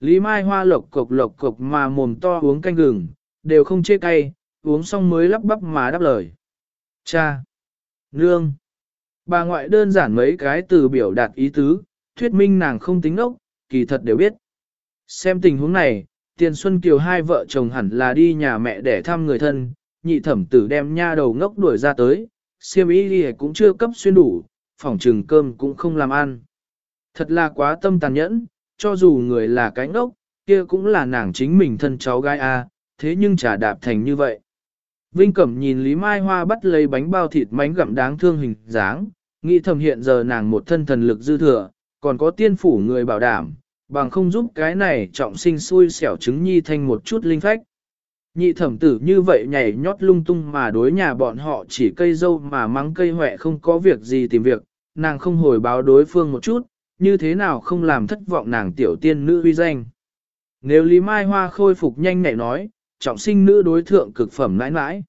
Lý Mai Hoa lộc cộc lộc cộc mà mồm to uống canh gừng, đều không chê cay, uống xong mới lắp bắp mà đáp lời. Cha! Nương! Bà ngoại đơn giản mấy cái từ biểu đạt ý tứ, thuyết minh nàng không tính ốc, kỳ thật đều biết. Xem tình huống này, Tiền Xuân Kiều hai vợ chồng hẳn là đi nhà mẹ để thăm người thân, nhị thẩm tử đem nha đầu ngốc đuổi ra tới, siêm ý đi cũng chưa cấp xuyên đủ, phòng trừng cơm cũng không làm ăn. Thật là quá tâm tàn nhẫn, cho dù người là cái ngốc, kia cũng là nàng chính mình thân cháu gái a, thế nhưng trả đạp thành như vậy. Vinh Cẩm nhìn Lý Mai Hoa bắt lấy bánh bao thịt mánh gặm đáng thương hình dáng, nghĩ thầm hiện giờ nàng một thân thần lực dư thừa, còn có tiên phủ người bảo đảm, bằng không giúp cái này trọng sinh xui xẻo trứng nhi thành một chút linh phách. Nhị thẩm tử như vậy nhảy nhót lung tung mà đối nhà bọn họ chỉ cây dâu mà mắng cây hoẹ không có việc gì tìm việc, nàng không hồi báo đối phương một chút, như thế nào không làm thất vọng nàng tiểu tiên nữ uy danh. Nếu Lý Mai Hoa khôi phục nhanh nhẹ nói, trọng sinh nữ đối thượng cực phẩm nãi nãi.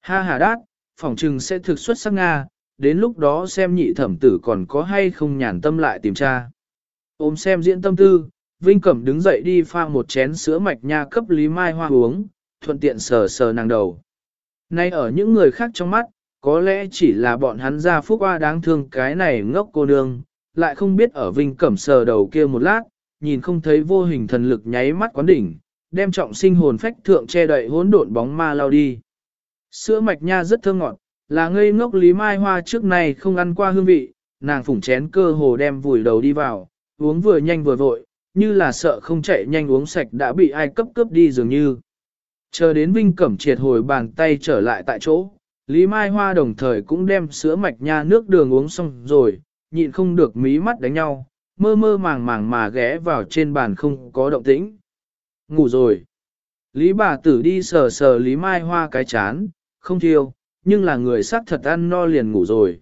Ha ha đát, phỏng trừng sẽ thực xuất sắc Nga, đến lúc đó xem nhị thẩm tử còn có hay không nhàn tâm lại tìm tra. Ôm xem diễn tâm tư, Vinh Cẩm đứng dậy đi pha một chén sữa mạch nha cấp Lý Mai Hoa uống, thuận tiện sờ sờ nàng đầu. Nay ở những người khác trong mắt, có lẽ chỉ là bọn hắn ra phúc hoa đáng thương cái này ngốc cô nương, lại không biết ở Vinh Cẩm sờ đầu kia một lát, nhìn không thấy vô hình thần lực nháy mắt quán đỉnh, đem trọng sinh hồn phách thượng che đậy hỗn độn bóng ma lao đi. Sữa mạch nha rất thơm ngọt, là ngây ngốc Lý Mai Hoa trước này không ăn qua hương vị, nàng phủng chén cơ hồ đem vùi đầu đi vào, uống vừa nhanh vừa vội, như là sợ không chạy nhanh uống sạch đã bị ai cấp cướp đi dường như. Chờ đến Vinh Cẩm triệt hồi bàn tay trở lại tại chỗ, Lý Mai Hoa đồng thời cũng đem sữa mạch nha nước đường uống xong rồi, nhịn không được mí mắt đánh nhau, mơ mơ màng màng mà ghé vào trên bàn không có động tĩnh. Ngủ rồi. Lý bà tử đi sờ sờ Lý Mai Hoa cái chán, không thiêu, nhưng là người sắc thật ăn no liền ngủ rồi.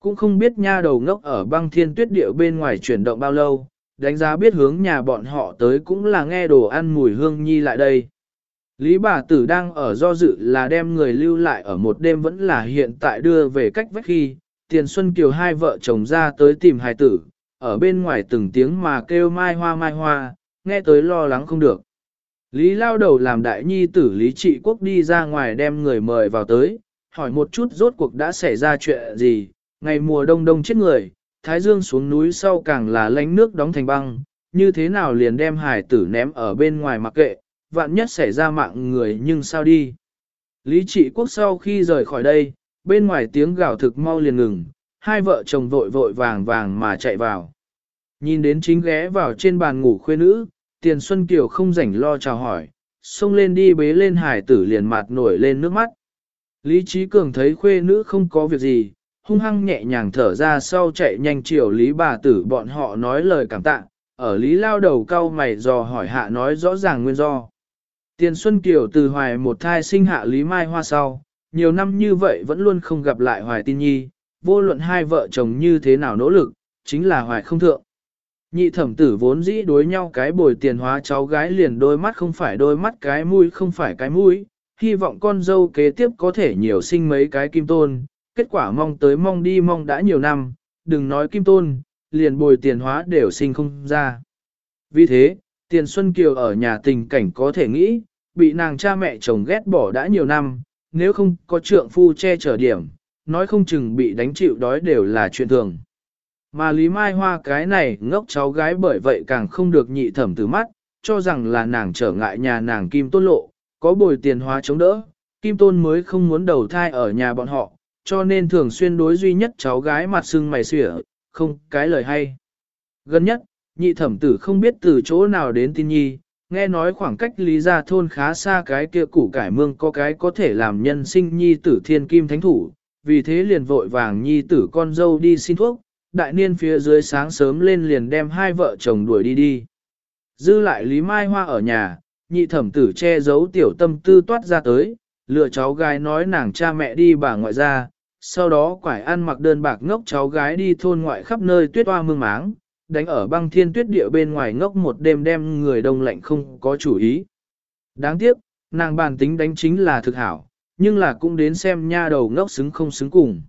Cũng không biết nha đầu ngốc ở băng thiên tuyết điệu bên ngoài chuyển động bao lâu, đánh giá biết hướng nhà bọn họ tới cũng là nghe đồ ăn mùi hương nhi lại đây. Lý bà tử đang ở do dự là đem người lưu lại ở một đêm vẫn là hiện tại đưa về cách vách khi, tiền xuân kiều hai vợ chồng ra tới tìm hài tử, ở bên ngoài từng tiếng mà kêu mai hoa mai hoa, nghe tới lo lắng không được. Lý lao đầu làm đại nhi tử Lý trị quốc đi ra ngoài đem người mời vào tới, hỏi một chút rốt cuộc đã xảy ra chuyện gì, ngày mùa đông đông chết người, thái dương xuống núi sau càng là lánh nước đóng thành băng, như thế nào liền đem hải tử ném ở bên ngoài mặc kệ, vạn nhất xảy ra mạng người nhưng sao đi. Lý trị quốc sau khi rời khỏi đây, bên ngoài tiếng gào thực mau liền ngừng, hai vợ chồng vội vội vàng vàng mà chạy vào. Nhìn đến chính ghé vào trên bàn ngủ khuê nữ, tiền xuân kiều không rảnh lo chào hỏi, xông lên đi bế lên hải tử liền mặt nổi lên nước mắt. Lý trí cường thấy khuê nữ không có việc gì, hung hăng nhẹ nhàng thở ra sau chạy nhanh chiều lý bà tử bọn họ nói lời cảm tạ, ở lý lao đầu cau mày dò hỏi hạ nói rõ ràng nguyên do. Tiền Xuân Kiều từ hoài một thai sinh hạ Lý Mai Hoa sau, nhiều năm như vậy vẫn luôn không gặp lại hoài tin nhi, vô luận hai vợ chồng như thế nào nỗ lực, chính là hoài không thượng. Nhị thẩm tử vốn dĩ đối nhau cái bồi tiền hóa cháu gái liền đôi mắt không phải đôi mắt cái mũi không phải cái mũi, hy vọng con dâu kế tiếp có thể nhiều sinh mấy cái kim tôn, kết quả mong tới mong đi mong đã nhiều năm, đừng nói kim tôn, liền bồi tiền hóa đều sinh không ra. Vì thế, tiền Xuân Kiều ở nhà tình cảnh có thể nghĩ, bị nàng cha mẹ chồng ghét bỏ đã nhiều năm, nếu không có trượng phu che chở điểm, nói không chừng bị đánh chịu đói đều là chuyện thường. Mà Lý Mai Hoa cái này ngốc cháu gái bởi vậy càng không được nhị thẩm từ mắt, cho rằng là nàng trở ngại nhà nàng Kim Tôn Lộ, có bồi tiền hóa chống đỡ, Kim Tôn mới không muốn đầu thai ở nhà bọn họ, cho nên thường xuyên đối duy nhất cháu gái mặt sưng mày xỉa, không cái lời hay. Gần nhất, nhị thẩm tử không biết từ chỗ nào đến tin nhi, nghe nói khoảng cách lý gia thôn khá xa cái kia củ cải mương có cái có thể làm nhân sinh nhi tử thiên kim thánh thủ, vì thế liền vội vàng nhi tử con dâu đi xin thuốc, đại niên phía dưới sáng sớm lên liền đem hai vợ chồng đuổi đi đi. Dư lại Lý Mai Hoa ở nhà, nhị thẩm tử che giấu tiểu tâm tư toát ra tới, lừa cháu gái nói nàng cha mẹ đi bà ngoại ra, sau đó quải ăn mặc đơn bạc ngốc cháu gái đi thôn ngoại khắp nơi tuyết hoa mương máng, đánh ở băng thiên tuyết địa bên ngoài ngốc một đêm đem người đông lạnh không có chủ ý. Đáng tiếc, nàng bàn tính đánh chính là thực hảo, nhưng là cũng đến xem nha đầu ngốc xứng không xứng cùng.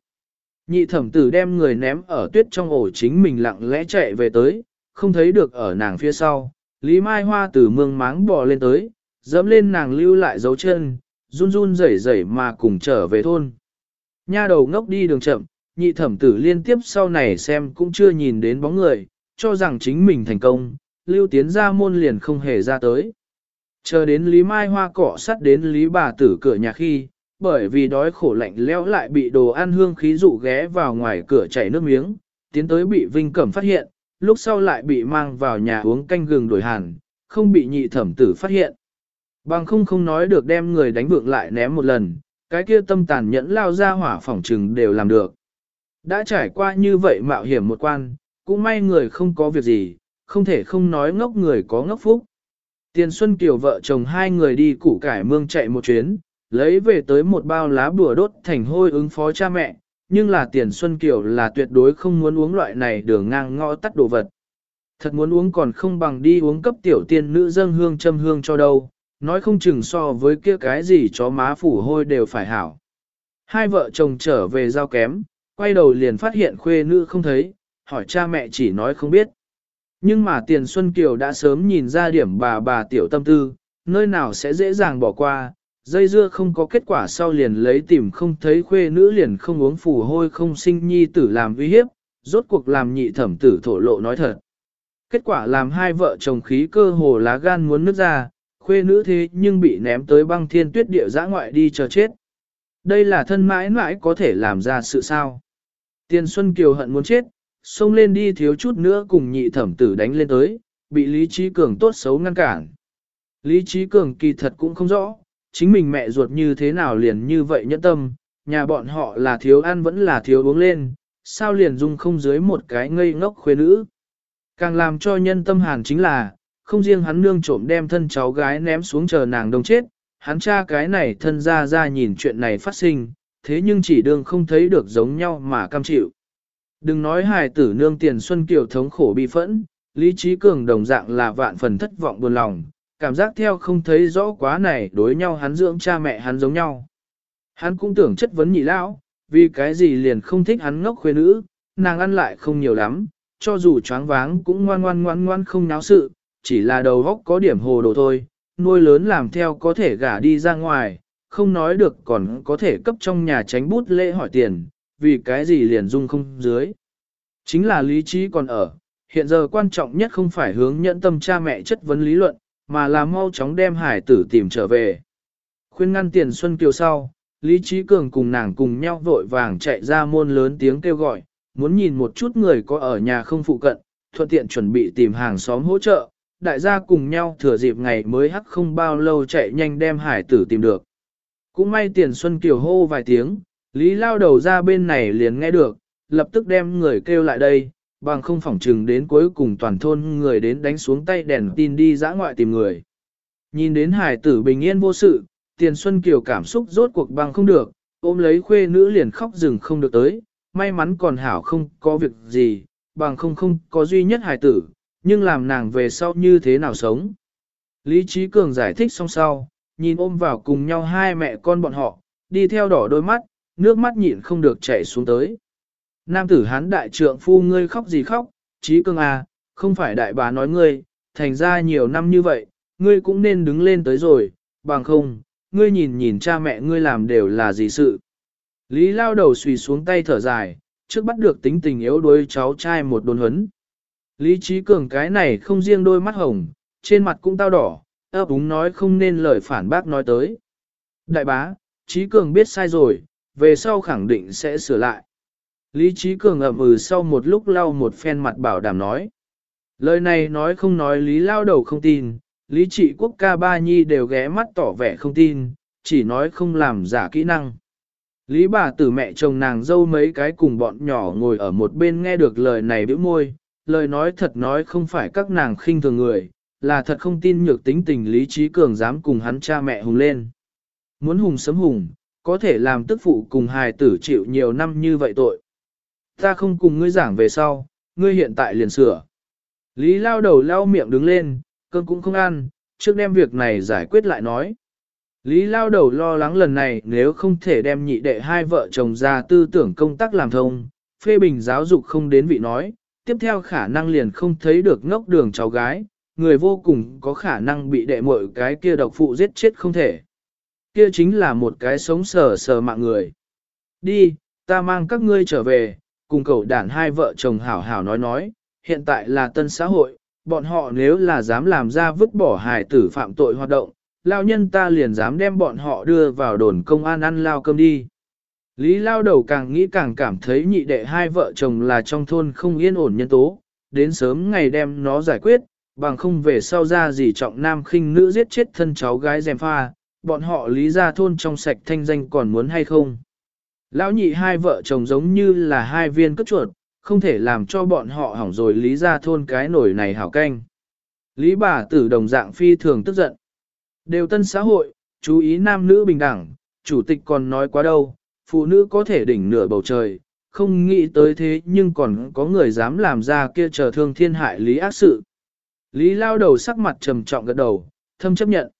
Nhị thẩm tử đem người ném ở tuyết trong ổ chính mình lặng lẽ chạy về tới, không thấy được ở nàng phía sau, Lý Mai Hoa từ mương máng bò lên tới, dẫm lên nàng lưu lại dấu chân, run run rẩy rẩy mà cùng trở về thôn. Nha đầu ngốc đi đường chậm, nhị thẩm tử liên tiếp sau này xem cũng chưa nhìn đến bóng người, cho rằng chính mình thành công, lưu tiến ra môn liền không hề ra tới. Chờ đến Lý Mai Hoa cỏ sắt đến Lý bà tử cửa nhà khi, bởi vì đói khổ lạnh lẽo lại bị đồ ăn hương khí dụ ghé vào ngoài cửa chảy nước miếng, tiến tới bị Vinh Cẩm phát hiện, lúc sau lại bị mang vào nhà uống canh gừng đổi hàn, không bị nhị thẩm tử phát hiện. Bằng không không nói được đem người đánh vượng lại ném một lần, cái kia tâm tàn nhẫn lao ra hỏa phỏng trừng đều làm được. Đã trải qua như vậy mạo hiểm một quan, cũng may người không có việc gì, không thể không nói ngốc người có ngốc phúc. Tiền Xuân Kiều vợ chồng hai người đi củ cải mương chạy một chuyến, lấy về tới một bao lá bùa đốt thành hôi ứng phó cha mẹ, nhưng là Tiền Xuân Kiều là tuyệt đối không muốn uống loại này đường ngang ngõ tắt đồ vật. Thật muốn uống còn không bằng đi uống cấp tiểu tiên nữ dâng hương châm hương cho đâu, nói không chừng so với kia cái gì chó má phủ hôi đều phải hảo. Hai vợ chồng trở về giao kém, quay đầu liền phát hiện khuê nữ không thấy, hỏi cha mẹ chỉ nói không biết. Nhưng mà Tiền Xuân Kiều đã sớm nhìn ra điểm bà bà tiểu tâm tư, nơi nào sẽ dễ dàng bỏ qua, dây dưa không có kết quả sau liền lấy tìm không thấy khuê nữ liền không uống phù hôi không sinh nhi tử làm uy hiếp, rốt cuộc làm nhị thẩm tử thổ lộ nói thật. Kết quả làm hai vợ chồng khí cơ hồ lá gan muốn nứt ra, khuê nữ thế nhưng bị ném tới băng thiên tuyết địa giã ngoại đi chờ chết. Đây là thân mãi mãi có thể làm ra sự sao. Tiền Xuân Kiều hận muốn chết, xông lên đi thiếu chút nữa cùng nhị thẩm tử đánh lên tới, bị Lý Trí Cường tốt xấu ngăn cản. Lý Trí Cường kỳ thật cũng không rõ, chính mình mẹ ruột như thế nào liền như vậy nhẫn tâm, nhà bọn họ là thiếu ăn vẫn là thiếu uống lên, sao liền dung không dưới một cái ngây ngốc khuê nữ. Càng làm cho nhân tâm hàn chính là, không riêng hắn nương trộm đem thân cháu gái ném xuống chờ nàng đông chết, hắn cha cái này thân ra ra nhìn chuyện này phát sinh, thế nhưng chỉ đương không thấy được giống nhau mà cam chịu. Đừng nói hài tử nương tiền xuân kiều thống khổ bi phẫn, lý trí cường đồng dạng là vạn phần thất vọng buồn lòng, cảm giác theo không thấy rõ quá này đối nhau hắn dưỡng cha mẹ hắn giống nhau. Hắn cũng tưởng chất vấn nhị lão, vì cái gì liền không thích hắn ngốc khuê nữ, nàng ăn lại không nhiều lắm, cho dù choáng váng cũng ngoan ngoan ngoan ngoan không náo sự, chỉ là đầu góc có điểm hồ đồ thôi, nuôi lớn làm theo có thể gả đi ra ngoài, không nói được còn có thể cấp trong nhà tránh bút lễ hỏi tiền, vì cái gì liền dung không dưới. Chính là lý trí còn ở, hiện giờ quan trọng nhất không phải hướng nhẫn tâm cha mẹ chất vấn lý luận, mà là mau chóng đem hải tử tìm trở về. Khuyên ngăn tiền Xuân Kiều sau, Lý Trí Cường cùng nàng cùng nhau vội vàng chạy ra môn lớn tiếng kêu gọi, muốn nhìn một chút người có ở nhà không phụ cận, thuận tiện chuẩn bị tìm hàng xóm hỗ trợ, đại gia cùng nhau thừa dịp ngày mới hắc không bao lâu chạy nhanh đem hải tử tìm được. Cũng may tiền Xuân Kiều hô vài tiếng, Lý lao đầu ra bên này liền nghe được, lập tức đem người kêu lại đây, bằng không phỏng trừng đến cuối cùng toàn thôn người đến đánh xuống tay đèn tin đi dã ngoại tìm người. Nhìn đến hải tử bình yên vô sự, tiền Xuân Kiều cảm xúc rốt cuộc bằng không được, ôm lấy khuê nữ liền khóc rừng không được tới, may mắn còn hảo không có việc gì, bằng không không có duy nhất hải tử, nhưng làm nàng về sau như thế nào sống. Lý Trí Cường giải thích xong sau, nhìn ôm vào cùng nhau hai mẹ con bọn họ, đi theo đỏ đôi mắt, nước mắt nhịn không được chảy xuống tới. Nam tử hán đại trượng phu ngươi khóc gì khóc, Trí Cường à, không phải đại bá nói ngươi, thành ra nhiều năm như vậy, ngươi cũng nên đứng lên tới rồi, bằng không, ngươi nhìn nhìn cha mẹ ngươi làm đều là gì sự. Lý lao đầu xùy xuống tay thở dài, trước bắt được tính tình yếu đuối cháu trai một đồn huấn. Lý trí cường cái này không riêng đôi mắt hồng, trên mặt cũng tao đỏ, ấp úng nói không nên lời phản bác nói tới. Đại bá, trí cường biết sai rồi, về sau khẳng định sẽ sửa lại. Lý trí cường ậm ừ sau một lúc lau một phen mặt bảo đảm nói. Lời này nói không nói lý lao đầu không tin, lý trị quốc ca ba nhi đều ghé mắt tỏ vẻ không tin, chỉ nói không làm giả kỹ năng. Lý bà tử mẹ chồng nàng dâu mấy cái cùng bọn nhỏ ngồi ở một bên nghe được lời này bĩu môi, lời nói thật nói không phải các nàng khinh thường người, là thật không tin nhược tính tình lý trí cường dám cùng hắn cha mẹ hùng lên. Muốn hùng sớm hùng, có thể làm tức phụ cùng hài tử chịu nhiều năm như vậy tội. Ta không cùng ngươi giảng về sau, ngươi hiện tại liền sửa. Lý lao đầu lao miệng đứng lên, cơn cũng không ăn, trước đem việc này giải quyết lại nói. Lý lao đầu lo lắng lần này nếu không thể đem nhị đệ hai vợ chồng ra tư tưởng công tác làm thông, phê bình giáo dục không đến vị nói, tiếp theo khả năng liền không thấy được ngốc đường cháu gái, người vô cùng có khả năng bị đệ muội cái kia độc phụ giết chết không thể. Kia chính là một cái sống sờ sờ mạng người. Đi, ta mang các ngươi trở về, cùng cậu đàn hai vợ chồng hảo hảo nói nói, hiện tại là tân xã hội, bọn họ nếu là dám làm ra vứt bỏ hài tử phạm tội hoạt động, lao nhân ta liền dám đem bọn họ đưa vào đồn công an ăn lao cơm đi. Lý lao đầu càng nghĩ càng cảm thấy nhị đệ hai vợ chồng là trong thôn không yên ổn nhân tố, đến sớm ngày đem nó giải quyết, bằng không về sau ra gì trọng nam khinh nữ giết chết thân cháu gái dèm pha, bọn họ lý ra thôn trong sạch thanh danh còn muốn hay không. Lão nhị hai vợ chồng giống như là hai viên cất chuột, không thể làm cho bọn họ hỏng rồi lý ra thôn cái nổi này hảo canh. Lý bà tử đồng dạng phi thường tức giận. Đều tân xã hội, chú ý nam nữ bình đẳng, chủ tịch còn nói quá đâu, phụ nữ có thể đỉnh nửa bầu trời, không nghĩ tới thế nhưng còn có người dám làm ra kia trở thương thiên hại lý ác sự. Lý lao đầu sắc mặt trầm trọng gật đầu, thâm chấp nhận.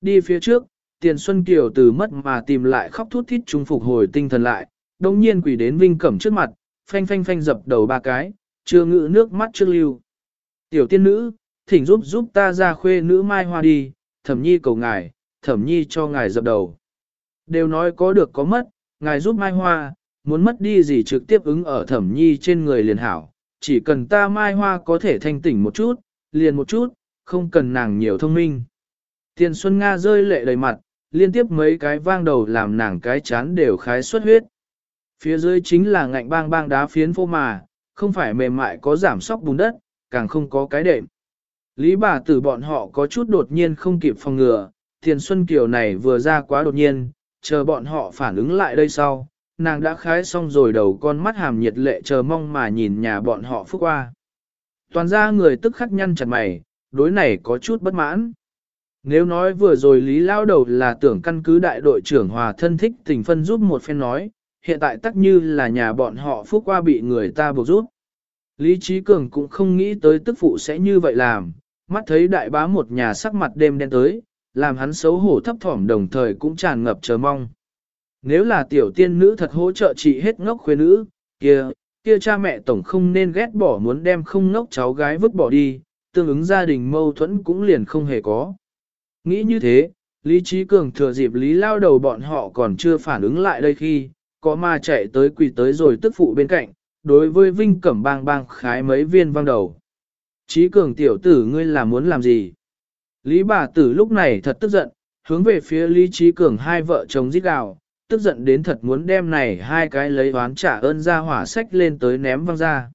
Đi phía trước, tiền xuân kiều từ mất mà tìm lại khóc thút thít trung phục hồi tinh thần lại, đồng nhiên quỷ đến vinh cẩm trước mặt, phanh phanh phanh dập đầu ba cái, chưa ngự nước mắt chưa lưu. Tiểu tiên nữ, thỉnh giúp giúp ta ra khuê nữ mai hoa đi, thẩm nhi cầu ngài, thẩm nhi cho ngài dập đầu. Đều nói có được có mất, ngài giúp mai hoa, muốn mất đi gì trực tiếp ứng ở thẩm nhi trên người liền hảo, chỉ cần ta mai hoa có thể thanh tỉnh một chút, liền một chút, không cần nàng nhiều thông minh. Tiền Xuân Nga rơi lệ đầy mặt, liên tiếp mấy cái vang đầu làm nàng cái chán đều khái xuất huyết. Phía dưới chính là ngạnh bang bang đá phiến phô mà, không phải mềm mại có giảm sóc bùn đất, càng không có cái đệm. Lý bà tử bọn họ có chút đột nhiên không kịp phòng ngừa, Thiền Xuân Kiều này vừa ra quá đột nhiên, chờ bọn họ phản ứng lại đây sau, nàng đã khái xong rồi đầu con mắt hàm nhiệt lệ chờ mong mà nhìn nhà bọn họ phúc qua. Toàn ra người tức khắc nhăn chặt mày, đối này có chút bất mãn. Nếu nói vừa rồi Lý Lao Đầu là tưởng căn cứ đại đội trưởng hòa thân thích tình phân giúp một phen nói, hiện tại tắc như là nhà bọn họ phúc qua bị người ta buộc giúp. Lý Trí Cường cũng không nghĩ tới tức phụ sẽ như vậy làm, mắt thấy đại bá một nhà sắc mặt đêm đen tới, làm hắn xấu hổ thấp thỏm đồng thời cũng tràn ngập chờ mong. Nếu là tiểu tiên nữ thật hỗ trợ chị hết ngốc khuê nữ, kia, kia cha mẹ tổng không nên ghét bỏ muốn đem không ngốc cháu gái vứt bỏ đi, tương ứng gia đình mâu thuẫn cũng liền không hề có. Nghĩ như thế, Lý Trí Cường thừa dịp Lý lao đầu bọn họ còn chưa phản ứng lại đây khi, có ma chạy tới quỳ tới rồi tức phụ bên cạnh, đối với Vinh Cẩm bang bang khái mấy viên văng đầu. Trí Cường tiểu tử ngươi là muốn làm gì? Lý bà tử lúc này thật tức giận, hướng về phía Lý Trí Cường hai vợ chồng giết gào, tức giận đến thật muốn đem này hai cái lấy oán trả ơn ra hỏa sách lên tới ném văng ra.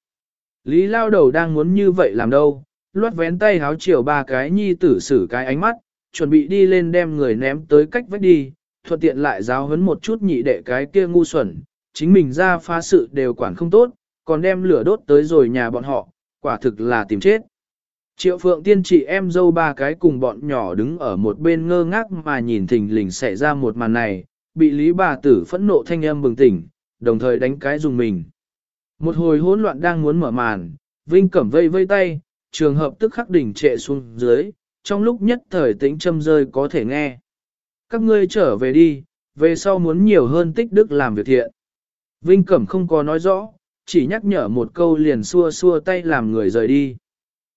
Lý lao đầu đang muốn như vậy làm đâu, luốt vén tay háo chiều ba cái nhi tử xử cái ánh mắt, chuẩn bị đi lên đem người ném tới cách vách đi, thuận tiện lại giáo huấn một chút nhị đệ cái kia ngu xuẩn, chính mình ra phá sự đều quản không tốt, còn đem lửa đốt tới rồi nhà bọn họ, quả thực là tìm chết. Triệu phượng tiên chị em dâu ba cái cùng bọn nhỏ đứng ở một bên ngơ ngác mà nhìn thình lình xảy ra một màn này, bị lý bà tử phẫn nộ thanh âm bừng tỉnh, đồng thời đánh cái dùng mình. Một hồi hỗn loạn đang muốn mở màn, Vinh cẩm vây vây tay, trường hợp tức khắc đỉnh trệ xuống dưới, trong lúc nhất thời tĩnh châm rơi có thể nghe. Các ngươi trở về đi, về sau muốn nhiều hơn tích đức làm việc thiện. Vinh Cẩm không có nói rõ, chỉ nhắc nhở một câu liền xua xua tay làm người rời đi.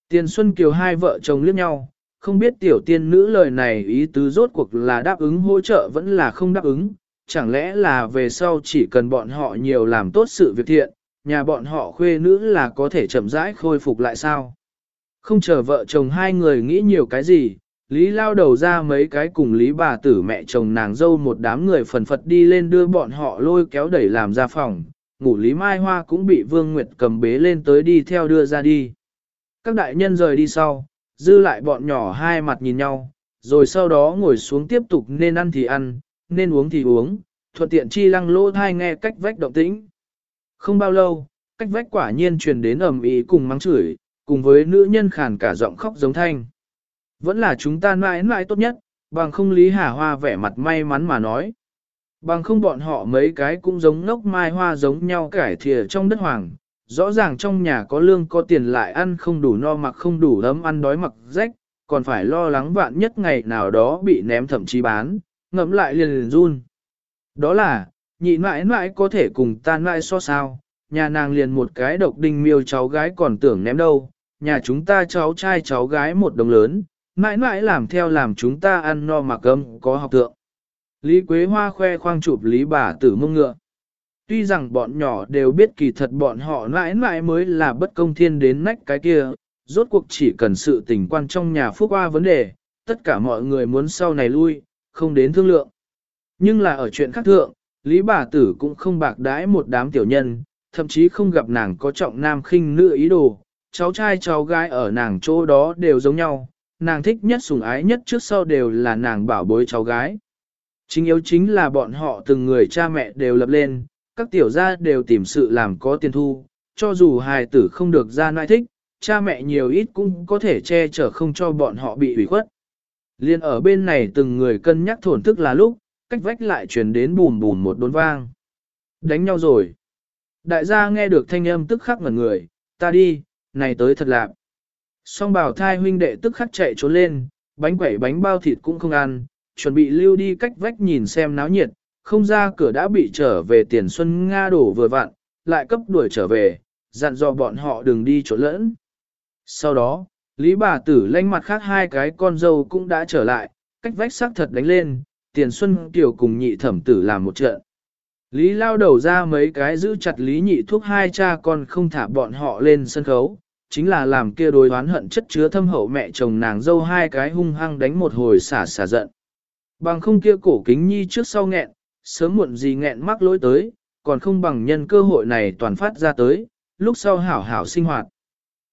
Tiền Xuân Kiều hai vợ chồng liếc nhau, không biết tiểu tiên nữ lời này ý tứ rốt cuộc là đáp ứng hỗ trợ vẫn là không đáp ứng, chẳng lẽ là về sau chỉ cần bọn họ nhiều làm tốt sự việc thiện, nhà bọn họ khuê nữ là có thể chậm rãi khôi phục lại sao? Không chờ vợ chồng hai người nghĩ nhiều cái gì, Lý lao đầu ra mấy cái cùng Lý bà tử mẹ chồng nàng dâu một đám người phần phật đi lên đưa bọn họ lôi kéo đẩy làm ra phòng, ngủ Lý Mai Hoa cũng bị Vương Nguyệt cầm bế lên tới đi theo đưa ra đi. Các đại nhân rời đi sau, dư lại bọn nhỏ hai mặt nhìn nhau, rồi sau đó ngồi xuống tiếp tục nên ăn thì ăn, nên uống thì uống, thuận tiện chi lăng lỗ thai nghe cách vách động tĩnh. Không bao lâu, cách vách quả nhiên truyền đến ầm ý cùng mắng chửi, cùng với nữ nhân khàn cả giọng khóc giống thanh. Vẫn là chúng ta mãi mãi tốt nhất, bằng không Lý Hà Hoa vẻ mặt may mắn mà nói. Bằng không bọn họ mấy cái cũng giống ngốc mai hoa giống nhau cải thìa trong đất hoàng. Rõ ràng trong nhà có lương có tiền lại ăn không đủ no mặc không đủ ấm ăn đói mặc rách, còn phải lo lắng vạn nhất ngày nào đó bị ném thậm chí bán, ngẫm lại liền liền run. Đó là, nhị mãi mãi có thể cùng tan mãi so sao, nhà nàng liền một cái độc đinh miêu cháu gái còn tưởng ném đâu, nhà chúng ta cháu trai cháu gái một đồng lớn, mãi mãi làm theo làm chúng ta ăn no mặc cơm có học tượng. Lý Quế Hoa khoe khoang chụp Lý bà tử mông ngựa. Tuy rằng bọn nhỏ đều biết kỳ thật bọn họ mãi mãi mới là bất công thiên đến nách cái kia, rốt cuộc chỉ cần sự tình quan trong nhà phúc hoa vấn đề, tất cả mọi người muốn sau này lui, không đến thương lượng. Nhưng là ở chuyện khác thượng, Lý bà tử cũng không bạc đãi một đám tiểu nhân, thậm chí không gặp nàng có trọng nam khinh nữ ý đồ, cháu trai cháu gái ở nàng chỗ đó đều giống nhau, nàng thích nhất sủng ái nhất trước sau đều là nàng bảo bối cháu gái. Chính yếu chính là bọn họ từng người cha mẹ đều lập lên, các tiểu gia đều tìm sự làm có tiền thu, cho dù hài tử không được ra nai thích, cha mẹ nhiều ít cũng có thể che chở không cho bọn họ bị ủy khuất. Liên ở bên này từng người cân nhắc thổn thức là lúc, cách vách lại truyền đến bùn bùn một đốn vang. Đánh nhau rồi. Đại gia nghe được thanh âm tức khắc ngẩn người, ta đi, này tới thật lạc. Song bảo thai huynh đệ tức khắc chạy trốn lên, bánh quẩy bánh bao thịt cũng không ăn, chuẩn bị lưu đi cách vách nhìn xem náo nhiệt, không ra cửa đã bị trở về tiền xuân Nga đổ vừa vặn, lại cấp đuổi trở về, dặn dò bọn họ đừng đi chỗ lẫn. Sau đó, Lý bà tử lanh mặt khác hai cái con dâu cũng đã trở lại, cách vách sắc thật đánh lên, tiền xuân tiểu cùng nhị thẩm tử làm một trận. Lý lao đầu ra mấy cái giữ chặt Lý nhị thuốc hai cha con không thả bọn họ lên sân khấu, chính là làm kia đối oán hận chất chứa thâm hậu mẹ chồng nàng dâu hai cái hung hăng đánh một hồi xả xả giận. Bằng không kia cổ kính nhi trước sau nghẹn, sớm muộn gì nghẹn mắc lỗi tới, còn không bằng nhân cơ hội này toàn phát ra tới, lúc sau hảo hảo sinh hoạt.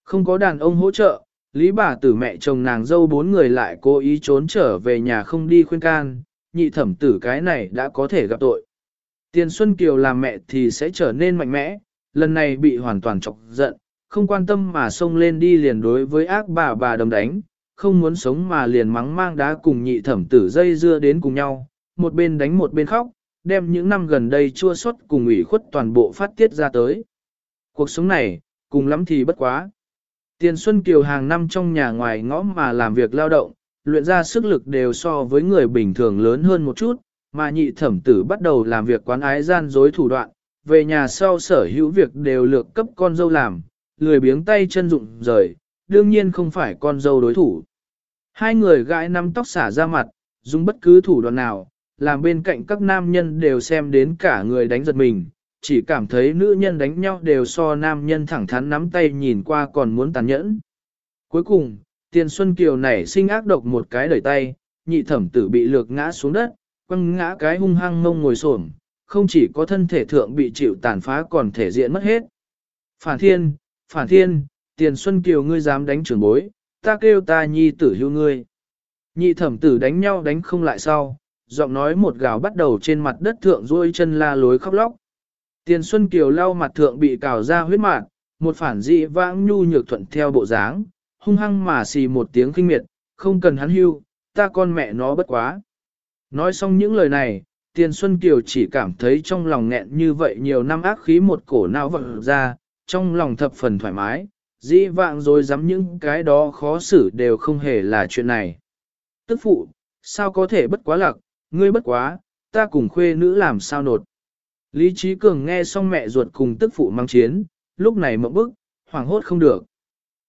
Không có đàn ông hỗ trợ, Lý bà tử mẹ chồng nàng dâu bốn người lại cố ý trốn trở về nhà không đi khuyên can, nhị thẩm tử cái này đã có thể gặp tội. Tiền Xuân Kiều làm mẹ thì sẽ trở nên mạnh mẽ, lần này bị hoàn toàn chọc giận, không quan tâm mà xông lên đi liền đối với ác bà bà đầm đánh, không muốn sống mà liền mắng mang đá cùng nhị thẩm tử dây dưa đến cùng nhau, một bên đánh một bên khóc, đem những năm gần đây chua xót cùng ủy khuất toàn bộ phát tiết ra tới. Cuộc sống này, cùng lắm thì bất quá. Tiền Xuân Kiều hàng năm trong nhà ngoài ngõ mà làm việc lao động, luyện ra sức lực đều so với người bình thường lớn hơn một chút, mà nhị thẩm tử bắt đầu làm việc quán ái gian dối thủ đoạn, về nhà sau sở hữu việc đều lược cấp con dâu làm, lười biếng tay chân rụng rời, đương nhiên không phải con dâu đối thủ. Hai người gãi nắm tóc xả ra mặt, dùng bất cứ thủ đoạn nào, làm bên cạnh các nam nhân đều xem đến cả người đánh giật mình, chỉ cảm thấy nữ nhân đánh nhau đều so nam nhân thẳng thắn nắm tay nhìn qua còn muốn tàn nhẫn. Cuối cùng, tiền xuân kiều nảy sinh ác độc một cái đẩy tay, nhị thẩm tử bị lược ngã xuống đất, quăng ngã cái hung hăng ngông ngồi xổm, không chỉ có thân thể thượng bị chịu tàn phá còn thể diện mất hết. Phản thiên, phản thiên, tiền xuân kiều ngươi dám đánh trưởng bối, ta kêu ta nhi tử hưu ngươi. Nhị thẩm tử đánh nhau đánh không lại sau, giọng nói một gào bắt đầu trên mặt đất thượng ruôi chân la lối khóc lóc. Tiền Xuân Kiều lau mặt thượng bị cào ra huyết mạt, một phản dị vãng nhu nhược thuận theo bộ dáng, hung hăng mà xì một tiếng kinh miệt, không cần hắn hưu, ta con mẹ nó bất quá. Nói xong những lời này, Tiền Xuân Kiều chỉ cảm thấy trong lòng nghẹn như vậy nhiều năm ác khí một cổ não vật ra, trong lòng thập phần thoải mái, dĩ vãng rồi dám những cái đó khó xử đều không hề là chuyện này. Tức phụ, sao có thể bất quá lạc, ngươi bất quá, ta cùng khuê nữ làm sao nột. Lý Trí Cường nghe xong mẹ ruột cùng tức phụ mang chiến, lúc này mộng bức, hoảng hốt không được.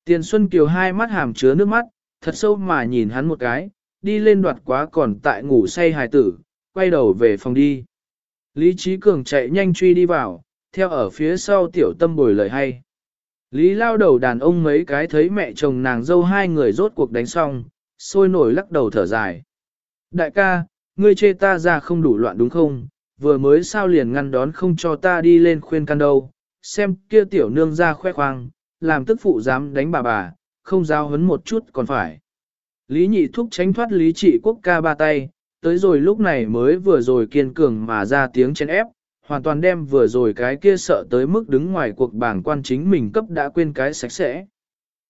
Tiền Xuân Kiều hai mắt hàm chứa nước mắt, thật sâu mà nhìn hắn một cái, đi lên đoạt quá còn tại ngủ say hài tử, quay đầu về phòng đi. Lý Trí Cường chạy nhanh truy đi vào, theo ở phía sau tiểu tâm bồi lời hay. Lý lao đầu đàn ông mấy cái thấy mẹ chồng nàng dâu hai người rốt cuộc đánh xong, sôi nổi lắc đầu thở dài. Đại ca, ngươi chê ta ra không đủ loạn đúng không? Vừa mới sao liền ngăn đón không cho ta đi lên khuyên can đâu, xem kia tiểu nương ra khoe khoang, làm tức phụ dám đánh bà bà, không giao hấn một chút còn phải. Lý nhị thúc tránh thoát lý trị quốc ca ba tay, tới rồi lúc này mới vừa rồi kiên cường mà ra tiếng chen ép, hoàn toàn đem vừa rồi cái kia sợ tới mức đứng ngoài cuộc bảng quan chính mình cấp đã quên cái sạch sẽ.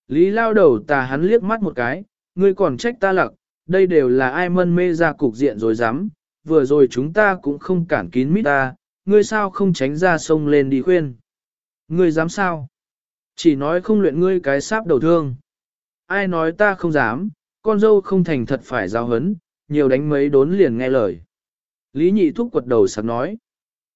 Lý lao đầu tà hắn liếc mắt một cái, ngươi còn trách ta lặc, đây đều là ai mân mê ra cục diện rồi dám, vừa rồi chúng ta cũng không cản kín mít ta, ngươi sao không tránh ra sông lên đi khuyên. Ngươi dám sao? Chỉ nói không luyện ngươi cái sáp đầu thương. Ai nói ta không dám, con dâu không thành thật phải giao hấn, nhiều đánh mấy đốn liền nghe lời. Lý nhị thúc quật đầu sạc nói.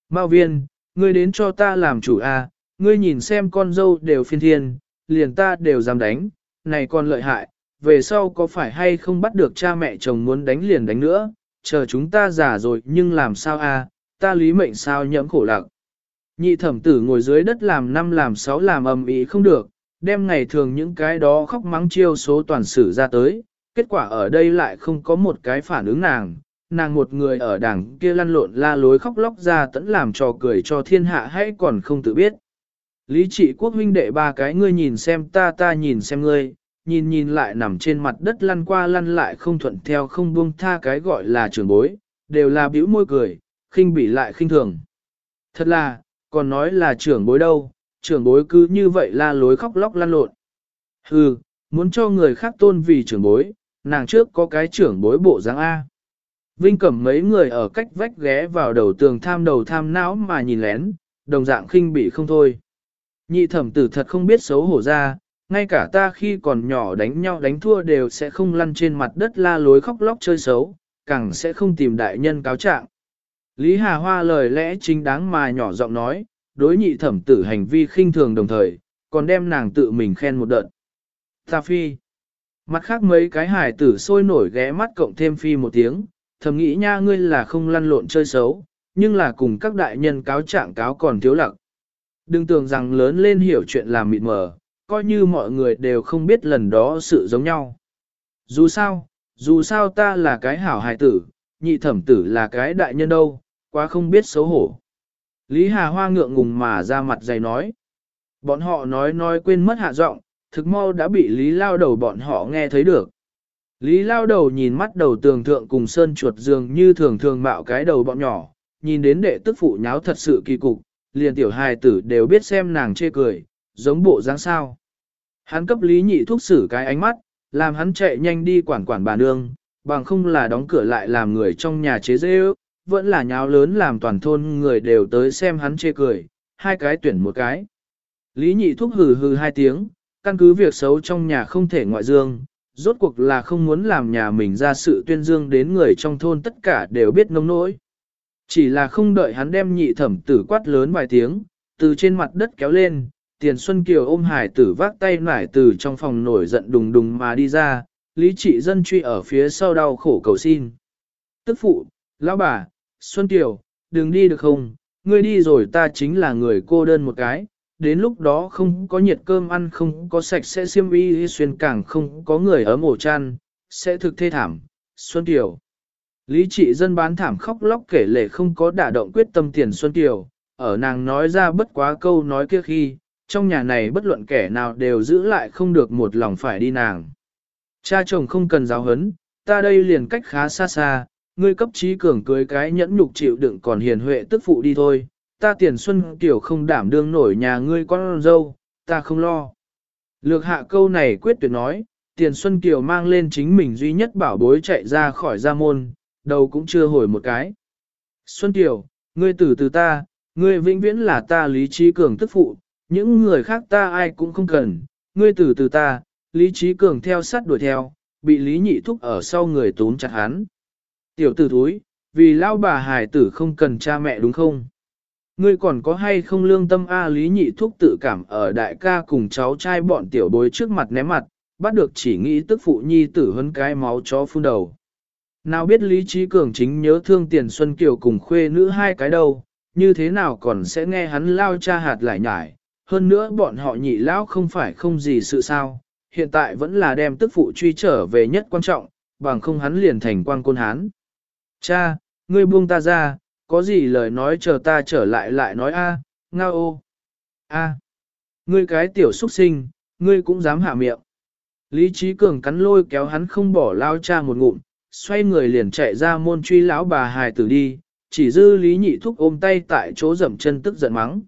Mao viên, ngươi đến cho ta làm chủ a, ngươi nhìn xem con dâu đều phiên thiên, liền ta đều dám đánh, này còn lợi hại, về sau có phải hay không bắt được cha mẹ chồng muốn đánh liền đánh nữa, chờ chúng ta già rồi nhưng làm sao a? ta lý mệnh sao nhẫm khổ lặng. Nhị thẩm tử ngồi dưới đất làm năm làm sáu làm ầm ĩ không được, đem ngày thường những cái đó khóc mắng chiêu số toàn sử ra tới, kết quả ở đây lại không có một cái phản ứng nàng, nàng một người ở đảng kia lăn lộn la lối khóc lóc ra tẫn làm trò cười cho thiên hạ hay còn không tự biết. Lý trị quốc huynh đệ ba cái ngươi nhìn xem ta ta nhìn xem ngươi, nhìn nhìn lại nằm trên mặt đất lăn qua lăn lại không thuận theo không buông tha cái gọi là trường bối, đều là bĩu môi cười, khinh bỉ lại khinh thường. Thật là, còn nói là trưởng bối đâu, trưởng bối cứ như vậy la lối khóc lóc lăn lộn. Hừ, muốn cho người khác tôn vì trưởng bối, nàng trước có cái trưởng bối bộ dáng A. Vinh cẩm mấy người ở cách vách ghé vào đầu tường tham đầu tham não mà nhìn lén, đồng dạng khinh bị không thôi. Nhị thẩm tử thật không biết xấu hổ ra, ngay cả ta khi còn nhỏ đánh nhau đánh thua đều sẽ không lăn trên mặt đất la lối khóc lóc chơi xấu, càng sẽ không tìm đại nhân cáo trạng. Lý Hà Hoa lời lẽ chính đáng mà nhỏ giọng nói, đối nhị thẩm tử hành vi khinh thường đồng thời, còn đem nàng tự mình khen một đợt. Ta phi. Mặt khác mấy cái hải tử sôi nổi ghé mắt cộng thêm phi một tiếng, thầm nghĩ nha ngươi là không lăn lộn chơi xấu, nhưng là cùng các đại nhân cáo trạng cáo còn thiếu lặng. Đừng tưởng rằng lớn lên hiểu chuyện làm mịt mờ, coi như mọi người đều không biết lần đó sự giống nhau. Dù sao, dù sao ta là cái hảo hài tử, nhị thẩm tử là cái đại nhân đâu, quá không biết xấu hổ. Lý Hà Hoa ngượng ngùng mà ra mặt dày nói. Bọn họ nói nói quên mất hạ giọng, thực mau đã bị Lý Lao Đầu bọn họ nghe thấy được. Lý Lao Đầu nhìn mắt đầu tường thượng cùng sơn chuột dường như thường thường mạo cái đầu bọn nhỏ, nhìn đến đệ tức phụ nháo thật sự kỳ cục, liền tiểu hài tử đều biết xem nàng chê cười, giống bộ dáng sao. Hắn cấp Lý Nhị thúc xử cái ánh mắt, làm hắn chạy nhanh đi quản quản bà nương, bằng không là đóng cửa lại làm người trong nhà chế dễ ước, vẫn là nháo lớn làm toàn thôn người đều tới xem hắn chê cười, hai cái tuyển một cái. Lý Nhị thúc hừ hừ hai tiếng, căn cứ việc xấu trong nhà không thể ngoại dương, rốt cuộc là không muốn làm nhà mình ra sự tuyên dương đến người trong thôn tất cả đều biết nông nỗi. Chỉ là không đợi hắn đem nhị thẩm tử quát lớn vài tiếng, từ trên mặt đất kéo lên, Tiền Xuân Kiều ôm hải tử vác tay nải từ trong phòng nổi giận đùng đùng mà đi ra, lý trị dân truy ở phía sau đau khổ cầu xin. Tức phụ, lão bà, Xuân Kiều, đừng đi được không, ngươi đi rồi ta chính là người cô đơn một cái, đến lúc đó không có nhiệt cơm ăn không có sạch sẽ xiêm y xuyên càng không có người ở ổ chăn, sẽ thực thê thảm. Xuân tiểu Lý trị dân bán thảm khóc lóc kể lệ không có đả động quyết tâm tiền Xuân tiểu ở nàng nói ra bất quá câu nói kia khi, trong nhà này bất luận kẻ nào đều giữ lại không được một lòng phải đi nàng. Cha chồng không cần giáo hấn, ta đây liền cách khá xa xa, ngươi cấp trí cường cưới cái nhẫn nhục chịu đựng còn hiền huệ tức phụ đi thôi, ta tiền xuân kiểu không đảm đương nổi nhà ngươi con dâu, ta không lo. Lược hạ câu này quyết tuyệt nói, tiền xuân kiều mang lên chính mình duy nhất bảo bối chạy ra khỏi gia môn, đầu cũng chưa hồi một cái. Xuân kiều, ngươi tử từ ta, ngươi vĩnh viễn là ta lý trí cường tức phụ, những người khác ta ai cũng không cần, ngươi tử từ ta, lý trí cường theo sát đuổi theo, bị lý nhị thúc ở sau người tốn chặt hắn. Tiểu tử thúi, vì lao bà hài tử không cần cha mẹ đúng không? Ngươi còn có hay không lương tâm A Lý Nhị Thúc tự cảm ở đại ca cùng cháu trai bọn tiểu bối trước mặt ném mặt, bắt được chỉ nghĩ tức phụ nhi tử hơn cái máu chó phun đầu. Nào biết Lý Trí Cường chính nhớ thương tiền Xuân Kiều cùng khuê nữ hai cái đâu, như thế nào còn sẽ nghe hắn lao cha hạt lại nhải, hơn nữa bọn họ nhị lão không phải không gì sự sao, hiện tại vẫn là đem tức phụ truy trở về nhất quan trọng, bằng không hắn liền thành quan côn hán. Cha, ngươi buông ta ra, có gì lời nói chờ ta trở lại lại nói a, à, ngao ô. A, ngươi cái tiểu xuất sinh, ngươi cũng dám hạ miệng. Lý Trí Cường cắn lôi kéo hắn không bỏ lao cha một ngụm, xoay người liền chạy ra môn truy lão bà hài tử đi, chỉ dư Lý Nhị Thúc ôm tay tại chỗ dậm chân tức giận mắng.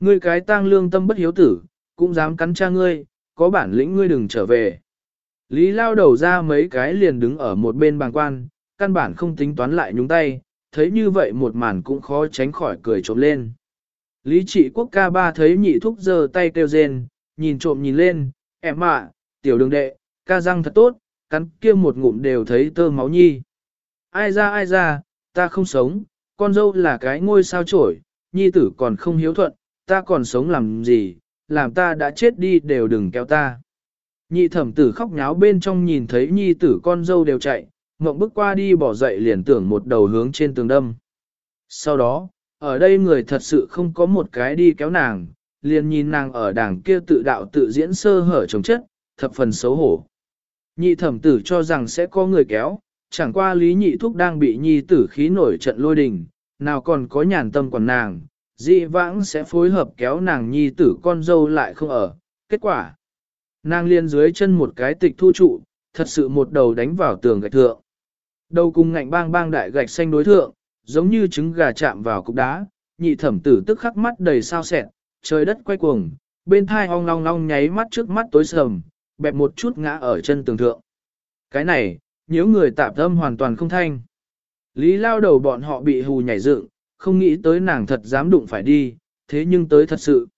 Ngươi cái tang lương tâm bất hiếu tử, cũng dám cắn cha ngươi, có bản lĩnh ngươi đừng trở về. Lý lao đầu ra mấy cái liền đứng ở một bên bàng quan, căn bản không tính toán lại nhúng tay, thấy như vậy một màn cũng khó tránh khỏi cười trộm lên. Lý trị quốc ca ba thấy nhị thúc giơ tay kêu rên, nhìn trộm nhìn lên, em ạ, tiểu đường đệ, ca răng thật tốt, cắn kia một ngụm đều thấy tơ máu nhi. Ai ra ai ra, ta không sống, con dâu là cái ngôi sao trổi, nhi tử còn không hiếu thuận, ta còn sống làm gì, làm ta đã chết đi đều đừng kéo ta. Nhị thẩm tử khóc nháo bên trong nhìn thấy nhi tử con dâu đều chạy, Mộng bước qua đi bỏ dậy liền tưởng một đầu hướng trên tường đâm. Sau đó, ở đây người thật sự không có một cái đi kéo nàng, liền nhìn nàng ở đảng kia tự đạo tự diễn sơ hở chống chất, thập phần xấu hổ. Nhị thẩm tử cho rằng sẽ có người kéo, chẳng qua lý nhị thúc đang bị nhi tử khí nổi trận lôi đình, nào còn có nhàn tâm còn nàng, dị vãng sẽ phối hợp kéo nàng nhi tử con dâu lại không ở. Kết quả, nàng liên dưới chân một cái tịch thu trụ, thật sự một đầu đánh vào tường gạch thượng. Đầu cùng ngạnh bang bang đại gạch xanh đối thượng, giống như trứng gà chạm vào cục đá, nhị thẩm tử tức khắc mắt đầy sao sẹn, trời đất quay cuồng, bên thai ong long long nháy mắt trước mắt tối sầm, bẹp một chút ngã ở chân tường thượng. Cái này, nếu người tạp tâm hoàn toàn không thanh. Lý lao đầu bọn họ bị hù nhảy dựng, không nghĩ tới nàng thật dám đụng phải đi, thế nhưng tới thật sự.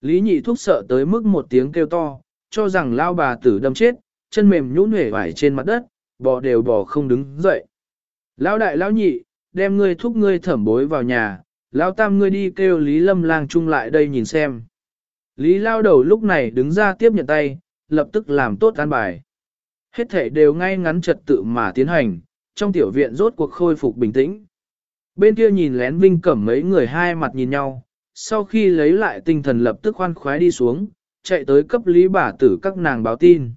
Lý nhị thúc sợ tới mức một tiếng kêu to, cho rằng lao bà tử đâm chết, chân mềm nhũn hể vải trên mặt đất, bò đều bò không đứng dậy. Lão đại lão nhị, đem ngươi thúc ngươi thẩm bối vào nhà, lão tam ngươi đi kêu Lý Lâm lang chung lại đây nhìn xem. Lý lao đầu lúc này đứng ra tiếp nhận tay, lập tức làm tốt an bài. Hết thể đều ngay ngắn trật tự mà tiến hành, trong tiểu viện rốt cuộc khôi phục bình tĩnh. Bên kia nhìn lén Vinh Cẩm mấy người hai mặt nhìn nhau, sau khi lấy lại tinh thần lập tức khoan khoái đi xuống, chạy tới cấp lý bà tử các nàng báo tin.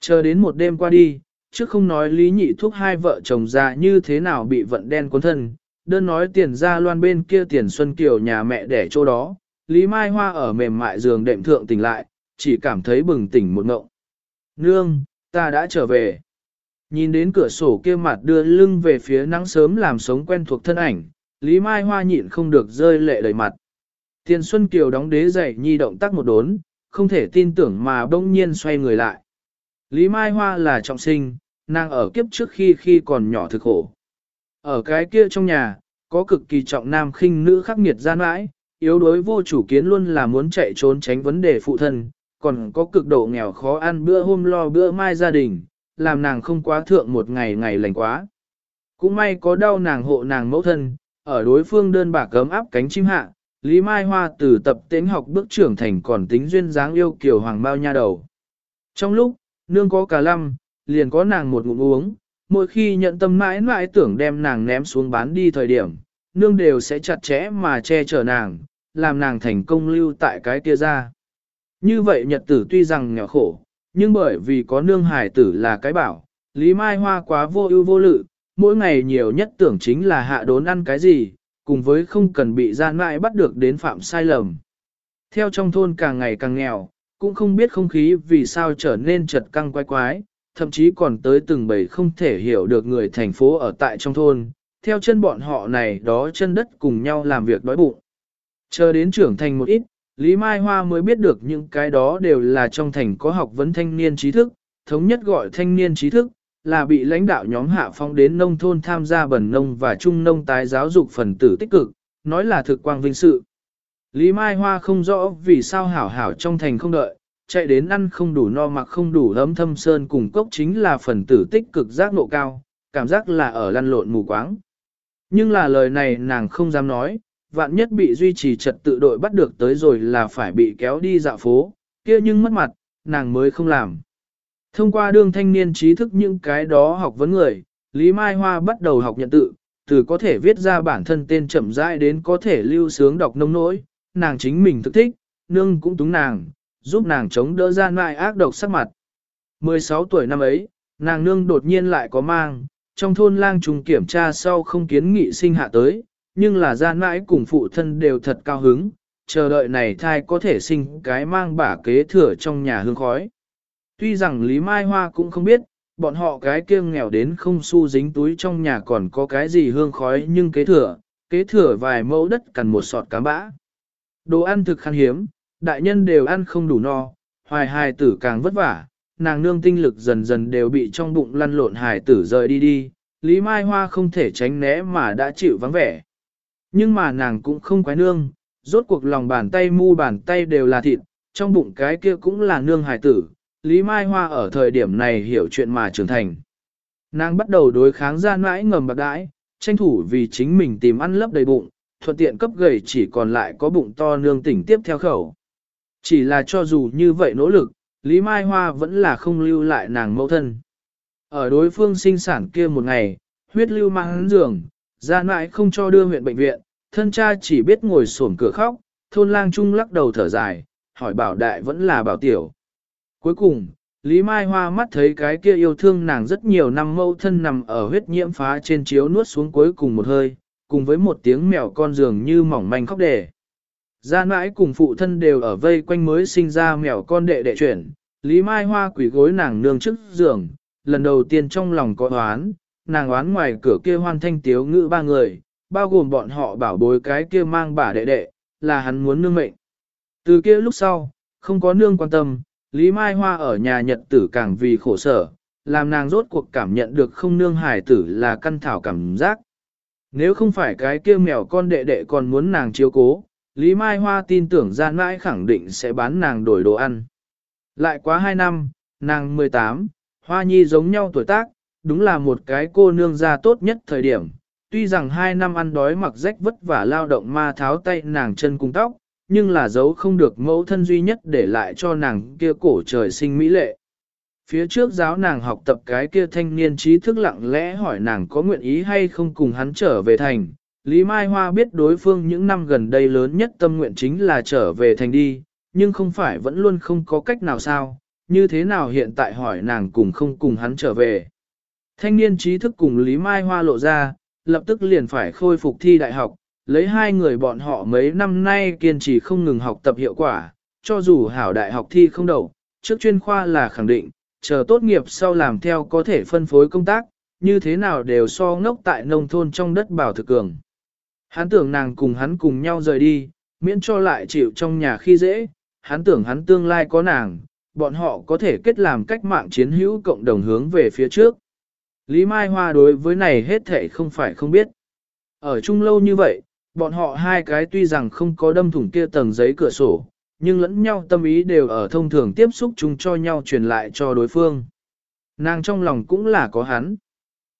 Chờ đến một đêm qua đi, chứ không nói lý nhị thuốc hai vợ chồng già như thế nào bị vận đen cuốn thân, đơn nói tiền ra loan bên kia tiền xuân kiều nhà mẹ đẻ chỗ đó, lý mai hoa ở mềm mại giường đệm thượng tỉnh lại, chỉ cảm thấy bừng tỉnh một ngộng. Nương, ta đã trở về. Nhìn đến cửa sổ kia mặt đưa lưng về phía nắng sớm làm sống quen thuộc thân ảnh, Lý Mai Hoa nhịn không được rơi lệ đầy mặt. Tiền Xuân Kiều đóng đế dậy nhi động tác một đốn, không thể tin tưởng mà bỗng nhiên xoay người lại. Lý Mai Hoa là trọng sinh, nàng ở kiếp trước khi khi còn nhỏ thực khổ. Ở cái kia trong nhà, có cực kỳ trọng nam khinh nữ khắc nghiệt gian mãi, yếu đối vô chủ kiến luôn là muốn chạy trốn tránh vấn đề phụ thân, còn có cực độ nghèo khó ăn bữa hôm lo bữa mai gia đình, làm nàng không quá thượng một ngày ngày lành quá. Cũng may có đau nàng hộ nàng mẫu thân, ở đối phương đơn bạc cấm áp cánh chim hạ, Lý Mai Hoa từ tập tiến học bước trưởng thành còn tính duyên dáng yêu kiều hoàng bao nha đầu. Trong lúc, nương có cả lăm, liền có nàng một ngụm uống, mỗi khi nhận tâm mãi mãi tưởng đem nàng ném xuống bán đi thời điểm, nương đều sẽ chặt chẽ mà che chở nàng, làm nàng thành công lưu tại cái kia ra. Như vậy nhật tử tuy rằng nghèo khổ, nhưng bởi vì có nương hải tử là cái bảo, Lý Mai Hoa quá vô ưu vô lự, mỗi ngày nhiều nhất tưởng chính là hạ đốn ăn cái gì, cùng với không cần bị gian mãi bắt được đến phạm sai lầm. Theo trong thôn càng ngày càng nghèo, cũng không biết không khí vì sao trở nên chật căng quái quái, thậm chí còn tới từng bầy không thể hiểu được người thành phố ở tại trong thôn, theo chân bọn họ này đó chân đất cùng nhau làm việc đói bụng. Chờ đến trưởng thành một ít, Lý Mai Hoa mới biết được những cái đó đều là trong thành có học vấn thanh niên trí thức, thống nhất gọi thanh niên trí thức, là bị lãnh đạo nhóm hạ phong đến nông thôn tham gia bẩn nông và trung nông tái giáo dục phần tử tích cực, nói là thực quang vinh sự. Lý Mai Hoa không rõ vì sao hảo hảo trong thành không đợi, chạy đến ăn không đủ no mặc không đủ ấm thâm sơn cùng cốc chính là phần tử tích cực giác nộ cao, cảm giác là ở lăn lộn mù quáng. Nhưng là lời này nàng không dám nói, vạn nhất bị duy trì trật tự đội bắt được tới rồi là phải bị kéo đi dạo phố, kia nhưng mất mặt, nàng mới không làm. Thông qua đương thanh niên trí thức những cái đó học vấn người, Lý Mai Hoa bắt đầu học nhận tự, từ có thể viết ra bản thân tên chậm rãi đến có thể lưu sướng đọc nông nỗi, nàng chính mình thức thích, nương cũng túng nàng, giúp nàng chống đỡ gian mại ác độc sắc mặt. 16 tuổi năm ấy, nàng nương đột nhiên lại có mang, trong thôn lang trùng kiểm tra sau không kiến nghị sinh hạ tới, nhưng là gian mãi cùng phụ thân đều thật cao hứng, chờ đợi này thai có thể sinh cái mang bả kế thừa trong nhà hương khói. Tuy rằng Lý Mai Hoa cũng không biết, bọn họ cái kia nghèo đến không xu dính túi trong nhà còn có cái gì hương khói nhưng kế thừa, kế thừa vài mẫu đất cần một sọt cá bã. Đồ ăn thực khan hiếm, đại nhân đều ăn không đủ no, hoài hài tử càng vất vả, nàng nương tinh lực dần dần đều bị trong bụng lăn lộn hài tử rời đi đi, Lý Mai Hoa không thể tránh né mà đã chịu vắng vẻ. Nhưng mà nàng cũng không quái nương, rốt cuộc lòng bàn tay mu bàn tay đều là thịt, trong bụng cái kia cũng là nương hài tử. Lý Mai Hoa ở thời điểm này hiểu chuyện mà trưởng thành. Nàng bắt đầu đối kháng ra mãi ngầm bạc đãi, tranh thủ vì chính mình tìm ăn lấp đầy bụng, thuận tiện cấp gầy chỉ còn lại có bụng to nương tỉnh tiếp theo khẩu. Chỉ là cho dù như vậy nỗ lực, Lý Mai Hoa vẫn là không lưu lại nàng mẫu thân. Ở đối phương sinh sản kia một ngày, huyết lưu mang hắn giường, ra mãi không cho đưa huyện bệnh viện, thân cha chỉ biết ngồi xổm cửa khóc, thôn lang trung lắc đầu thở dài, hỏi bảo đại vẫn là bảo tiểu. Cuối cùng, Lý Mai Hoa mắt thấy cái kia yêu thương nàng rất nhiều năm mâu thân nằm ở huyết nhiễm phá trên chiếu nuốt xuống cuối cùng một hơi, cùng với một tiếng mèo con giường như mỏng manh khóc đề. Gia mãi cùng phụ thân đều ở vây quanh mới sinh ra mèo con đệ đệ chuyển, Lý Mai Hoa quỷ gối nàng nương trước giường, lần đầu tiên trong lòng có oán, nàng oán ngoài cửa kia hoan thanh tiếu ngữ ba người, bao gồm bọn họ bảo bối cái kia mang bà đệ đệ, là hắn muốn nương mệnh. Từ kia lúc sau, không có nương quan tâm, Lý Mai Hoa ở nhà nhật tử càng vì khổ sở, làm nàng rốt cuộc cảm nhận được không nương hài tử là căn thảo cảm giác. Nếu không phải cái kia mèo con đệ đệ còn muốn nàng chiếu cố, Lý Mai Hoa tin tưởng gian mãi khẳng định sẽ bán nàng đổi đồ ăn. Lại quá 2 năm, nàng 18, Hoa Nhi giống nhau tuổi tác, đúng là một cái cô nương gia tốt nhất thời điểm. Tuy rằng 2 năm ăn đói mặc rách vất vả lao động ma tháo tay nàng chân cùng tóc, nhưng là giấu không được mẫu thân duy nhất để lại cho nàng kia cổ trời sinh mỹ lệ. Phía trước giáo nàng học tập cái kia thanh niên trí thức lặng lẽ hỏi nàng có nguyện ý hay không cùng hắn trở về thành. Lý Mai Hoa biết đối phương những năm gần đây lớn nhất tâm nguyện chính là trở về thành đi, nhưng không phải vẫn luôn không có cách nào sao, như thế nào hiện tại hỏi nàng cùng không cùng hắn trở về. Thanh niên trí thức cùng Lý Mai Hoa lộ ra, lập tức liền phải khôi phục thi đại học, lấy hai người bọn họ mấy năm nay kiên trì không ngừng học tập hiệu quả, cho dù hảo đại học thi không đậu, trước chuyên khoa là khẳng định, chờ tốt nghiệp sau làm theo có thể phân phối công tác, như thế nào đều so ngốc tại nông thôn trong đất bảo thực cường. Hắn tưởng nàng cùng hắn cùng nhau rời đi, miễn cho lại chịu trong nhà khi dễ, hắn tưởng hắn tương lai có nàng, bọn họ có thể kết làm cách mạng chiến hữu cộng đồng hướng về phía trước. Lý Mai Hoa đối với này hết thể không phải không biết. Ở chung lâu như vậy, bọn họ hai cái tuy rằng không có đâm thủng kia tầng giấy cửa sổ, nhưng lẫn nhau tâm ý đều ở thông thường tiếp xúc chung cho nhau truyền lại cho đối phương. Nàng trong lòng cũng là có hắn.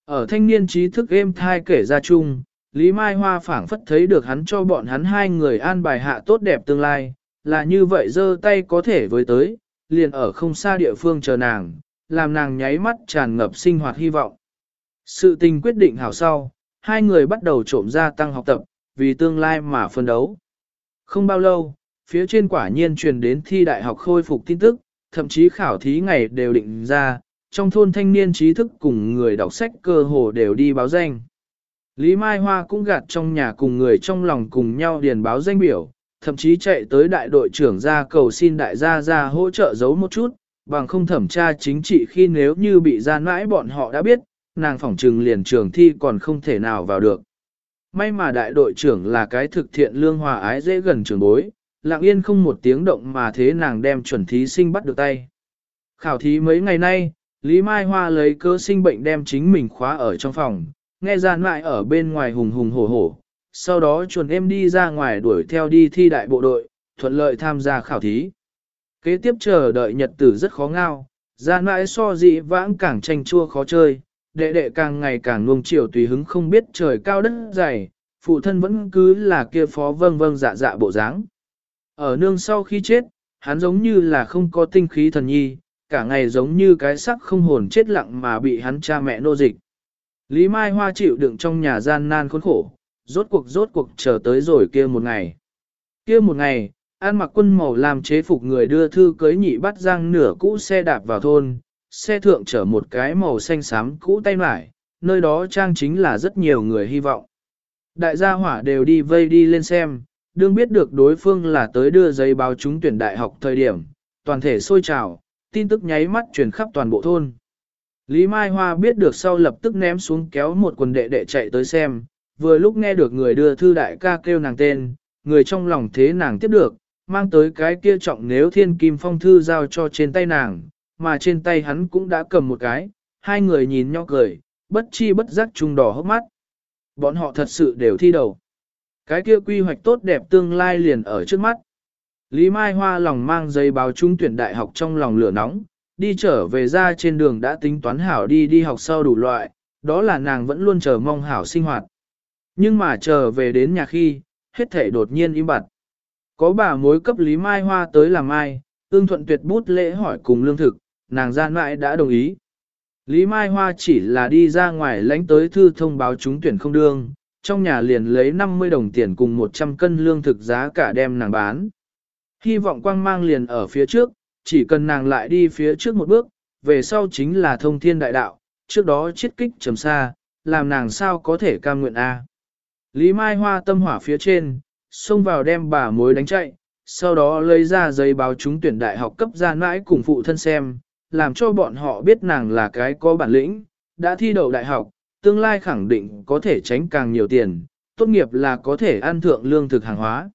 Ở thanh niên trí thức êm thai kể ra chung, Lý Mai Hoa phảng phất thấy được hắn cho bọn hắn hai người an bài hạ tốt đẹp tương lai, là như vậy giơ tay có thể với tới, liền ở không xa địa phương chờ nàng, làm nàng nháy mắt tràn ngập sinh hoạt hy vọng. Sự tình quyết định hảo sau, hai người bắt đầu trộm ra tăng học tập, vì tương lai mà phân đấu. Không bao lâu, phía trên quả nhiên truyền đến thi đại học khôi phục tin tức, thậm chí khảo thí ngày đều định ra, trong thôn thanh niên trí thức cùng người đọc sách cơ hồ đều đi báo danh. Lý Mai Hoa cũng gạt trong nhà cùng người trong lòng cùng nhau điền báo danh biểu, thậm chí chạy tới đại đội trưởng ra cầu xin đại gia ra hỗ trợ giấu một chút, bằng không thẩm tra chính trị khi nếu như bị gian mãi bọn họ đã biết, nàng phỏng trừng liền trường thi còn không thể nào vào được. May mà đại đội trưởng là cái thực thiện lương hòa ái dễ gần trường bối, lặng yên không một tiếng động mà thế nàng đem chuẩn thí sinh bắt được tay. Khảo thí mấy ngày nay, Lý Mai Hoa lấy cơ sinh bệnh đem chính mình khóa ở trong phòng, nghe gian mại ở bên ngoài hùng hùng hổ hổ, sau đó chuồn em đi ra ngoài đuổi theo đi thi đại bộ đội, thuận lợi tham gia khảo thí. Kế tiếp chờ đợi nhật tử rất khó ngao, gian mại so dị vãng càng tranh chua khó chơi, đệ đệ càng ngày càng nuông chiều tùy hứng không biết trời cao đất dày, phụ thân vẫn cứ là kia phó vâng vâng dạ dạ bộ dáng. Ở nương sau khi chết, hắn giống như là không có tinh khí thần nhi, cả ngày giống như cái sắc không hồn chết lặng mà bị hắn cha mẹ nô dịch. Lý Mai Hoa chịu đựng trong nhà gian nan khốn khổ, rốt cuộc rốt cuộc chờ tới rồi kia một ngày. Kia một ngày, An mặc quân màu làm chế phục người đưa thư cưới nhị bắt giang nửa cũ xe đạp vào thôn, xe thượng chở một cái màu xanh xám cũ tay mải, nơi đó trang chính là rất nhiều người hy vọng. Đại gia hỏa đều đi vây đi lên xem, đương biết được đối phương là tới đưa giấy báo trúng tuyển đại học thời điểm, toàn thể sôi trào, tin tức nháy mắt truyền khắp toàn bộ thôn. Lý Mai Hoa biết được sau lập tức ném xuống kéo một quần đệ đệ chạy tới xem, vừa lúc nghe được người đưa thư đại ca kêu nàng tên, người trong lòng thế nàng tiếp được, mang tới cái kia trọng nếu thiên kim phong thư giao cho trên tay nàng, mà trên tay hắn cũng đã cầm một cái, hai người nhìn nhau cười, bất chi bất giác trùng đỏ hốc mắt. Bọn họ thật sự đều thi đầu. Cái kia quy hoạch tốt đẹp tương lai liền ở trước mắt. Lý Mai Hoa lòng mang giấy báo trung tuyển đại học trong lòng lửa nóng, đi trở về ra trên đường đã tính toán hảo đi đi học sau đủ loại, đó là nàng vẫn luôn chờ mong hảo sinh hoạt. Nhưng mà chờ về đến nhà khi, hết thể đột nhiên im bặt. Có bà mối cấp Lý Mai Hoa tới làm ai, ương thuận tuyệt bút lễ hỏi cùng lương thực, nàng gian mãi đã đồng ý. Lý Mai Hoa chỉ là đi ra ngoài lãnh tới thư thông báo trúng tuyển không đương, trong nhà liền lấy 50 đồng tiền cùng 100 cân lương thực giá cả đem nàng bán. Hy vọng quang mang liền ở phía trước, chỉ cần nàng lại đi phía trước một bước, về sau chính là thông thiên đại đạo, trước đó chiết kích trầm xa, làm nàng sao có thể cam nguyện A. Lý Mai Hoa tâm hỏa phía trên, xông vào đem bà mối đánh chạy, sau đó lấy ra giấy báo trúng tuyển đại học cấp ra mãi cùng phụ thân xem, làm cho bọn họ biết nàng là cái có bản lĩnh, đã thi đậu đại học, tương lai khẳng định có thể tránh càng nhiều tiền, tốt nghiệp là có thể ăn thượng lương thực hàng hóa.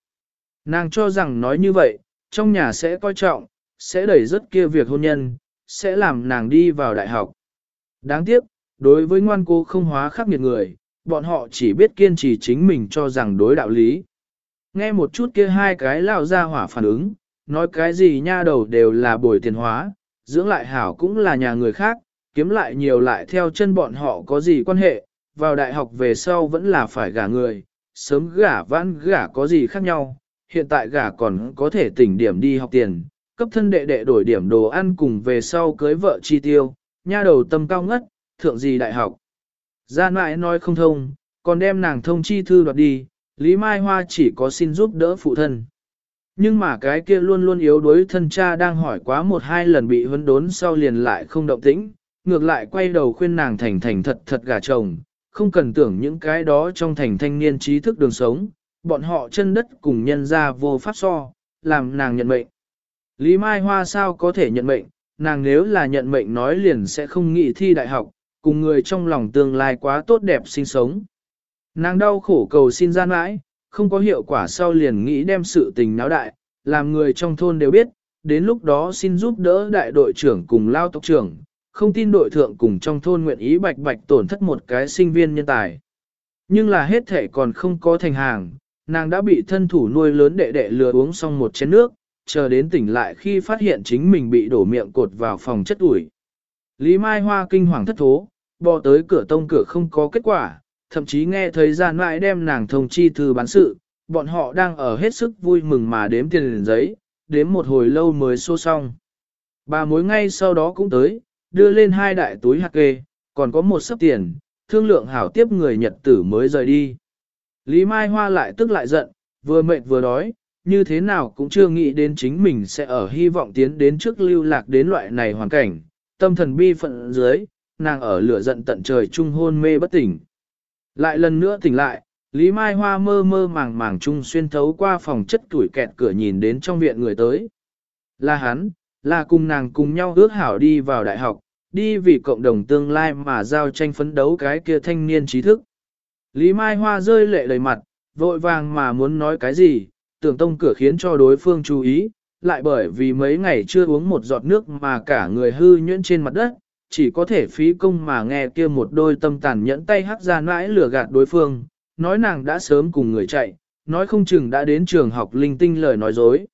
Nàng cho rằng nói như vậy, trong nhà sẽ coi trọng, sẽ đẩy rất kia việc hôn nhân, sẽ làm nàng đi vào đại học. Đáng tiếc, đối với ngoan cô không hóa khắc nghiệt người, bọn họ chỉ biết kiên trì chính mình cho rằng đối đạo lý. Nghe một chút kia hai cái lao ra hỏa phản ứng, nói cái gì nha đầu đều là bồi tiền hóa, dưỡng lại hảo cũng là nhà người khác, kiếm lại nhiều lại theo chân bọn họ có gì quan hệ, vào đại học về sau vẫn là phải gả người, sớm gả vãn gả có gì khác nhau, hiện tại gả còn có thể tỉnh điểm đi học tiền, cấp thân đệ đệ đổi điểm đồ ăn cùng về sau cưới vợ chi tiêu, nha đầu tâm cao ngất, thượng gì đại học. Gia nại nói không thông, còn đem nàng thông chi thư đoạt đi, Lý Mai Hoa chỉ có xin giúp đỡ phụ thân. Nhưng mà cái kia luôn luôn yếu đuối thân cha đang hỏi quá một hai lần bị vấn đốn sau liền lại không động tĩnh, ngược lại quay đầu khuyên nàng thành thành thật thật gả chồng, không cần tưởng những cái đó trong thành thanh niên trí thức đường sống, bọn họ chân đất cùng nhân ra vô pháp so, làm nàng nhận mệnh. Lý Mai Hoa sao có thể nhận mệnh, nàng nếu là nhận mệnh nói liền sẽ không nghĩ thi đại học, cùng người trong lòng tương lai quá tốt đẹp sinh sống. Nàng đau khổ cầu xin gian mãi, không có hiệu quả sau liền nghĩ đem sự tình náo đại, làm người trong thôn đều biết, đến lúc đó xin giúp đỡ đại đội trưởng cùng lao tộc trưởng, không tin đội thượng cùng trong thôn nguyện ý bạch bạch tổn thất một cái sinh viên nhân tài. Nhưng là hết thể còn không có thành hàng, nàng đã bị thân thủ nuôi lớn đệ đệ lừa uống xong một chén nước, chờ đến tỉnh lại khi phát hiện chính mình bị đổ miệng cột vào phòng chất ủi. Lý Mai Hoa kinh hoàng thất thố, bò tới cửa tông cửa không có kết quả, thậm chí nghe thấy gian mãi đem nàng thông chi thư bán sự, bọn họ đang ở hết sức vui mừng mà đếm tiền liền giấy, đếm một hồi lâu mới xô xong. Bà mối ngay sau đó cũng tới, đưa lên hai đại túi hạt kê, còn có một sấp tiền, thương lượng hảo tiếp người Nhật tử mới rời đi. Lý Mai Hoa lại tức lại giận, vừa mệt vừa đói, như thế nào cũng chưa nghĩ đến chính mình sẽ ở hy vọng tiến đến trước lưu lạc đến loại này hoàn cảnh, tâm thần bi phận dưới, nàng ở lửa giận tận trời trung hôn mê bất tỉnh. Lại lần nữa tỉnh lại, Lý Mai Hoa mơ mơ màng màng trung xuyên thấu qua phòng chất tuổi kẹt cửa nhìn đến trong viện người tới. Là hắn, là cùng nàng cùng nhau ước hảo đi vào đại học, đi vì cộng đồng tương lai mà giao tranh phấn đấu cái kia thanh niên trí thức. Lý Mai Hoa rơi lệ đầy mặt, vội vàng mà muốn nói cái gì, tưởng tông cửa khiến cho đối phương chú ý, lại bởi vì mấy ngày chưa uống một giọt nước mà cả người hư nhuyễn trên mặt đất, chỉ có thể phí công mà nghe kia một đôi tâm tàn nhẫn tay hắc ra mãi lừa gạt đối phương, nói nàng đã sớm cùng người chạy, nói không chừng đã đến trường học linh tinh lời nói dối.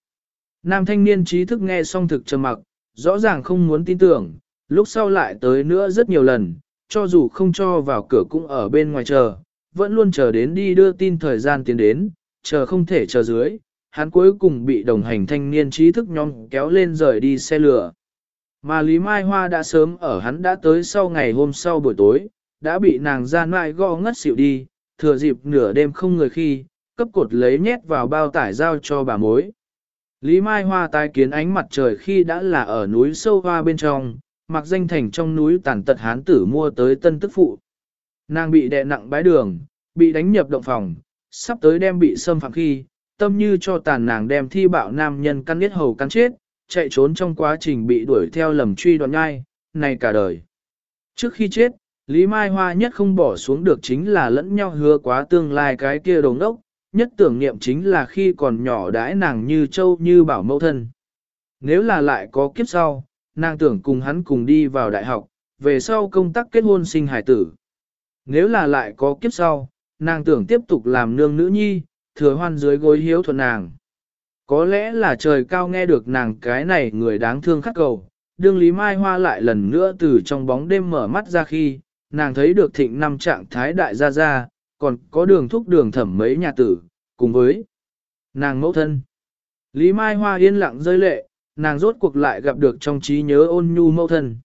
Nam thanh niên trí thức nghe xong thực trầm mặc, rõ ràng không muốn tin tưởng, lúc sau lại tới nữa rất nhiều lần, cho dù không cho vào cửa cũng ở bên ngoài chờ, vẫn luôn chờ đến đi đưa tin thời gian tiến đến, chờ không thể chờ dưới, hắn cuối cùng bị đồng hành thanh niên trí thức nhóm kéo lên rời đi xe lửa. Mà Lý Mai Hoa đã sớm ở hắn đã tới sau ngày hôm sau buổi tối, đã bị nàng gian ngoài gõ ngất xỉu đi, thừa dịp nửa đêm không người khi, cấp cột lấy nhét vào bao tải giao cho bà mối. Lý Mai Hoa tái kiến ánh mặt trời khi đã là ở núi sâu hoa bên trong, mặc danh thành trong núi tàn tật hán tử mua tới tân tức phụ. Nàng bị đè nặng bái đường, bị đánh nhập động phòng, sắp tới đem bị xâm phạm khi, tâm như cho tàn nàng đem thi bạo nam nhân căn biết hầu căn chết, chạy trốn trong quá trình bị đuổi theo lầm truy đoạn ngai, này cả đời. Trước khi chết, Lý Mai Hoa nhất không bỏ xuống được chính là lẫn nhau hứa quá tương lai cái kia đồng đốc, nhất tưởng niệm chính là khi còn nhỏ đãi nàng như châu như bảo mẫu thân. Nếu là lại có kiếp sau, nàng tưởng cùng hắn cùng đi vào đại học, về sau công tác kết hôn sinh hải tử. Nếu là lại có kiếp sau, nàng tưởng tiếp tục làm nương nữ nhi, thừa hoan dưới gối hiếu thuận nàng. Có lẽ là trời cao nghe được nàng cái này người đáng thương khắc cầu, đương Lý Mai Hoa lại lần nữa từ trong bóng đêm mở mắt ra khi, nàng thấy được thịnh năm trạng thái đại gia gia, còn có đường thúc đường thẩm mấy nhà tử, cùng với nàng mẫu thân. Lý Mai Hoa yên lặng rơi lệ, nàng rốt cuộc lại gặp được trong trí nhớ ôn nhu mẫu thân.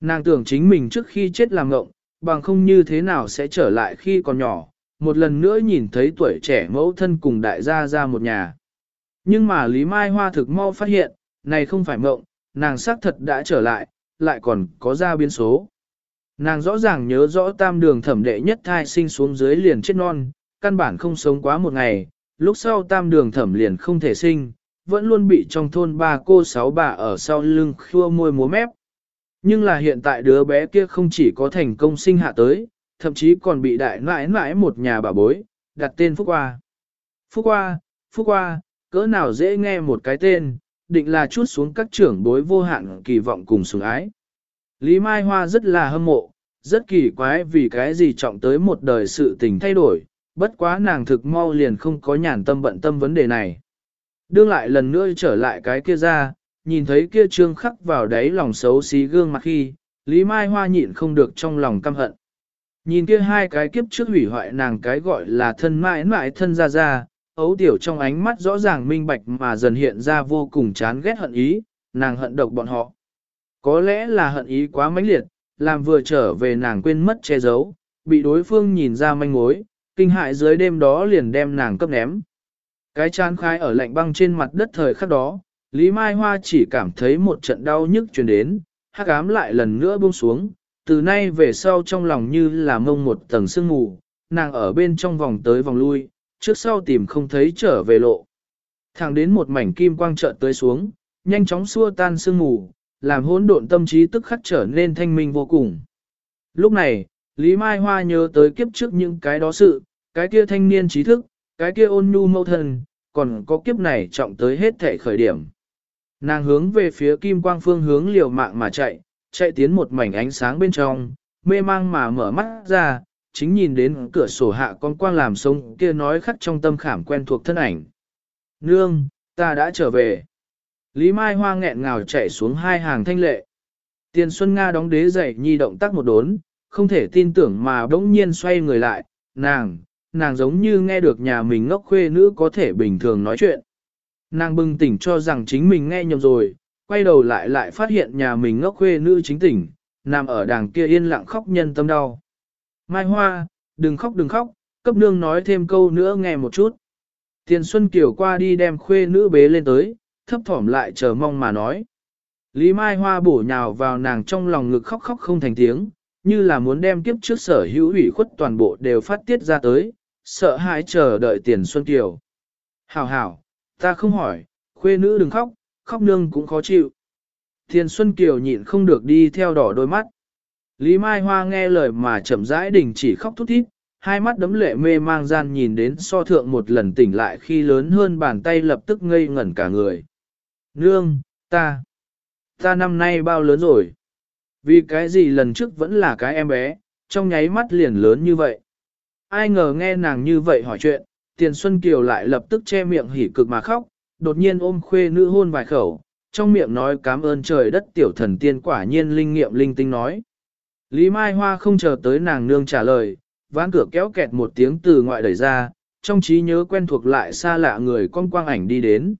Nàng tưởng chính mình trước khi chết làm ngộng, bằng không như thế nào sẽ trở lại khi còn nhỏ, một lần nữa nhìn thấy tuổi trẻ mẫu thân cùng đại gia ra một nhà. Nhưng mà Lý Mai Hoa thực mau phát hiện, này không phải mộng, nàng xác thật đã trở lại, lại còn có ra biến số. Nàng rõ ràng nhớ rõ tam đường thẩm đệ nhất thai sinh xuống dưới liền chết non, căn bản không sống quá một ngày, lúc sau tam đường thẩm liền không thể sinh, vẫn luôn bị trong thôn ba cô sáu bà ở sau lưng khua môi múa mép. Nhưng là hiện tại đứa bé kia không chỉ có thành công sinh hạ tới, thậm chí còn bị đại nãi nãi một nhà bà bối, đặt tên Phúc Hoa. Phúc Hoa, Phúc Hoa, cỡ nào dễ nghe một cái tên, định là chút xuống các trưởng bối vô hạn kỳ vọng cùng sủng ái. Lý Mai Hoa rất là hâm mộ, rất kỳ quái vì cái gì trọng tới một đời sự tình thay đổi, bất quá nàng thực mau liền không có nhàn tâm bận tâm vấn đề này. Đương lại lần nữa trở lại cái kia ra, nhìn thấy kia trương khắc vào đáy lòng xấu xí gương mặt khi, Lý Mai Hoa nhịn không được trong lòng căm hận. Nhìn kia hai cái kiếp trước hủy hoại nàng cái gọi là thân mãi mãi thân ra ra, ấu tiểu trong ánh mắt rõ ràng minh bạch mà dần hiện ra vô cùng chán ghét hận ý, nàng hận độc bọn họ. Có lẽ là hận ý quá mãnh liệt, làm vừa trở về nàng quên mất che giấu, bị đối phương nhìn ra manh mối, kinh hại dưới đêm đó liền đem nàng cấp ném. Cái chán khai ở lạnh băng trên mặt đất thời khắc đó, Lý Mai Hoa chỉ cảm thấy một trận đau nhức truyền đến, hắc ám lại lần nữa buông xuống, từ nay về sau trong lòng như là mông một tầng sương mù, nàng ở bên trong vòng tới vòng lui, trước sau tìm không thấy trở về lộ. Thẳng đến một mảnh kim quang chợt tới xuống, nhanh chóng xua tan sương mù, làm hỗn độn tâm trí tức khắc trở nên thanh minh vô cùng. Lúc này, Lý Mai Hoa nhớ tới kiếp trước những cái đó sự, cái kia thanh niên trí thức, cái kia ôn nhu mâu thân, còn có kiếp này trọng tới hết thể khởi điểm. Nàng hướng về phía kim quang phương hướng liều mạng mà chạy, chạy tiến một mảnh ánh sáng bên trong, mê mang mà mở mắt ra, chính nhìn đến cửa sổ hạ con quang làm sông kia nói khắc trong tâm khảm quen thuộc thân ảnh. Nương, ta đã trở về. Lý Mai Hoa nghẹn ngào chạy xuống hai hàng thanh lệ. Tiền Xuân Nga đóng đế dậy nhi động tác một đốn, không thể tin tưởng mà bỗng nhiên xoay người lại, nàng, nàng giống như nghe được nhà mình ngốc khuê nữ có thể bình thường nói chuyện. Nàng bừng tỉnh cho rằng chính mình nghe nhầm rồi, quay đầu lại lại phát hiện nhà mình ngốc khuê nữ chính tỉnh, nằm ở đàng kia yên lặng khóc nhân tâm đau. Mai Hoa, đừng khóc đừng khóc, cấp nương nói thêm câu nữa nghe một chút. Tiền Xuân Kiều qua đi đem khuê nữ bế lên tới, thấp thỏm lại chờ mong mà nói. Lý Mai Hoa bổ nhào vào nàng trong lòng ngực khóc khóc không thành tiếng, như là muốn đem kiếp trước sở hữu ủy khuất toàn bộ đều phát tiết ra tới, sợ hãi chờ đợi tiền Xuân Kiều. Hảo hảo, ta không hỏi, khuê nữ đừng khóc, khóc nương cũng khó chịu. Thiền Xuân Kiều nhịn không được đi theo đỏ đôi mắt. Lý Mai Hoa nghe lời mà chậm rãi đình chỉ khóc thút thít, hai mắt đấm lệ mê mang gian nhìn đến so thượng một lần tỉnh lại khi lớn hơn bàn tay lập tức ngây ngẩn cả người. Nương, ta, ta năm nay bao lớn rồi? Vì cái gì lần trước vẫn là cái em bé, trong nháy mắt liền lớn như vậy. Ai ngờ nghe nàng như vậy hỏi chuyện, Tiền Xuân Kiều lại lập tức che miệng hỉ cực mà khóc, đột nhiên ôm khuê nữ hôn vài khẩu, trong miệng nói cảm ơn trời đất tiểu thần tiên quả nhiên linh nghiệm linh tinh nói. Lý Mai Hoa không chờ tới nàng nương trả lời, ván cửa kéo kẹt một tiếng từ ngoại đẩy ra, trong trí nhớ quen thuộc lại xa lạ người con quang ảnh đi đến.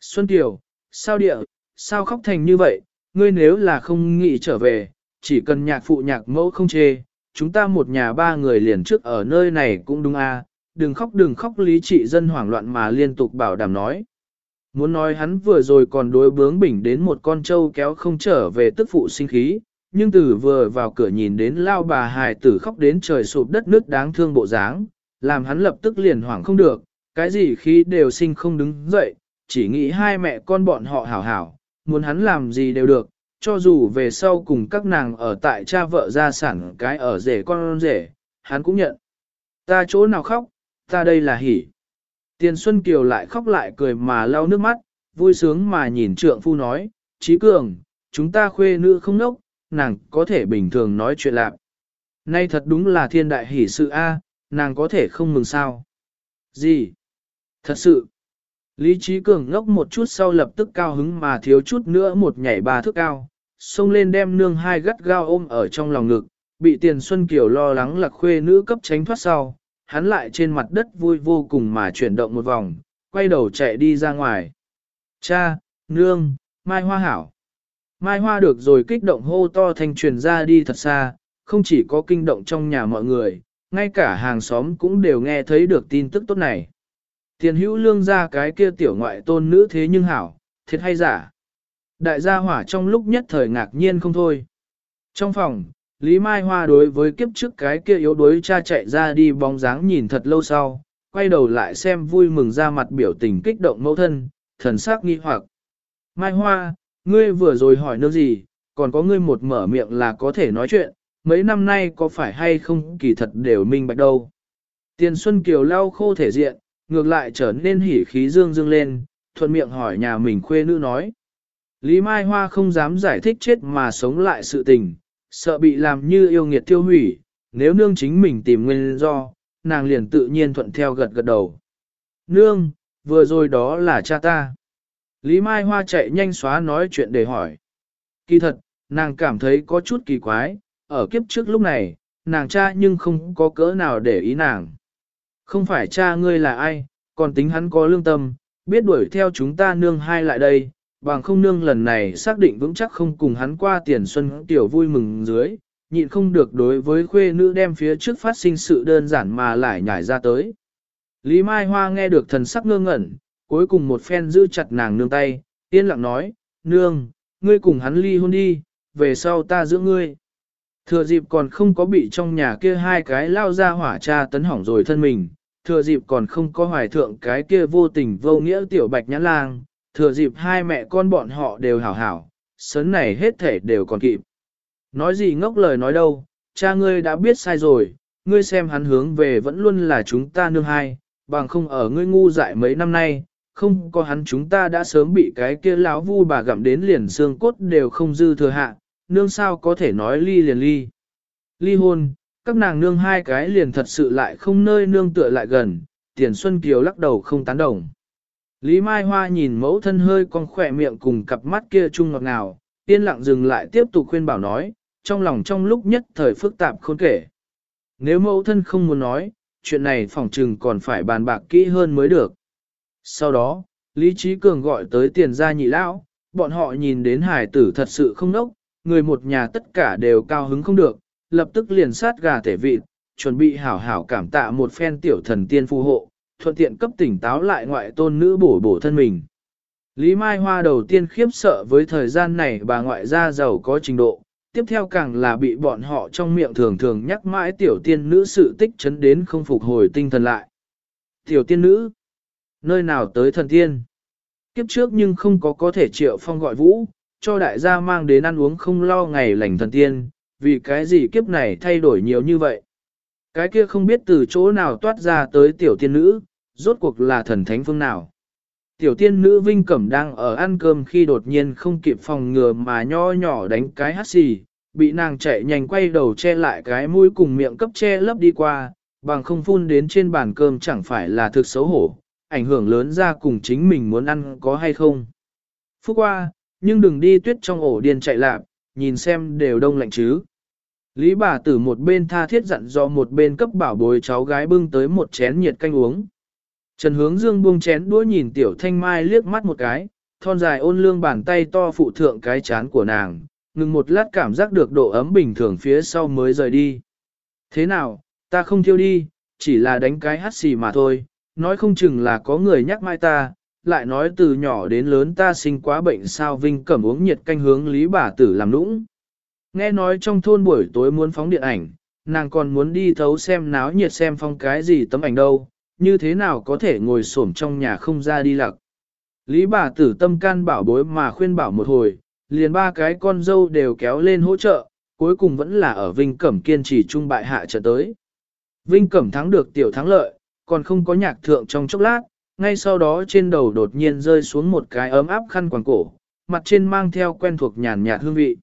Xuân Kiều, sao địa, sao khóc thành như vậy, ngươi nếu là không nghĩ trở về, chỉ cần nhạc phụ nhạc mẫu không chê, chúng ta một nhà ba người liền trước ở nơi này cũng đúng a, đừng khóc đừng khóc lý trị dân hoảng loạn mà liên tục bảo đảm nói. Muốn nói hắn vừa rồi còn đối bướng bỉnh đến một con trâu kéo không trở về tức phụ sinh khí, nhưng từ vừa vào cửa nhìn đến lao bà hài tử khóc đến trời sụp đất nước đáng thương bộ dáng, làm hắn lập tức liền hoảng không được, cái gì khi đều sinh không đứng dậy, chỉ nghĩ hai mẹ con bọn họ hảo hảo, muốn hắn làm gì đều được, cho dù về sau cùng các nàng ở tại cha vợ gia sản cái ở rể con rể, hắn cũng nhận. Ta chỗ nào khóc, ta đây là hỉ. Tiền Xuân Kiều lại khóc lại cười mà lau nước mắt, vui sướng mà nhìn trượng phu nói, Chí Cường, chúng ta khuê nữ không nốc, nàng có thể bình thường nói chuyện lạc. Nay thật đúng là thiên đại hỷ sự A, nàng có thể không mừng sao. Gì? Thật sự. Lý Trí Cường ngốc một chút sau lập tức cao hứng mà thiếu chút nữa một nhảy ba thước cao, xông lên đem nương hai gắt gao ôm ở trong lòng ngực, bị tiền Xuân Kiều lo lắng lạc khuê nữ cấp tránh thoát sau, hắn lại trên mặt đất vui vô cùng mà chuyển động một vòng, quay đầu chạy đi ra ngoài. Cha, nương, mai hoa hảo. Mai hoa được rồi kích động hô to thành truyền ra đi thật xa, không chỉ có kinh động trong nhà mọi người, ngay cả hàng xóm cũng đều nghe thấy được tin tức tốt này. Tiền hữu lương ra cái kia tiểu ngoại tôn nữ thế nhưng hảo, thiệt hay giả. Đại gia hỏa trong lúc nhất thời ngạc nhiên không thôi. Trong phòng, Lý Mai Hoa đối với kiếp trước cái kia yếu đuối cha chạy ra đi bóng dáng nhìn thật lâu sau, quay đầu lại xem vui mừng ra mặt biểu tình kích động mẫu thân, thần sắc nghi hoặc. Mai Hoa, ngươi vừa rồi hỏi nương gì, còn có ngươi một mở miệng là có thể nói chuyện, mấy năm nay có phải hay không kỳ thật đều minh bạch đâu. Tiền Xuân Kiều lau khô thể diện, ngược lại trở nên hỉ khí dương dương lên, thuận miệng hỏi nhà mình khuê nữ nói. Lý Mai Hoa không dám giải thích chết mà sống lại sự tình, sợ bị làm như yêu nghiệt tiêu hủy, nếu nương chính mình tìm nguyên do, nàng liền tự nhiên thuận theo gật gật đầu. Nương, vừa rồi đó là cha ta. Lý Mai Hoa chạy nhanh xóa nói chuyện để hỏi. Kỳ thật, nàng cảm thấy có chút kỳ quái, ở kiếp trước lúc này, nàng cha nhưng không có cỡ nào để ý nàng. Không phải cha ngươi là ai, còn tính hắn có lương tâm, biết đuổi theo chúng ta nương hai lại đây, bằng không nương lần này xác định vững chắc không cùng hắn qua tiền xuân tiểu vui mừng dưới, nhịn không được đối với khuê nữ đem phía trước phát sinh sự đơn giản mà lại nhảy ra tới. Lý Mai Hoa nghe được thần sắc ngơ ngẩn, cuối cùng một phen giữ chặt nàng nương tay, yên lặng nói, nương, ngươi cùng hắn ly hôn đi, về sau ta giữ ngươi. Thừa dịp còn không có bị trong nhà kia hai cái lao ra hỏa cha tấn hỏng rồi thân mình, thừa dịp còn không có hoài thượng cái kia vô tình vô nghĩa tiểu bạch nhãn lang, thừa dịp hai mẹ con bọn họ đều hảo hảo, sớn này hết thể đều còn kịp. Nói gì ngốc lời nói đâu, cha ngươi đã biết sai rồi, ngươi xem hắn hướng về vẫn luôn là chúng ta nương hai, bằng không ở ngươi ngu dại mấy năm nay, không có hắn chúng ta đã sớm bị cái kia lão vu bà gặm đến liền xương cốt đều không dư thừa hạ, nương sao có thể nói ly liền ly. Ly hôn, các nàng nương hai cái liền thật sự lại không nơi nương tựa lại gần, tiền xuân kiều lắc đầu không tán đồng. Lý Mai Hoa nhìn mẫu thân hơi con khỏe miệng cùng cặp mắt kia chung ngọt ngào, yên lặng dừng lại tiếp tục khuyên bảo nói, trong lòng trong lúc nhất thời phức tạp khôn kể. Nếu mẫu thân không muốn nói, chuyện này phòng trừng còn phải bàn bạc kỹ hơn mới được. Sau đó, Lý Trí Cường gọi tới tiền gia nhị lão, bọn họ nhìn đến hải tử thật sự không nốc, người một nhà tất cả đều cao hứng không được, lập tức liền sát gà thể vịt, chuẩn bị hảo hảo cảm tạ một phen tiểu thần tiên phù hộ, thuận tiện cấp tỉnh táo lại ngoại tôn nữ bổ bổ thân mình. Lý Mai Hoa đầu tiên khiếp sợ với thời gian này bà ngoại gia giàu có trình độ, tiếp theo càng là bị bọn họ trong miệng thường thường nhắc mãi tiểu tiên nữ sự tích chấn đến không phục hồi tinh thần lại. Tiểu tiên nữ, nơi nào tới thần tiên? Kiếp trước nhưng không có có thể triệu phong gọi vũ, cho đại gia mang đến ăn uống không lo ngày lành thần tiên, vì cái gì kiếp này thay đổi nhiều như vậy. Cái kia không biết từ chỗ nào toát ra tới tiểu tiên nữ, rốt cuộc là thần thánh phương nào. Tiểu tiên nữ Vinh Cẩm đang ở ăn cơm khi đột nhiên không kịp phòng ngừa mà nho nhỏ đánh cái hát xì, bị nàng chạy nhanh quay đầu che lại cái mũi cùng miệng cấp che lấp đi qua, bằng không phun đến trên bàn cơm chẳng phải là thực xấu hổ, ảnh hưởng lớn ra cùng chính mình muốn ăn có hay không. Phúc qua, nhưng đừng đi tuyết trong ổ điên chạy lạp, nhìn xem đều đông lạnh chứ. Lý bà tử một bên tha thiết dặn do một bên cấp bảo bối cháu gái bưng tới một chén nhiệt canh uống. Trần hướng dương buông chén đũa nhìn tiểu thanh mai liếc mắt một cái, thon dài ôn lương bàn tay to phụ thượng cái chán của nàng, ngừng một lát cảm giác được độ ấm bình thường phía sau mới rời đi. Thế nào, ta không thiêu đi, chỉ là đánh cái hát xì mà thôi, nói không chừng là có người nhắc mai ta, lại nói từ nhỏ đến lớn ta sinh quá bệnh sao vinh cẩm uống nhiệt canh hướng lý bà tử làm nũng. Nghe nói trong thôn buổi tối muốn phóng điện ảnh, nàng còn muốn đi thấu xem náo nhiệt xem phong cái gì tấm ảnh đâu, như thế nào có thể ngồi xổm trong nhà không ra đi lặc. Lý bà tử tâm can bảo bối mà khuyên bảo một hồi, liền ba cái con dâu đều kéo lên hỗ trợ, cuối cùng vẫn là ở Vinh Cẩm kiên trì trung bại hạ trở tới. Vinh Cẩm thắng được tiểu thắng lợi, còn không có nhạc thượng trong chốc lát, ngay sau đó trên đầu đột nhiên rơi xuống một cái ấm áp khăn quàng cổ, mặt trên mang theo quen thuộc nhàn nhạt hương vị.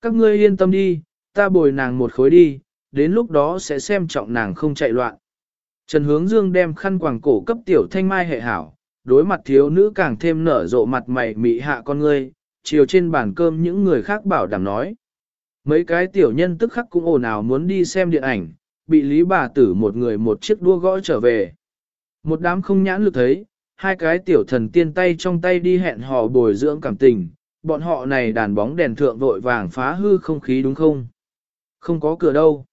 Các ngươi yên tâm đi, ta bồi nàng một khối đi, đến lúc đó sẽ xem trọng nàng không chạy loạn. Trần Hướng Dương đem khăn quàng cổ cấp tiểu thanh mai hệ hảo, đối mặt thiếu nữ càng thêm nở rộ mặt mày mị hạ con ngươi, chiều trên bàn cơm những người khác bảo đảm nói. Mấy cái tiểu nhân tức khắc cũng ồn ào muốn đi xem điện ảnh, bị lý bà tử một người một chiếc đua gõ trở về. Một đám không nhãn lực thấy, hai cái tiểu thần tiên tay trong tay đi hẹn hò bồi dưỡng cảm tình, bọn họ này đàn bóng đèn thượng vội vàng phá hư không khí đúng không? Không có cửa đâu.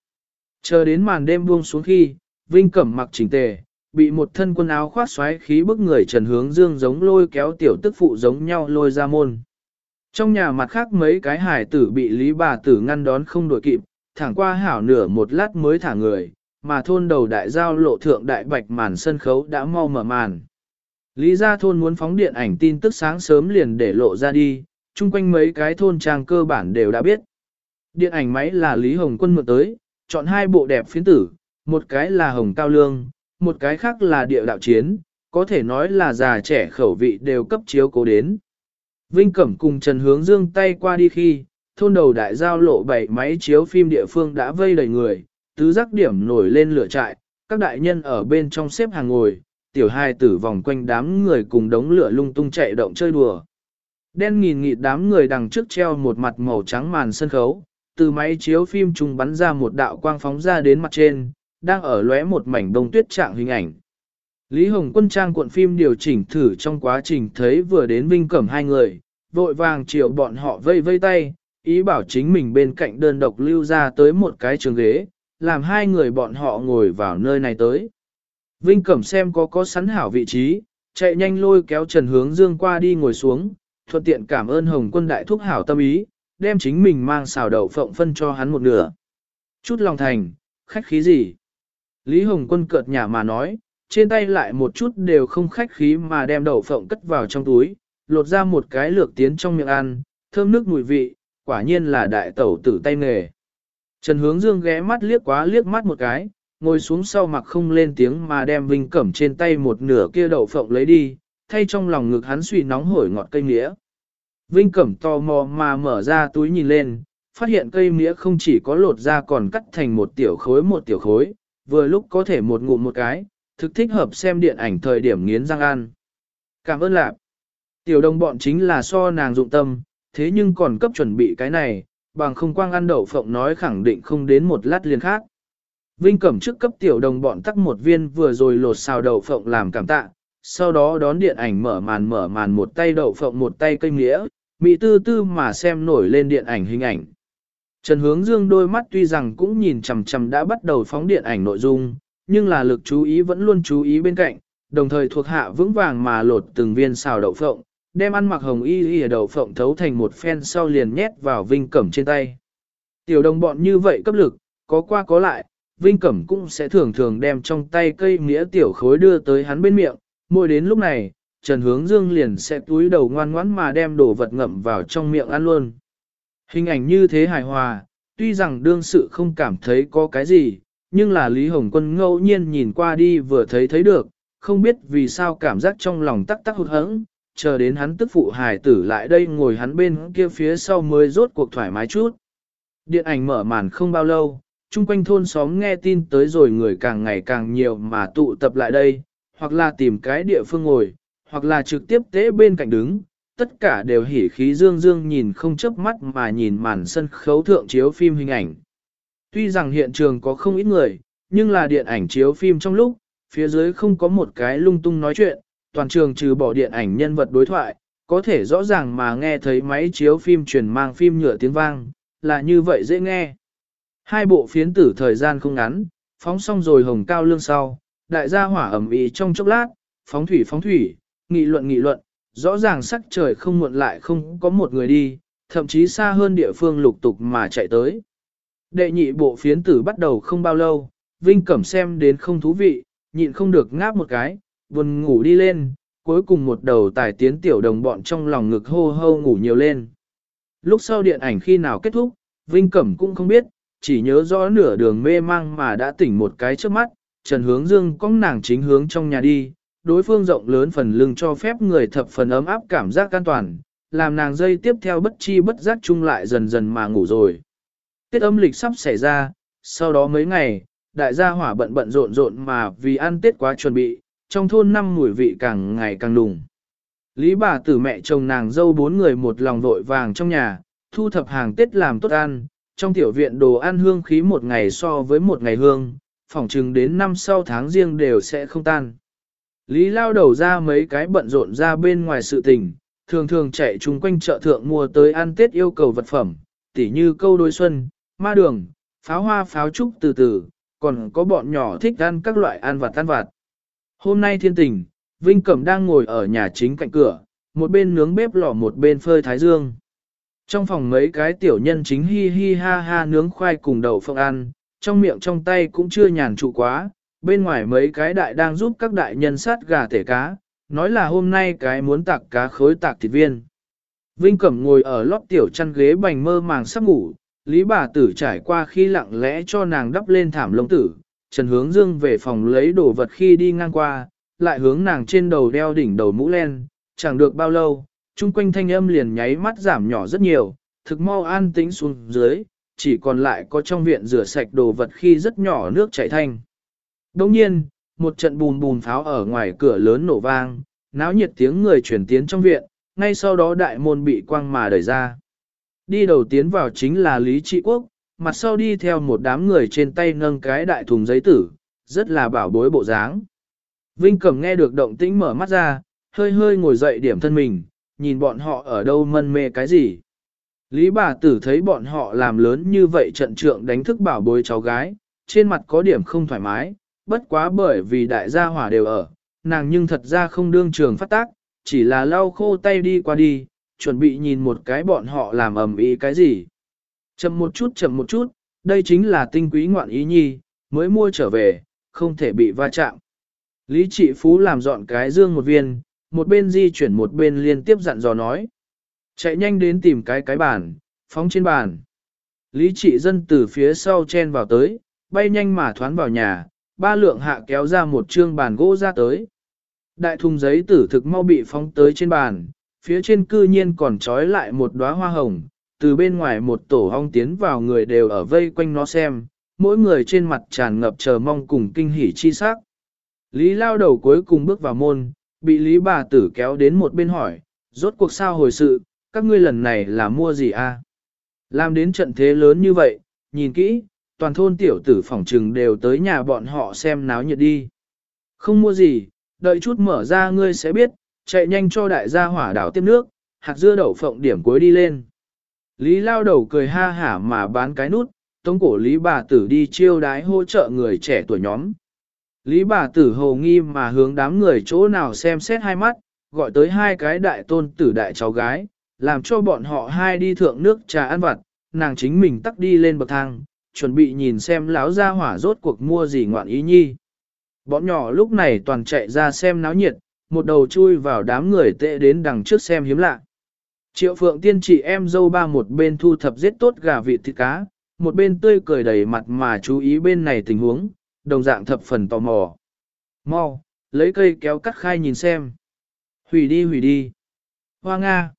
Chờ đến màn đêm buông xuống khi, Vinh Cẩm mặc chỉnh tề, bị một thân quần áo khoát xoáy khí bức người trần hướng dương giống lôi kéo tiểu tức phụ giống nhau lôi ra môn. Trong nhà mặt khác mấy cái hải tử bị lý bà tử ngăn đón không đổi kịp, thẳng qua hảo nửa một lát mới thả người, mà thôn đầu đại giao lộ thượng đại bạch màn sân khấu đã mau mở màn. Lý gia thôn muốn phóng điện ảnh tin tức sáng sớm liền để lộ ra đi, chung quanh mấy cái thôn trang cơ bản đều đã biết. Điện ảnh máy là Lý Hồng Quân mượn tới, chọn hai bộ đẹp phiến tử, một cái là Hồng Cao Lương, một cái khác là địa đạo chiến, có thể nói là già trẻ khẩu vị đều cấp chiếu cố đến. Vinh Cẩm cùng Trần Hướng Dương tay qua đi khi, thôn đầu đại giao lộ bảy máy chiếu phim địa phương đã vây đầy người, tứ giác điểm nổi lên lửa trại, các đại nhân ở bên trong xếp hàng ngồi, tiểu hai tử vòng quanh đám người cùng đống lửa lung tung chạy động chơi đùa. Đen nghìn nghịt đám người đằng trước treo một mặt màu trắng màn sân khấu, từ máy chiếu phim trùng bắn ra một đạo quang phóng ra đến mặt trên, đang ở lóe một mảnh đông tuyết trạng hình ảnh. Lý Hồng Quân trang cuộn phim điều chỉnh thử trong quá trình thấy vừa đến Vinh Cẩm hai người, vội vàng chiều bọn họ vây vây tay, ý bảo chính mình bên cạnh đơn độc lưu ra tới một cái trường ghế, làm hai người bọn họ ngồi vào nơi này tới. Vinh Cẩm xem có có sẵn hảo vị trí, chạy nhanh lôi kéo Trần Hướng Dương qua đi ngồi xuống, thuận tiện cảm ơn Hồng quân đại thúc hảo tâm ý, đem chính mình mang xào đậu phộng phân cho hắn một nửa. Chút lòng thành, khách khí gì? Lý Hồng quân cợt nhả mà nói, trên tay lại một chút đều không khách khí mà đem đậu phộng cất vào trong túi, lột ra một cái lược tiến trong miệng ăn, thơm nước mùi vị, quả nhiên là đại tẩu tử tay nghề. Trần Hướng Dương ghé mắt liếc quá liếc mắt một cái, ngồi xuống sau mặc không lên tiếng mà đem Vinh Cẩm trên tay một nửa kia đậu phộng lấy đi, thay trong lòng ngực hắn suy nóng hổi ngọt cây mía. Vinh Cẩm tò mò mà mở ra túi nhìn lên, phát hiện cây mía không chỉ có lột ra còn cắt thành một tiểu khối một tiểu khối, vừa lúc có thể một ngụm một cái, thực thích hợp xem điện ảnh thời điểm nghiến răng ăn. Cảm ơn lạc. Tiểu đồng bọn chính là so nàng dụng tâm, thế nhưng còn cấp chuẩn bị cái này, bằng không quang ăn đậu phộng nói khẳng định không đến một lát liền khác. Vinh Cẩm trước cấp tiểu đồng bọn tắc một viên vừa rồi lột xào đậu phộng làm cảm tạ, sau đó đón điện ảnh mở màn mở màn một tay đậu phộng một tay cây nghĩa, mị tư tư mà xem nổi lên điện ảnh hình ảnh. Trần Hướng Dương đôi mắt tuy rằng cũng nhìn chằm chằm đã bắt đầu phóng điện ảnh nội dung, nhưng là lực chú ý vẫn luôn chú ý bên cạnh, đồng thời thuộc hạ vững vàng mà lột từng viên xào đậu phộng, đem ăn mặc hồng y y ở đậu phộng thấu thành một phen sau liền nhét vào Vinh Cẩm trên tay. Tiểu đồng bọn như vậy cấp lực, có qua có lại, Vinh Cẩm cũng sẽ thường thường đem trong tay cây nghĩa tiểu khối đưa tới hắn bên miệng, mỗi đến lúc này, Trần Hướng Dương liền sẽ túi đầu ngoan ngoãn mà đem đồ vật ngậm vào trong miệng ăn luôn. Hình ảnh như thế hài hòa, tuy rằng đương sự không cảm thấy có cái gì, nhưng là Lý Hồng Quân ngẫu nhiên nhìn qua đi vừa thấy thấy được, không biết vì sao cảm giác trong lòng tắc tắc hụt hẫng, chờ đến hắn tức phụ hài tử lại đây ngồi hắn bên kia phía sau mới rốt cuộc thoải mái chút. Điện ảnh mở màn không bao lâu, chung quanh thôn xóm nghe tin tới rồi người càng ngày càng nhiều mà tụ tập lại đây, hoặc là tìm cái địa phương ngồi, hoặc là trực tiếp tế bên cạnh đứng, tất cả đều hỉ khí dương dương nhìn không chớp mắt mà nhìn màn sân khấu thượng chiếu phim hình ảnh. Tuy rằng hiện trường có không ít người, nhưng là điện ảnh chiếu phim trong lúc, phía dưới không có một cái lung tung nói chuyện, toàn trường trừ bỏ điện ảnh nhân vật đối thoại, có thể rõ ràng mà nghe thấy máy chiếu phim truyền mang phim nhựa tiếng vang, là như vậy dễ nghe. Hai bộ phiến tử thời gian không ngắn, phóng xong rồi hồng cao lương sau, đại gia hỏa ẩm ý trong chốc lát, phóng thủy phóng thủy, nghị luận nghị luận, rõ ràng sắc trời không muộn lại không có một người đi, thậm chí xa hơn địa phương lục tục mà chạy tới. Đệ nhị bộ phiến tử bắt đầu không bao lâu, Vinh Cẩm xem đến không thú vị, nhịn không được ngáp một cái, buồn ngủ đi lên, cuối cùng một đầu tài tiến tiểu đồng bọn trong lòng ngực hô hô ngủ nhiều lên. Lúc sau điện ảnh khi nào kết thúc, Vinh Cẩm cũng không biết, chỉ nhớ rõ nửa đường mê mang mà đã tỉnh một cái trước mắt, Trần Hướng Dương cong nàng chính hướng trong nhà đi, đối phương rộng lớn phần lưng cho phép người thập phần ấm áp cảm giác an toàn, làm nàng dây tiếp theo bất chi bất giác chung lại dần dần mà ngủ rồi. Tết âm lịch sắp xảy ra, sau đó mấy ngày, đại gia hỏa bận bận rộn rộn mà vì ăn Tết quá chuẩn bị, trong thôn năm mùi vị càng ngày càng đùng. Lý bà tử mẹ chồng nàng dâu bốn người một lòng vội vàng trong nhà, thu thập hàng Tết làm tốt ăn, trong tiểu viện đồ ăn hương khí một ngày so với một ngày hương, phỏng chừng đến năm sau tháng riêng đều sẽ không tan. Lý lao đầu ra mấy cái bận rộn ra bên ngoài sự tình, thường thường chạy chung quanh chợ thượng mua tới ăn Tết yêu cầu vật phẩm, tỉ như câu đôi xuân, ma đường, pháo hoa pháo trúc từ từ, còn có bọn nhỏ thích ăn các loại ăn vặt ăn vặt. Hôm nay thiên tình, Vinh Cẩm đang ngồi ở nhà chính cạnh cửa, một bên nướng bếp lò một bên phơi thái dương. Trong phòng mấy cái tiểu nhân chính hi hi ha ha nướng khoai cùng đậu phộng ăn, trong miệng trong tay cũng chưa nhàn trụ quá, bên ngoài mấy cái đại đang giúp các đại nhân sát gà tể cá, nói là hôm nay cái muốn tạc cá khối tạc thịt viên. Vinh Cẩm ngồi ở lót tiểu chăn ghế bành mơ màng sắp ngủ, Lý bà tử trải qua khi lặng lẽ cho nàng đắp lên thảm lông tử, Trần Hướng Dương về phòng lấy đồ vật khi đi ngang qua, lại hướng nàng trên đầu đeo đỉnh đầu mũ len, chẳng được bao lâu, chung quanh thanh âm liền nháy mắt giảm nhỏ rất nhiều, thực mau an tĩnh xuống dưới, chỉ còn lại có trong viện rửa sạch đồ vật khi rất nhỏ nước chảy thanh. Đồng nhiên, một trận bùn bùn pháo ở ngoài cửa lớn nổ vang, náo nhiệt tiếng người chuyển tiến trong viện, ngay sau đó đại môn bị quang mà đẩy ra. Đi đầu tiến vào chính là Lý Trị Quốc, mặt sau đi theo một đám người trên tay nâng cái đại thùng giấy tử, rất là bảo bối bộ dáng. Vinh Cẩm nghe được động tĩnh mở mắt ra, hơi hơi ngồi dậy điểm thân mình, nhìn bọn họ ở đâu mân mê cái gì. Lý bà tử thấy bọn họ làm lớn như vậy trận trượng đánh thức bảo bối cháu gái, trên mặt có điểm không thoải mái, bất quá bởi vì đại gia hỏa đều ở, nàng nhưng thật ra không đương trường phát tác, chỉ là lau khô tay đi qua đi, chuẩn bị nhìn một cái bọn họ làm ầm ý cái gì. Chậm một chút chậm một chút, đây chính là tinh quý ngoạn ý nhi, mới mua trở về, không thể bị va chạm. Lý trị phú làm dọn cái dương một viên, một bên di chuyển một bên liên tiếp dặn dò nói. Chạy nhanh đến tìm cái cái bàn, phóng trên bàn. Lý trị dân từ phía sau chen vào tới, bay nhanh mà thoán vào nhà, ba lượng hạ kéo ra một trương bàn gỗ ra tới. Đại thùng giấy tử thực mau bị phóng tới trên bàn, phía trên cư nhiên còn trói lại một đóa hoa hồng, từ bên ngoài một tổ hong tiến vào người đều ở vây quanh nó xem, mỗi người trên mặt tràn ngập chờ mong cùng kinh hỉ chi sắc. Lý lao đầu cuối cùng bước vào môn, bị Lý bà tử kéo đến một bên hỏi, rốt cuộc sao hồi sự, các ngươi lần này là mua gì a? À? Làm đến trận thế lớn như vậy, nhìn kỹ, toàn thôn tiểu tử phỏng trừng đều tới nhà bọn họ xem náo nhiệt đi. Không mua gì, đợi chút mở ra ngươi sẽ biết, chạy nhanh cho đại gia hỏa đảo tiếp nước, hạt dưa đậu phộng điểm cuối đi lên. Lý lao đầu cười ha hả mà bán cái nút, tống cổ Lý bà tử đi chiêu đái hỗ trợ người trẻ tuổi nhóm. Lý bà tử hồ nghi mà hướng đám người chỗ nào xem xét hai mắt, gọi tới hai cái đại tôn tử đại cháu gái, làm cho bọn họ hai đi thượng nước trà ăn vặt, nàng chính mình tắt đi lên bậc thang, chuẩn bị nhìn xem lão gia hỏa rốt cuộc mua gì ngoạn ý nhi. Bọn nhỏ lúc này toàn chạy ra xem náo nhiệt, một đầu chui vào đám người tệ đến đằng trước xem hiếm lạ. Triệu phượng tiên chị em dâu ba một bên thu thập giết tốt gà vịt thịt cá, một bên tươi cười đầy mặt mà chú ý bên này tình huống, đồng dạng thập phần tò mò. Mau, lấy cây kéo cắt khai nhìn xem. Hủy đi hủy đi. Hoa Nga.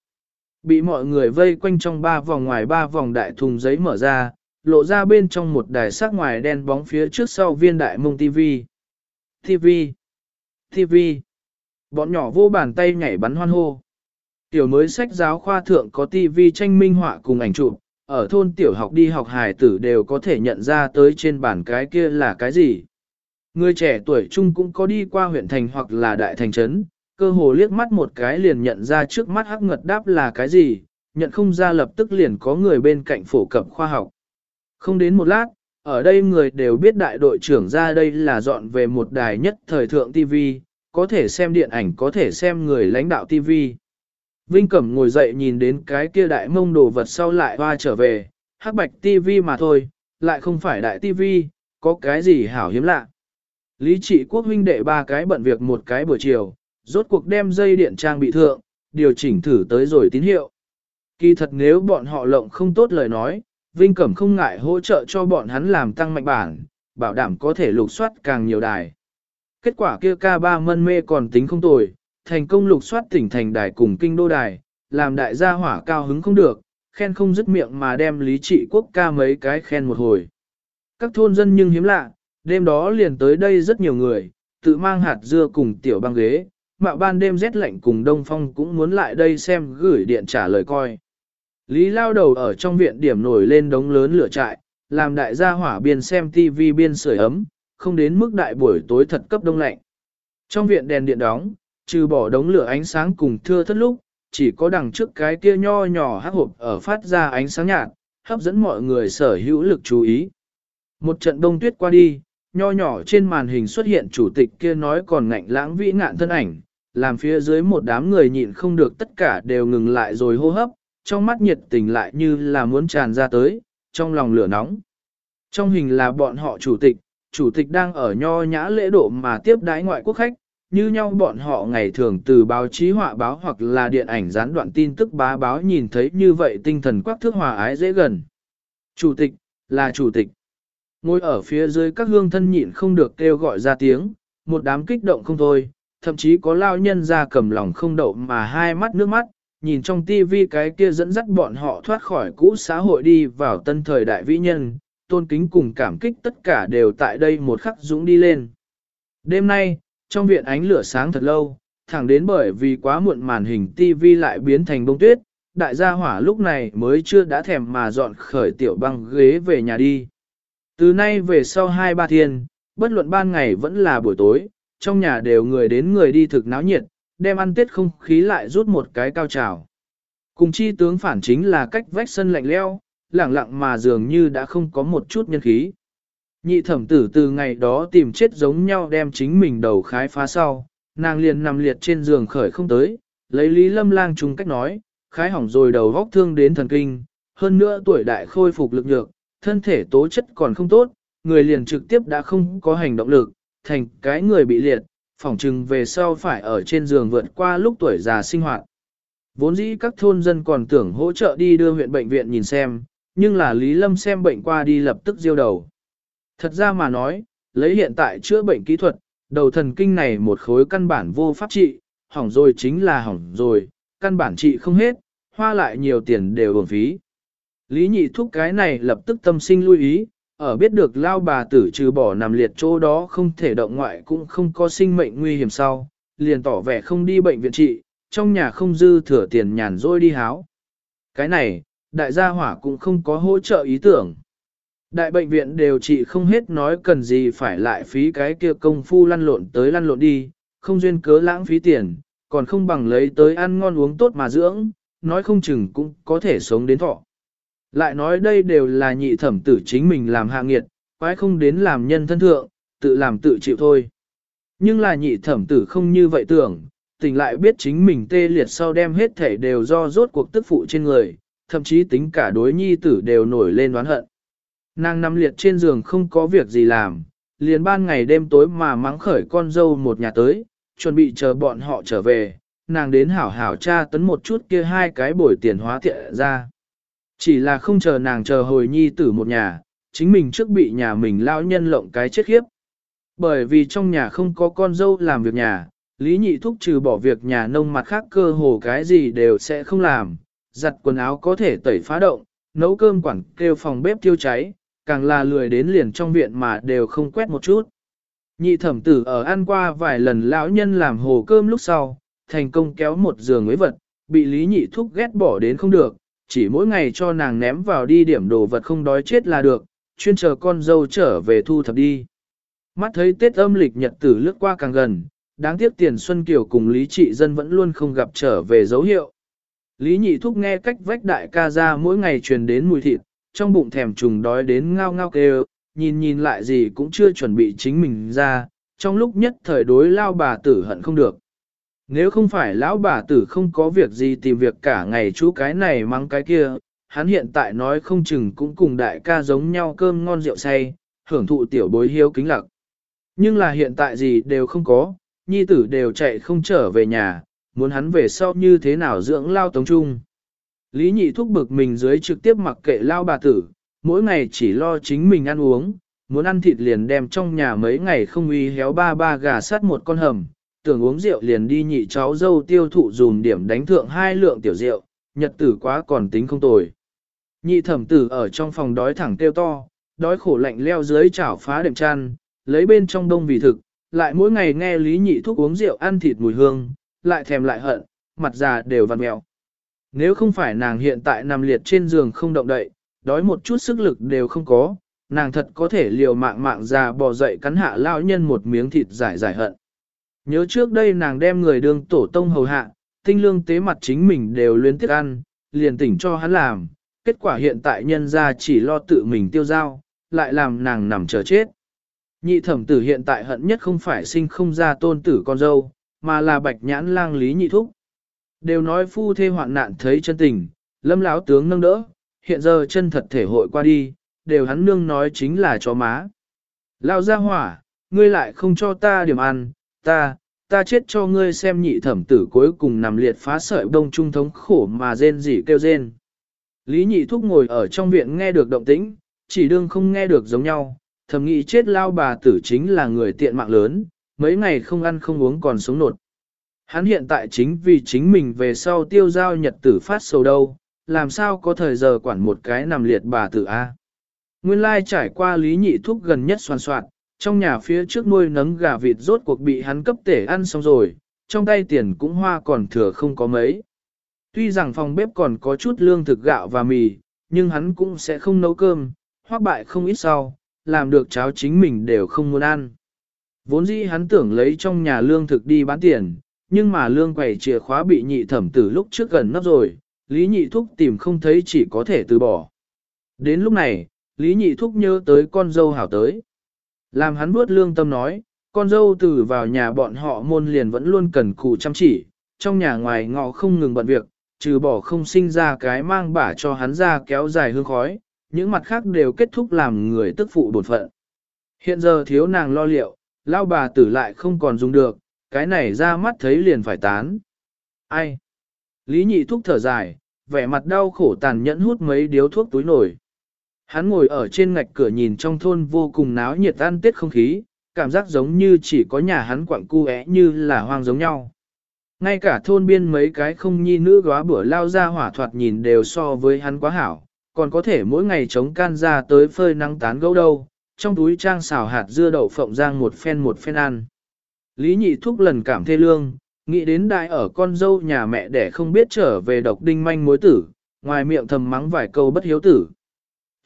Bị mọi người vây quanh trong ba vòng ngoài ba vòng đại thùng giấy mở ra, lộ ra bên trong một đài sắc ngoài đen bóng phía trước sau viên đại mông TV. TV. TV. Bọn nhỏ vô bàn tay nhảy bắn hoan hô. Tiểu mới sách giáo khoa thượng có TV tranh minh họa cùng ảnh chụp, ở thôn tiểu học đi học hài tử đều có thể nhận ra tới trên bản cái kia là cái gì. Người trẻ tuổi trung cũng có đi qua huyện thành hoặc là đại thành trấn, cơ hồ liếc mắt một cái liền nhận ra trước mắt hắc ngật đáp là cái gì, nhận không ra lập tức liền có người bên cạnh phổ cập khoa học. Không đến một lát, ở đây người đều biết đại đội trưởng ra đây là dọn về một đài nhất thời thượng TV, có thể xem điện ảnh có thể xem người lãnh đạo TV. Vinh Cẩm ngồi dậy nhìn đến cái kia đại mông đồ vật sau lại hoa trở về, hắc bạch TV mà thôi, lại không phải đại TV, có cái gì hảo hiếm lạ. Lý trị quốc huynh đệ ba cái bận việc một cái buổi chiều, rốt cuộc đem dây điện trang bị thượng, điều chỉnh thử tới rồi tín hiệu. Kỳ thật nếu bọn họ lộng không tốt lời nói, Vinh Cẩm không ngại hỗ trợ cho bọn hắn làm tăng mạnh bản, bảo đảm có thể lục soát càng nhiều đài. Kết quả kia K3 mân mê còn tính không tồi, thành công lục soát tỉnh thành đài cùng kinh đô đài, làm đại gia hỏa cao hứng không được, khen không dứt miệng mà đem lý trị quốc ca mấy cái khen một hồi. Các thôn dân nhưng hiếm lạ, đêm đó liền tới đây rất nhiều người, tự mang hạt dưa cùng tiểu băng ghế, mạo ban đêm rét lạnh cùng đông phong cũng muốn lại đây xem gửi điện trả lời coi. Lý lao đầu ở trong viện điểm nổi lên đống lớn lửa trại, làm đại gia hỏa biên xem TV biên sưởi ấm, không đến mức đại buổi tối thật cấp đông lạnh. Trong viện đèn điện đóng, trừ bỏ đống lửa ánh sáng cùng thưa thất lúc, chỉ có đằng trước cái kia nho nhỏ hắc hộp ở phát ra ánh sáng nhạt, hấp dẫn mọi người sở hữu lực chú ý. Một trận đông tuyết qua đi, nho nhỏ trên màn hình xuất hiện chủ tịch kia nói còn ngạnh lãng vĩ ngạn thân ảnh, làm phía dưới một đám người nhịn không được tất cả đều ngừng lại rồi hô hấp, trong mắt nhiệt tình lại như là muốn tràn ra tới, trong lòng lửa nóng. Trong hình là bọn họ chủ tịch, chủ tịch đang ở nho nhã lễ độ mà tiếp đái ngoại quốc khách, như nhau bọn họ ngày thường từ báo chí họa báo hoặc là điện ảnh gián đoạn tin tức bá báo nhìn thấy như vậy tinh thần quắc thước hòa ái dễ gần. Chủ tịch, là chủ tịch. Ngồi ở phía dưới các hương thân nhịn không được kêu gọi ra tiếng, một đám kích động không thôi, thậm chí có lao nhân ra cầm lòng không đậu mà hai mắt nước mắt, nhìn trong tivi cái kia dẫn dắt bọn họ thoát khỏi cũ xã hội đi vào tân thời đại vĩ nhân, tôn kính cùng cảm kích tất cả đều tại đây một khắc dũng đi lên. Đêm nay, trong viện ánh lửa sáng thật lâu, thẳng đến bởi vì quá muộn màn hình tivi lại biến thành bông tuyết, đại gia hỏa lúc này mới chưa đã thèm mà dọn khởi tiểu băng ghế về nhà đi. Từ nay về sau hai ba thiên, bất luận ban ngày vẫn là buổi tối, trong nhà đều người đến người đi thực náo nhiệt, đem ăn tết không khí lại rút một cái cao trào. Cùng chi tướng phản chính là cách vách sân lạnh leo, lẳng lặng mà dường như đã không có một chút nhân khí. Nhị thẩm tử từ ngày đó tìm chết giống nhau đem chính mình đầu khái phá sau, nàng liền nằm liệt trên giường khởi không tới, lấy lý lâm lang chung cách nói, khái hỏng rồi đầu góc thương đến thần kinh, hơn nữa tuổi đại khôi phục lực nhược, thân thể tố chất còn không tốt, người liền trực tiếp đã không có hành động lực, thành cái người bị liệt, phỏng chừng về sau phải ở trên giường vượt qua lúc tuổi già sinh hoạt. Vốn dĩ các thôn dân còn tưởng hỗ trợ đi đưa huyện bệnh viện nhìn xem, nhưng là Lý Lâm xem bệnh qua đi lập tức diêu đầu. Thật ra mà nói, lấy hiện tại chữa bệnh kỹ thuật, đầu thần kinh này một khối căn bản vô pháp trị, hỏng rồi chính là hỏng rồi, căn bản trị không hết, hoa lại nhiều tiền đều uổng phí. Lý nhị thúc cái này lập tức tâm sinh lưu ý, ở biết được lao bà tử trừ bỏ nằm liệt chỗ đó không thể động ngoại cũng không có sinh mệnh nguy hiểm sau, liền tỏ vẻ không đi bệnh viện trị, trong nhà không dư thừa tiền nhàn rỗi đi háo. Cái này, đại gia hỏa cũng không có hỗ trợ ý tưởng. Đại bệnh viện đều trị không hết nói cần gì phải lại phí cái kia công phu lăn lộn tới lăn lộn đi, không duyên cớ lãng phí tiền, còn không bằng lấy tới ăn ngon uống tốt mà dưỡng, nói không chừng cũng có thể sống đến thọ. Lại nói đây đều là nhị thẩm tử chính mình làm hạ nghiệt, quái không đến làm nhân thân thượng, tự làm tự chịu thôi. Nhưng là nhị thẩm tử không như vậy tưởng, tình lại biết chính mình tê liệt sau đem hết thể đều do rốt cuộc tức phụ trên người, thậm chí tính cả đối nhi tử đều nổi lên oán hận. Nàng nằm liệt trên giường không có việc gì làm, liền ban ngày đêm tối mà mắng khởi con dâu một nhà tới, chuẩn bị chờ bọn họ trở về, nàng đến hảo hảo tra tấn một chút kia hai cái bồi tiền hóa thiện ra. Chỉ là không chờ nàng chờ hồi nhi tử một nhà, chính mình trước bị nhà mình lao nhân lộng cái chết khiếp. Bởi vì trong nhà không có con dâu làm việc nhà, Lý Nhị Thúc trừ bỏ việc nhà nông mặt khác cơ hồ cái gì đều sẽ không làm, giặt quần áo có thể tẩy phá động, nấu cơm quản kêu phòng bếp tiêu cháy, càng là lười đến liền trong viện mà đều không quét một chút. Nhị thẩm tử ở ăn qua vài lần lão nhân làm hồ cơm lúc sau, thành công kéo một giường mấy vật, bị Lý Nhị Thúc ghét bỏ đến không được, chỉ mỗi ngày cho nàng ném vào đi điểm đồ vật không đói chết là được, chuyên chờ con dâu trở về thu thập đi. Mắt thấy Tết âm lịch nhật tử lướt qua càng gần, đáng tiếc tiền Xuân Kiều cùng Lý Trị Dân vẫn luôn không gặp trở về dấu hiệu. Lý Nhị Thúc nghe cách vách đại ca ra mỗi ngày truyền đến mùi thịt, trong bụng thèm trùng đói đến ngao ngao kêu, nhìn nhìn lại gì cũng chưa chuẩn bị chính mình ra, trong lúc nhất thời đối lao bà tử hận không được. Nếu không phải lão bà tử không có việc gì tìm việc cả ngày chú cái này mắng cái kia, hắn hiện tại nói không chừng cũng cùng đại ca giống nhau cơm ngon rượu say, hưởng thụ tiểu bối hiếu kính lặc. Nhưng là hiện tại gì đều không có, nhi tử đều chạy không trở về nhà, muốn hắn về sau như thế nào dưỡng lao tống trung. Lý nhị thúc bực mình dưới trực tiếp mặc kệ lao bà tử, mỗi ngày chỉ lo chính mình ăn uống, muốn ăn thịt liền đem trong nhà mấy ngày không uy héo ba ba gà sắt một con hầm, tưởng uống rượu liền đi nhị cháu dâu tiêu thụ dùm điểm đánh thượng hai lượng tiểu rượu, nhật tử quá còn tính không tồi. Nhị thẩm tử ở trong phòng đói thẳng tiêu to, đói khổ lạnh leo dưới chảo phá đệm chăn, lấy bên trong đông vì thực, lại mỗi ngày nghe lý nhị thúc uống rượu ăn thịt mùi hương, lại thèm lại hận, mặt già đều vằn mèo. Nếu không phải nàng hiện tại nằm liệt trên giường không động đậy, đói một chút sức lực đều không có, nàng thật có thể liều mạng mạng già bò dậy cắn hạ lao nhân một miếng thịt giải giải hận. Nhớ trước đây nàng đem người đương tổ tông hầu hạ, tinh lương tế mặt chính mình đều luyến tiếc ăn, liền tỉnh cho hắn làm, kết quả hiện tại nhân ra chỉ lo tự mình tiêu giao, lại làm nàng nằm chờ chết. Nhị thẩm tử hiện tại hận nhất không phải sinh không ra tôn tử con dâu, mà là bạch nhãn lang lý nhị thúc. Đều nói phu thê hoạn nạn thấy chân tình, lâm láo tướng nâng đỡ, hiện giờ chân thật thể hội qua đi, đều hắn nương nói chính là chó má. Lao ra hỏa, ngươi lại không cho ta điểm ăn, ta, ta chết cho ngươi xem nhị thẩm tử cuối cùng nằm liệt phá sợi đông trung thống khổ mà rên rỉ kêu rên. Lý nhị thúc ngồi ở trong viện nghe được động tĩnh, chỉ đương không nghe được giống nhau, thầm nghĩ chết lao bà tử chính là người tiện mạng lớn, mấy ngày không ăn không uống còn sống nột. Hắn hiện tại chính vì chính mình về sau tiêu giao nhật tử phát sầu đâu, làm sao có thời giờ quản một cái nằm liệt bà tử A. Nguyên lai trải qua lý nhị thúc gần nhất soàn soạn, trong nhà phía trước nuôi nấng gà vịt rốt cuộc bị hắn cấp tể ăn xong rồi, trong tay tiền cũng hoa còn thừa không có mấy. Tuy rằng phòng bếp còn có chút lương thực gạo và mì, nhưng hắn cũng sẽ không nấu cơm, hoác bại không ít sau, làm được cháo chính mình đều không muốn ăn. Vốn dĩ hắn tưởng lấy trong nhà lương thực đi bán tiền, nhưng mà lương quầy chìa khóa bị nhị thẩm từ lúc trước gần nắp rồi, Lý Nhị Thúc tìm không thấy chỉ có thể từ bỏ. Đến lúc này, Lý Nhị Thúc nhớ tới con dâu hảo tới. Làm hắn buốt lương tâm nói, con dâu từ vào nhà bọn họ môn liền vẫn luôn cần cù chăm chỉ, trong nhà ngoài ngọ không ngừng bận việc, trừ bỏ không sinh ra cái mang bả cho hắn ra kéo dài hương khói, những mặt khác đều kết thúc làm người tức phụ bột phận. Hiện giờ thiếu nàng lo liệu, lao bà tử lại không còn dùng được, cái này ra mắt thấy liền phải tán. Ai? Lý nhị thúc thở dài, vẻ mặt đau khổ tàn nhẫn hút mấy điếu thuốc túi nổi. Hắn ngồi ở trên ngạch cửa nhìn trong thôn vô cùng náo nhiệt tan tiết không khí, cảm giác giống như chỉ có nhà hắn quặng cu é như là hoang giống nhau. Ngay cả thôn biên mấy cái không nhi nữ góa bữa lao ra hỏa thoạt nhìn đều so với hắn quá hảo, còn có thể mỗi ngày chống can ra tới phơi nắng tán gấu đâu, trong túi trang xào hạt dưa đậu phộng giang một phen một phen ăn. Lý nhị thúc lần cảm thê lương, nghĩ đến đại ở con dâu nhà mẹ để không biết trở về độc đinh manh mối tử, ngoài miệng thầm mắng vài câu bất hiếu tử.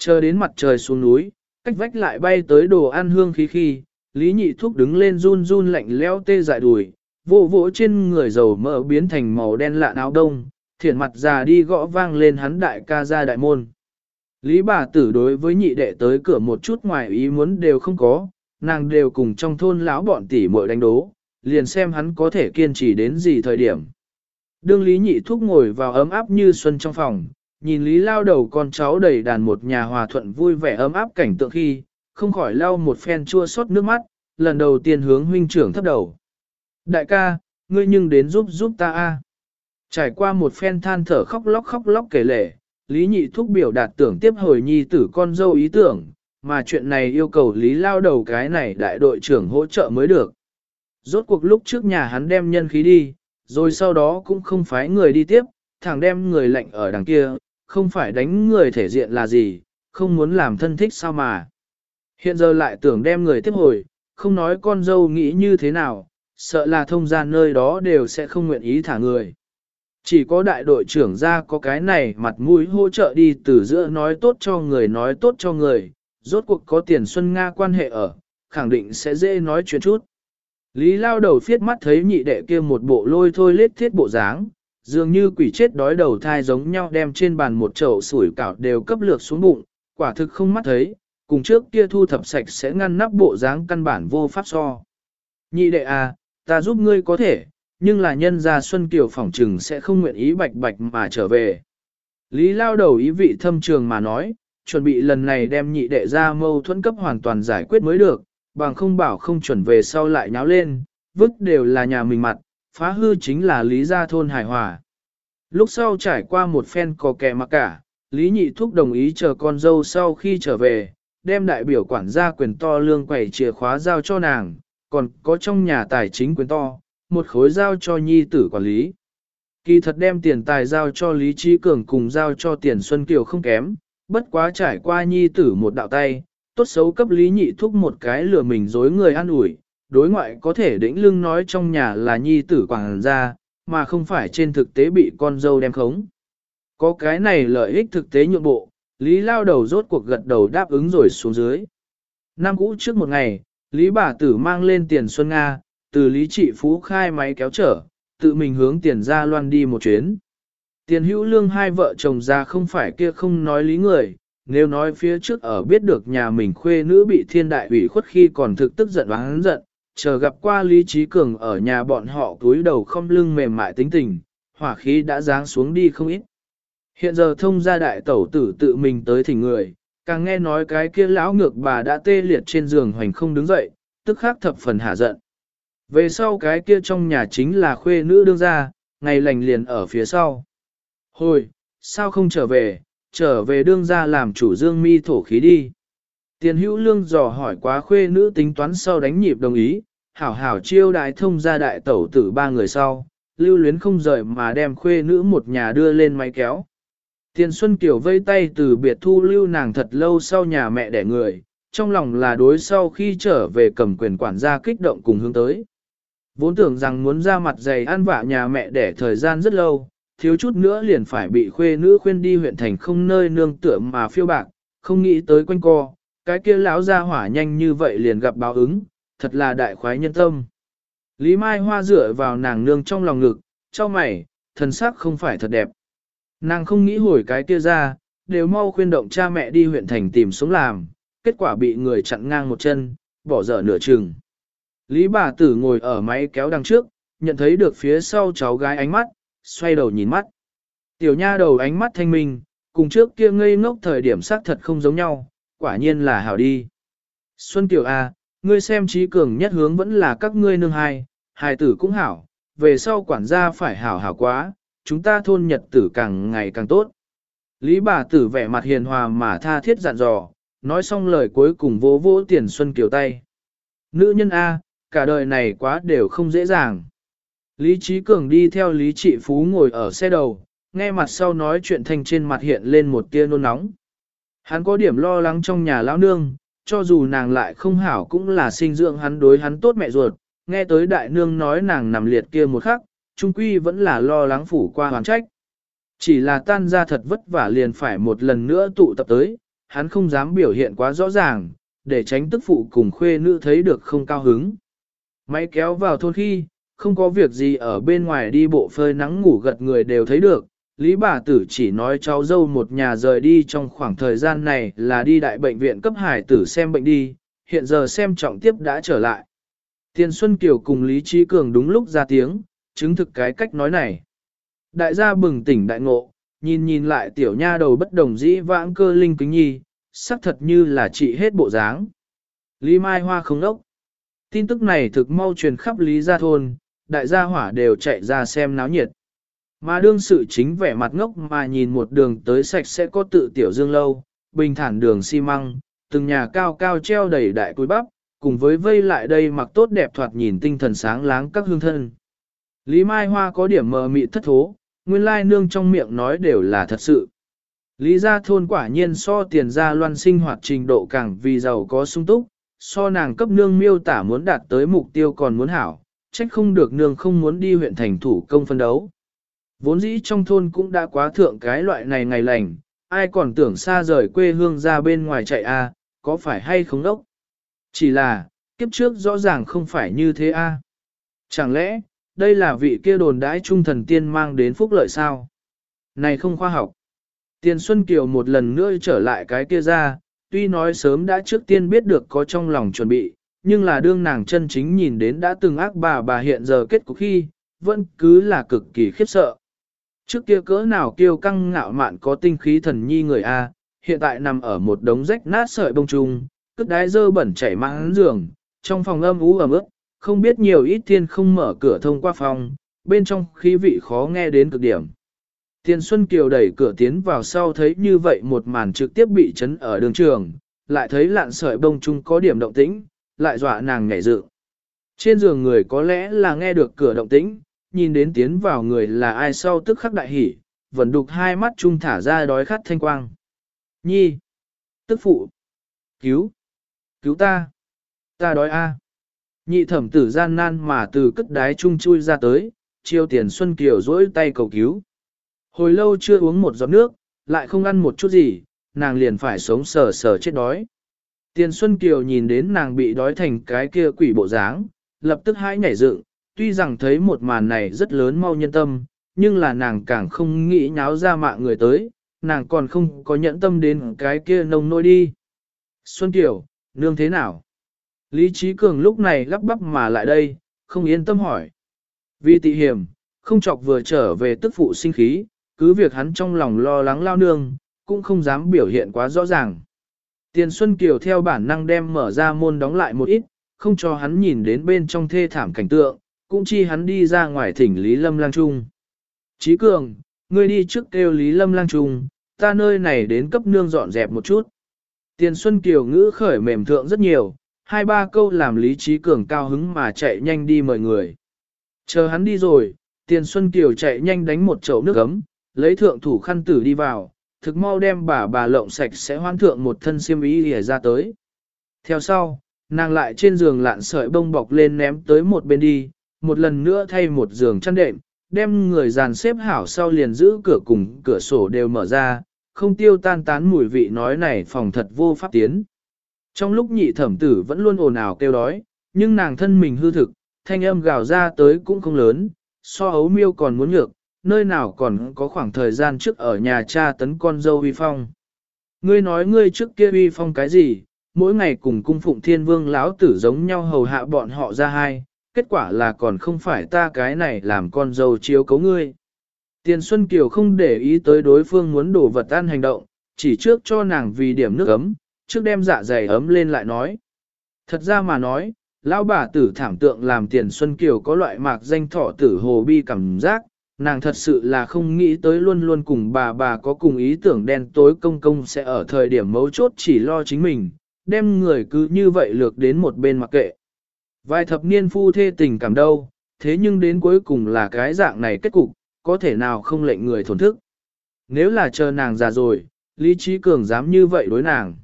Chờ đến mặt trời xuống núi, cách vách lại bay tới đồ ăn hương khí khi, Lý nhị thúc đứng lên run run lạnh leo tê dại đùi, vỗ vỗ trên người dầu mỡ biến thành màu đen lạ áo đông, thiện mặt già đi gõ vang lên hắn đại ca ra đại môn. Lý bà tử đối với nhị đệ tới cửa một chút ngoài ý muốn đều không có, nàng đều cùng trong thôn lão bọn tỷ muội đánh đố, liền xem hắn có thể kiên trì đến gì thời điểm. Đương Lý nhị thúc ngồi vào ấm áp như xuân trong phòng, nhìn Lý lao đầu con cháu đầy đàn một nhà hòa thuận vui vẻ ấm áp cảnh tượng khi, không khỏi lau một phen chua xót nước mắt, lần đầu tiên hướng huynh trưởng thấp đầu. Đại ca, ngươi nhưng đến giúp giúp ta a. Trải qua một phen than thở khóc lóc khóc lóc kể lể, Lý Nhị Thúc biểu đạt tưởng tiếp hồi nhi tử con dâu ý tưởng, mà chuyện này yêu cầu Lý lao đầu cái này đại đội trưởng hỗ trợ mới được. Rốt cuộc lúc trước nhà hắn đem nhân khí đi, rồi sau đó cũng không phái người đi tiếp, thẳng đem người lệnh ở đằng kia, không phải đánh người thể diện là gì, không muốn làm thân thích sao mà. Hiện giờ lại tưởng đem người tiếp hồi, không nói con dâu nghĩ như thế nào, sợ là thông gian nơi đó đều sẽ không nguyện ý thả người. Chỉ có đại đội trưởng ra có cái này mặt mũi hỗ trợ đi từ giữa nói tốt cho người nói tốt cho người, rốt cuộc có tiền Xuân Nga quan hệ ở, khẳng định sẽ dễ nói chuyện chút. Lý lao đầu phiết mắt thấy nhị đệ kia một bộ lôi thôi lết thiết bộ dáng, dường như quỷ chết đói đầu thai giống nhau đem trên bàn một chậu sủi cảo đều cấp lược xuống bụng, quả thực không mắt thấy, cùng trước kia thu thập sạch sẽ ngăn nắp bộ dáng căn bản vô pháp so. Nhị đệ à, ta giúp ngươi có thể, nhưng là nhân gia Xuân Kiều phỏng trừng sẽ không nguyện ý bạch bạch mà trở về. Lý lao đầu ý vị thâm trường mà nói, chuẩn bị lần này đem nhị đệ ra mâu thuẫn cấp hoàn toàn giải quyết mới được, bằng không bảo không chuẩn về sau lại nháo lên, vứt đều là nhà mình mặt, phá hư chính là lý gia thôn hải hòa. Lúc sau trải qua một phen cò kè mặc cả, Lý Nhị Thúc đồng ý chờ con dâu sau khi trở về, đem đại biểu quản gia quyền to lương quẩy chìa khóa giao cho nàng, còn có trong nhà tài chính quyền to, một khối giao cho nhi tử quản lý. Kỳ thật đem tiền tài giao cho Lý Trí Cường cùng giao cho tiền Xuân Kiều không kém, bất quá trải qua nhi tử một đạo tay, tốt xấu cấp Lý Nhị Thúc một cái lừa mình dối người ăn ủi đối ngoại có thể đĩnh lưng nói trong nhà là nhi tử quảng gia, mà không phải trên thực tế bị con dâu đem khống. Có cái này lợi ích thực tế nhượng bộ, Lý lao đầu rốt cuộc gật đầu đáp ứng rồi xuống dưới. Năm cũ trước một ngày, Lý bà tử mang lên tiền Xuân Nga, từ lý trị phú khai máy kéo trở, tự mình hướng tiền ra loan đi một chuyến. Tiền hữu lương hai vợ chồng ra không phải kia không nói lý người, nếu nói phía trước ở biết được nhà mình khuê nữ bị thiên đại ủy khuất khi còn thực tức giận và hắn giận, chờ gặp qua Lý Trí Cường ở nhà bọn họ túi đầu không lưng mềm mại tính tình, hỏa khí đã giáng xuống đi không ít. Hiện giờ thông gia đại tẩu tử tự mình tới thỉnh người, càng nghe nói cái kia lão ngược bà đã tê liệt trên giường hoành không đứng dậy, tức khắc thập phần hạ giận. Về sau cái kia trong nhà chính là khuê nữ đương gia, ngày lành liền ở phía sau. Hồi, sao không trở về, trở về đương gia làm chủ dương mi thổ khí đi. Tiền hữu lương dò hỏi quá khuê nữ tính toán sau đánh nhịp đồng ý, hảo hảo chiêu đại thông gia đại tẩu tử ba người sau, lưu luyến không rời mà đem khuê nữ một nhà đưa lên máy kéo. Tiền Xuân Kiều vây tay từ biệt thu lưu nàng thật lâu sau nhà mẹ đẻ người, trong lòng là đối sau khi trở về cầm quyền quản gia kích động cùng hướng tới. Vốn tưởng rằng muốn ra mặt dày ăn vạ nhà mẹ đẻ thời gian rất lâu, thiếu chút nữa liền phải bị khuê nữ khuyên đi huyện thành không nơi nương tựa mà phiêu bạc, không nghĩ tới quanh co, cái kia lão ra hỏa nhanh như vậy liền gặp báo ứng, thật là đại khoái nhân tâm. Lý Mai Hoa dựa vào nàng nương trong lòng ngực, cho mày, thần sắc không phải thật đẹp. Nàng không nghĩ hồi cái kia ra, đều mau khuyên động cha mẹ đi huyện thành tìm sống làm, kết quả bị người chặn ngang một chân, bỏ dở nửa chừng. Lý bà tử ngồi ở máy kéo đằng trước, nhận thấy được phía sau cháu gái ánh mắt, xoay đầu nhìn mắt. Tiểu nha đầu ánh mắt thanh minh, cùng trước kia ngây ngốc thời điểm xác thật không giống nhau, quả nhiên là hảo đi. Xuân Tiểu A, ngươi xem trí cường nhất hướng vẫn là các ngươi nương hai, hài tử cũng hảo, về sau quản gia phải hảo hảo quá, chúng ta thôn nhật tử càng ngày càng tốt. Lý bà tử vẻ mặt hiền hòa mà tha thiết dặn dò, nói xong lời cuối cùng vỗ vỗ tiền Xuân Kiều tay. Nữ nhân A, cả đời này quá đều không dễ dàng. Lý Trí Cường đi theo Lý Trị Phú ngồi ở xe đầu, nghe mặt sau nói chuyện thanh trên mặt hiện lên một tia nôn nóng. Hắn có điểm lo lắng trong nhà lão nương, cho dù nàng lại không hảo cũng là sinh dưỡng hắn đối hắn tốt mẹ ruột, nghe tới đại nương nói nàng nằm liệt kia một khắc, trung quy vẫn là lo lắng phủ qua hoàn trách. Chỉ là tan ra thật vất vả liền phải một lần nữa tụ tập tới, hắn không dám biểu hiện quá rõ ràng, để tránh tức phụ cùng khuê nữ thấy được không cao hứng. Máy kéo vào thôn khi, không có việc gì ở bên ngoài đi bộ phơi nắng ngủ gật người đều thấy được. Lý bà tử chỉ nói cháu dâu một nhà rời đi trong khoảng thời gian này là đi đại bệnh viện cấp hải tử xem bệnh đi, hiện giờ xem trọng tiếp đã trở lại. Tiền Xuân Kiều cùng Lý Trí Cường đúng lúc ra tiếng, chứng thực cái cách nói này. Đại gia bừng tỉnh đại ngộ, nhìn nhìn lại tiểu nha đầu bất đồng dĩ vãng cơ linh kính nhi, sắc thật như là trị hết bộ dáng. Lý Mai Hoa không đốc. Tin tức này thực mau truyền khắp Lý Gia Thôn, đại gia hỏa đều chạy ra xem náo nhiệt. Mà đương sự chính vẻ mặt ngốc mà nhìn một đường tới sạch sẽ có tự tiểu dương lâu, bình thản đường xi măng, từng nhà cao cao treo đầy đại cúi bắp, cùng với vây lại đây mặc tốt đẹp thoạt nhìn tinh thần sáng láng các hương thân. Lý Mai Hoa có điểm mờ mị thất thố, nguyên lai nương trong miệng nói đều là thật sự. Lý gia thôn quả nhiên so tiền gia loan sinh hoạt trình độ càng vì giàu có sung túc, so nàng cấp nương miêu tả muốn đạt tới mục tiêu còn muốn hảo, trách không được nương không muốn đi huyện thành thủ công phân đấu. Vốn dĩ trong thôn cũng đã quá thượng cái loại này ngày lành, ai còn tưởng xa rời quê hương ra bên ngoài chạy a, có phải hay không đốc? Chỉ là, kiếp trước rõ ràng không phải như thế a. Chẳng lẽ, đây là vị kia đồn đãi trung thần tiên mang đến phúc lợi sao? Này không khoa học. Tiền Xuân Kiều một lần nữa trở lại cái kia ra, tuy nói sớm đã trước tiên biết được có trong lòng chuẩn bị, nhưng là đương nàng chân chính nhìn đến đã từng ác bà bà hiện giờ kết cục khi, vẫn cứ là cực kỳ khiếp sợ. Trước kia cỡ nào kiêu căng ngạo mạn có tinh khí thần nhi người A, hiện tại nằm ở một đống rách nát sợi bông trung, cất đái dơ bẩn chảy mãn giường, trong phòng âm ú ẩm ướt, không biết nhiều ít thiên không mở cửa thông qua phòng, bên trong khí vị khó nghe đến cực điểm. Thiên Xuân Kiều đẩy cửa tiến vào sau thấy như vậy một màn trực tiếp bị chấn ở đường trường, lại thấy lạn sợi bông chung có điểm động tĩnh, lại dọa nàng nhảy dựng. Trên giường người có lẽ là nghe được cửa động tĩnh, nhìn đến tiến vào người là ai sau tức khắc đại hỉ, vẫn đục hai mắt trung thả ra đói khát thanh quang. Nhi! Tức phụ! Cứu! Cứu ta! Ta đói a! Nhị thẩm tử gian nan mà từ cất đái trung chui ra tới, chiêu tiền Xuân Kiều dỗi tay cầu cứu. Hồi lâu chưa uống một giọt nước, lại không ăn một chút gì, nàng liền phải sống sờ sờ chết đói. Tiền Xuân Kiều nhìn đến nàng bị đói thành cái kia quỷ bộ dáng, lập tức hãi nhảy dựng, tuy rằng thấy một màn này rất lớn mau nhân tâm, nhưng là nàng càng không nghĩ nháo ra mạng người tới, nàng còn không có nhẫn tâm đến cái kia nông nôi đi. Xuân Kiều, nương thế nào? Lý Trí Cường lúc này lắp bắp mà lại đây, không yên tâm hỏi. Vì tị hiểm, không chọc vừa trở về tức phụ sinh khí, cứ việc hắn trong lòng lo lắng lao nương, cũng không dám biểu hiện quá rõ ràng. Tiền Xuân Kiều theo bản năng đem mở ra môn đóng lại một ít, không cho hắn nhìn đến bên trong thê thảm cảnh tượng, cũng chi hắn đi ra ngoài thỉnh Lý Lâm Lang Trung. Chí Cường, ngươi đi trước kêu Lý Lâm Lang Trung, ta nơi này đến cấp nương dọn dẹp một chút. Tiền Xuân Kiều ngữ khởi mềm thượng rất nhiều, hai ba câu làm Lý Trí Cường cao hứng mà chạy nhanh đi mời người. Chờ hắn đi rồi, Tiền Xuân Kiều chạy nhanh đánh một chậu nước ấm, lấy thượng thủ khăn tử đi vào, thực mau đem bà bà lộng sạch sẽ hoan thượng một thân xiêm y lìa ra tới. Theo sau, nàng lại trên giường lạn sợi bông bọc lên ném tới một bên đi, một lần nữa thay một giường chăn đệm, đem người dàn xếp hảo sau liền giữ cửa cùng cửa sổ đều mở ra, không tiêu tan tán mùi vị nói này phòng thật vô pháp tiến. Trong lúc nhị thẩm tử vẫn luôn ồn ào kêu đói, nhưng nàng thân mình hư thực, thanh âm gào ra tới cũng không lớn, so ấu miêu còn muốn nhược, nơi nào còn có khoảng thời gian trước ở nhà cha tấn con dâu uy phong. Ngươi nói ngươi trước kia uy phong cái gì, mỗi ngày cùng cung phụng thiên vương lão tử giống nhau hầu hạ bọn họ ra hai, kết quả là còn không phải ta cái này làm con dâu chiếu cấu ngươi. Tiền Xuân Kiều không để ý tới đối phương muốn đổ vật ăn hành động, chỉ trước cho nàng vì điểm nước ấm, trước đem dạ dày ấm lên lại nói. Thật ra mà nói, lão bà tử thảm tượng làm Tiền Xuân Kiều có loại mạc danh thọ tử hồ bi cảm giác, nàng thật sự là không nghĩ tới luôn luôn cùng bà bà có cùng ý tưởng đen tối công công sẽ ở thời điểm mấu chốt chỉ lo chính mình, đem người cứ như vậy lược đến một bên mặc kệ. Vài thập niên phu thê tình cảm đâu, thế nhưng đến cuối cùng là cái dạng này kết cục, có thể nào không lệnh người thổn thức. Nếu là chờ nàng già rồi, Lý Trí Cường dám như vậy đối nàng.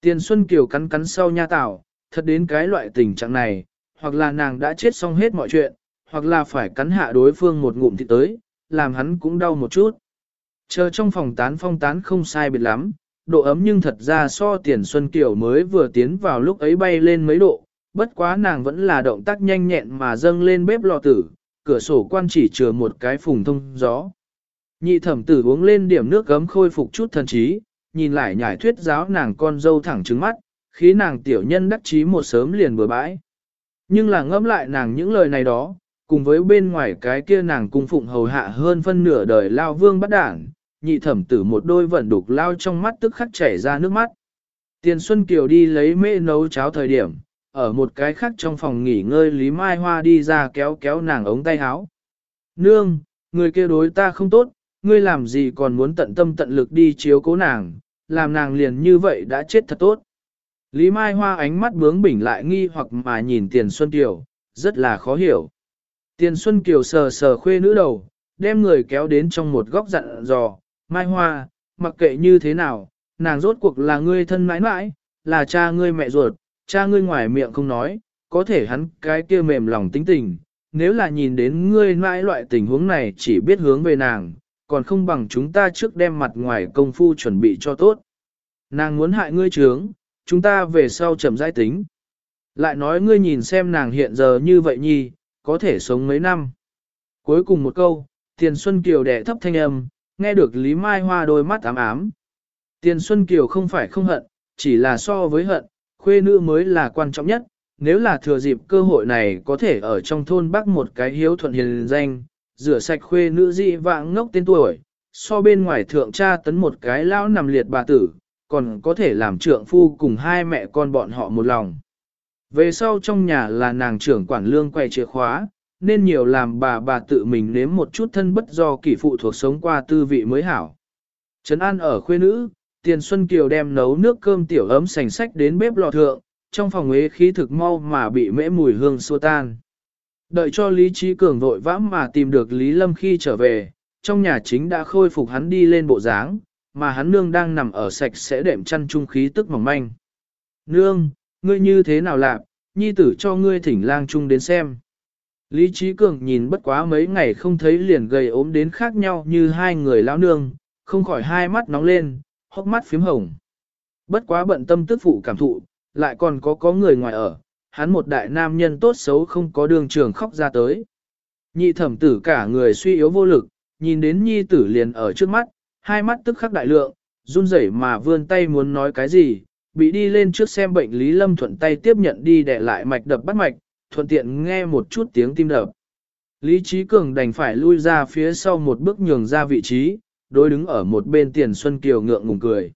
Tiền Xuân Kiều cắn cắn sau nha tạo, thật đến cái loại tình trạng này, hoặc là nàng đã chết xong hết mọi chuyện, hoặc là phải cắn hạ đối phương một ngụm thịt tới, làm hắn cũng đau một chút. Chờ trong phòng tán phong tán không sai biệt lắm, độ ấm nhưng thật ra so tiền Xuân Kiều mới vừa tiến vào lúc ấy bay lên mấy độ, bất quá nàng vẫn là động tác nhanh nhẹn mà dâng lên bếp lò tử, cửa sổ quan chỉ chừa một cái phùng thông gió. Nhị thẩm tử uống lên điểm nước gấm khôi phục chút thần trí, nhìn lại nhải thuyết giáo nàng con dâu thẳng trứng mắt, khí nàng tiểu nhân đắc chí một sớm liền bừa bãi. Nhưng là ngẫm lại nàng những lời này đó, cùng với bên ngoài cái kia nàng cung phụng hầu hạ hơn phân nửa đời lao vương bắt đảng, nhị thẩm tử một đôi vận đục lao trong mắt tức khắc chảy ra nước mắt. Tiền Xuân Kiều đi lấy mễ nấu cháo thời điểm, ở một cái khác trong phòng nghỉ ngơi Lý Mai Hoa đi ra kéo kéo nàng ống tay áo. Nương, người kia đối ta không tốt, ngươi làm gì còn muốn tận tâm tận lực đi chiếu cố nàng, làm nàng liền như vậy đã chết thật tốt. Lý Mai Hoa ánh mắt bướng bỉnh lại nghi hoặc mà nhìn Tiền Xuân Kiều, rất là khó hiểu. Tiền Xuân Kiều sờ sờ khuê nữ đầu, đem người kéo đến trong một góc dặn dò, Mai Hoa, mặc kệ như thế nào, nàng rốt cuộc là ngươi thân mãi mãi, là cha ngươi mẹ ruột, cha ngươi ngoài miệng không nói, có thể hắn cái kia mềm lòng tính tình, nếu là nhìn đến ngươi mãi loại tình huống này chỉ biết hướng về nàng, còn không bằng chúng ta trước đem mặt ngoài công phu chuẩn bị cho tốt. Nàng muốn hại ngươi trướng, chúng ta về sau chậm rãi tính. Lại nói ngươi nhìn xem nàng hiện giờ như vậy nhi, có thể sống mấy năm. Cuối cùng một câu, Tiền Xuân Kiều đẻ thấp thanh âm, nghe được Lý Mai Hoa đôi mắt ám ám. Tiền Xuân Kiều không phải không hận, chỉ là so với hận, khuê nữ mới là quan trọng nhất, nếu là thừa dịp cơ hội này có thể ở trong thôn bắc một cái hiếu thuận hiền danh, rửa sạch khuê nữ dị vãng ngốc tên tuổi, so bên ngoài thượng cha tấn một cái lão nằm liệt bà tử, còn có thể làm trượng phu cùng hai mẹ con bọn họ một lòng. Về sau trong nhà là nàng trưởng quản lương quay chìa khóa, nên nhiều làm bà bà tự mình nếm một chút thân bất do kỷ phụ thuộc sống qua tư vị mới hảo. Trấn an ở khuê nữ, Tiền Xuân Kiều đem nấu nước cơm tiểu ấm sành sách đến bếp lò thượng, trong phòng ế khí thực mau mà bị mễ mùi hương xua tan. Đợi cho Lý Trí Cường vội vã mà tìm được Lý Lâm khi trở về, trong nhà chính đã khôi phục hắn đi lên bộ dáng, mà hắn nương đang nằm ở sạch sẽ đệm chăn trung khí tức mỏng manh. Nương, ngươi như thế nào lạc, nhi tử cho ngươi thỉnh lang trung đến xem. Lý Trí Cường nhìn bất quá mấy ngày không thấy liền gầy ốm đến khác nhau như hai người lão nương, không khỏi hai mắt nóng lên, hốc mắt phím hồng. Bất quá bận tâm tức phụ cảm thụ, lại còn có có người ngoài ở, hắn một đại nam nhân tốt xấu không có đường trường khóc ra tới. Nhị thẩm tử cả người suy yếu vô lực, nhìn đến nhi tử liền ở trước mắt, hai mắt tức khắc đại lượng, run rẩy mà vươn tay muốn nói cái gì, bị đi lên trước xem bệnh Lý Lâm thuận tay tiếp nhận đi để lại mạch đập bắt mạch, thuận tiện nghe một chút tiếng tim đập. Lý Trí Cường đành phải lui ra phía sau một bước nhường ra vị trí, đối đứng ở một bên tiền Xuân Kiều ngượng ngùng cười.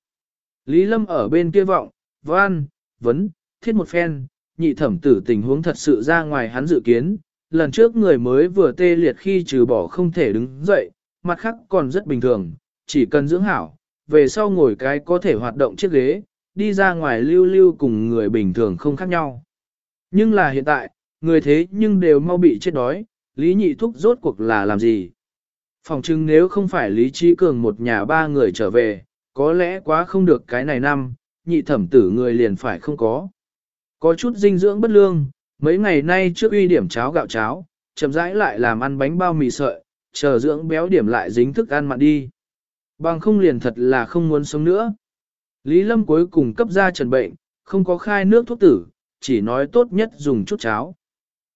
Lý Lâm ở bên kia vọng, văn, vấn, thiết một phen, nhị thẩm tử tình huống thật sự ra ngoài hắn dự kiến, lần trước người mới vừa tê liệt khi trừ bỏ không thể đứng dậy, mặt khác còn rất bình thường, chỉ cần dưỡng hảo, về sau ngồi cái có thể hoạt động chiếc ghế, đi ra ngoài lưu lưu cùng người bình thường không khác nhau. Nhưng là hiện tại, người thế nhưng đều mau bị chết đói, Lý Nhị Thúc rốt cuộc là làm gì? Phòng chừng nếu không phải Lý Trí Cường một nhà ba người trở về, có lẽ quá không được cái này năm, nhị thẩm tử người liền phải không có. Có chút dinh dưỡng bất lương, mấy ngày nay trước uy điểm cháo gạo cháo, chậm rãi lại làm ăn bánh bao mì sợi, chờ dưỡng béo điểm lại dính thức ăn mặn đi. Bằng không liền thật là không muốn sống nữa. Lý Lâm cuối cùng cấp ra trần bệnh, không có khai nước thuốc tử, chỉ nói tốt nhất dùng chút cháo.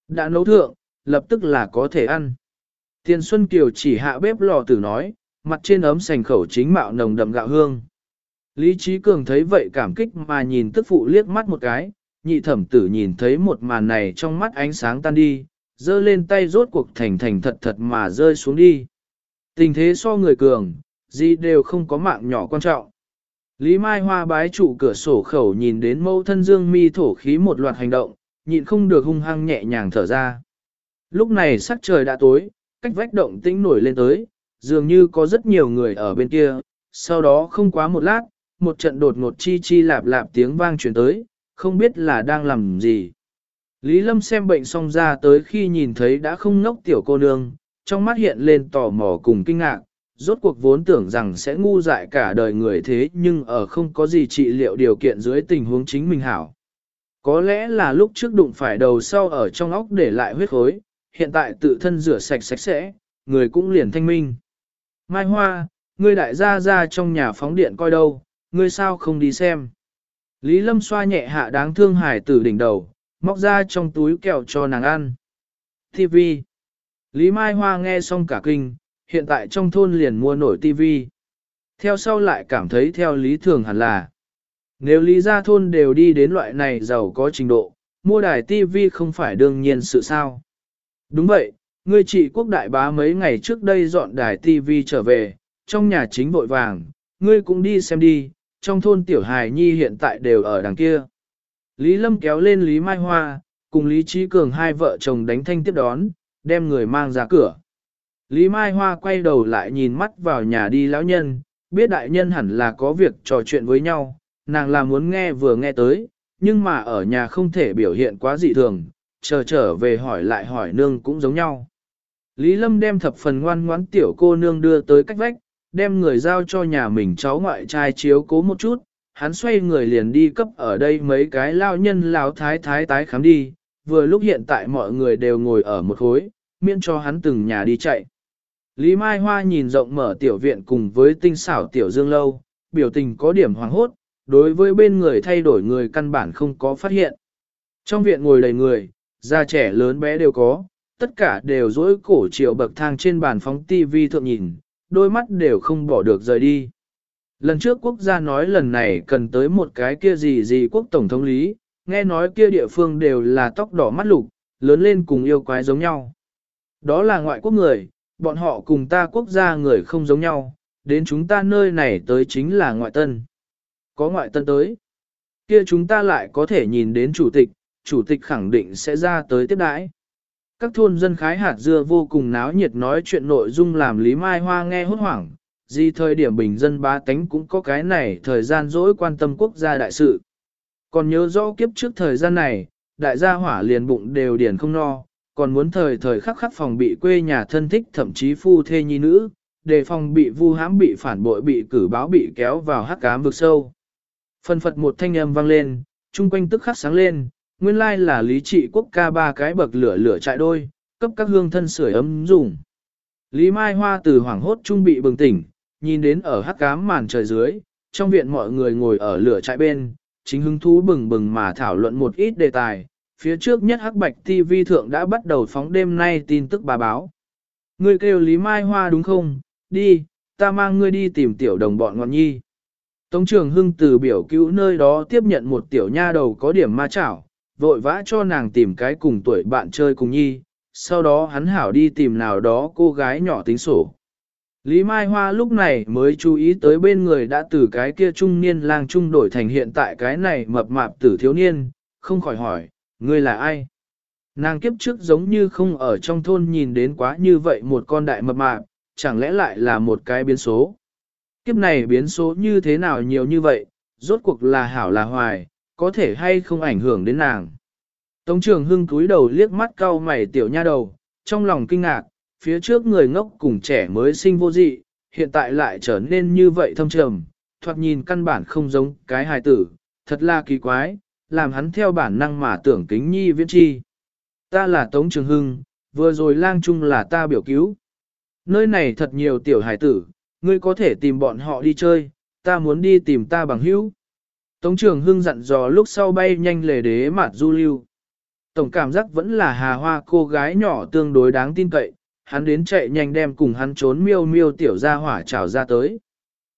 Đã nấu thượng, lập tức là có thể ăn. Tiền Xuân Kiều chỉ hạ bếp lò tử nói, mặt trên ấm sành khẩu chính mạo nồng đậm gạo hương. Lý Trí Cường thấy vậy cảm kích mà nhìn tức phụ liếc mắt một cái, nhị thẩm tử nhìn thấy một màn này trong mắt ánh sáng tan đi, dơ lên tay rốt cuộc thành thành thật thật mà rơi xuống đi. Tình thế so người cường, gì đều không có mạng nhỏ quan trọng. Lý Mai Hoa bái trụ cửa sổ khẩu nhìn đến mâu thân dương mi thổ khí một loạt hành động, nhịn không được hung hăng nhẹ nhàng thở ra. Lúc này sắc trời đã tối, cách vách động tĩnh nổi lên tới, dường như có rất nhiều người ở bên kia, sau đó không quá một lát, một trận đột ngột chi chi lạp lạp tiếng vang truyền tới, không biết là đang làm gì. Lý Lâm xem bệnh xong ra tới khi nhìn thấy đã không ngốc tiểu cô nương, trong mắt hiện lên tò mò cùng kinh ngạc, rốt cuộc vốn tưởng rằng sẽ ngu dại cả đời người thế nhưng ở không có gì trị liệu điều kiện dưới tình huống chính mình hảo. Có lẽ là lúc trước đụng phải đầu sau ở trong óc để lại huyết khối, hiện tại tự thân rửa sạch sạch sẽ, người cũng liền thanh minh. Mai Hoa, ngươi đại gia ra trong nhà phóng điện coi đâu, ngươi sao không đi xem. Lý Lâm xoa nhẹ hạ đáng thương hải tử đỉnh đầu, móc ra trong túi kẹo cho nàng ăn. TV. Lý Mai Hoa nghe xong cả kinh, hiện tại trong thôn liền mua nổi TV. Theo sau lại cảm thấy theo lý thường hẳn là. Nếu lý gia thôn đều đi đến loại này giàu có trình độ, mua đài TV không phải đương nhiên sự sao. Đúng vậy, ngươi chị quốc đại bá mấy ngày trước đây dọn đài TV trở về, trong nhà chính vội vàng, ngươi cũng đi xem đi, trong thôn tiểu hài nhi hiện tại đều ở đằng kia. Lý Lâm kéo lên Lý Mai Hoa, cùng Lý Trí Cường hai vợ chồng đánh thanh tiếp đón, đem người mang ra cửa. Lý Mai Hoa quay đầu lại nhìn mắt vào nhà đi lão nhân, biết đại nhân hẳn là có việc trò chuyện với nhau, nàng là muốn nghe vừa nghe tới, nhưng mà ở nhà không thể biểu hiện quá dị thường, chờ trở về hỏi lại hỏi nương cũng giống nhau. Lý Lâm đem thập phần ngoan ngoãn tiểu cô nương đưa tới cách vách, đem người giao cho nhà mình cháu ngoại trai chiếu cố một chút, hắn xoay người liền đi cấp ở đây mấy cái lao nhân lao thái thái tái khám đi, vừa lúc hiện tại mọi người đều ngồi ở một khối, miễn cho hắn từng nhà đi chạy. Lý Mai Hoa nhìn rộng mở tiểu viện cùng với tinh xảo tiểu dương lâu, biểu tình có điểm hoàng hốt, đối với bên người thay đổi người căn bản không có phát hiện. Trong viện ngồi đầy người, già trẻ lớn bé đều có, tất cả đều dỗi cổ triệu bậc thang trên bàn phóng tivi thượng nhìn, đôi mắt đều không bỏ được rời đi. Lần trước quốc gia nói lần này cần tới một cái kia gì gì quốc tổng thống lý, nghe nói kia địa phương đều là tóc đỏ mắt lục, lớn lên cùng yêu quái giống nhau. Đó là ngoại quốc người, bọn họ cùng ta quốc gia người không giống nhau, đến chúng ta nơi này tới chính là ngoại tân. Có ngoại tân tới, kia chúng ta lại có thể nhìn đến chủ tịch, chủ tịch khẳng định sẽ ra tới tiếp đãi. Các thôn dân khái hạt dưa vô cùng náo nhiệt nói chuyện nội dung làm Lý Mai Hoa nghe hốt hoảng, gì thời điểm bình dân ba tánh cũng có cái này thời gian dỗi quan tâm quốc gia đại sự. Còn nhớ rõ kiếp trước thời gian này, đại gia hỏa liền bụng đều điển không no, còn muốn thời thời khắc khắc phòng bị quê nhà thân thích thậm chí phu thê nhi nữ, đề phòng bị vu hãm bị phản bội bị cử báo bị kéo vào hắc cám vực sâu. Phân phật một thanh âm vang lên, chung quanh tức khắc sáng lên, nguyên lai là lý trị quốc ca ba cái bậc lửa lửa trại đôi, cấp các hương thân sưởi ấm dùng. Lý Mai Hoa từ hoảng hốt trung bị bừng tỉnh, nhìn đến ở hắc cám màn trời dưới, trong viện mọi người ngồi ở lửa trại bên, chính hứng thú bừng bừng mà thảo luận một ít đề tài, phía trước nhất hắc bạch TV thượng đã bắt đầu phóng đêm nay tin tức bà báo. Ngươi kêu Lý Mai Hoa đúng không? Đi, ta mang ngươi đi tìm tiểu đồng bọn ngọn nhi. Tống trường hưng từ biểu cứu nơi đó tiếp nhận một tiểu nha đầu có điểm ma chảo, vội vã cho nàng tìm cái cùng tuổi bạn chơi cùng nhi, sau đó hắn hảo đi tìm nào đó cô gái nhỏ tính sổ. Lý Mai Hoa lúc này mới chú ý tới bên người đã từ cái kia trung niên lang trung đổi thành hiện tại cái này mập mạp tử thiếu niên, không khỏi hỏi, ngươi là ai? Nàng kiếp trước giống như không ở trong thôn nhìn đến quá như vậy một con đại mập mạp, chẳng lẽ lại là một cái biến số? Kiếp này biến số như thế nào nhiều như vậy, rốt cuộc là hảo là hoài, có thể hay không ảnh hưởng đến nàng? Tống trường hưng cúi đầu liếc mắt cau mày tiểu nha đầu, trong lòng kinh ngạc, phía trước người ngốc cùng trẻ mới sinh vô dị, hiện tại lại trở nên như vậy thâm trầm, thoạt nhìn căn bản không giống cái hài tử, thật là kỳ quái, làm hắn theo bản năng mà tưởng kính nhi viễn chi. Ta là Tống Trường Hưng, vừa rồi lang chung là ta biểu cứu. Nơi này thật nhiều tiểu hài tử, ngươi có thể tìm bọn họ đi chơi, ta muốn đi tìm ta bằng hữu. Tống Trường Hưng dặn dò lúc sau bay nhanh lề đế mặt du lưu. Tổng cảm giác vẫn là hà hoa cô gái nhỏ tương đối đáng tin cậy, hắn đến chạy nhanh đem cùng hắn trốn miêu miêu tiểu ra hỏa trào ra tới.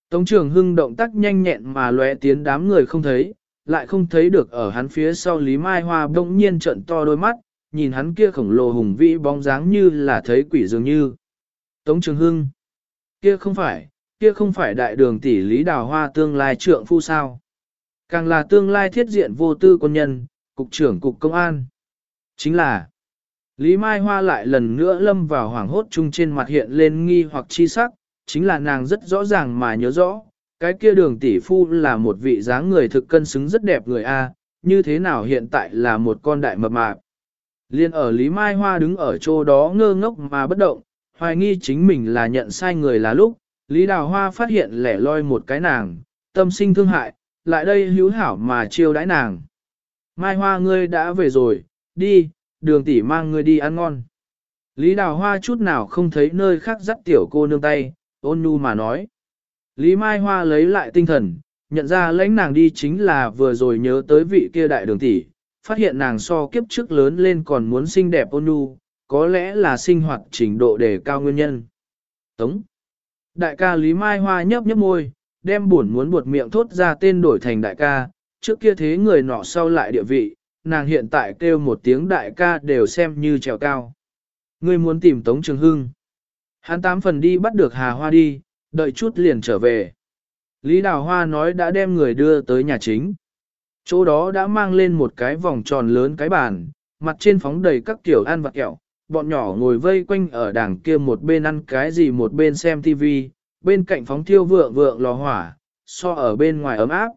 Tống trường hưng động tác nhanh nhẹn mà lóe tiến đám người không thấy, lại không thấy được ở hắn phía sau Lý Mai Hoa bỗng nhiên trận to đôi mắt, nhìn hắn kia khổng lồ hùng vĩ bóng dáng như là thấy quỷ dường như. Tống trường hưng, kia không phải, kia không phải đại đường tỷ Lý Đào Hoa tương lai trượng phu sao. Càng là tương lai thiết diện vô tư quân nhân, cục trưởng cục công an. Chính là, Lý Mai Hoa lại lần nữa lâm vào hoảng hốt chung trên mặt hiện lên nghi hoặc chi sắc, chính là nàng rất rõ ràng mà nhớ rõ, cái kia đường tỷ phu là một vị dáng người thực cân xứng rất đẹp người A, như thế nào hiện tại là một con đại mập mạp. Liên ở Lý Mai Hoa đứng ở chỗ đó ngơ ngốc mà bất động, hoài nghi chính mình là nhận sai người là lúc, Lý Đào Hoa phát hiện lẻ loi một cái nàng, tâm sinh thương hại, lại đây hữu hảo mà chiêu đãi nàng. Mai Hoa ngươi đã về rồi, đi, đường tỷ mang ngươi đi ăn ngon. Lý Đào Hoa chút nào không thấy nơi khác dắt tiểu cô nương tay, ôn nhu mà nói. Lý Mai Hoa lấy lại tinh thần, nhận ra lãnh nàng đi chính là vừa rồi nhớ tới vị kia đại đường tỷ, phát hiện nàng so kiếp trước lớn lên còn muốn xinh đẹp ôn nhu, có lẽ là sinh hoạt trình độ đề cao nguyên nhân. Tống. Đại ca Lý Mai Hoa nhấp nhấp môi, đem buồn muốn buột miệng thốt ra tên đổi thành đại ca, trước kia thế người nọ sau lại địa vị, nàng hiện tại kêu một tiếng đại ca đều xem như trèo cao. Ngươi muốn tìm Tống Trường Hưng. Hắn tám phần đi bắt được Hà Hoa đi, đợi chút liền trở về. Lý Đào Hoa nói đã đem người đưa tới nhà chính. Chỗ đó đã mang lên một cái vòng tròn lớn cái bàn, mặt trên phóng đầy các kiểu ăn vặt kẹo. Bọn nhỏ ngồi vây quanh ở đảng kia một bên ăn cái gì một bên xem tivi bên cạnh phóng thiêu vượng vượng lò hỏa, so ở bên ngoài ấm áp.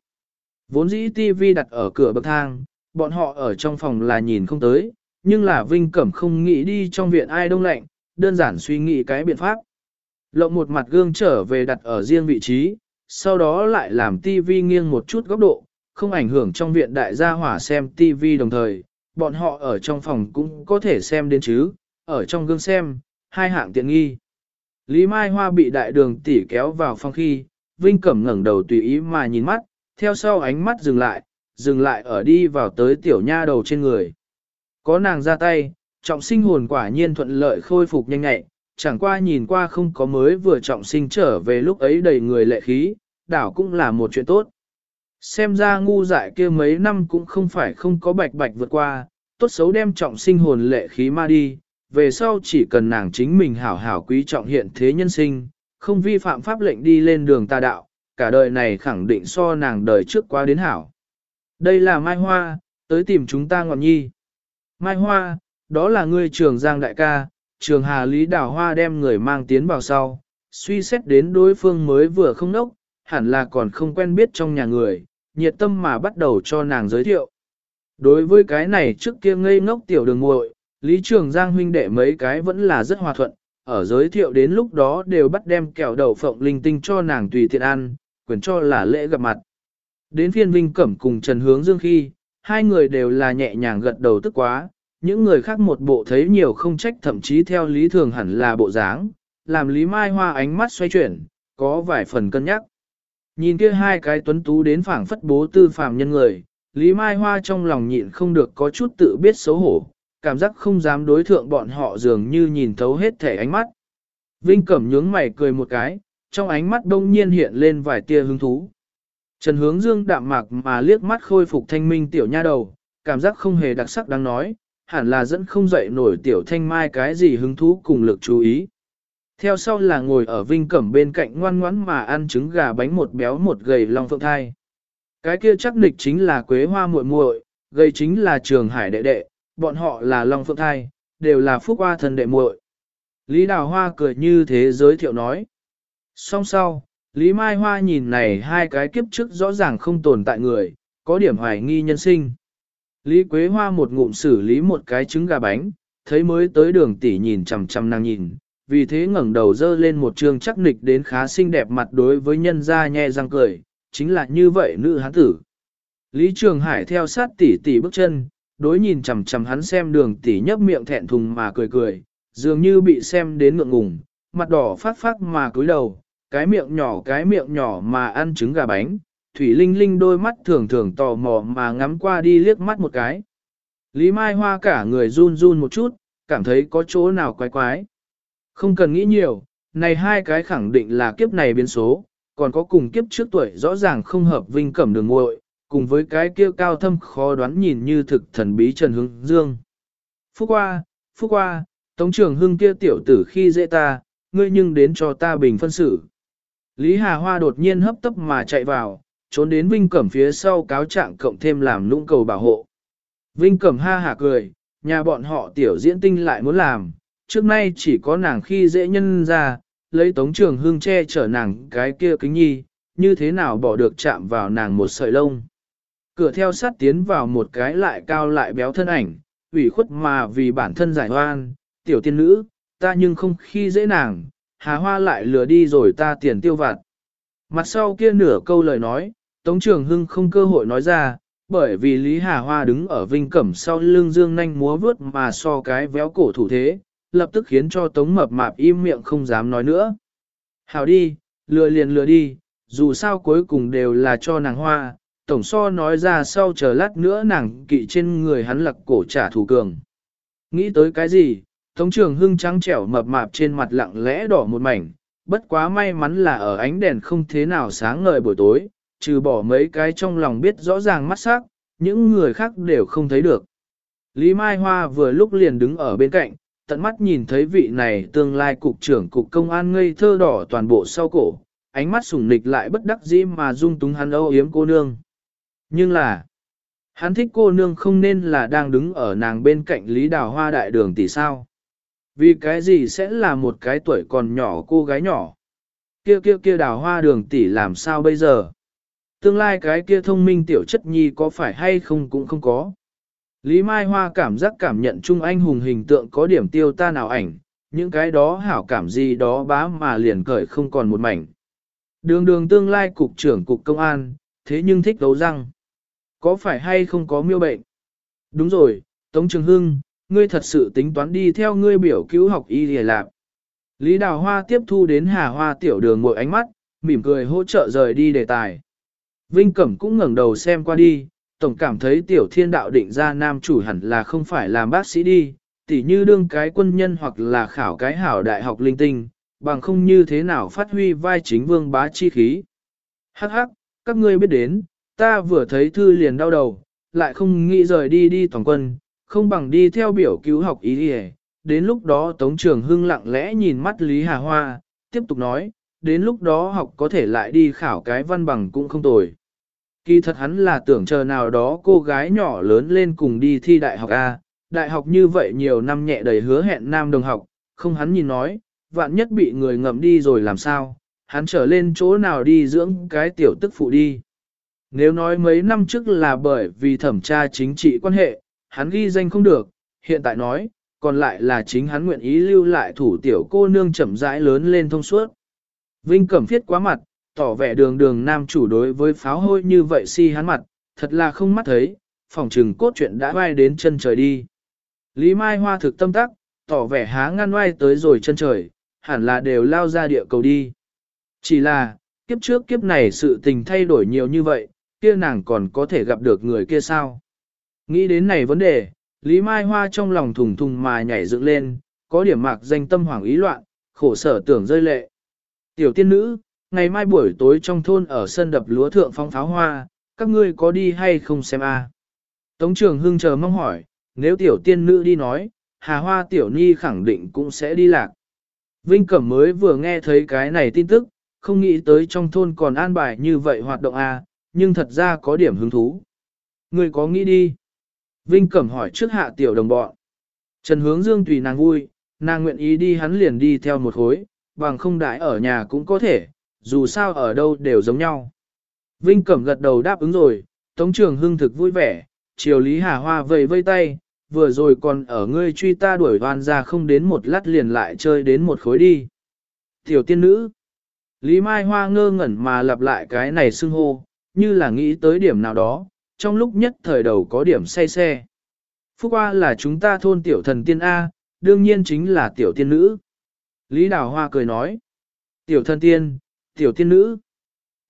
Vốn dĩ TV đặt ở cửa bậc thang, bọn họ ở trong phòng là nhìn không tới, nhưng là Vinh Cẩm không nghĩ đi trong viện ai đông lạnh, đơn giản suy nghĩ cái biện pháp. Lộng một mặt gương trở về đặt ở riêng vị trí, sau đó lại làm tivi nghiêng một chút góc độ, không ảnh hưởng trong viện đại gia hỏa xem tivi đồng thời, bọn họ ở trong phòng cũng có thể xem đến chứ, ở trong gương xem, hai hạng tiện nghi. Lý Mai Hoa bị đại đường tỉ kéo vào phòng khi, Vinh Cẩm ngẩng đầu tùy ý mà nhìn mắt, theo sau ánh mắt dừng lại, dừng lại ở đi vào tới tiểu nha đầu trên người. Có nàng ra tay, trọng sinh hồn quả nhiên thuận lợi khôi phục nhanh nhẹ, chẳng qua nhìn qua không có mới vừa trọng sinh trở về lúc ấy đầy người lệ khí, đảo cũng là một chuyện tốt. Xem ra ngu dại kia mấy năm cũng không phải không có bạch bạch vượt qua, tốt xấu đem trọng sinh hồn lệ khí ma đi, về sau chỉ cần nàng chính mình hảo hảo quý trọng hiện thế nhân sinh, không vi phạm pháp lệnh đi lên đường tà đạo, cả đời này khẳng định so nàng đời trước quá đến hảo. Đây là Mai Hoa, tới tìm chúng ta ngọn nhi. Mai Hoa, đó là ngươi trường Giang đại ca, trường Hà Lý Đào Hoa đem người mang tiến vào sau, suy xét đến đối phương mới vừa không nốc, hẳn là còn không quen biết trong nhà người, nhiệt tâm mà bắt đầu cho nàng giới thiệu. Đối với cái này trước kia ngây ngốc tiểu đường muội, Lý Trường Giang huynh đệ mấy cái vẫn là rất hòa thuận, ở giới thiệu đến lúc đó đều bắt đem kẹo đậu phộng linh tinh cho nàng tùy tiện ăn, quyền cho là lễ gặp mặt. Đến phiên Vinh Cẩm cùng Trần Hướng Dương khi, hai người đều là nhẹ nhàng gật đầu tức quá, những người khác một bộ thấy nhiều không trách thậm chí theo lý thường hẳn là bộ dáng, làm Lý Mai Hoa ánh mắt xoay chuyển, có vài phần cân nhắc. Nhìn kia hai cái tuấn tú đến phảng phất bố tư phàm nhân người, Lý Mai Hoa trong lòng nhịn không được có chút tự biết xấu hổ, cảm giác không dám đối thượng bọn họ dường như nhìn thấu hết thể ánh mắt. Vinh Cẩm nhướng mày cười một cái, trong ánh mắt đông nhiên hiện lên vài tia hứng thú. Trần hướng dương đạm mạc mà liếc mắt khôi phục thanh minh tiểu nha đầu, cảm giác không hề đặc sắc đáng nói, hẳn là dẫn không dậy nổi tiểu thanh mai cái gì hứng thú cùng lực chú ý. Theo sau là ngồi ở vinh cẩm bên cạnh ngoan ngoãn mà ăn trứng gà bánh một béo một gầy long phượng thai. Cái kia chắc nịch chính là quế hoa muội muội, gầy chính là trường hải đệ đệ, bọn họ là long phượng thai, đều là phúc hoa thần đệ muội. Lý Đào Hoa cười như thế giới thiệu nói. Song sau, Lý Mai Hoa nhìn này hai cái kiếp trước rõ ràng không tồn tại người, có điểm hoài nghi nhân sinh. Lý Quế Hoa một ngụm xử lý một cái trứng gà bánh, thấy mới tới đường tỷ nhìn chằm chằm nàng nhìn, vì thế ngẩng đầu dơ lên một trường chắc nịch đến khá xinh đẹp mặt đối với nhân gia nhe răng cười, chính là như vậy nữ hán tử. Lý Trường Hải theo sát tỷ tỷ bước chân, đối nhìn chằm chằm hắn xem đường tỷ nhấp miệng thẹn thùng mà cười cười, dường như bị xem đến ngượng ngùng, mặt đỏ phát phát mà cúi đầu, cái miệng nhỏ cái miệng nhỏ mà ăn trứng gà bánh, Thủy Linh Linh đôi mắt thường thường tò mò mà ngắm qua đi liếc mắt một cái. Lý Mai Hoa cả người run run một chút, cảm thấy có chỗ nào quái quái. Không cần nghĩ nhiều, này hai cái khẳng định là kiếp này biến số, còn có cùng kiếp trước tuổi rõ ràng không hợp vinh cẩm đường muội cùng với cái kia cao thâm khó đoán nhìn như thực thần bí Trần Hướng Dương. Phúc qua, phúc qua, Tống trưởng hưng kia tiểu tử khi dễ ta, ngươi nhưng đến cho ta bình phân xử. Lý Hà Hoa đột nhiên hấp tấp mà chạy vào, trốn đến Vinh Cẩm phía sau cáo trạng cộng thêm làm nũng cầu bảo hộ. Vinh Cẩm ha hả cười, nhà bọn họ tiểu diễn tinh lại muốn làm, trước nay chỉ có nàng khi dễ nhân ra, lấy tống trường hương che chở nàng cái kia kính nhi, như thế nào bỏ được chạm vào nàng một sợi lông. Cửa theo sát tiến vào một cái lại cao lại béo thân ảnh, ủy khuất mà vì bản thân giải hoan, tiểu tiên nữ, ta nhưng không khi dễ nàng, hà hoa lại lừa đi rồi ta tiền tiêu vặt. Mặt sau kia nửa câu lời nói, Tống Trường Hưng không cơ hội nói ra, bởi vì Lý Hà Hoa đứng ở vinh cẩm sau lưng dương nanh múa vướt mà so cái véo cổ thủ thế, lập tức khiến cho Tống Mập Mạp im miệng không dám nói nữa. Hào đi, lừa liền lừa đi, dù sao cuối cùng đều là cho nàng hoa, tổng so nói ra sau chờ lát nữa nàng kỵ trên người hắn lặc cổ trả thù cường. Nghĩ tới cái gì, Tống Trường Hưng trắng trẻo mập mạp trên mặt lặng lẽ đỏ một mảnh, bất quá may mắn là ở ánh đèn không thế nào sáng ngời buổi tối, trừ bỏ mấy cái trong lòng biết rõ ràng mắt sắc, những người khác đều không thấy được. Lý Mai Hoa vừa lúc liền đứng ở bên cạnh, tận mắt nhìn thấy vị này tương lai cục trưởng cục công an ngây thơ đỏ toàn bộ sau cổ, ánh mắt sủng nịch lại bất đắc dĩ mà dung túng hắn âu yếm cô nương. Nhưng là, hắn thích cô nương không nên là đang đứng ở nàng bên cạnh Lý Đào Hoa đại đường tỷ sao. Vì cái gì sẽ là một cái tuổi còn nhỏ cô gái nhỏ? Kia kia kia đào hoa đường tỷ làm sao bây giờ? Tương lai cái kia thông minh tiểu chất nhi có phải hay không cũng không có. Lý Mai Hoa cảm giác cảm nhận chung anh hùng hình tượng có điểm tiêu ta nào ảnh, những cái đó hảo cảm gì đó bá mà liền cởi không còn một mảnh. Đường đường tương lai cục trưởng cục công an, thế nhưng thích đấu răng. Có phải hay không có miêu bệnh? Đúng rồi, Tống Trường Hưng, ngươi thật sự tính toán đi theo ngươi biểu cứu học y lìa lạc. Lý Đào Hoa tiếp thu đến Hà Hoa tiểu đường ngồi ánh mắt, mỉm cười hỗ trợ rời đi đề tài. Vinh Cẩm cũng ngẩng đầu xem qua đi, tổng cảm thấy tiểu thiên đạo định ra nam chủ hẳn là không phải làm bác sĩ đi, tỉ như đương cái quân nhân hoặc là khảo cái hảo đại học linh tinh, bằng không như thế nào phát huy vai chính vương bá chi khí. Hắc hắc, các ngươi biết đến, ta vừa thấy thư liền đau đầu, lại không nghĩ rời đi đi toàn quân, không bằng đi theo biểu cứu học ý đi Đến lúc đó Tống Trường Hưng lặng lẽ nhìn mắt Lý Hà Hoa, tiếp tục nói, đến lúc đó học có thể lại đi khảo cái văn bằng cũng không tồi. Kỳ thật hắn là tưởng chờ nào đó cô gái nhỏ lớn lên cùng đi thi đại học A, đại học như vậy nhiều năm nhẹ đầy hứa hẹn nam đồng học, không hắn nhìn nói, vạn nhất bị người ngậm đi rồi làm sao, hắn trở lên chỗ nào đi dưỡng cái tiểu tức phụ đi. Nếu nói mấy năm trước là bởi vì thẩm tra chính trị quan hệ, hắn ghi danh không được, hiện tại nói, còn lại là chính hắn nguyện ý lưu lại thủ tiểu cô nương chậm rãi lớn lên thông suốt. Vinh Cẩm Phiết quá mặt, tỏ vẻ đường đường nam chủ đối với pháo hôi như vậy si hắn mặt, thật là không mắt thấy, phòng trừng cốt chuyện đã vai đến chân trời đi. Lý Mai Hoa thực tâm tắc, tỏ vẻ há ngăn oai tới rồi chân trời, hẳn là đều lao ra địa cầu đi. Chỉ là, kiếp trước kiếp này sự tình thay đổi nhiều như vậy, kia nàng còn có thể gặp được người kia sao? Nghĩ đến này vấn đề, Lý Mai Hoa trong lòng thùng thùng mà nhảy dựng lên, có điểm mạc danh tâm hoảng ý loạn, khổ sở tưởng rơi lệ. Tiểu tiên nữ, ngày mai buổi tối trong thôn ở sân đập lúa thượng phong pháo hoa, các ngươi có đi hay không xem a? Tống trường hưng chờ mong hỏi, nếu tiểu tiên nữ đi nói, hà hoa tiểu nhi khẳng định cũng sẽ đi lạc. Vinh Cẩm mới vừa nghe thấy cái này tin tức, không nghĩ tới trong thôn còn an bài như vậy hoạt động a, nhưng thật ra có điểm hứng thú. Người có nghĩ đi? Vinh Cẩm hỏi trước hạ tiểu đồng bọn. Trần hướng dương tùy nàng vui, nàng nguyện ý đi hắn liền đi theo một khối, bằng không đại ở nhà cũng có thể, dù sao ở đâu đều giống nhau. Vinh Cẩm gật đầu đáp ứng rồi, Tống Trường Hưng thực vui vẻ, chiều Lý Hà Hoa vầy vây tay, vừa rồi còn ở ngươi truy ta đuổi hoan ra không đến một lát liền lại chơi đến một khối đi. Tiểu tiên nữ, Lý Mai Hoa ngơ ngẩn mà lặp lại cái này xưng hô, như là nghĩ tới điểm nào đó, trong lúc nhất thời đầu có điểm say xe. Phúc Hoa là chúng ta thôn tiểu thần tiên A, đương nhiên chính là tiểu tiên nữ. Lý Đào Hoa cười nói, tiểu thần tiên, tiểu tiên nữ.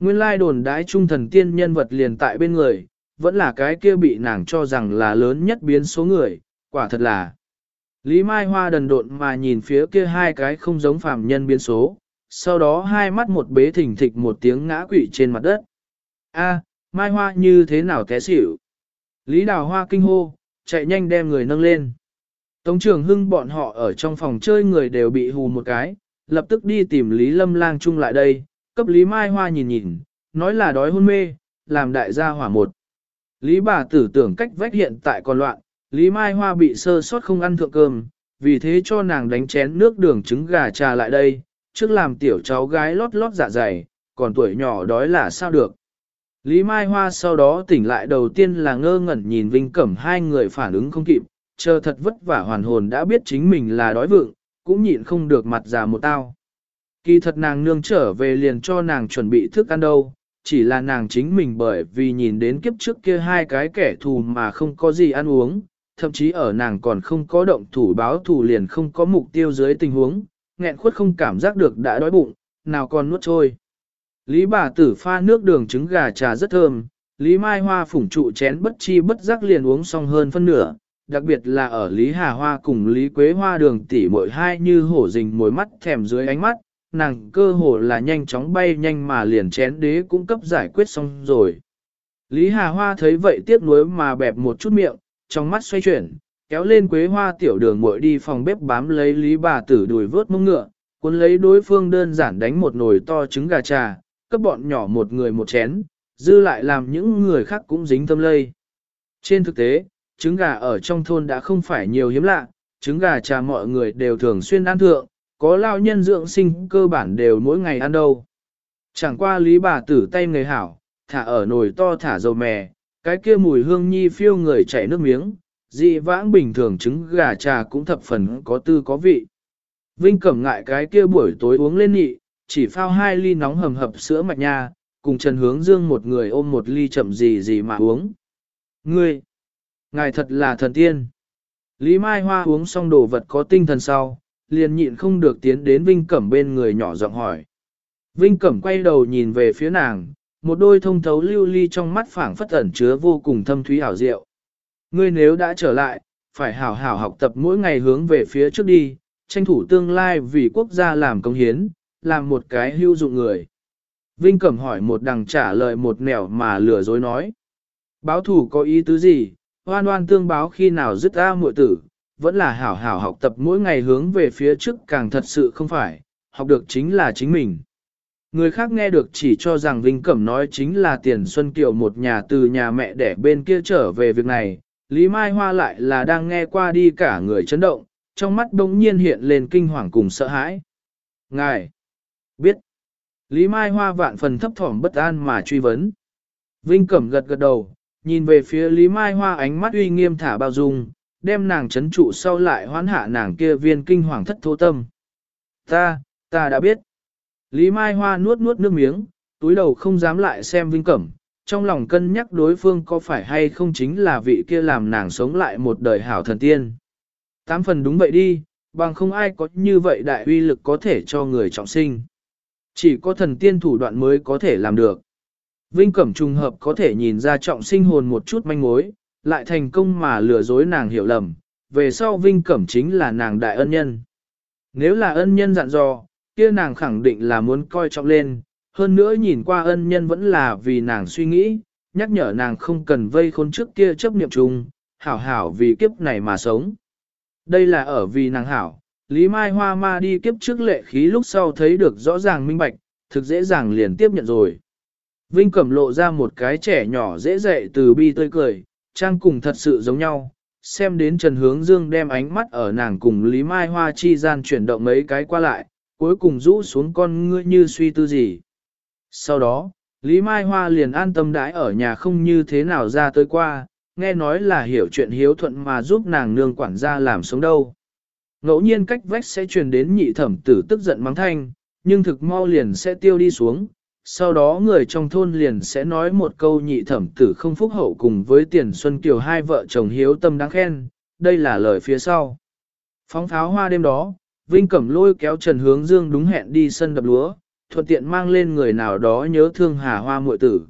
Nguyên lai đồn đái trung thần tiên nhân vật liền tại bên người, vẫn là cái kia bị nàng cho rằng là lớn nhất biến số người, quả thật là. Lý Mai Hoa đần độn mà nhìn phía kia hai cái không giống phàm nhân biến số, sau đó hai mắt một bế thỉnh thịch một tiếng ngã quỵ trên mặt đất. A, Mai Hoa như thế nào té xỉu? Lý Đào Hoa kinh hô, chạy nhanh đem người nâng lên. Tống trường hưng bọn họ ở trong phòng chơi người đều bị hù một cái, lập tức đi tìm Lý Lâm Lang chung lại đây, cấp Lý Mai Hoa nhìn nhìn, nói là đói hôn mê, làm đại gia hỏa một. Lý bà tử tưởng cách vách hiện tại còn loạn, Lý Mai Hoa bị sơ sót không ăn thượng cơm, vì thế cho nàng đánh chén nước đường trứng gà trà lại đây, trước làm tiểu cháu gái lót lót dạ dày, còn tuổi nhỏ đói là sao được. Lý Mai Hoa sau đó tỉnh lại đầu tiên là ngơ ngẩn nhìn Vinh Cẩm hai người phản ứng không kịp, chờ thật vất vả hoàn hồn đã biết chính mình là đói vượng, cũng nhịn không được mặt già một tao. Kỳ thật nàng nương trở về liền cho nàng chuẩn bị thức ăn đâu, chỉ là nàng chính mình bởi vì nhìn đến kiếp trước kia hai cái kẻ thù mà không có gì ăn uống, thậm chí ở nàng còn không có động thủ báo thù liền không có mục tiêu dưới tình huống, nghẹn khuất không cảm giác được đã đói bụng, nào còn nuốt trôi. Lý bà tử pha nước đường trứng gà trà rất thơm, Lý Mai Hoa phủng trụ chén bất chi bất giác liền uống xong hơn phân nửa, đặc biệt là ở Lý Hà Hoa cùng Lý Quế Hoa đường tỉ mỗi hai như hổ rình mồi mắt thèm dưới ánh mắt, nàng cơ hồ là nhanh chóng bay nhanh mà liền chén đế cũng cấp giải quyết xong rồi. Lý Hà Hoa thấy vậy tiếc nuối mà bẹp một chút miệng, trong mắt xoay chuyển, kéo lên Quế Hoa tiểu đường muội đi phòng bếp bám lấy Lý bà tử đùi vớt mông ngựa, cuốn lấy đối phương đơn giản đánh một nồi to trứng gà trà, cấp bọn nhỏ một người một chén, dư lại làm những người khác cũng dính tâm lây. Trên thực tế, trứng gà ở trong thôn đã không phải nhiều hiếm lạ, trứng gà trà mọi người đều thường xuyên ăn thượng, có lao nhân dưỡng sinh cơ bản đều mỗi ngày ăn đâu. Chẳng qua lý bà tử tay người hảo, thả ở nồi to thả dầu mè, cái kia mùi hương nhi phiêu người chảy nước miếng, dị vãng bình thường trứng gà trà cũng thập phần có tư có vị. Vinh cẩm ngại cái kia buổi tối uống lên nhị, chỉ phao hai ly nóng hầm hập sữa mạch nha, cùng Trần Hướng Dương một người ôm một ly chậm gì gì mà uống. Ngươi, ngài thật là thần tiên. Lý Mai Hoa uống xong đồ vật có tinh thần sau, liền nhịn không được tiến đến Vinh Cẩm bên người nhỏ giọng hỏi. Vinh Cẩm quay đầu nhìn về phía nàng, một đôi thông thấu lưu ly trong mắt phảng phất ẩn chứa vô cùng thâm thúy hảo diệu. Ngươi nếu đã trở lại, phải hảo hảo học tập mỗi ngày hướng về phía trước đi, tranh thủ tương lai vì quốc gia làm công hiến, làm một cái hưu dụng người. Vinh Cẩm hỏi một đằng trả lời một nẻo mà lừa dối nói. Báo thủ có ý tứ gì, hoan hoan tương báo khi nào dứt ra muội tử, vẫn là hảo hảo học tập mỗi ngày hướng về phía trước càng thật sự không phải, học được chính là chính mình. Người khác nghe được chỉ cho rằng Vinh Cẩm nói chính là tiền Xuân Kiều một nhà từ nhà mẹ đẻ bên kia trở về việc này, Lý Mai Hoa lại là đang nghe qua đi cả người chấn động, trong mắt đông nhiên hiện lên kinh hoàng cùng sợ hãi. Ngài! Biết! Lý Mai Hoa vạn phần thấp thỏm bất an mà truy vấn. Vinh Cẩm gật gật đầu, nhìn về phía Lý Mai Hoa ánh mắt uy nghiêm thả bao dung, đem nàng chấn trụ sau lại hoán hạ nàng kia viên kinh hoàng thất thô tâm. Ta, ta đã biết. Lý Mai Hoa nuốt nuốt nước miếng, túi đầu không dám lại xem Vinh Cẩm, trong lòng cân nhắc đối phương có phải hay không chính là vị kia làm nàng sống lại một đời hảo thần tiên. Tám phần đúng vậy đi, bằng không ai có như vậy đại uy lực có thể cho người trọng sinh. Chỉ có thần tiên thủ đoạn mới có thể làm được. Vinh Cẩm trùng hợp có thể nhìn ra trọng sinh hồn một chút manh mối, lại thành công mà lừa dối nàng hiểu lầm, về sau Vinh Cẩm chính là nàng đại ân nhân. Nếu là ân nhân dặn dò, kia nàng khẳng định là muốn coi trọng lên, hơn nữa nhìn qua ân nhân vẫn là vì nàng suy nghĩ, nhắc nhở nàng không cần vây khốn trước kia chấp niệm chung, hảo hảo vì kiếp này mà sống. Đây là ở vì nàng hảo, Lý Mai Hoa ma đi kiếp trước lệ khí lúc sau thấy được rõ ràng minh bạch, thực dễ dàng liền tiếp nhận rồi. Vinh Cẩm lộ ra một cái trẻ nhỏ dễ dậy từ bi tươi cười, trang cùng thật sự giống nhau, xem đến Trần Hướng Dương đem ánh mắt ở nàng cùng Lý Mai Hoa chi gian chuyển động mấy cái qua lại, cuối cùng rũ xuống con ngươi như suy tư gì. Sau đó, Lý Mai Hoa liền an tâm đãi ở nhà không như thế nào ra tới qua, nghe nói là hiểu chuyện hiếu thuận mà giúp nàng nương quản gia làm sống đâu. Ngẫu nhiên cách vách sẽ truyền đến nhị thẩm tử tức giận mắng thanh, nhưng thực mau liền sẽ tiêu đi xuống. Sau đó người trong thôn liền sẽ nói một câu nhị thẩm tử không phúc hậu cùng với tiền xuân kiều hai vợ chồng hiếu tâm đáng khen, đây là lời phía sau. Phóng pháo hoa đêm đó, Vinh Cẩm lôi kéo Trần Hướng Dương đúng hẹn đi sân đập lúa, thuận tiện mang lên người nào đó nhớ thương hà hoa muội tử.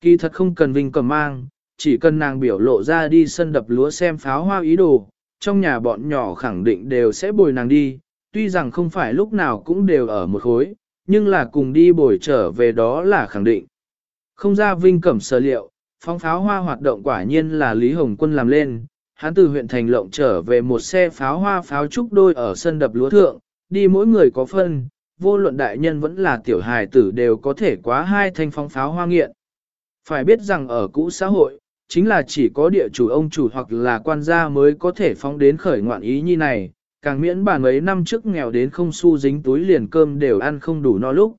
Kỳ thật không cần Vinh Cẩm mang, chỉ cần nàng biểu lộ ra đi sân đập lúa xem pháo hoa ý đồ, trong nhà bọn nhỏ khẳng định đều sẽ bồi nàng đi, tuy rằng không phải lúc nào cũng đều ở một khối, nhưng là cùng đi bồi trở về đó là khẳng định. Không ra Vinh Cẩm sở liệu, phong pháo hoa hoạt động quả nhiên là Lý Hồng Quân làm lên, hắn từ huyện thành lộng trở về một xe pháo hoa pháo trúc đôi ở sân đập lúa thượng, đi mỗi người có phân, vô luận đại nhân vẫn là tiểu hài tử đều có thể quá hai thanh phong pháo hoa nghiện. Phải biết rằng ở cũ xã hội, chính là chỉ có địa chủ ông chủ hoặc là quan gia mới có thể phóng đến khởi ngoạn ý như này, càng miễn bàn mấy năm trước nghèo đến không xu dính túi liền cơm đều ăn không đủ no lúc.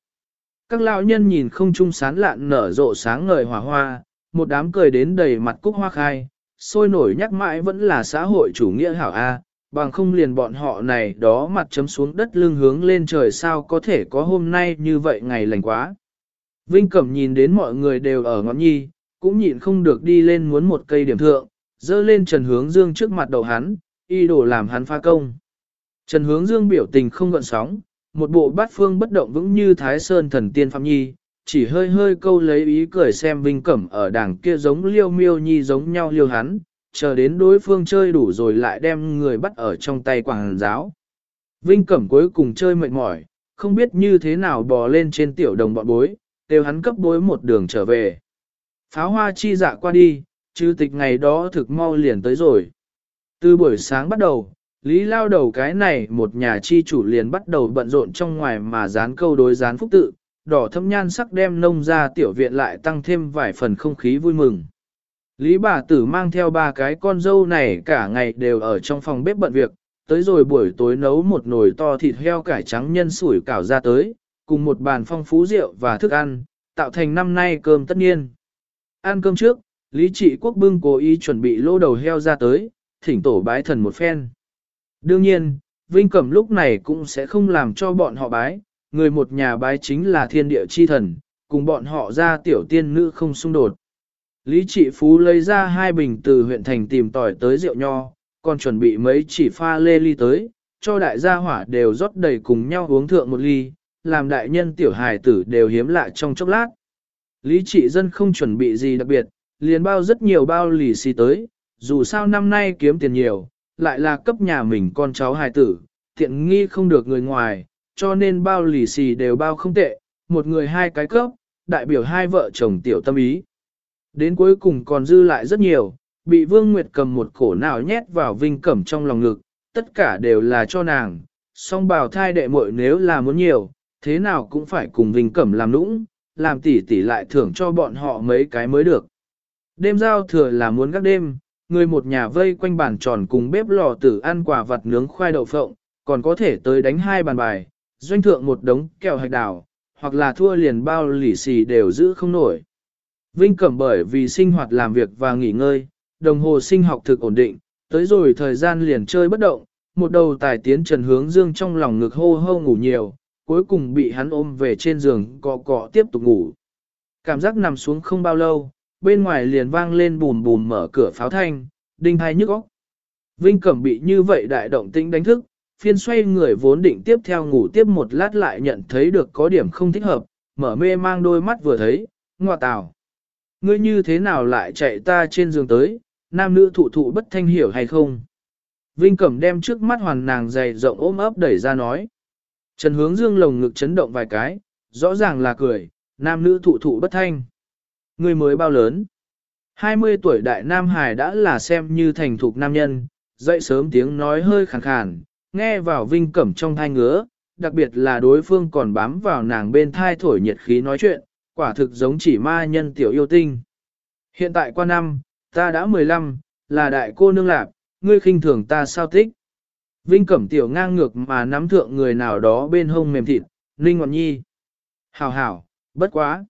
Các lão nhân nhìn không trung sán lạn nở rộ sáng ngời hỏa hoa, một đám cười đến đầy mặt cúc hoa khai, sôi nổi nhắc mãi vẫn là xã hội chủ nghĩa hảo A, bằng không liền bọn họ này đó mặt chấm xuống đất lưng hướng lên trời sao có thể có hôm nay như vậy ngày lành quá. Vinh Cẩm nhìn đến mọi người đều ở ngọn nhi, cũng nhịn không được đi lên muốn một cây điểm thượng, dơ lên Trần Hướng Dương trước mặt đầu hắn, y đổ làm hắn pha công. Trần Hướng Dương biểu tình không gợn sóng, một bộ bát phương bất động vững như Thái Sơn thần tiên Phạm Nhi, chỉ hơi hơi câu lấy ý cười xem Vinh Cẩm ở đảng kia giống liêu miêu nhi giống nhau liêu hắn, chờ đến đối phương chơi đủ rồi lại đem người bắt ở trong tay quảng giáo. Vinh Cẩm cuối cùng chơi mệt mỏi, không biết như thế nào bò lên trên tiểu đồng bọn bối, đều hắn cấp bối một đường trở về. Pháo hoa chi dạ qua đi, chư tịch ngày đó thực mau liền tới rồi. Từ buổi sáng bắt đầu, Lý lao đầu cái này một nhà chi chủ liền bắt đầu bận rộn trong ngoài mà dán câu đối dán phúc tự, đỏ thâm nhan sắc đem nông ra tiểu viện lại tăng thêm vài phần không khí vui mừng. Lý bà tử mang theo ba cái con dâu này cả ngày đều ở trong phòng bếp bận việc, tới rồi buổi tối nấu một nồi to thịt heo cải trắng nhân sủi cảo ra tới, cùng một bàn phong phú rượu và thức ăn, tạo thành năm nay cơm tất nhiên. Ăn cơm trước, Lý Trị Quốc bưng cố ý chuẩn bị lô đầu heo ra tới, thỉnh tổ bái thần một phen. Đương nhiên, Vinh Cẩm lúc này cũng sẽ không làm cho bọn họ bái, người một nhà bái chính là thiên địa chi thần, cùng bọn họ ra tiểu tiên nữ không xung đột. Lý Trị Phú lấy ra hai bình từ huyện thành tìm tỏi tới rượu nho, còn chuẩn bị mấy chỉ pha lê ly tới, cho đại gia hỏa đều rót đầy cùng nhau uống thượng một ly, làm đại nhân tiểu hài tử đều hiếm lạ trong chốc lát. Lý trị dân không chuẩn bị gì đặc biệt, liền bao rất nhiều bao lì xì tới, dù sao năm nay kiếm tiền nhiều, lại là cấp nhà mình con cháu hài tử, tiện nghi không được người ngoài, cho nên bao lì xì đều bao không tệ, một người hai cái cấp, đại biểu hai vợ chồng tiểu tâm ý. Đến cuối cùng còn dư lại rất nhiều, bị Vương Nguyệt cầm một cổ nào nhét vào vinh cẩm trong lòng ngực, tất cả đều là cho nàng, song bào thai đệ muội nếu là muốn nhiều, thế nào cũng phải cùng vinh cẩm làm nũng, làm tỷ tỷ lại thưởng cho bọn họ mấy cái mới được. Đêm giao thừa là muốn gác đêm, người một nhà vây quanh bàn tròn cùng bếp lò tử ăn quả vặt nướng khoai đậu phộng, còn có thể tới đánh hai bàn bài, doanh thượng một đống kẹo hạch đào, hoặc là thua liền bao lì xì đều giữ không nổi. Vinh Cẩm bởi vì sinh hoạt làm việc và nghỉ ngơi, đồng hồ sinh học thực ổn định, tới rồi thời gian liền chơi bất động, một đầu tài tiến trần hướng dương trong lòng ngực hô hô ngủ nhiều, cuối cùng bị hắn ôm về trên giường cọ cọ tiếp tục ngủ. Cảm giác nằm xuống không bao lâu, bên ngoài liền vang lên bùm bùm mở cửa pháo thanh, đinh hai nhức óc. Vinh Cẩm bị như vậy đại động tĩnh đánh thức, phiên xoay người vốn định tiếp theo ngủ tiếp một lát lại nhận thấy được có điểm không thích hợp, mở mê mang đôi mắt vừa thấy, ngoa tào. Ngươi như thế nào lại chạy ta trên giường tới, nam nữ thụ thụ bất thanh hiểu hay không? Vinh Cẩm đem trước mắt hoàn nàng dày rộng ôm ấp đẩy ra nói. Trần hướng dương lồng ngực chấn động vài cái, rõ ràng là cười, nam nữ thụ thụ bất thanh. người mới bao lớn? 20 tuổi đại nam hải đã là xem như thành thục nam nhân, dậy sớm tiếng nói hơi khàn khàn, nghe vào Vinh Cẩm trong thai ngứa, đặc biệt là đối phương còn bám vào nàng bên thai thổi nhiệt khí nói chuyện, quả thực giống chỉ ma nhân tiểu yêu tinh. Hiện tại qua năm, ta đã 15, là đại cô nương lạp, ngươi khinh thường ta sao thích. Vinh Cẩm tiểu ngang ngược mà nắm thượng người nào đó bên hông mềm thịt, Ninh Ngọn Nhi. Hảo hảo, bất quá.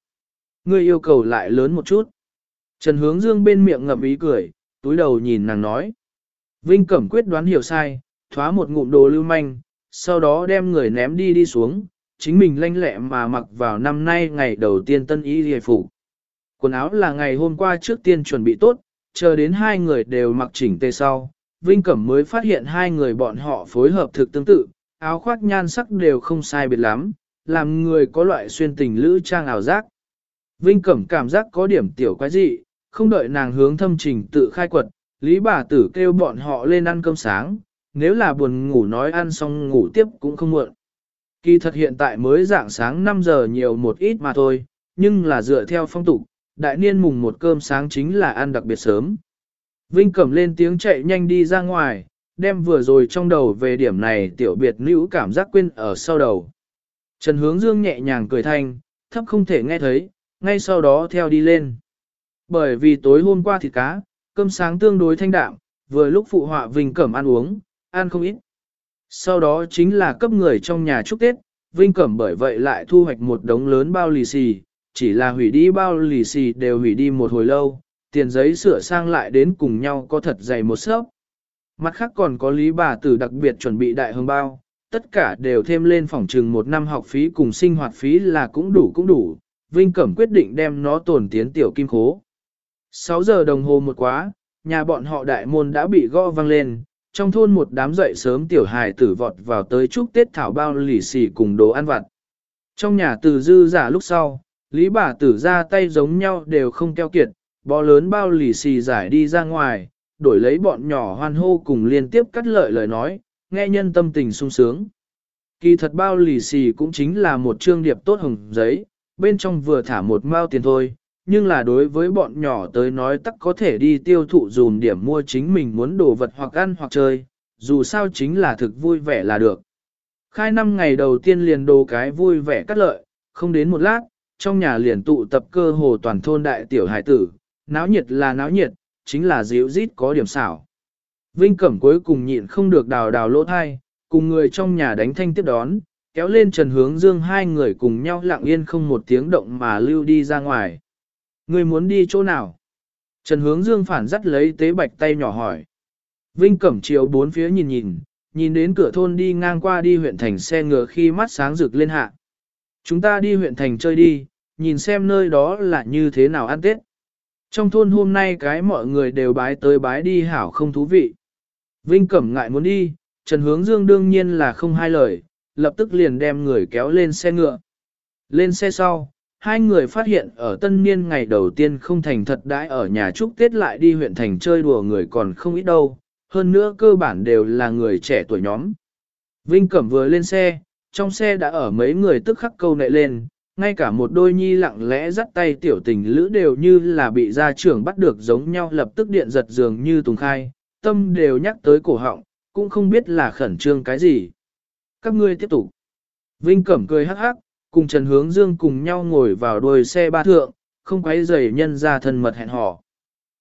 Ngươi yêu cầu lại lớn một chút. Trần hướng dương bên miệng ngậm ý cười, túi đầu nhìn nàng nói. Vinh Cẩm quyết đoán hiểu sai, thoá một ngụm đồ lưu manh, sau đó đem người ném đi đi xuống, chính mình lanh lẹ mà mặc vào năm nay ngày đầu tiên tân y hề phục. Quần áo là ngày hôm qua trước tiên chuẩn bị tốt, chờ đến hai người đều mặc chỉnh tề sau. Vinh Cẩm mới phát hiện hai người bọn họ phối hợp thực tương tự, áo khoác nhan sắc đều không sai biệt lắm, làm người có loại xuyên tình lữ trang ảo giác. Vinh Cẩm cảm giác có điểm tiểu quái dị, không đợi nàng hướng thâm trình tự khai quật, Lý bà tử kêu bọn họ lên ăn cơm sáng, nếu là buồn ngủ nói ăn xong ngủ tiếp cũng không muộn. Kỳ thật hiện tại mới dạng sáng 5 giờ nhiều một ít mà thôi, nhưng là dựa theo phong tục, đại niên mùng một cơm sáng chính là ăn đặc biệt sớm. Vinh Cẩm lên tiếng chạy nhanh đi ra ngoài, đem vừa rồi trong đầu về điểm này tiểu biệt nữ cảm giác quên ở sau đầu. Trần Hướng Dương nhẹ nhàng cười thanh, thấp không thể nghe thấy, ngay sau đó theo đi lên. Bởi vì tối hôm qua thịt cá, cơm sáng tương đối thanh đạm, vừa lúc phụ họa Vinh Cẩm ăn uống, ăn không ít. Sau đó chính là cấp người trong nhà chúc Tết, Vinh Cẩm bởi vậy lại thu hoạch một đống lớn bao lì xì, chỉ là hủy đi bao lì xì đều hủy đi một hồi lâu, tiền giấy sửa sang lại đến cùng nhau có thật dày một sớp. Mặt khác còn có lý bà tử đặc biệt chuẩn bị đại hương bao, tất cả đều thêm lên phòng trừng một năm học phí cùng sinh hoạt phí là cũng đủ cũng đủ, Vinh Cẩm quyết định đem nó tồn tiến tiểu kim khố. 6 giờ đồng hồ một quá, nhà bọn họ đại môn đã bị gõ vang lên, trong thôn một đám dậy sớm tiểu hài tử vọt vào tới chúc Tết thảo bao lì xì cùng đồ ăn vặt. Trong nhà từ dư giả lúc sau, lý bà tử ra tay giống nhau đều không keo kiệt, bó lớn bao lì xì giải đi ra ngoài, đổi lấy bọn nhỏ hoan hô cùng liên tiếp cắt lợi lời nói, nghe nhân tâm tình sung sướng. Kỳ thật bao lì xì cũng chính là một trương điệp tốt hồng giấy, bên trong vừa thả một mao tiền thôi, nhưng là đối với bọn nhỏ tới nói tắc có thể đi tiêu thụ dùm điểm mua chính mình muốn đồ vật hoặc ăn hoặc chơi, dù sao chính là thực vui vẻ là được. Khai năm ngày đầu tiên liền đồ cái vui vẻ cắt lợi, không đến một lát, trong nhà liền tụ tập cơ hồ toàn thôn đại tiểu hải tử, náo nhiệt là náo nhiệt, chính là dịu rít có điểm xảo. Vinh Cẩm cuối cùng nhịn không được đào đào lỗ thai, cùng người trong nhà đánh thanh tiếp đón, kéo lên Trần Hướng Dương hai người cùng nhau lặng yên không một tiếng động mà lưu đi ra ngoài. Người muốn đi chỗ nào? Trần Hướng Dương phản dắt lấy tế bạch tay nhỏ hỏi. Vinh Cẩm chiều bốn phía nhìn nhìn, nhìn đến cửa thôn đi ngang qua đi huyện thành xe ngựa khi mắt sáng rực lên hạ. Chúng ta đi huyện thành chơi đi, nhìn xem nơi đó là như thế nào ăn Tết. Trong thôn hôm nay cái mọi người đều bái tới bái đi hảo không thú vị. Vinh Cẩm ngại muốn đi, Trần Hướng Dương đương nhiên là không hai lời, lập tức liền đem người kéo lên xe ngựa. Lên xe sau, hai người phát hiện ở tân niên ngày đầu tiên không thành thật đãi ở nhà chúc Tết lại đi huyện thành chơi đùa người còn không ít đâu, hơn nữa cơ bản đều là người trẻ tuổi nhóm. Vinh Cẩm vừa lên xe, trong xe đã ở mấy người tức khắc câu nệ lên, ngay cả một đôi nhi lặng lẽ dắt tay tiểu tình lữ đều như là bị gia trưởng bắt được giống nhau lập tức điện giật dường như tùng khai, tâm đều nhắc tới cổ họng, cũng không biết là khẩn trương cái gì. Các ngươi tiếp tục. Vinh Cẩm cười hắc hắc, cùng Trần Hướng Dương cùng nhau ngồi vào đuôi xe ba thượng, không quấy rầy nhân ra thân mật hẹn hò.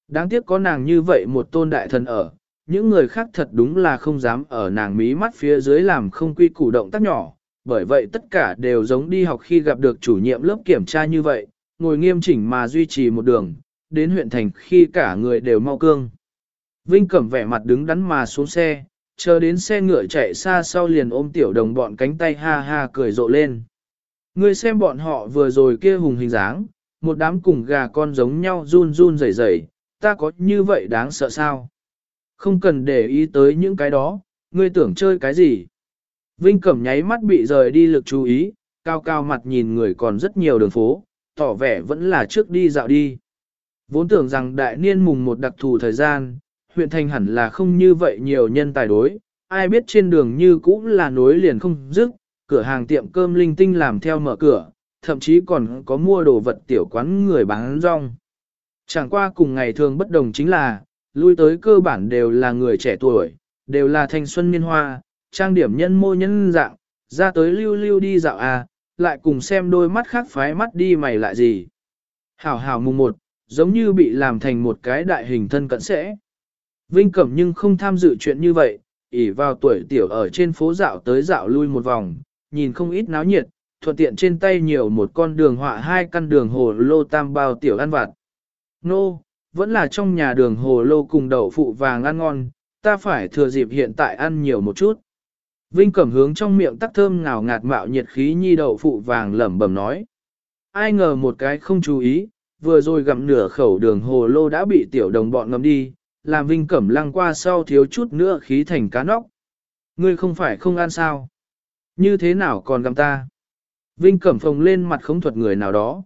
Đáng tiếc có nàng như vậy một tôn đại thần ở, những người khác thật đúng là không dám ở nàng mí mắt phía dưới làm không quy củ động tác nhỏ, bởi vậy tất cả đều giống đi học khi gặp được chủ nhiệm lớp kiểm tra như vậy, ngồi nghiêm chỉnh mà duy trì một đường, đến huyện thành khi cả người đều mau cương. Vinh Cẩm vẻ mặt đứng đắn mà xuống xe, chờ đến xe ngựa chạy xa sau liền ôm tiểu đồng bọn cánh tay ha ha cười rộ lên. Ngươi xem bọn họ vừa rồi kia hùng hình dáng, một đám cùng gà con giống nhau run run rẩy rẩy, ta có như vậy đáng sợ sao? Không cần để ý tới những cái đó, ngươi tưởng chơi cái gì? Vinh Cẩm nháy mắt bị rời đi lực chú ý, cao cao mặt nhìn người còn rất nhiều đường phố, tỏ vẻ vẫn là trước đi dạo đi. Vốn tưởng rằng đại niên mùng một đặc thù thời gian, huyện thành hẳn là không như vậy nhiều nhân tài đối, ai biết trên đường như cũng là nối liền không dứt, cửa hàng tiệm cơm linh tinh làm theo mở cửa, thậm chí còn có mua đồ vật tiểu quán người bán rong. Chẳng qua cùng ngày thường bất đồng chính là, lui tới cơ bản đều là người trẻ tuổi, đều là thanh xuân niên hoa, trang điểm nhân mô nhân dạng, ra tới lưu lưu đi dạo à, lại cùng xem đôi mắt khác phái mắt đi mày lại gì. Hảo hảo mùng một, giống như bị làm thành một cái đại hình thân cận sẽ. Vinh Cẩm nhưng không tham dự chuyện như vậy, ỉ vào tuổi tiểu ở trên phố dạo tới dạo lui một vòng, nhìn không ít náo nhiệt, thuận tiện trên tay nhiều một con đường họa hai căn đường hồ lô tam bao tiểu ăn vặt. Nô, vẫn là trong nhà đường hồ lô cùng đậu phụ vàng ăn ngon, ta phải thừa dịp hiện tại ăn nhiều một chút. Vinh Cẩm hướng trong miệng tắc thơm ngào ngạt mạo nhiệt khí nhi đậu phụ vàng lẩm bẩm nói. Ai ngờ một cái không chú ý, vừa rồi gặm nửa khẩu đường hồ lô đã bị tiểu đồng bọn ngầm đi, làm Vinh Cẩm lăng qua sau thiếu chút nữa khí thành cá nóc. Ngươi không phải không ăn sao? Như thế nào còn gặm ta? Vinh Cẩm phồng lên mặt không thuật người nào đó.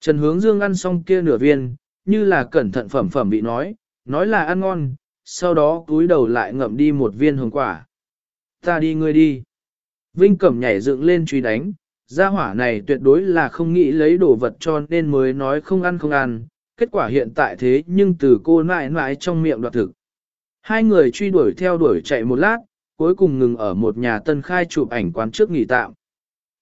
Trần Hướng Dương ăn xong kia nửa viên, như là cẩn thận phẩm phẩm bị nói, nói là ăn ngon, sau đó túi đầu lại ngậm đi một viên hồng quả. Ta đi ngươi đi. Vinh Cẩm nhảy dựng lên truy đánh, gia hỏa này tuyệt đối là không nghĩ lấy đồ vật cho nên mới nói không ăn không ăn, kết quả hiện tại thế nhưng từ cô nãi nãi trong miệng đoạt thực. Hai người truy đuổi theo đuổi chạy một lát, cuối cùng ngừng ở một nhà tân khai chụp ảnh quán trước nghỉ tạm.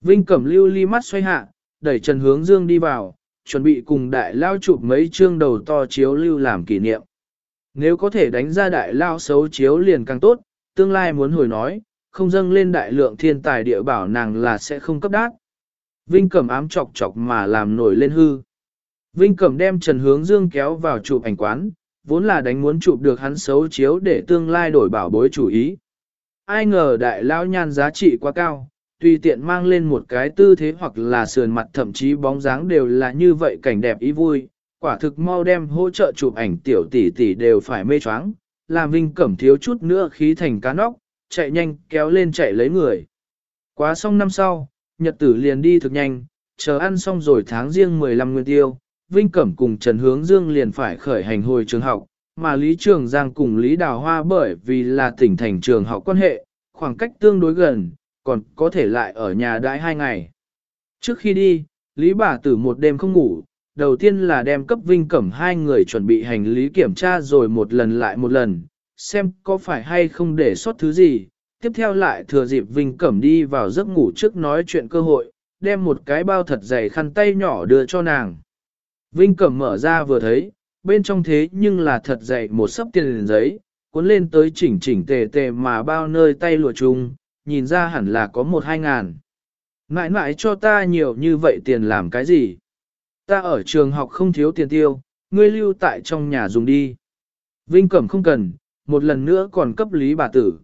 Vinh Cẩm lưu ly mắt xoay hạ, đẩy Trần Hướng Dương đi vào, chuẩn bị cùng đại lao chụp mấy chương đầu to chiếu lưu làm kỷ niệm. Nếu có thể đánh ra đại lao xấu chiếu liền càng tốt, tương lai muốn hồi nói, không dâng lên đại lượng thiên tài địa bảo nàng là sẽ không cấp đát. Vinh Cẩm ám chọc chọc mà làm nổi lên hư. Vinh Cẩm đem Trần Hướng Dương kéo vào chụp ảnh quán, vốn là đánh muốn chụp được hắn xấu chiếu để tương lai đổi bảo bối chủ ý. Ai ngờ đại lao nhan giá trị quá cao, tùy tiện mang lên một cái tư thế hoặc là sườn mặt thậm chí bóng dáng đều là như vậy cảnh đẹp ý vui, quả thực mau đem hỗ trợ chụp ảnh tiểu tỷ tỷ đều phải mê choáng, làm Vinh Cẩm thiếu chút nữa khí thành cá nóc, chạy nhanh kéo lên chạy lấy người. Quá xong năm sau, nhật tử liền đi thực nhanh, chờ ăn xong rồi tháng riêng 15 nguyên tiêu, Vinh Cẩm cùng Trần Hướng Dương liền phải khởi hành hồi trường học, mà Lý Trường Giang cùng Lý Đào Hoa bởi vì là tỉnh thành trường học quan hệ, khoảng cách tương đối gần, còn có thể lại ở nhà đãi hai ngày. Trước khi đi, Lý bà tử một đêm không ngủ, đầu tiên là đem cấp Vinh Cẩm hai người chuẩn bị hành lý kiểm tra rồi một lần lại một lần, xem có phải hay không để sót thứ gì. Tiếp theo lại thừa dịp Vinh Cẩm đi vào giấc ngủ trước nói chuyện cơ hội, đem một cái bao thật dày khăn tay nhỏ đưa cho nàng. Vinh Cẩm mở ra vừa thấy, bên trong thế nhưng là thật dày một sấp tiền giấy, cuốn lên tới chỉnh chỉnh tề tề mà bao nơi tay lụa chung, nhìn ra hẳn là có một hai ngàn. Mãi mãi cho ta nhiều như vậy tiền làm cái gì? Ta ở trường học không thiếu tiền tiêu, ngươi lưu tại trong nhà dùng đi. Vinh Cẩm không cần, một lần nữa còn cấp lý bà tử.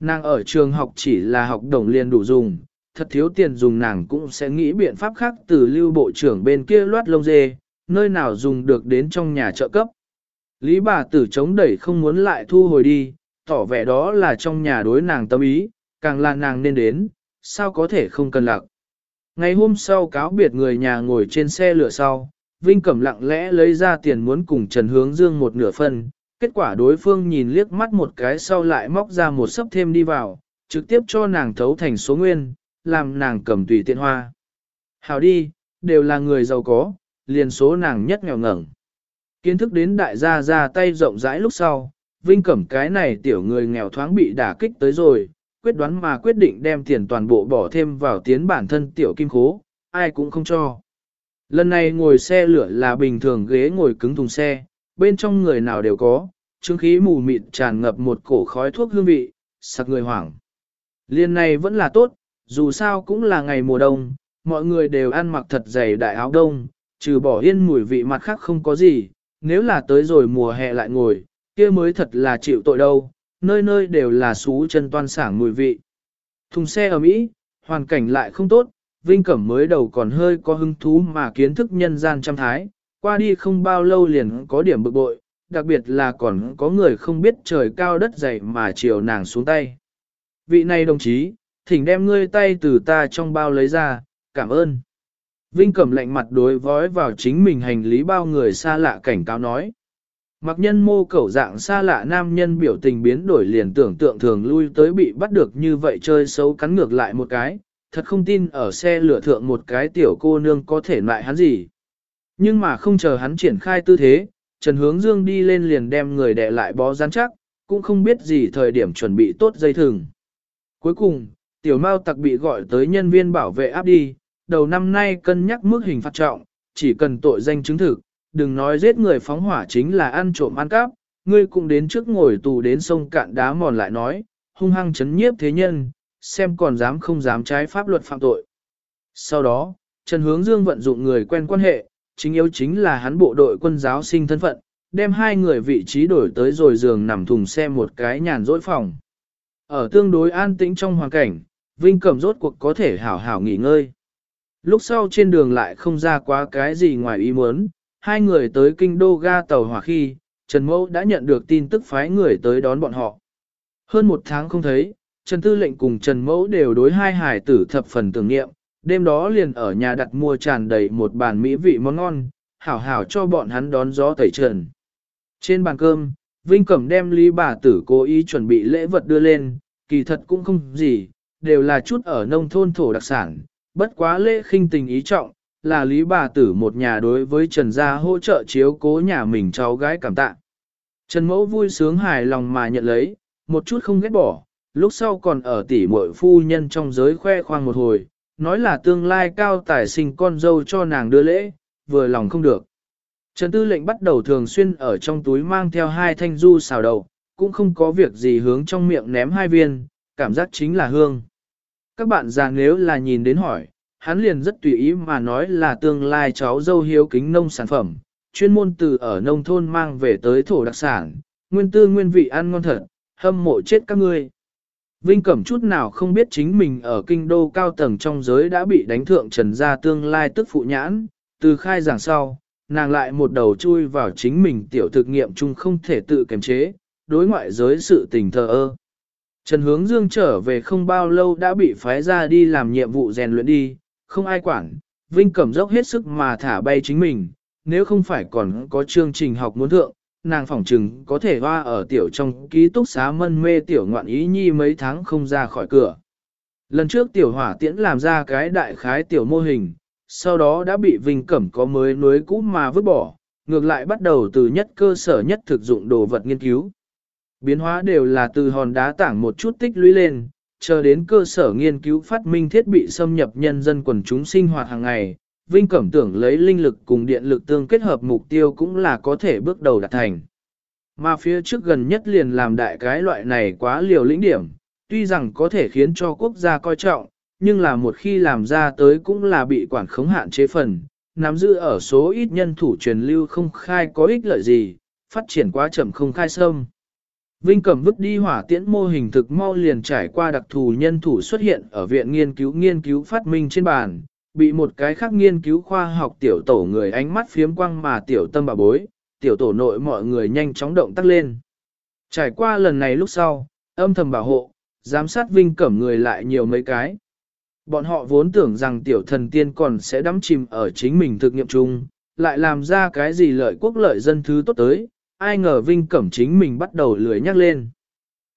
Nàng ở trường học chỉ là học đồng liền đủ dùng, thật thiếu tiền dùng nàng cũng sẽ nghĩ biện pháp khác từ lưu bộ trưởng bên kia loát lông dê, nơi nào dùng được đến trong nhà trợ cấp. Lý bà tử chống đẩy không muốn lại thu hồi đi, tỏ vẻ đó là trong nhà đối nàng tâm ý, càng là nàng nên đến, sao có thể không cần lặng. Ngày hôm sau cáo biệt người nhà ngồi trên xe lửa sau, Vinh Cẩm lặng lẽ lấy ra tiền muốn cùng Trần Hướng Dương một nửa phần kết quả đối phương nhìn liếc mắt một cái sau lại móc ra một sấp thêm đi vào, trực tiếp cho nàng thấu thành số nguyên, làm nàng cầm tùy tiện hoa. Hào đi, đều là người giàu có, liền số nàng nhất nghèo ngẩn. Kiến thức đến đại gia ra tay rộng rãi lúc sau, Vinh Cẩm cái này tiểu người nghèo thoáng bị đả kích tới rồi, quyết đoán mà quyết định đem tiền toàn bộ bỏ thêm vào tiến bản thân tiểu kim khố, ai cũng không cho. Lần này ngồi xe lửa là bình thường ghế ngồi cứng thùng xe, bên trong người nào đều có, chứng khí mù mịt tràn ngập một cổ khói thuốc hương vị, sặc người hoảng. Liên này vẫn là tốt, dù sao cũng là ngày mùa đông, mọi người đều ăn mặc thật dày đại áo đông, trừ bỏ yên mùi vị mặt khác không có gì, nếu là tới rồi mùa hè lại ngồi, kia mới thật là chịu tội đâu, nơi nơi đều là xú chân toan sảng mùi vị. Thùng xe ở Mỹ, hoàn cảnh lại không tốt, Vinh Cẩm mới đầu còn hơi có hứng thú mà kiến thức nhân gian trăm thái, qua đi không bao lâu liền có điểm bực bội, đặc biệt là còn có người không biết trời cao đất dày mà chiều nàng xuống tay. Vị này đồng chí, thỉnh đem ngươi tay từ ta trong bao lấy ra, cảm ơn. Vinh Cẩm lạnh mặt đối vói vào chính mình hành lý bao người xa lạ cảnh cáo nói. Mặc nhân mô cẩu dạng xa lạ nam nhân biểu tình biến đổi liền tưởng tượng thường lui tới bị bắt được như vậy chơi xấu cắn ngược lại một cái, thật không tin ở xe lửa thượng một cái tiểu cô nương có thể lại hắn gì. Nhưng mà không chờ hắn triển khai tư thế, Trần Hướng Dương đi lên liền đem người đè lại bó rắn chắc, cũng không biết gì thời điểm chuẩn bị tốt dây thừng. Cuối cùng, tiểu mao tặc bị gọi tới nhân viên bảo vệ áp đi, đầu năm nay cân nhắc mức hình phạt trọng, chỉ cần tội danh chứng thực, đừng nói giết người phóng hỏa chính là ăn trộm ăn cắp, ngươi cũng đến trước ngồi tù đến sông cạn đá mòn lại nói, hung hăng chấn nhiếp thế nhân, xem còn dám không dám trái pháp luật phạm tội. Sau đó, Trần Hướng Dương vận dụng người quen quan hệ, chính yếu chính là hắn bộ đội quân giáo sinh thân phận, đem hai người vị trí đổi tới rồi giường nằm thùng xe một cái nhàn rỗi phòng. Ở tương đối an tĩnh trong hoàn cảnh, Vinh Cẩm rốt cuộc có thể hảo hảo nghỉ ngơi. Lúc sau trên đường lại không ra quá cái gì ngoài ý muốn, hai người tới kinh đô ga tàu hỏa khi, Trần Mẫu đã nhận được tin tức phái người tới đón bọn họ. Hơn một tháng không thấy, Trần Tư lệnh cùng Trần Mẫu đều đối hai hải tử thập phần tưởng niệm, đêm đó liền ở nhà đặt mua tràn đầy một bàn mỹ vị món ngon, hảo hảo cho bọn hắn đón gió tẩy trần. Trên bàn cơm, Vinh Cẩm đem Lý bà tử cố ý chuẩn bị lễ vật đưa lên, kỳ thật cũng không gì, đều là chút ở nông thôn thổ đặc sản, bất quá lễ khinh tình ý trọng, là Lý bà tử một nhà đối với Trần gia hỗ trợ chiếu cố nhà mình cháu gái cảm tạ. Trần Mẫu vui sướng hài lòng mà nhận lấy, một chút không ghét bỏ, lúc sau còn ở tỉ muội phu nhân trong giới khoe khoang một hồi, nói là tương lai cao tài sinh con dâu cho nàng đưa lễ, vừa lòng không được. Trần Tư lệnh bắt đầu thường xuyên ở trong túi mang theo hai thanh du xào đầu, cũng không có việc gì hướng trong miệng ném hai viên, cảm giác chính là hương. Các bạn già nếu là nhìn đến hỏi, hắn liền rất tùy ý mà nói là tương lai cháu dâu hiếu kính nông sản phẩm, chuyên môn từ ở nông thôn mang về tới thổ đặc sản, nguyên tư nguyên vị ăn ngon thật, hâm mộ chết các ngươi. Vinh Cẩm chút nào không biết chính mình ở kinh đô cao tầng trong giới đã bị đánh thượng trần gia tương lai tức phụ nhãn, từ khai giảng sau, nàng lại một đầu chui vào chính mình tiểu thực nghiệm chung không thể tự kiềm chế, đối ngoại giới sự tình thờ ơ. Trần Hướng Dương trở về không bao lâu đã bị phái ra đi làm nhiệm vụ rèn luyện đi, không ai quản, Vinh Cẩm dốc hết sức mà thả bay chính mình, nếu không phải còn có chương trình học muốn thượng, nàng phỏng chừng có thể hoa ở tiểu trong ký túc xá mân mê tiểu ngoạn ý nhi mấy tháng không ra khỏi cửa. Lần trước tiểu hỏa tiễn làm ra cái đại khái tiểu mô hình, sau đó đã bị Vinh Cẩm có mới núi cũ mà vứt bỏ, ngược lại bắt đầu từ nhất cơ sở nhất thực dụng đồ vật nghiên cứu. Biến hóa đều là từ hòn đá tảng một chút tích lũy lên, chờ đến cơ sở nghiên cứu phát minh thiết bị xâm nhập nhân dân quần chúng sinh hoạt hàng ngày, Vinh Cẩm tưởng lấy linh lực cùng điện lực tương kết hợp mục tiêu cũng là có thể bước đầu đạt thành. Mà phía trước gần nhất liền làm đại cái loại này quá liều lĩnh điểm, tuy rằng có thể khiến cho quốc gia coi trọng, nhưng là một khi làm ra tới cũng là bị quản khống hạn chế phần, nắm giữ ở số ít nhân thủ truyền lưu không khai có ích lợi gì, phát triển quá chậm không khai sâm. Vinh Cẩm vứt đi hỏa tiễn mô hình thực mau liền trải qua đặc thù nhân thủ xuất hiện ở viện nghiên cứu nghiên cứu phát minh trên bàn, bị một cái khác nghiên cứu khoa học tiểu tổ người ánh mắt phiếm quang mà tiểu tâm bà bối, tiểu tổ nội mọi người nhanh chóng động tác lên. Trải qua lần này lúc sau, âm thầm bảo hộ, giám sát Vinh Cẩm người lại nhiều mấy cái. Bọn họ vốn tưởng rằng tiểu thần tiên còn sẽ đắm chìm ở chính mình thực nghiệm chung, lại làm ra cái gì lợi quốc lợi dân thứ tốt tới, ai ngờ Vinh Cẩm chính mình bắt đầu lười nhắc lên.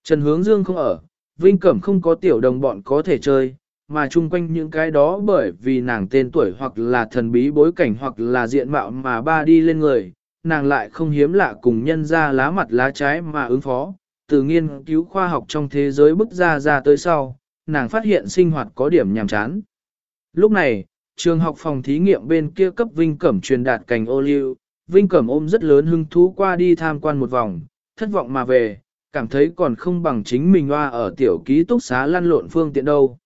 Trần Hướng Dương không ở, Vinh Cẩm không có tiểu đồng bọn có thể chơi, mà chung quanh những cái đó bởi vì nàng tên tuổi hoặc là thần bí bối cảnh hoặc là diện mạo mà ba đi lên người, nàng lại không hiếm lạ cùng nhân ra lá mặt lá trái mà ứng phó, từ nghiên cứu khoa học trong thế giới bức ra ra tới sau, nàng phát hiện sinh hoạt có điểm nhàm chán. Lúc này, trường học phòng thí nghiệm bên kia cấp Vinh Cẩm truyền đạt cành ô liu, Vinh Cẩm ôm rất lớn hứng thú qua đi tham quan một vòng, thất vọng mà về, cảm thấy còn không bằng chính mình hoa ở tiểu ký túc xá lăn lộn phương tiện đâu.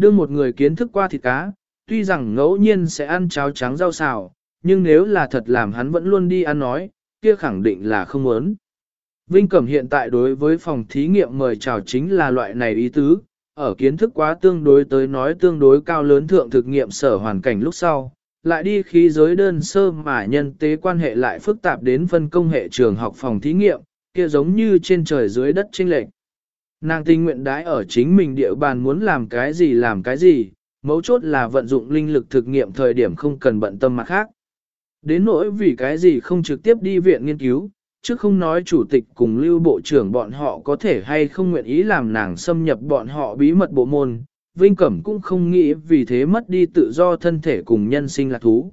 Đưa một người kiến thức qua thịt cá, tuy rằng ngẫu nhiên sẽ ăn cháo trắng rau xào, nhưng nếu là thật làm hắn vẫn luôn đi ăn nói, kia khẳng định là không muốn. Vinh Cẩm hiện tại đối với phòng thí nghiệm mời chào chính là loại này ý tứ, ở kiến thức quá tương đối tới nói tương đối cao lớn thượng thực nghiệm sở hoàn cảnh lúc sau, lại đi khí giới đơn sơ mà nhân tế quan hệ lại phức tạp đến phân công hệ trường học phòng thí nghiệm, kia giống như trên trời dưới đất chênh lệch. Nàng tình nguyện đái ở chính mình địa bàn muốn làm cái gì làm cái gì, mấu chốt là vận dụng linh lực thực nghiệm thời điểm không cần bận tâm mặt khác. Đến nỗi vì cái gì không trực tiếp đi viện nghiên cứu, chứ không nói chủ tịch cùng lưu bộ trưởng bọn họ có thể hay không nguyện ý làm nàng xâm nhập bọn họ bí mật bộ môn, Vinh Cẩm cũng không nghĩ vì thế mất đi tự do thân thể cùng nhân sinh lạc thú.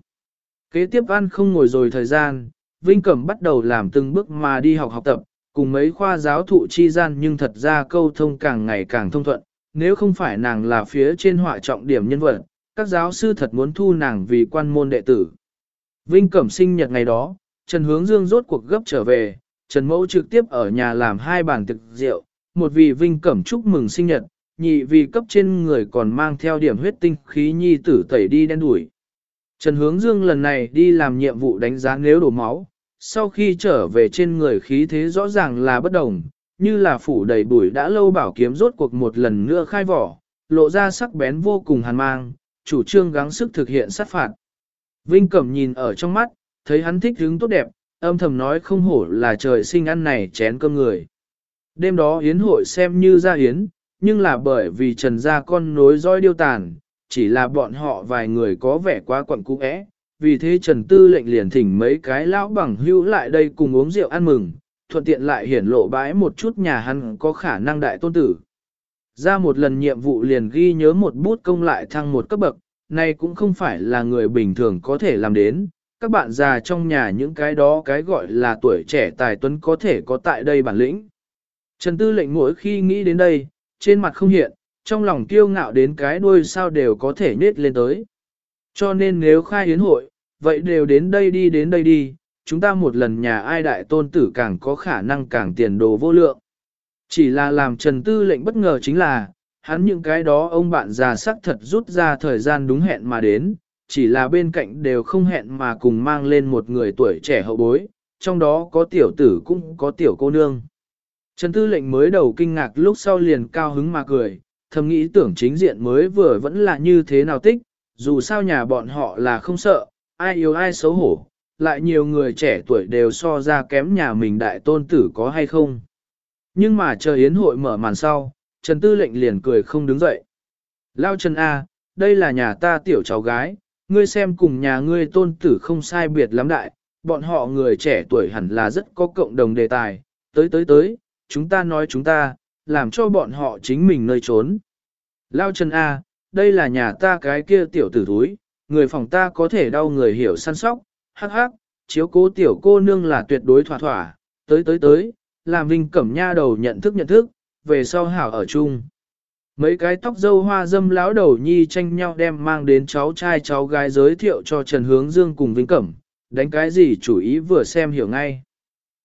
Kế tiếp ăn không ngồi rồi thời gian, Vinh Cẩm bắt đầu làm từng bước mà đi học học tập, cùng mấy khoa giáo thụ chi gian nhưng thật ra câu thông càng ngày càng thông thuận, nếu không phải nàng là phía trên họa trọng điểm nhân vật, các giáo sư thật muốn thu nàng vì quan môn đệ tử. Vinh Cẩm sinh nhật ngày đó, Trần Hướng Dương rốt cuộc gấp trở về, Trần Mẫu trực tiếp ở nhà làm hai bàn thực rượu, một vì Vinh Cẩm chúc mừng sinh nhật, nhị vì cấp trên người còn mang theo điểm huyết tinh khí nhi tử tẩy đi đen đuổi. Trần Hướng Dương lần này đi làm nhiệm vụ đánh giá nếu đổ máu, sau khi trở về trên người khí thế rõ ràng là bất đồng, như là phủ đầy bụi đã lâu bảo kiếm rốt cuộc một lần nữa khai vỏ, lộ ra sắc bén vô cùng hàn mang, chủ trương gắng sức thực hiện sát phạt. Vinh Cẩm nhìn ở trong mắt, thấy hắn thích hứng tốt đẹp, âm thầm nói không hổ là trời sinh ăn này chén cơm người. Đêm đó yến hội xem như ra yến, nhưng là bởi vì trần gia con nối roi điêu tàn, chỉ là bọn họ vài người có vẻ quá quẩn cũ ẽ, vì thế Trần Tư lệnh liền thỉnh mấy cái lão bằng hữu lại đây cùng uống rượu ăn mừng, thuận tiện lại hiển lộ bãi một chút nhà hắn có khả năng đại tôn tử. Ra một lần nhiệm vụ liền ghi nhớ một bút công lại thăng một cấp bậc, này cũng không phải là người bình thường có thể làm đến, các bạn già trong nhà những cái đó cái gọi là tuổi trẻ tài tuấn có thể có tại đây bản lĩnh. Trần Tư lệnh mỗi khi nghĩ đến đây, trên mặt không hiện, trong lòng kiêu ngạo đến cái đuôi sao đều có thể nết lên tới. Cho nên nếu khai hiến hội, vậy đều đến đây đi đến đây đi, chúng ta một lần nhà ai đại tôn tử càng có khả năng càng tiền đồ vô lượng. Chỉ là làm Trần Tư lệnh bất ngờ chính là, hắn những cái đó ông bạn già sắc thật rút ra thời gian đúng hẹn mà đến, chỉ là bên cạnh đều không hẹn mà cùng mang lên một người tuổi trẻ hậu bối, trong đó có tiểu tử cũng có tiểu cô nương. Trần Tư lệnh mới đầu kinh ngạc lúc sau liền cao hứng mà cười, thầm nghĩ tưởng chính diện mới vừa vẫn là như thế nào tích, dù sao nhà bọn họ là không sợ, ai yêu ai xấu hổ, lại nhiều người trẻ tuổi đều so ra kém nhà mình đại tôn tử có hay không. Nhưng mà chờ yến hội mở màn sau, Trần Tư lệnh liền cười không đứng dậy. Lao Trần A, đây là nhà ta tiểu cháu gái, ngươi xem cùng nhà ngươi tôn tử không sai biệt lắm đại, bọn họ người trẻ tuổi hẳn là rất có cộng đồng đề tài, tới tới tới, chúng ta nói chúng ta, làm cho bọn họ chính mình nơi trốn. Lao Trần A, đây là nhà ta cái kia tiểu tử thúi, người phòng ta có thể đau người hiểu săn sóc, hắc hắc, chiếu cố tiểu cô nương là tuyệt đối thỏa thỏa, tới tới tới, làm Vinh Cẩm Nha đầu nhận thức nhận thức, về sau hảo ở chung. Mấy cái tóc dâu hoa dâm lão đầu nhi tranh nhau đem mang đến cháu trai cháu gái giới thiệu cho Trần Hướng Dương cùng Vinh Cẩm, đánh cái gì chủ ý vừa xem hiểu ngay.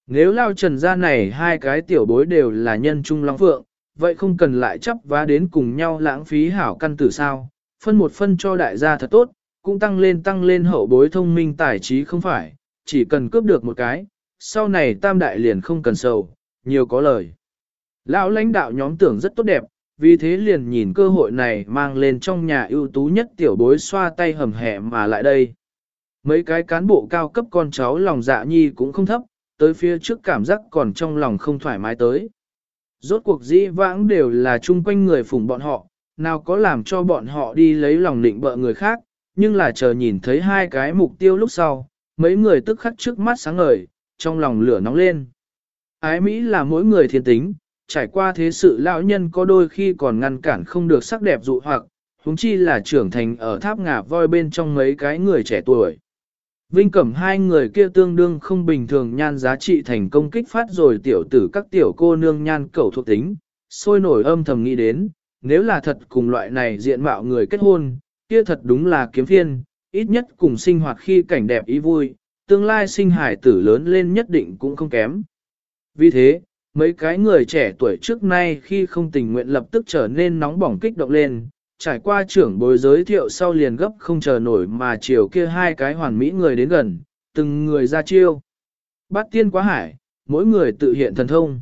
Nếu lao trần ra này hai cái tiểu bối đều là nhân trung long phượng, vậy không cần lại chấp vá đến cùng nhau lãng phí hảo căn tử sao, phân một phân cho đại gia thật tốt, cũng tăng lên tăng lên hậu bối thông minh tài trí không phải, chỉ cần cướp được một cái, sau này tam đại liền không cần sầu, nhiều có lời. Lão lãnh đạo nhóm tưởng rất tốt đẹp, vì thế liền nhìn cơ hội này mang lên trong nhà ưu tú nhất tiểu bối xoa tay hầm hẹ mà lại đây. Mấy cái cán bộ cao cấp con cháu lòng dạ nhi cũng không thấp, tới phía trước cảm giác còn trong lòng không thoải mái tới. Rốt cuộc dĩ vãng đều là chung quanh người phụng bọn họ, nào có làm cho bọn họ đi lấy lòng định bợ người khác, nhưng là chờ nhìn thấy hai cái mục tiêu lúc sau, mấy người tức khắc trước mắt sáng ngời, trong lòng lửa nóng lên. Ái Mỹ là mỗi người thiên tính, trải qua thế sự lão nhân có đôi khi còn ngăn cản không được sắc đẹp dụ hoặc, huống chi là trưởng thành ở tháp ngà voi bên trong mấy cái người trẻ tuổi. Vinh Cẩm hai người kia tương đương không bình thường nhan giá trị thành công kích phát rồi tiểu tử các tiểu cô nương nhan cầu thuộc tính, sôi nổi âm thầm nghĩ đến, nếu là thật cùng loại này diện mạo người kết hôn, kia thật đúng là kiếm phiên, ít nhất cùng sinh hoạt khi cảnh đẹp ý vui, tương lai sinh hải tử lớn lên nhất định cũng không kém. Vì thế, mấy cái người trẻ tuổi trước nay khi không tình nguyện lập tức trở nên nóng bỏng kích động lên, trải qua trưởng bối giới thiệu sau liền gấp không chờ nổi mà chiều kia hai cái hoàn mỹ người đến gần, từng người ra chiêu. Bát tiên quá hải, mỗi người tự hiện thần thông.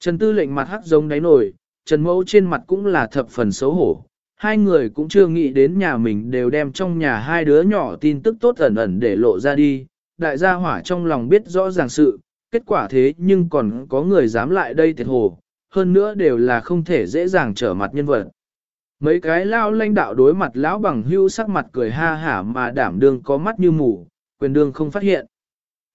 Trần Tư lệnh mặt hắc giống đáy nổi, Trần Mẫu trên mặt cũng là thập phần xấu hổ. Hai người cũng chưa nghĩ đến nhà mình đều đem trong nhà hai đứa nhỏ tin tức tốt ẩn ẩn để lộ ra đi. Đại gia hỏa trong lòng biết rõ ràng sự, kết quả thế nhưng còn có người dám lại đây thiệt hồ, hơn nữa đều là không thể dễ dàng trở mặt nhân vật. Mấy cái lao lãnh đạo đối mặt lão bằng hưu sắc mặt cười ha hả mà đảm đương có mắt như mù, quyền đương không phát hiện.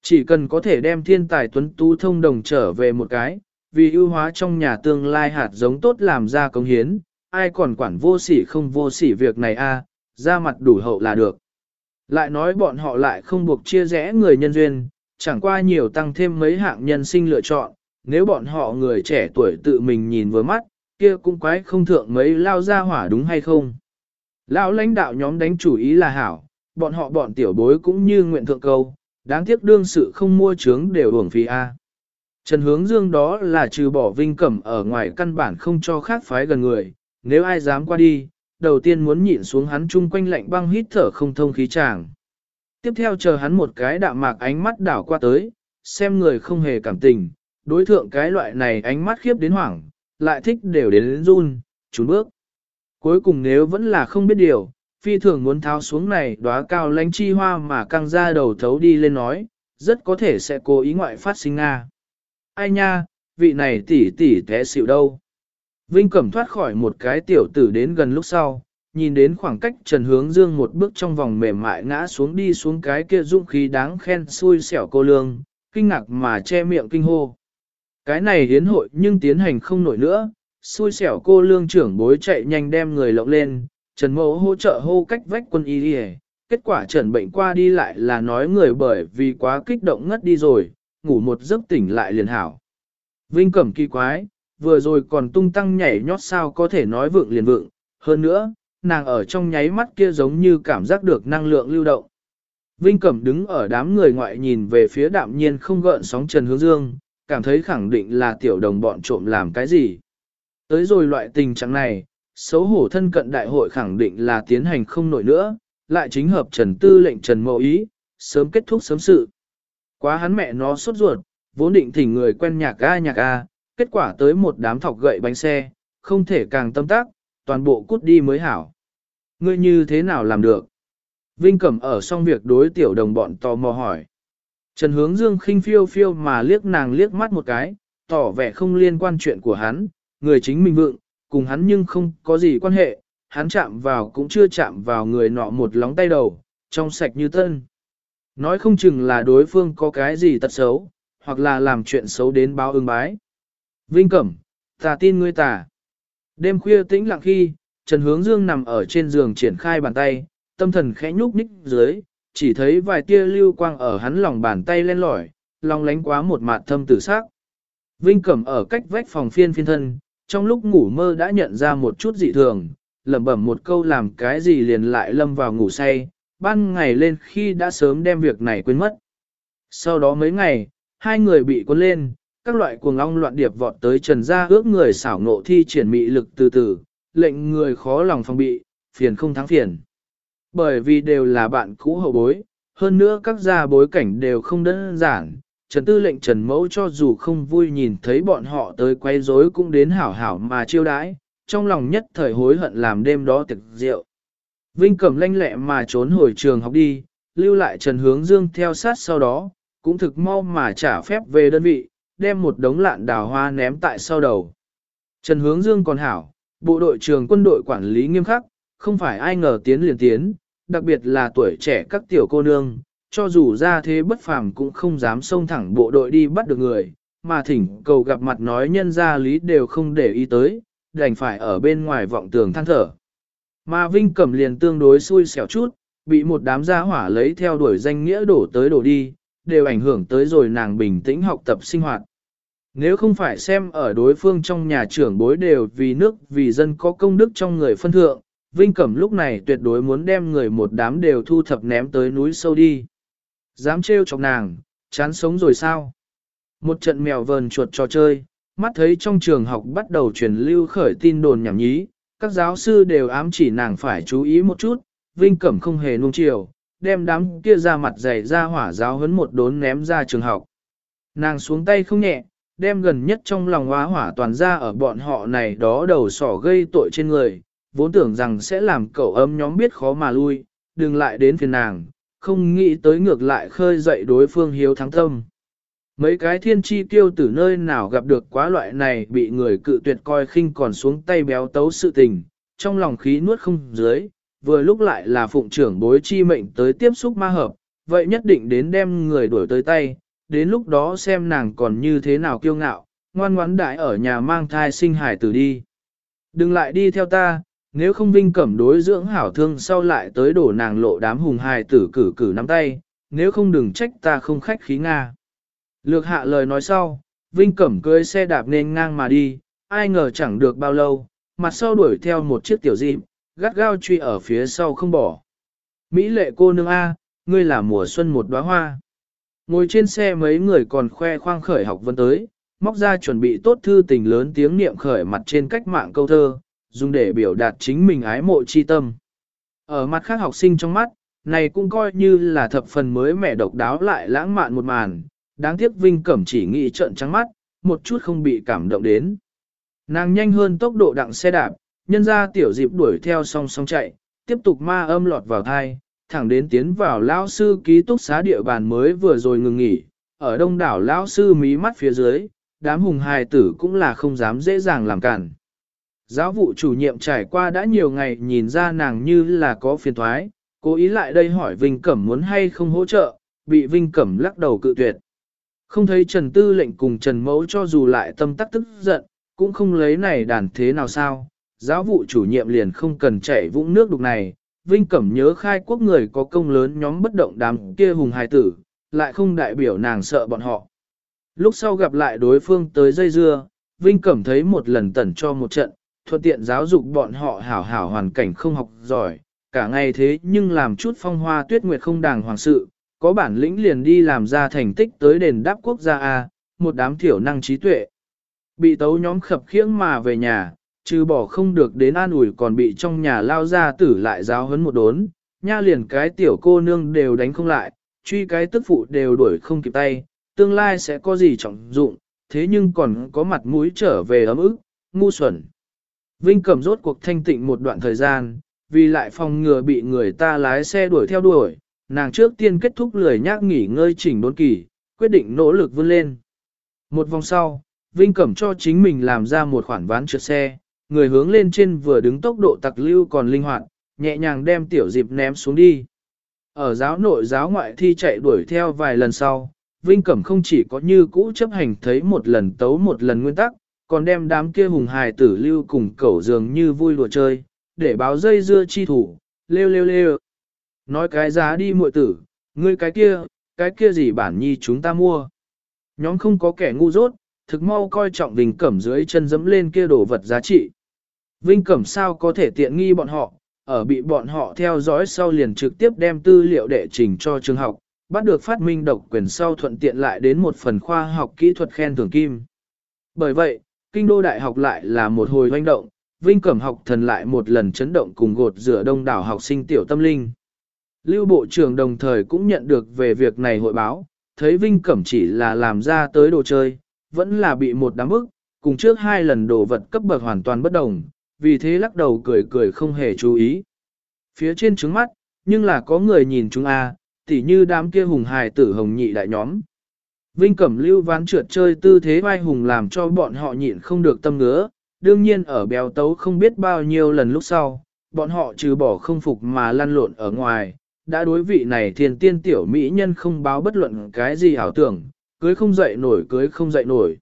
Chỉ cần có thể đem thiên tài tuấn tú thông đồng trở về một cái, vì ưu hóa trong nhà tương lai hạt giống tốt làm ra công hiến, ai còn quản vô sỉ không vô sỉ việc này a, ra mặt đủ hậu là được. Lại nói bọn họ lại không buộc chia rẽ người nhân duyên, chẳng qua nhiều tăng thêm mấy hạng nhân sinh lựa chọn, nếu bọn họ người trẻ tuổi tự mình nhìn với mắt, kia cũng quái không thượng mấy lao ra hỏa đúng hay không. Lão lãnh đạo nhóm đánh chủ ý là hảo, bọn họ bọn tiểu bối cũng như nguyện thượng câu, đáng tiếc đương sự không mua trướng đều hưởng phí A. Trần hướng dương đó là trừ bỏ vinh cẩm ở ngoài căn bản không cho khác phái gần người, nếu ai dám qua đi, đầu tiên muốn nhịn xuống hắn chung quanh lạnh băng hít thở không thông khí tràng. Tiếp theo chờ hắn một cái đạm mạc ánh mắt đảo qua tới, xem người không hề cảm tình, đối thượng cái loại này ánh mắt khiếp đến hoảng, lại thích đều đến run, trốn bước. Cuối cùng nếu vẫn là không biết điều, phi thường muốn tháo xuống này đóa cao lánh chi hoa mà căng ra đầu thấu đi lên nói, rất có thể sẽ cố ý ngoại phát sinh Nga. Ai nha, vị này tỷ tỷ té xịu đâu. Vinh Cẩm thoát khỏi một cái tiểu tử đến gần lúc sau, nhìn đến khoảng cách Trần Hướng Dương một bước trong vòng mềm mại ngã xuống đi xuống cái kia dũng khí đáng khen xui xẻo cô lương, kinh ngạc mà che miệng kinh hô. Cái này hiến hội nhưng tiến hành không nổi nữa, xui xẻo cô lương trưởng bối chạy nhanh đem người lộng lên, Trần Mẫu hỗ trợ hô cách vách quân y đi kết quả trần bệnh qua đi lại là nói người bởi vì quá kích động ngất đi rồi, ngủ một giấc tỉnh lại liền hảo. Vinh Cẩm kỳ quái, vừa rồi còn tung tăng nhảy nhót sao có thể nói vượng liền vượng, hơn nữa, nàng ở trong nháy mắt kia giống như cảm giác được năng lượng lưu động. Vinh Cẩm đứng ở đám người ngoại nhìn về phía đạm nhiên không gợn sóng Trần Hướng Dương, cảm thấy khẳng định là tiểu đồng bọn trộm làm cái gì. Tới rồi loại tình trạng này, xấu hổ thân cận đại hội khẳng định là tiến hành không nổi nữa, lại chính hợp Trần Tư lệnh Trần Mậu Ý, sớm kết thúc sớm sự. Quá hắn mẹ nó sốt ruột, vốn định thỉnh người quen nhạc A nhạc A, kết quả tới một đám thọc gậy bánh xe, không thể càng tâm tác, toàn bộ cút đi mới hảo. Ngươi như thế nào làm được? Vinh Cẩm ở xong việc đối tiểu đồng bọn tò mò hỏi. Trần hướng dương khinh phiêu phiêu mà liếc nàng liếc mắt một cái, tỏ vẻ không liên quan chuyện của hắn, người chính mình vượng, cùng hắn nhưng không có gì quan hệ, hắn chạm vào cũng chưa chạm vào người nọ một lóng tay đầu, trong sạch như tân. Nói không chừng là đối phương có cái gì tật xấu, hoặc là làm chuyện xấu đến báo ưng bái. Vinh Cẩm, ta tin ngươi tả. Đêm khuya tĩnh lặng khi, Trần Hướng Dương nằm ở trên giường triển khai bàn tay, tâm thần khẽ nhúc nhích dưới, chỉ thấy vài tia lưu quang ở hắn lòng bàn tay len lỏi, long lánh quá một mạt thâm tử sắc. Vinh Cẩm ở cách vách phòng phiên phiên thân, trong lúc ngủ mơ đã nhận ra một chút dị thường, lẩm bẩm một câu làm cái gì liền lại lâm vào ngủ say, ban ngày lên khi đã sớm đem việc này quên mất. Sau đó mấy ngày, hai người bị cuốn lên, các loại cuồng ong loạn điệp vọt tới trần gia ước người xảo nộ thi triển mị lực từ từ, lệnh người khó lòng phòng bị, phiền không thắng phiền. Bởi vì đều là bạn cũ hậu bối, hơn nữa các gia bối cảnh đều không đơn giản, Trần Tư lệnh Trần Mẫu cho dù không vui nhìn thấy bọn họ tới quay rối cũng đến hảo hảo mà chiêu đãi, trong lòng nhất thời hối hận làm đêm đó tiệc rượu. Vinh cẩm lanh lẹ mà trốn hồi trường học đi, lưu lại Trần Hướng Dương theo sát sau đó, cũng thực mau mà trả phép về đơn vị, đem một đống lạn đào hoa ném tại sau đầu. Trần Hướng Dương còn hảo, bộ đội trường quân đội quản lý nghiêm khắc, không phải ai ngờ tiến liền tiến, đặc biệt là tuổi trẻ các tiểu cô nương, cho dù ra thế bất phàm cũng không dám xông thẳng bộ đội đi bắt được người, mà thỉnh cầu gặp mặt nói nhân ra lý đều không để ý tới, đành phải ở bên ngoài vọng tường than thở. Mà Vinh Cẩm liền tương đối xui xẻo chút, bị một đám gia hỏa lấy theo đuổi danh nghĩa đổ tới đổ đi, đều ảnh hưởng tới rồi nàng bình tĩnh học tập sinh hoạt. Nếu không phải xem ở đối phương trong nhà trưởng bối đều vì nước vì dân có công đức trong người phân thượng, Vinh Cẩm lúc này tuyệt đối muốn đem người một đám đều thu thập ném tới núi sâu đi. Dám trêu chọc nàng, chán sống rồi sao? Một trận mèo vờn chuột trò chơi, mắt thấy trong trường học bắt đầu truyền lưu khởi tin đồn nhảm nhí, các giáo sư đều ám chỉ nàng phải chú ý một chút, Vinh Cẩm không hề nuông chiều, đem đám kia ra mặt dày ra hỏa giáo hấn một đốn ném ra trường học. Nàng xuống tay không nhẹ, đem gần nhất trong lòng hóa hỏa toàn ra ở bọn họ này đó đầu sỏ gây tội trên người, vốn tưởng rằng sẽ làm cậu ấm nhóm biết khó mà lui, đừng lại đến phiền nàng, không nghĩ tới ngược lại khơi dậy đối phương hiếu thắng tâm. Mấy cái thiên chi tiêu từ nơi nào gặp được quá loại này bị người cự tuyệt coi khinh còn xuống tay béo tấu sự tình, trong lòng khí nuốt không dưới, vừa lúc lại là phụng trưởng bối chi mệnh tới tiếp xúc ma hợp, vậy nhất định đến đem người đuổi tới tay, đến lúc đó xem nàng còn như thế nào kiêu ngạo, ngoan ngoãn đại ở nhà mang thai sinh hải tử đi. Đừng lại đi theo ta, nếu không vinh cẩm đối dưỡng hảo thương sau lại tới đổ nàng lộ đám hùng hài tử cử cử nắm tay, nếu không đừng trách ta không khách khí Nga. Lược hạ lời nói sau, Vinh Cẩm cưới xe đạp nên ngang mà đi, ai ngờ chẳng được bao lâu, mặt sau đuổi theo một chiếc tiểu dịp, gắt gao truy ở phía sau không bỏ. Mỹ lệ cô nương A, ngươi là mùa xuân một đóa hoa. Ngồi trên xe mấy người còn khoe khoang khởi học vấn tới, móc ra chuẩn bị tốt thư tình lớn tiếng niệm khởi mặt trên cách mạng câu thơ, dùng để biểu đạt chính mình ái mộ chi tâm. Ở mặt khác học sinh trong mắt, này cũng coi như là thập phần mới mẻ độc đáo lại lãng mạn một màn, đáng tiếc Vinh Cẩm chỉ nghĩ trợn trắng mắt, một chút không bị cảm động đến. Nàng nhanh hơn tốc độ đặng xe đạp, nhân ra tiểu dịp đuổi theo song song chạy, tiếp tục ma âm lọt vào thai, thẳng đến tiến vào lão sư ký túc xá địa bàn mới vừa rồi ngừng nghỉ, ở đông đảo lão sư mí mắt phía dưới, đám hùng hài tử cũng là không dám dễ dàng làm cản. Giáo vụ chủ nhiệm trải qua đã nhiều ngày nhìn ra nàng như là có phiền thoái, cố ý lại đây hỏi Vinh Cẩm muốn hay không hỗ trợ, bị Vinh Cẩm lắc đầu cự tuyệt. Không thấy Trần Tư lệnh cùng Trần Mẫu cho dù lại tâm tắc tức giận, cũng không lấy này đàn thế nào sao, giáo vụ chủ nhiệm liền không cần chạy vũng nước đục này, Vinh Cẩm nhớ khai quốc người có công lớn nhóm bất động đám kia hùng hài tử, lại không đại biểu nàng sợ bọn họ. Lúc sau gặp lại đối phương tới dây dưa, Vinh Cẩm thấy một lần tẩn cho một trận, thuận tiện giáo dục bọn họ hảo hảo hoàn cảnh không học giỏi, cả ngày thế nhưng làm chút phong hoa tuyết nguyệt không đàng hoàng sự, có bản lĩnh liền đi làm ra thành tích tới đền đáp quốc gia A, một đám thiểu năng trí tuệ. Bị tấu nhóm khập khiễng mà về nhà, trừ bỏ không được đến an ủi còn bị trong nhà lao ra tử lại giáo hấn một đốn, nha liền cái tiểu cô nương đều đánh không lại, truy cái tức phụ đều đuổi không kịp tay, tương lai sẽ có gì trọng dụng, thế nhưng còn có mặt mũi trở về ấm ức, ngu xuẩn. Vinh Cẩm rốt cuộc thanh tịnh một đoạn thời gian, vì lại phòng ngừa bị người ta lái xe đuổi theo đuổi, nàng trước tiên kết thúc lười nhác nghỉ ngơi chỉnh đốn kỳ, quyết định nỗ lực vươn lên. Một vòng sau, Vinh Cẩm cho chính mình làm ra một khoản ván trượt xe, người hướng lên trên vừa đứng tốc độ tặc lưu còn linh hoạt, nhẹ nhàng đem tiểu dịp ném xuống đi. Ở giáo nội giáo ngoại thi chạy đuổi theo vài lần sau, Vinh Cẩm không chỉ có như cũ chấp hành thấy một lần tấu một lần nguyên tắc, còn đem đám kia hùng hài tử lưu cùng cẩu dường như vui lùa chơi, để báo dây dưa chi thủ, lêu lêu lêu. Nói cái giá đi muội tử, ngươi cái kia, cái kia gì bản nhi chúng ta mua. Nhóm không có kẻ ngu dốt, thực mau coi trọng Vinh Cẩm dưới chân dẫm lên kia đồ vật giá trị. Vinh Cẩm sao có thể tiện nghi bọn họ, ở bị bọn họ theo dõi sau liền trực tiếp đem tư liệu đệ trình cho trường học, bắt được phát minh độc quyền sau thuận tiện lại đến một phần khoa học kỹ thuật khen thưởng kim. Bởi vậy, kinh đô đại học lại là một hồi hoành động, Vinh Cẩm học thần lại một lần chấn động cùng gột rửa đông đảo học sinh tiểu tâm linh. Lưu Bộ trưởng đồng thời cũng nhận được về việc này hội báo, thấy Vinh Cẩm chỉ là làm ra tới đồ chơi, vẫn là bị một đám bức, cùng trước hai lần đồ vật cấp bậc hoàn toàn bất đồng, vì thế lắc đầu cười cười không hề chú ý. Phía trên trứng mắt, nhưng là có người nhìn chúng a, tỉ như đám kia hùng hài tử hồng nhị đại nhóm. Vinh Cẩm lưu ván trượt chơi tư thế vai hùng làm cho bọn họ nhịn không được tâm ngứa, đương nhiên ở béo tấu không biết bao nhiêu lần lúc sau, bọn họ trừ bỏ không phục mà lăn lộn ở ngoài, đã đối vị này thiền tiên tiểu mỹ nhân không báo bất luận cái gì ảo tưởng, cưới không dậy nổi cưới không dậy nổi.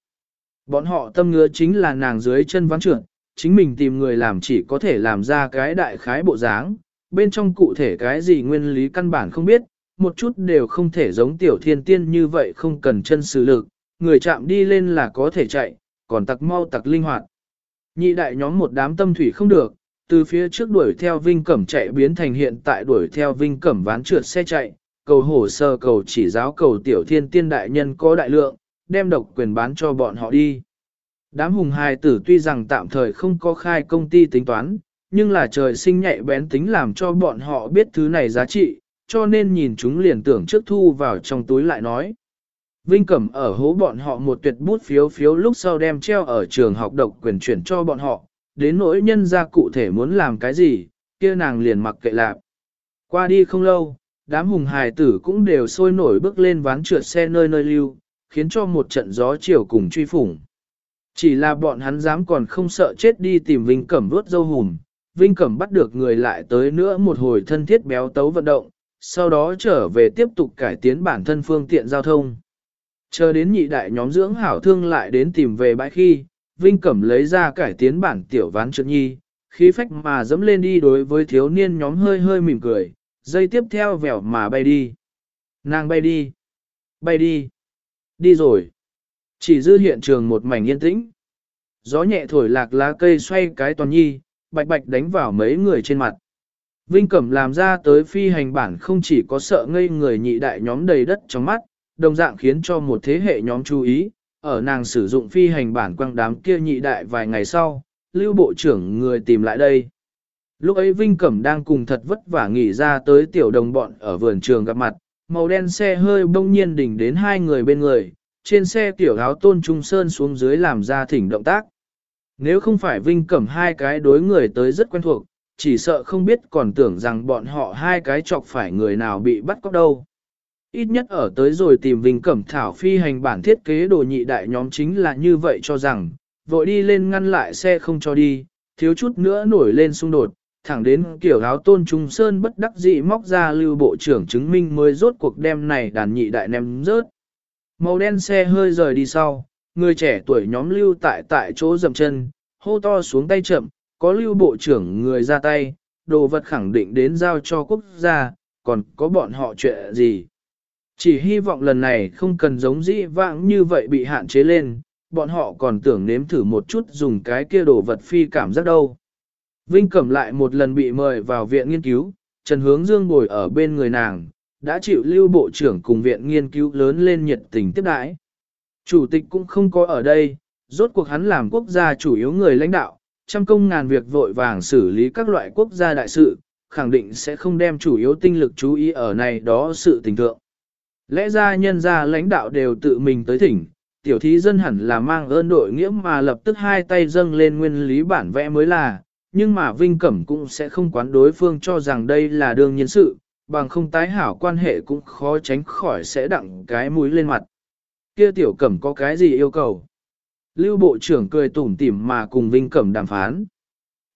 Bọn họ tâm ngứa chính là nàng dưới chân ván trượt, chính mình tìm người làm chỉ có thể làm ra cái đại khái bộ dáng, bên trong cụ thể cái gì nguyên lý căn bản không biết, một chút đều không thể giống tiểu thiên tiên như vậy không cần chân sử lực, người chạm đi lên là có thể chạy, còn tặc mau tặc linh hoạt. Nhị đại nhóm một đám tâm thủy không được, từ phía trước đuổi theo Vinh Cẩm chạy biến thành hiện tại đuổi theo Vinh Cẩm ván trượt xe chạy, cầu hồ sơ cầu chỉ giáo cầu tiểu thiên tiên đại nhân có đại lượng, đem độc quyền bán cho bọn họ đi. Đám hùng hài tử tuy rằng tạm thời không có khai công ty tính toán, nhưng là trời sinh nhạy bén tính làm cho bọn họ biết thứ này giá trị, cho nên nhìn chúng liền tưởng trước thu vào trong túi lại nói. Vinh Cẩm ở hố bọn họ một tuyệt bút phiếu phiếu lúc sau đem treo ở trường học độc quyền chuyển cho bọn họ, đến nỗi nhân ra cụ thể muốn làm cái gì, kia nàng liền mặc kệ lạp. Qua đi không lâu, đám hùng hài tử cũng đều sôi nổi bước lên ván trượt xe nơi nơi lưu, khiến cho một trận gió chiều cùng truy phủng. Chỉ là bọn hắn dám còn không sợ chết đi tìm Vinh Cẩm vuốt dâu hùm, Vinh Cẩm bắt được người lại tới nữa một hồi thân thiết béo tấu vận động, sau đó trở về tiếp tục cải tiến bản thân phương tiện giao thông. Chờ đến nhị đại nhóm dưỡng hảo thương lại đến tìm về bãi khi, Vinh Cẩm lấy ra cải tiến bản tiểu ván trượt nhi, khí phách mà dẫm lên đi đối với thiếu niên nhóm hơi hơi mỉm cười, dây tiếp theo vèo mà bay đi. Nàng bay đi, bay đi, đi rồi. Chỉ dư hiện trường một mảnh yên tĩnh. Gió nhẹ thổi lạc lá cây xoay cái toàn nhi, bạch bạch đánh vào mấy người trên mặt. Vinh Cẩm làm ra tới phi hành bản không chỉ có sợ ngây người nhị đại nhóm đầy đất trong mắt, đồng dạng khiến cho một thế hệ nhóm chú ý, ở nàng sử dụng phi hành bản quăng đám kia nhị đại vài ngày sau, lưu bộ trưởng người tìm lại đây. Lúc ấy Vinh Cẩm đang cùng thật vất vả nghỉ ra tới tiểu đồng bọn ở vườn trường gặp mặt, màu đen xe hơi bỗng nhiên đỉnh đến hai người bên người, trên xe tiểu áo tôn trung sơn xuống dưới làm ra thỉnh động tác. Nếu không phải Vinh Cẩm hai cái đối người tới rất quen thuộc, chỉ sợ không biết còn tưởng rằng bọn họ hai cái chọc phải người nào bị bắt cóc đâu. Ít nhất ở tới rồi tìm Vinh Cẩm Thảo phi hành bản thiết kế đồ nhị đại nhóm chính là như vậy cho rằng, vội đi lên ngăn lại xe không cho đi, thiếu chút nữa nổi lên xung đột, thẳng đến kiểu áo tôn trung sơn bất đắc dị móc ra lưu bộ trưởng chứng minh mới rốt cuộc đem này đàn nhị đại ném rớt. Màu đen xe hơi rời đi sau, người trẻ tuổi nhóm lưu tại tại chỗ dậm chân, hô to xuống tay chậm, có lưu bộ trưởng người ra tay, đồ vật khẳng định đến giao cho quốc gia, còn có bọn họ chuyện gì. Chỉ hy vọng lần này không cần giống dĩ vãng như vậy bị hạn chế lên, bọn họ còn tưởng nếm thử một chút dùng cái kia đồ vật phi cảm giác đâu. Vinh Cẩm lại một lần bị mời vào viện nghiên cứu, Trần Hướng Dương ngồi ở bên người nàng, đã chịu lưu bộ trưởng cùng viện nghiên cứu lớn lên nhiệt tình tiếp đãi. Chủ tịch cũng không có ở đây, rốt cuộc hắn làm quốc gia chủ yếu người lãnh đạo, trăm công ngàn việc vội vàng xử lý các loại quốc gia đại sự, khẳng định sẽ không đem chủ yếu tinh lực chú ý ở này đó sự tình thượng. Lẽ ra nhân gia lãnh đạo đều tự mình tới thỉnh, tiểu thí dân hẳn là mang ơn đội nghĩa mà lập tức hai tay dâng lên nguyên lý bản vẽ mới là, nhưng mà Vinh Cẩm cũng sẽ không quán đối phương cho rằng đây là đương nhiên sự, bằng không tái hảo quan hệ cũng khó tránh khỏi sẽ đặng cái mũi lên mặt. Kia tiểu Cẩm có cái gì yêu cầu? Lưu Bộ trưởng cười tủm tỉm mà cùng Vinh Cẩm đàm phán.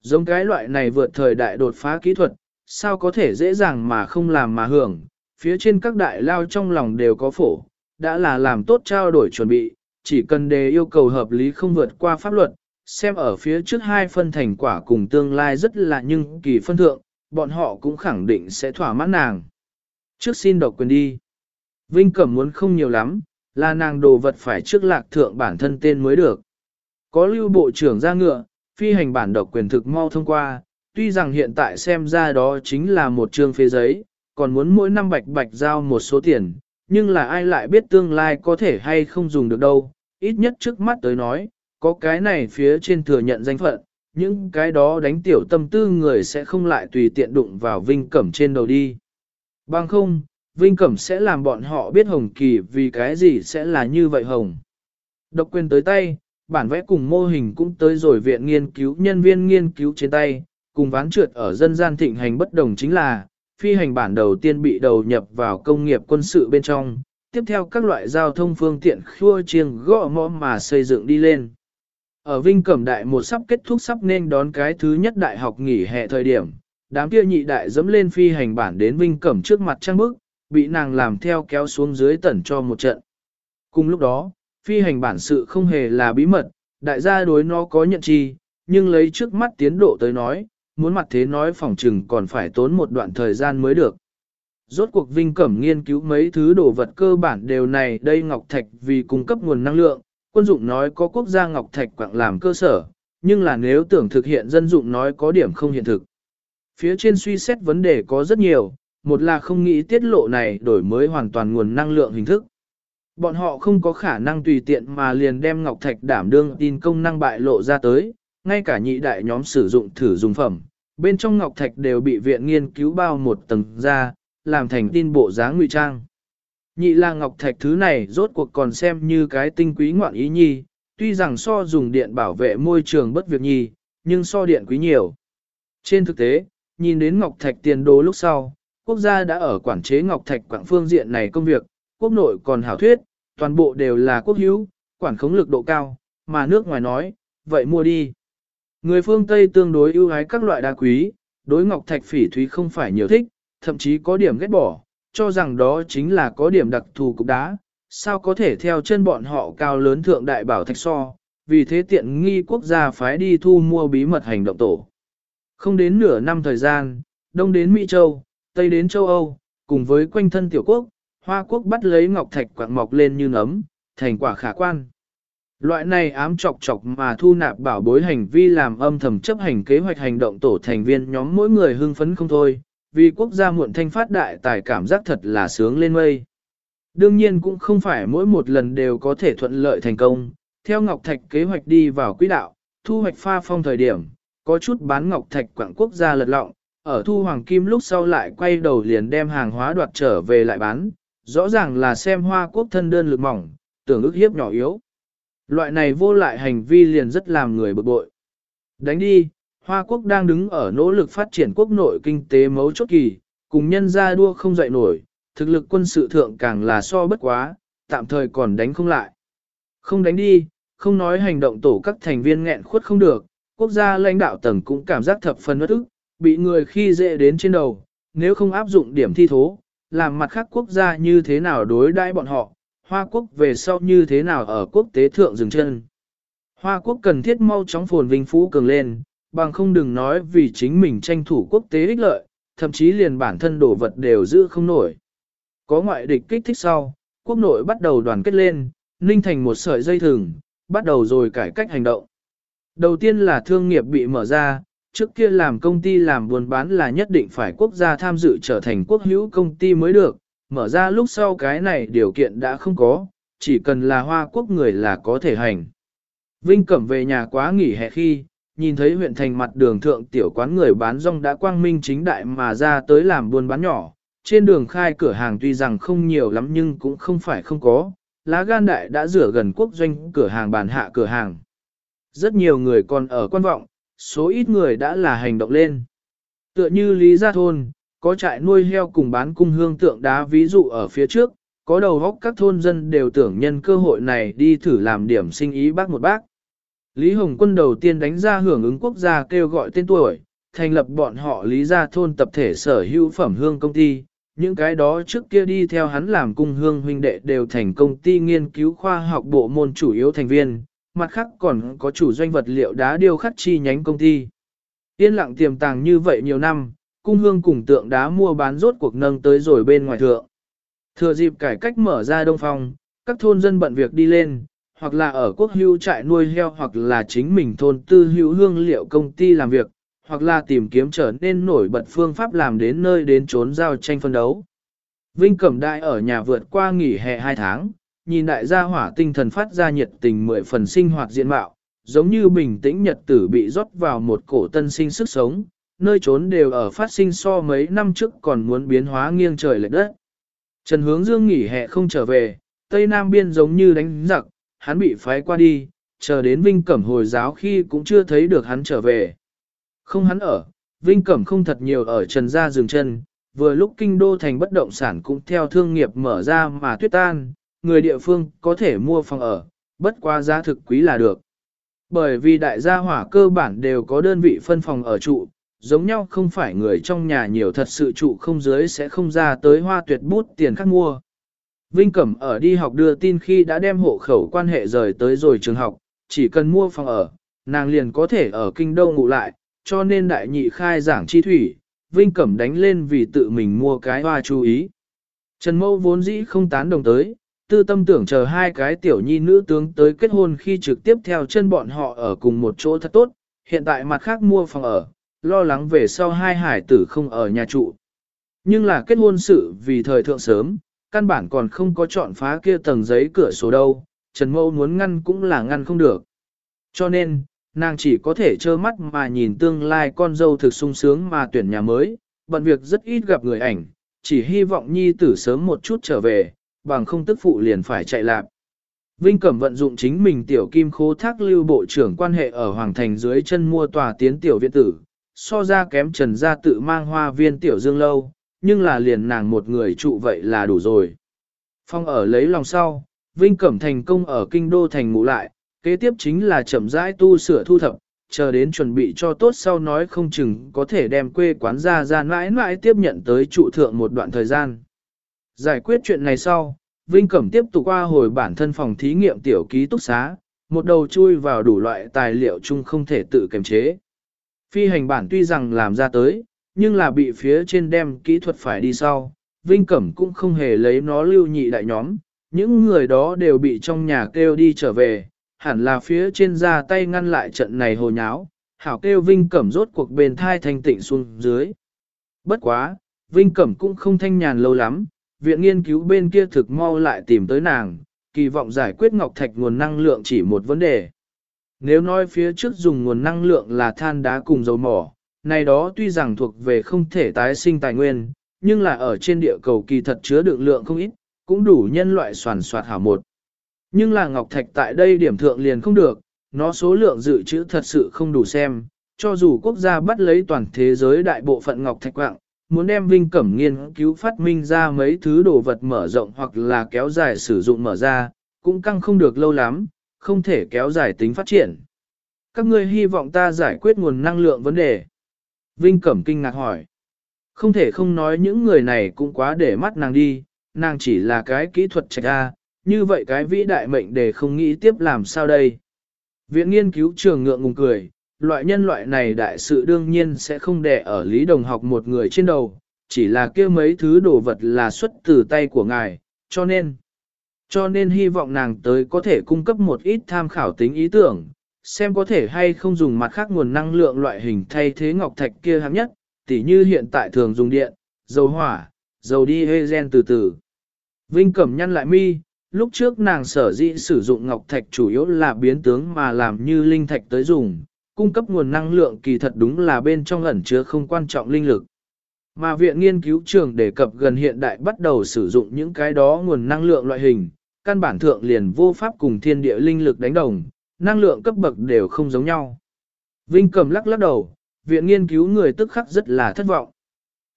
Giống cái loại này vượt thời đại đột phá kỹ thuật, sao có thể dễ dàng mà không làm mà hưởng, phía trên các đại lao trong lòng đều có phổ, đã là làm tốt trao đổi chuẩn bị, chỉ cần đề yêu cầu hợp lý không vượt qua pháp luật, xem ở phía trước hai phân thành quả cùng tương lai rất là nhưng kỳ phân thượng, bọn họ cũng khẳng định sẽ thỏa mãn nàng. Trước xin độc quyền đi. Vinh Cẩm muốn không nhiều lắm, là nàng đồ vật phải trước lạc thượng bản thân tên mới được. Có lưu bộ trưởng ra ngựa, phi hành bản độc quyền thực mau thông qua, tuy rằng hiện tại xem ra đó chính là một chương phê giấy, còn muốn mỗi năm bạch bạch giao một số tiền, nhưng là ai lại biết tương lai có thể hay không dùng được đâu, ít nhất trước mắt tới nói, có cái này phía trên thừa nhận danh phận, những cái đó đánh tiểu tâm tư người sẽ không lại tùy tiện đụng vào Vinh Cẩm trên đầu đi. Bằng không, Vinh Cẩm sẽ làm bọn họ biết Hồng Kỳ vì cái gì sẽ là như vậy Hồng. Độc quyền tới tay, bản vẽ cùng mô hình cũng tới rồi viện nghiên cứu nhân viên nghiên cứu trên tay, cùng ván trượt ở dân gian thịnh hành bất đồng chính là, phi hành bản đầu tiên bị đầu nhập vào công nghiệp quân sự bên trong, tiếp theo các loại giao thông phương tiện khua chiêng gõ mõ mà xây dựng đi lên. Ở Vinh Cẩm Đại một sắp kết thúc sắp nên đón cái thứ nhất đại học nghỉ hè thời điểm, đám kia nhị đại dẫm lên phi hành bản đến Vinh Cẩm trước mặt trang bức, bị nàng làm theo kéo xuống dưới tẩn cho một trận. Cùng lúc đó, phi hành bản sự không hề là bí mật, đại gia đối nó có nhận chi, nhưng lấy trước mắt tiến độ tới nói, muốn mặt thế nói phòng trừng còn phải tốn một đoạn thời gian mới được. Rốt cuộc Vinh Cẩm nghiên cứu mấy thứ đồ vật cơ bản đều này đây Ngọc Thạch vì cung cấp nguồn năng lượng, quân dụng nói có quốc gia Ngọc Thạch quạng làm cơ sở, nhưng là nếu tưởng thực hiện dân dụng nói có điểm không hiện thực. Phía trên suy xét vấn đề có rất nhiều, một là không nghĩ tiết lộ này đổi mới hoàn toàn nguồn năng lượng hình thức. Bọn họ không có khả năng tùy tiện mà liền đem Ngọc Thạch đảm đương tin công năng bại lộ ra tới, ngay cả nhị đại nhóm sử dụng thử dùng phẩm, bên trong Ngọc Thạch đều bị viện nghiên cứu bao một tầng ra, làm thành tin bộ giá ngụy trang. Nhị là Ngọc Thạch thứ này rốt cuộc còn xem như cái tinh quý ngoạn ý nhi, tuy rằng so dùng điện bảo vệ môi trường bất việc nhi, nhưng so điện quý nhiều. Trên thực tế, nhìn đến Ngọc Thạch tiền đồ lúc sau, quốc gia đã ở quản chế Ngọc Thạch quảng phương diện này công việc, quốc nội còn hảo thuyết, toàn bộ đều là quốc hữu, quản khống lực độ cao, mà nước ngoài nói, vậy mua đi. Người phương Tây tương đối ưu ái các loại đá quý, đối ngọc thạch phỉ thúy không phải nhiều thích, thậm chí có điểm ghét bỏ, cho rằng đó chính là có điểm đặc thù cục đá, sao có thể theo chân bọn họ cao lớn thượng đại bảo thạch so, vì thế tiện nghi quốc gia phái đi thu mua bí mật hành động tổ. Không đến nửa năm thời gian, đông đến Mỹ Châu, tây đến châu Âu, cùng với quanh thân tiểu quốc, Hoa quốc bắt lấy ngọc thạch quạng mọc lên như nấm, thành quả khả quan. Loại này ám chọc chọc mà thu nạp bảo bối hành vi làm âm thầm chấp hành kế hoạch hành động tổ thành viên nhóm mỗi người hưng phấn không thôi, vì quốc gia muộn thanh phát đại tài cảm giác thật là sướng lên mây. Đương nhiên cũng không phải mỗi một lần đều có thể thuận lợi thành công, theo Ngọc Thạch kế hoạch đi vào quỹ đạo, thu hoạch pha phong thời điểm, có chút bán Ngọc Thạch quảng quốc gia lật lọng, ở thu hoàng kim lúc sau lại quay đầu liền đem hàng hóa đoạt trở về lại bán, rõ ràng là xem hoa quốc thân đơn lực mỏng, tưởng ức hiếp nhỏ yếu. Loại này vô lại hành vi liền rất làm người bực bội. Đánh đi, Hoa quốc đang đứng ở nỗ lực phát triển quốc nội kinh tế mấu chốt kỳ, cùng nhân gia đua không dậy nổi, thực lực quân sự thượng càng là so bất quá, tạm thời còn đánh không lại. Không đánh đi, không nói hành động tổ các thành viên nghẹn khuất không được, quốc gia lãnh đạo tầng cũng cảm giác thập phần bất ức, bị người khi dễ đến trên đầu, nếu không áp dụng điểm thi thố, làm mặt khác quốc gia như thế nào đối đãi bọn họ, Hoa quốc về sau như thế nào ở quốc tế thượng dừng chân. Hoa quốc cần thiết mau chóng phồn vinh phú cường lên, bằng không đừng nói vì chính mình tranh thủ quốc tế ích lợi, thậm chí liền bản thân đồ vật đều giữ không nổi. Có ngoại địch kích thích sau, quốc nội bắt đầu đoàn kết lên, ninh thành một sợi dây thừng, bắt đầu rồi cải cách hành động. Đầu tiên là thương nghiệp bị mở ra, trước kia làm công ty làm buôn bán là nhất định phải quốc gia tham dự trở thành quốc hữu công ty mới được, mở ra lúc sau cái này điều kiện đã không có, chỉ cần là hoa quốc người là có thể hành. Vinh Cẩm về nhà quá nghỉ hè khi, nhìn thấy huyện thành mặt đường thượng tiểu quán người bán rong đã quang minh chính đại mà ra tới làm buôn bán nhỏ. Trên đường khai cửa hàng tuy rằng không nhiều lắm nhưng cũng không phải không có, lá gan đại đã rửa gần quốc doanh cửa hàng bàn hạ cửa hàng. Rất nhiều người còn ở quan vọng, số ít người đã là hành động lên. Tựa như Lý Gia Thôn, có trại nuôi heo cùng bán cung hương tượng đá ví dụ ở phía trước, có đầu góc các thôn dân đều tưởng nhân cơ hội này đi thử làm điểm sinh ý bác một bác. Lý Hồng Quân đầu tiên đánh ra hưởng ứng quốc gia kêu gọi tên tuổi, thành lập bọn họ Lý Gia Thôn tập thể sở hữu phẩm hương công ty. Những cái đó trước kia đi theo hắn làm cung hương huynh đệ đều thành công ty nghiên cứu khoa học bộ môn chủ yếu thành viên, mặt khác còn có chủ doanh vật liệu đá điêu khắc chi nhánh công ty. Yên lặng tiềm tàng như vậy nhiều năm, cung hương cùng tượng đá mua bán rốt cuộc nâng tới rồi bên ngoài thượng. Thừa dịp cải cách mở ra đông phong, các thôn dân bận việc đi lên, hoặc là ở quốc hưu trại nuôi heo hoặc là chính mình thôn tư hữu hương liệu công ty làm việc, hoặc là tìm kiếm trở nên nổi bật phương pháp làm đến nơi đến trốn giao tranh phân đấu. Vinh Cẩm Đại ở nhà vượt qua nghỉ hè 2 tháng, nhìn đại gia hỏa tinh thần phát ra nhiệt tình mười phần sinh hoạt diện mạo, giống như bình tĩnh nhật tử bị rót vào một cổ tân sinh sức sống, nơi trốn đều ở phát sinh so mấy năm trước còn muốn biến hóa nghiêng trời lệch đất. Trần Hướng Dương nghỉ hè không trở về, Tây Nam Biên giống như đánh giặc, hắn bị phái qua đi, chờ đến Vinh Cẩm hồi giáo khi cũng chưa thấy được hắn trở về. Không hắn ở, Vinh Cẩm không thật nhiều ở trần gia dừng chân, vừa lúc kinh đô thành bất động sản cũng theo thương nghiệp mở ra mà tuyết tan, người địa phương có thể mua phòng ở, bất qua giá thực quý là được. Bởi vì đại gia hỏa cơ bản đều có đơn vị phân phòng ở trụ, giống nhau không phải người trong nhà nhiều thật sự trụ không dưới sẽ không ra tới hoa tuyệt bút tiền khác mua. Vinh Cẩm ở đi học đưa tin khi đã đem hộ khẩu quan hệ rời tới rồi trường học, chỉ cần mua phòng ở, nàng liền có thể ở kinh đô ngủ lại, cho nên đại nhị khai giảng chi thủy, Vinh Cẩm đánh lên vì tự mình mua cái hoa chú ý. Trần Mâu vốn dĩ không tán đồng tới, tư tâm tưởng chờ hai cái tiểu nhi nữ tướng tới kết hôn khi trực tiếp theo chân bọn họ ở cùng một chỗ thật tốt, hiện tại mặt khác mua phòng ở, lo lắng về sau hai hải tử không ở nhà trụ. Nhưng là kết hôn sự vì thời thượng sớm, căn bản còn không có chọn phá kia tầng giấy cửa sổ đâu, Trần Mâu muốn ngăn cũng là ngăn không được. Cho nên, nàng chỉ có thể trơ mắt mà nhìn tương lai con dâu thực sung sướng mà tuyển nhà mới, bận việc rất ít gặp người ảnh, chỉ hy vọng nhi tử sớm một chút trở về, bằng không tức phụ liền phải chạy lạp. Vinh Cẩm vận dụng chính mình tiểu kim khố thác lưu bộ trưởng quan hệ ở Hoàng Thành dưới chân mua tòa tiến tiểu viện tử, so ra kém trần gia tự mang hoa viên tiểu dương lâu, nhưng là liền nàng một người trụ vậy là đủ rồi. Phong ở lấy lòng sau, Vinh Cẩm thành công ở kinh đô thành ngủ lại, kế tiếp chính là chậm rãi tu sửa thu thập, chờ đến chuẩn bị cho tốt sau nói không chừng có thể đem quê quán ra ra mãi mãi tiếp nhận tới trụ thượng một đoạn thời gian. Giải quyết chuyện này sau, Vinh Cẩm tiếp tục qua hồi bản thân phòng thí nghiệm tiểu ký túc xá, một đầu chui vào đủ loại tài liệu chung không thể tự kiềm chế. Phi hành bản tuy rằng làm ra tới, nhưng là bị phía trên đem kỹ thuật phải đi sau, Vinh Cẩm cũng không hề lấy nó lưu nhị đại nhóm, những người đó đều bị trong nhà kêu đi trở về, hẳn là phía trên ra tay ngăn lại trận này hồ nháo, hảo kêu Vinh Cẩm rốt cuộc bền thai thanh tịnh xuống dưới. Bất quá, Vinh Cẩm cũng không thanh nhàn lâu lắm, viện nghiên cứu bên kia thực mau lại tìm tới nàng, kỳ vọng giải quyết ngọc thạch nguồn năng lượng chỉ một vấn đề. Nếu nói phía trước dùng nguồn năng lượng là than đá cùng dầu mỏ, này đó tuy rằng thuộc về không thể tái sinh tài nguyên, nhưng là ở trên địa cầu kỳ thật chứa đựng lượng không ít, cũng đủ nhân loại soàn soạt hảo một. Nhưng là ngọc thạch tại đây điểm thượng liền không được, nó số lượng dự trữ thật sự không đủ xem, cho dù quốc gia bắt lấy toàn thế giới đại bộ phận ngọc thạch quạng, muốn đem Vinh Cẩm nghiên cứu phát minh ra mấy thứ đồ vật mở rộng hoặc là kéo dài sử dụng mở ra, cũng căng không được lâu lắm, không thể kéo dài tính phát triển. Các ngươi hy vọng ta giải quyết nguồn năng lượng vấn đề. Vinh Cẩm kinh ngạc hỏi. Không thể không nói những người này cũng quá để mắt nàng đi, nàng chỉ là cái kỹ thuật trạch a, như vậy cái vĩ đại mệnh để không nghĩ tiếp làm sao đây. Viện nghiên cứu trường ngượng ngùng cười, loại nhân loại này đại sự đương nhiên sẽ không đè ở lý đồng học một người trên đầu, chỉ là kia mấy thứ đồ vật là xuất từ tay của ngài, cho nên, cho nên hy vọng nàng tới có thể cung cấp một ít tham khảo tính ý tưởng, xem có thể hay không dùng mặt khác nguồn năng lượng loại hình thay thế ngọc thạch kia hạng nhất, tỉ như hiện tại thường dùng điện, dầu hỏa, dầu đi hê gen từ từ. Vinh Cẩm nhăn lại mi, lúc trước nàng sở dĩ sử dụng ngọc thạch chủ yếu là biến tướng mà làm như linh thạch tới dùng, cung cấp nguồn năng lượng kỳ thật đúng là bên trong ẩn chứa không quan trọng linh lực. Mà viện nghiên cứu trường đề cập gần hiện đại bắt đầu sử dụng những cái đó nguồn năng lượng loại hình, căn bản thượng liền vô pháp cùng thiên địa linh lực đánh đồng, năng lượng cấp bậc đều không giống nhau. Vinh cầm lắc lắc đầu, viện nghiên cứu người tức khắc rất là thất vọng.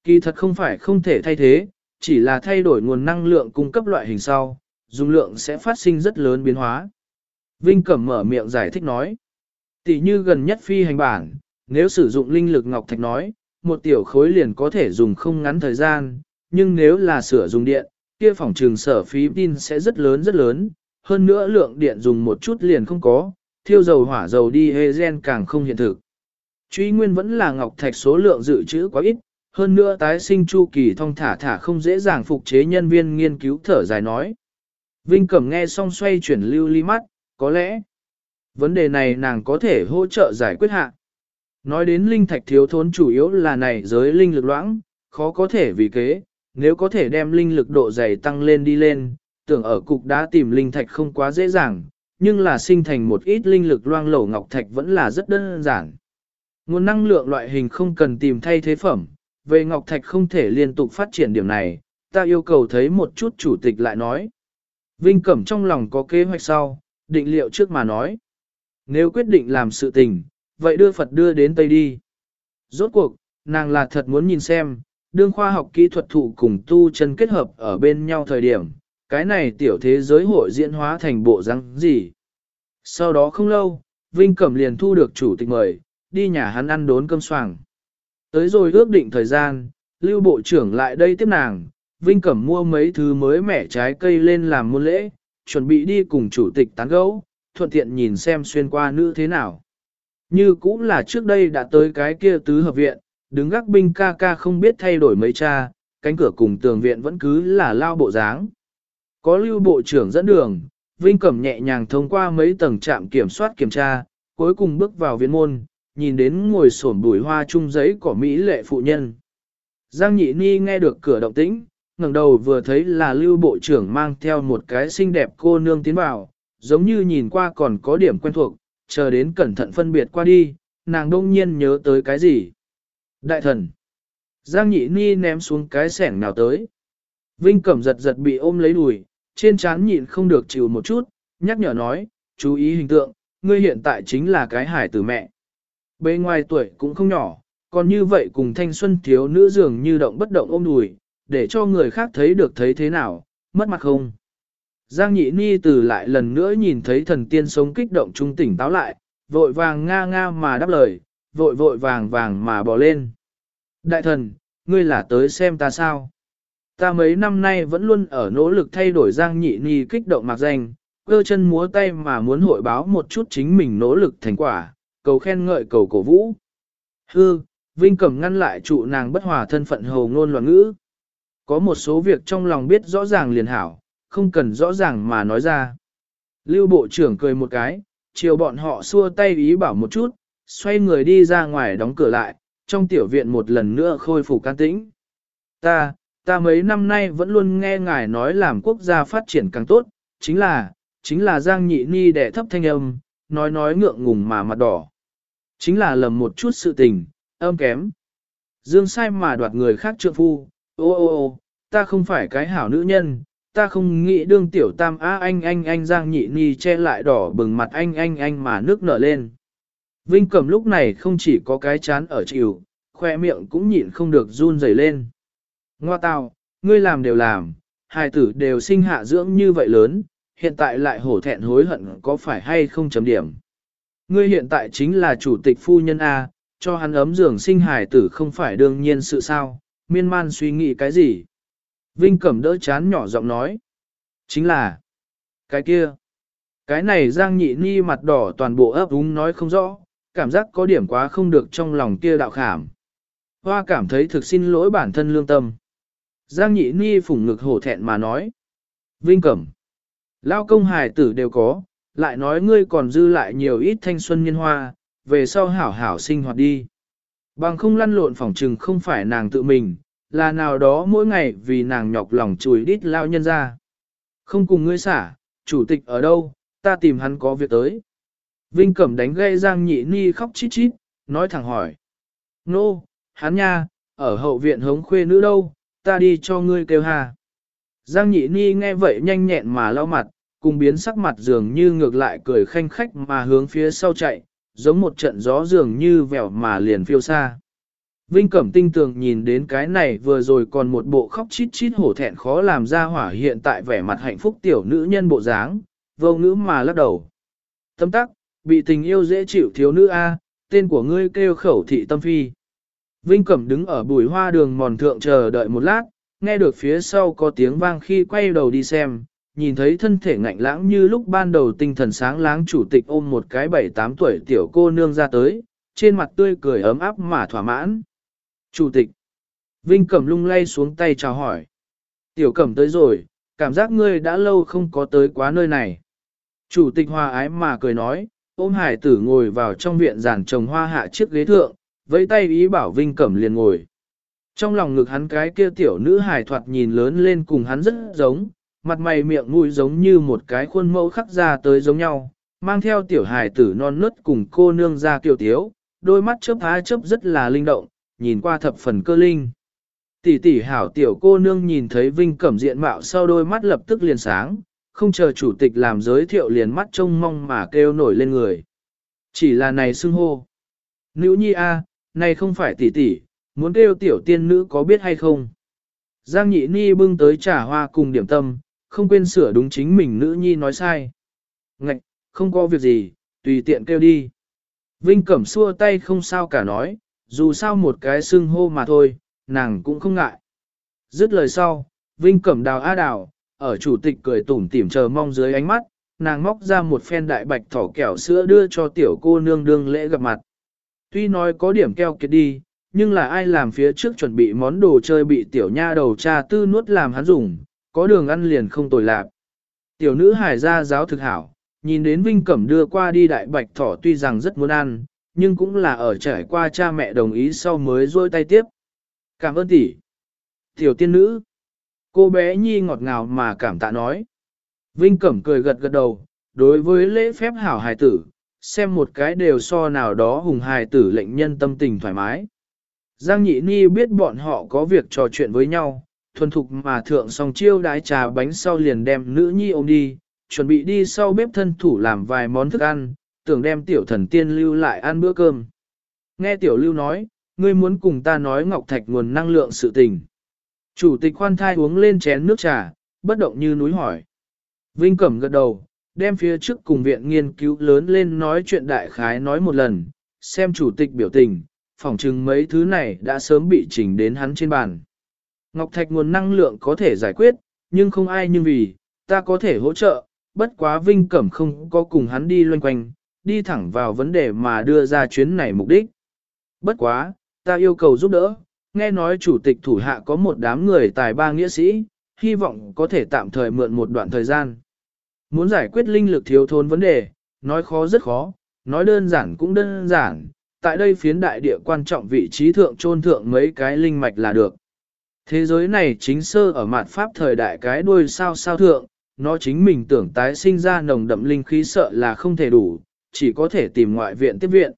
Kỳ thật không phải không thể thay thế, chỉ là thay đổi nguồn năng lượng cung cấp loại hình sau, dung lượng sẽ phát sinh rất lớn biến hóa. Vinh Cẩm mở miệng giải thích nói. Tỷ như gần nhất phi hành bản, nếu sử dụng linh lực ngọc thạch nói, một tiểu khối liền có thể dùng không ngắn thời gian, nhưng nếu là sửa dùng điện, kia phòng trường sở phí pin sẽ rất lớn rất lớn, hơn nữa lượng điện dùng một chút liền không có, thiêu dầu hỏa dầu đi hê gen càng không hiện thực. Truy nguyên vẫn là ngọc thạch số lượng dự trữ quá ít, hơn nữa tái sinh chu kỳ thông thả thả không dễ dàng phục chế nhân viên nghiên cứu thở dài nói. Vinh Cẩm nghe xong xoay chuyển lưu ly mắt, có lẽ, vấn đề này nàng có thể hỗ trợ giải quyết hạ. Nói đến linh thạch thiếu thốn chủ yếu là này giới linh lực loãng, khó có thể vì kế, nếu có thể đem linh lực độ dày tăng lên đi lên, tưởng ở cục đá tìm linh thạch không quá dễ dàng, nhưng là sinh thành một ít linh lực loang lổ ngọc thạch vẫn là rất đơn giản. Nguồn năng lượng loại hình không cần tìm thay thế phẩm, về ngọc thạch không thể liên tục phát triển điểm này, ta yêu cầu thấy một chút chủ tịch lại nói. Vinh Cẩm trong lòng có kế hoạch sau, định liệu trước mà nói. Nếu quyết định làm sự tình, vậy đưa Phật đưa đến Tây đi. Rốt cuộc, nàng là thật muốn nhìn xem, đương khoa học kỹ thuật thụ cùng tu chân kết hợp ở bên nhau thời điểm, cái này tiểu thế giới hội diễn hóa thành bộ răng gì. Sau đó không lâu, Vinh Cẩm liền thu được chủ tịch mời, đi nhà hắn ăn đốn cơm soảng. Tới rồi ước định thời gian, lưu bộ trưởng lại đây tiếp nàng, Vinh Cẩm mua mấy thứ mới mẻ trái cây lên làm môn lễ, chuẩn bị đi cùng chủ tịch tán gẫu, thuận tiện nhìn xem xuyên qua nữ thế nào. Như cũng là trước đây đã tới cái kia tứ hợp viện, đứng gác binh ca ca không biết thay đổi mấy cha, cánh cửa cùng tường viện vẫn cứ là lao bộ dáng. Có lưu bộ trưởng dẫn đường, Vinh Cẩm nhẹ nhàng thông qua mấy tầng trạm kiểm soát kiểm tra, cuối cùng bước vào viện môn, nhìn đến ngồi sổn bùi hoa chung giấy của Mỹ lệ phụ nhân. Giang Nhị Ni nghe được cửa động tĩnh, ngẩng đầu vừa thấy là lưu bộ trưởng mang theo một cái xinh đẹp cô nương tiến vào, giống như nhìn qua còn có điểm quen thuộc, chờ đến cẩn thận phân biệt qua đi, nàng đông nhiên nhớ tới cái gì. Đại thần. Giang nhị ni ném xuống cái sẻng nào tới. Vinh cẩm giật giật bị ôm lấy đùi, trên trán nhịn không được chịu một chút, nhắc nhở nói, chú ý hình tượng, ngươi hiện tại chính là cái hải tử mẹ. Bề ngoài tuổi cũng không nhỏ, còn như vậy cùng thanh xuân thiếu nữ dường như động bất động ôm đùi, để cho người khác thấy được thấy thế nào, mất mặt không. Giang nhị ni từ lại lần nữa nhìn thấy thần tiên sống kích động trung tỉnh táo lại, vội vàng nga nga mà đáp lời, vội vội vàng vàng mà bỏ lên. Đại thần, ngươi là tới xem ta sao? Ta mấy năm nay vẫn luôn ở nỗ lực thay đổi Giang Nhị Ni kích động mạc danh, cơ chân múa tay mà muốn hội báo một chút chính mình nỗ lực thành quả, cầu khen ngợi cầu cổ vũ. Hư, Vinh Cẩm ngăn lại trụ nàng bất hòa thân phận hầu ngôn loạn ngữ. Có một số việc trong lòng biết rõ ràng liền hảo, không cần rõ ràng mà nói ra. Lưu Bộ trưởng cười một cái, chiều bọn họ xua tay ý bảo một chút, xoay người đi ra ngoài đóng cửa lại, trong tiểu viện một lần nữa khôi phục can tĩnh. Ta, ta mấy năm nay vẫn luôn nghe ngài nói làm quốc gia phát triển càng tốt, chính là, chính là Giang Nhị Ni đẻ thấp thanh âm, nói nói ngượng ngùng mà mặt đỏ. Chính là lầm một chút sự tình, âm kém. Dương sai mà đoạt người khác trượng phu, ô ô ô, ta không phải cái hảo nữ nhân, ta không nghĩ đương tiểu tam á anh anh anh Giang Nhị Ni che lại đỏ bừng mặt anh anh anh mà nước nở lên. Vinh Cẩm lúc này không chỉ có cái chán ở chịu, khoe miệng cũng nhịn không được run rẩy lên. Ngoa tào, ngươi làm đều làm, hài tử đều sinh hạ dưỡng như vậy lớn, hiện tại lại hổ thẹn hối hận có phải hay không chấm điểm. Ngươi hiện tại chính là chủ tịch phu nhân A, cho hắn ấm giường sinh hài tử không phải đương nhiên sự sao, miên man suy nghĩ cái gì. Vinh Cẩm đỡ chán nhỏ giọng nói. Chính là, cái kia, cái này Giang Nhị Ni mặt đỏ toàn bộ ấp úng nói không rõ, cảm giác có điểm quá không được trong lòng kia đạo khảm. Hoa cảm thấy thực xin lỗi bản thân lương tâm. Giang Nhị Ni phủng ngực hổ thẹn mà nói. Vinh Cẩm, lao công hài tử đều có, lại nói ngươi còn dư lại nhiều ít thanh xuân niên hoa, về sau hảo hảo sinh hoạt đi. Bằng không lăn lộn phòng trừng không phải nàng tự mình, là nào đó mỗi ngày vì nàng nhọc lòng chùi đít lao nhân ra. Không cùng ngươi xả, chủ tịch ở đâu, ta tìm hắn có việc tới. Vinh Cẩm đánh gây Giang Nhị Ni khóc chít chít, nói thẳng hỏi. Nô, no, hắn nha, ở hậu viện hống khuê nữ đâu, ta đi cho ngươi kêu hà. Giang Nhị Ni nghe vậy nhanh nhẹn mà lau mặt, cùng biến sắc mặt dường như ngược lại cười khanh khách mà hướng phía sau chạy, giống một trận gió dường như vẻo mà liền phiêu xa. Vinh Cẩm tinh tường nhìn đến cái này vừa rồi còn một bộ khóc chít chít hổ thẹn khó làm ra hỏa hiện tại vẻ mặt hạnh phúc tiểu nữ nhân bộ dáng, vô ngữ mà lắc đầu. Tâm tắc, bị tình yêu dễ chịu thiếu nữ A, tên của ngươi kêu khẩu thị tâm phi. Vinh Cẩm đứng ở bùi hoa đường mòn thượng chờ đợi một lát, nghe được phía sau có tiếng vang khi quay đầu đi xem, nhìn thấy thân thể ngạnh lãng như lúc ban đầu tinh thần sáng láng chủ tịch ôm một cái bảy tám tuổi tiểu cô nương ra tới, trên mặt tươi cười ấm áp mà thỏa mãn. Chủ tịch. Vinh Cẩm lung lay xuống tay chào hỏi. Tiểu Cẩm tới rồi, cảm giác ngươi đã lâu không có tới quá nơi này. Chủ tịch hòa ái mà cười nói, ôm hải tử ngồi vào trong viện giàn trồng hoa hạ chiếc ghế thượng, với tay ý bảo Vinh Cẩm liền ngồi. Trong lòng ngực hắn cái kia tiểu nữ hải thoạt nhìn lớn lên cùng hắn rất giống, mặt mày miệng mũi giống như một cái khuôn mẫu khắc ra tới giống nhau, mang theo tiểu Hải tử non nớt cùng cô nương ra kiều tiếu, đôi mắt chớp há chớp rất là linh động, nhìn qua thập phần cơ linh. Tỷ tỷ hảo tiểu cô nương nhìn thấy Vinh Cẩm diện mạo sau đôi mắt lập tức liền sáng, không chờ chủ tịch làm giới thiệu liền mắt trông mong mà kêu nổi lên người. Chỉ là này xưng hô. Nữ nhi a, này không phải tỷ tỷ, muốn kêu tiểu tiên nữ có biết hay không? Giang nhị ni bưng tới trà hoa cùng điểm tâm, không quên sửa đúng chính mình nữ nhi nói sai. Ngạch, không có việc gì, tùy tiện kêu đi. Vinh Cẩm xua tay không sao cả nói, dù sao một cái xưng hô mà thôi, nàng cũng không ngại. Dứt lời sau, Vinh Cẩm đào á đào, ở chủ tịch cười tủm tỉm chờ mong dưới ánh mắt, nàng móc ra một phen đại bạch thỏ kẹo sữa đưa cho tiểu cô nương đương lễ gặp mặt. Tuy nói có điểm keo kiệt đi, nhưng là ai làm phía trước chuẩn bị món đồ chơi bị tiểu nha đầu cha tư nuốt làm hắn dùng, có đường ăn liền không tồi lạc. Tiểu nữ hải gia giáo thực hảo, nhìn đến Vinh Cẩm đưa qua đi đại bạch thỏ tuy rằng rất muốn ăn, nhưng cũng là ở trải qua cha mẹ đồng ý sau mới rôi tay tiếp. Cảm ơn tỷ. Tiểu tiên nữ. Cô bé nhi ngọt ngào mà cảm tạ nói. Vinh Cẩm cười gật gật đầu, đối với lễ phép hảo hài tử, xem một cái đều so nào đó hùng hài tử lệnh nhân tâm tình thoải mái. Giang Nhị Ni biết bọn họ có việc trò chuyện với nhau, thuần thục mà thượng xong chiêu đái trà bánh sau liền đem nữ nhi ôm đi, chuẩn bị đi sau bếp thân thủ làm vài món thức ăn, tưởng đem tiểu thần tiên lưu lại ăn bữa cơm. Nghe tiểu lưu nói, ngươi muốn cùng ta nói ngọc thạch nguồn năng lượng sự tình. Chủ tịch khoan thai uống lên chén nước trà, bất động như núi hỏi. Vinh Cẩm gật đầu, đem phía trước cùng viện nghiên cứu lớn lên nói chuyện đại khái nói một lần, xem chủ tịch biểu tình, phỏng chừng mấy thứ này đã sớm bị chỉnh đến hắn trên bàn. Ngọc Thạch nguồn năng lượng có thể giải quyết, nhưng không ai nhưng vì, ta có thể hỗ trợ, bất quá Vinh Cẩm không có cùng hắn đi loanh quanh, đi thẳng vào vấn đề mà đưa ra chuyến này mục đích. Bất quá, ta yêu cầu giúp đỡ, nghe nói chủ tịch thủ hạ có một đám người tài ba nghĩa sĩ, hy vọng có thể tạm thời mượn một đoạn thời gian. Muốn giải quyết linh lực thiếu thốn vấn đề, nói khó rất khó, nói đơn giản cũng đơn giản, tại đây phiến đại địa quan trọng vị trí thượng trôn thượng mấy cái linh mạch là được. Thế giới này chính sơ ở mạt pháp thời đại cái đuôi sao sao thượng, nó chính mình tưởng tái sinh ra nồng đậm linh khí sợ là không thể đủ, chỉ có thể tìm ngoại viện tiếp viện.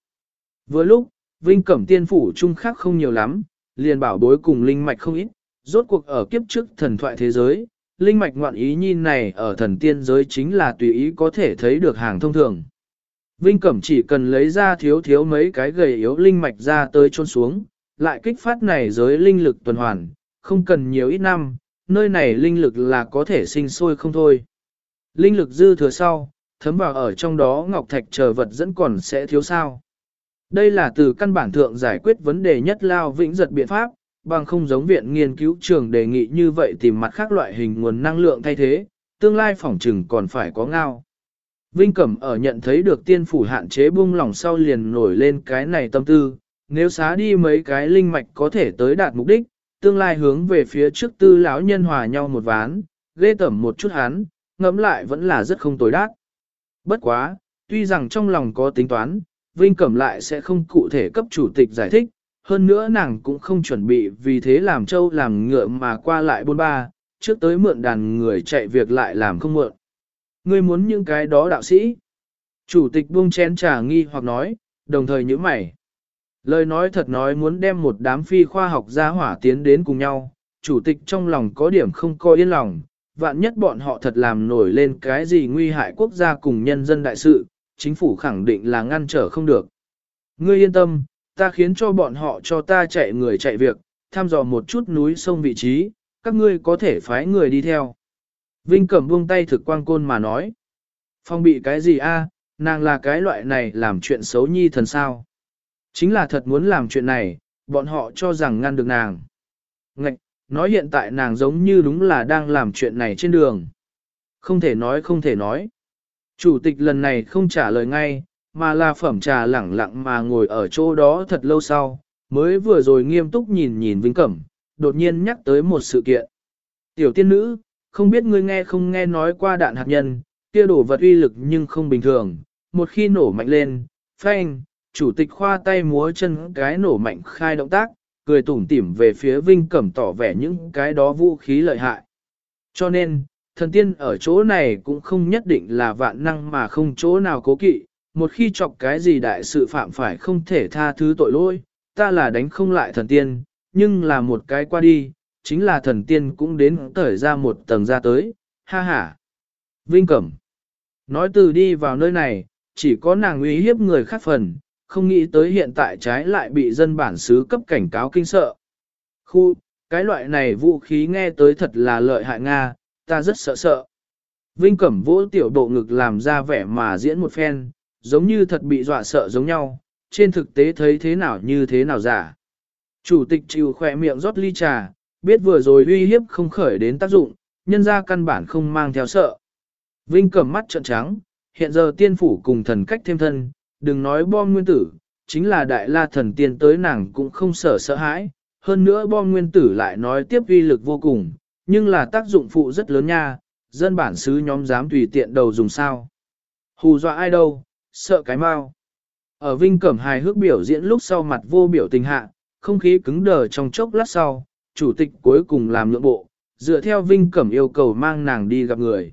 Vừa lúc, Vinh Cẩm Tiên Phủ trung khác không nhiều lắm, liền bảo bối cùng linh mạch không ít, rốt cuộc ở kiếp trước thần thoại thế giới, linh mạch ngoạn ý nhìn này ở thần tiên giới chính là tùy ý có thể thấy được hàng thông thường. Vinh Cẩm chỉ cần lấy ra thiếu thiếu mấy cái gầy yếu linh mạch ra tới trôn xuống, lại kích phát này giới linh lực tuần hoàn, không cần nhiều ít năm, nơi này linh lực là có thể sinh sôi không thôi. Linh lực dư thừa sau, thấm vào ở trong đó ngọc thạch chờ vật dẫn còn sẽ thiếu sao. Đây là từ căn bản thượng giải quyết vấn đề nhất lao vĩnh giật biện pháp, bằng không giống viện nghiên cứu trường đề nghị như vậy tìm mặt khác loại hình nguồn năng lượng thay thế, tương lai phỏng trừng còn phải có ngao. Vinh Cẩm ở nhận thấy được tiên phủ hạn chế buông lỏng sau liền nổi lên cái này tâm tư, nếu xá đi mấy cái linh mạch có thể tới đạt mục đích, tương lai hướng về phía trước tư lão nhân hòa nhau một ván, ghê tẩm một chút hắn, ngẫm lại vẫn là rất không tối đát. Bất quá, tuy rằng trong lòng có tính toán, Vinh Cẩm lại sẽ không cụ thể cấp chủ tịch giải thích, hơn nữa nàng cũng không chuẩn bị vì thế làm châu làm ngựa mà qua lại bôn ba, trước tới mượn đàn người chạy việc lại làm không mượn. Ngươi muốn những cái đó đạo sĩ. Chủ tịch buông chén trà nghi hoặc nói, đồng thời như mày. Lời nói thật nói muốn đem một đám phi khoa học gia hỏa tiến đến cùng nhau, chủ tịch trong lòng có điểm không coi yên lòng, vạn nhất bọn họ thật làm nổi lên cái gì nguy hại quốc gia cùng nhân dân đại sự, chính phủ khẳng định là ngăn trở không được. Ngươi yên tâm, ta khiến cho bọn họ cho ta chạy người chạy việc, thăm dò một chút núi sông vị trí, các ngươi có thể phái người đi theo. Vinh Cẩm buông tay thực quang côn mà nói. Phong bị cái gì a? nàng là cái loại này làm chuyện xấu nhi thần sao. Chính là thật muốn làm chuyện này, bọn họ cho rằng ngăn được nàng. Ngạch, nói hiện tại nàng giống như đúng là đang làm chuyện này trên đường. Không thể nói không thể nói. Chủ tịch lần này không trả lời ngay, mà là phẩm trà lẳng lặng mà ngồi ở chỗ đó thật lâu sau, mới vừa rồi nghiêm túc nhìn nhìn vĩnh Cẩm, đột nhiên nhắc tới một sự kiện. Tiểu tiên nữ, không biết ngươi nghe không nghe nói qua đạn hạt nhân, kia đổ vật uy lực nhưng không bình thường, một khi nổ mạnh lên, phanh, chủ tịch khoa tay múa chân cái nổ mạnh khai động tác, cười tủm tỉm về phía Vinh Cẩm tỏ vẻ những cái đó vũ khí lợi hại. Cho nên, thần tiên ở chỗ này cũng không nhất định là vạn năng mà không chỗ nào cố kỵ, một khi chọc cái gì đại sự phạm phải không thể tha thứ tội lỗi, ta là đánh không lại thần tiên, nhưng là một cái qua đi, chính là thần tiên cũng đến tởi ra một tầng ra tới, ha ha. Vinh Cẩm Nói từ đi vào nơi này, chỉ có nàng uy hiếp người khác phần, không nghĩ tới hiện tại trái lại bị dân bản xứ cấp cảnh cáo kinh sợ. Khu, cái loại này vũ khí nghe tới thật là lợi hại Nga, ta rất sợ sợ. Vinh Cẩm vỗ tiểu bộ ngực làm ra vẻ mà diễn một phen, giống như thật bị dọa sợ giống nhau, trên thực tế thấy thế nào như thế nào giả. Chủ tịch chịu khỏe miệng rót ly trà, biết vừa rồi uy hiếp không khởi đến tác dụng, nhân ra căn bản không mang theo sợ. Vinh cẩm mắt trợn trắng, hiện giờ tiên phủ cùng thần cách thêm thân, đừng nói bom nguyên tử, chính là đại la thần tiên tới nàng cũng không sợ sợ hãi, hơn nữa bom nguyên tử lại nói tiếp uy lực vô cùng, nhưng là tác dụng phụ rất lớn nha, dân bản xứ nhóm dám tùy tiện đầu dùng sao. Hù dọa ai đâu, sợ cái mau. Ở Vinh Cẩm hài hước biểu diễn lúc sau mặt vô biểu tình hạ, không khí cứng đờ trong chốc lát sau, chủ tịch cuối cùng làm lượng bộ, dựa theo Vinh Cẩm yêu cầu mang nàng đi gặp người.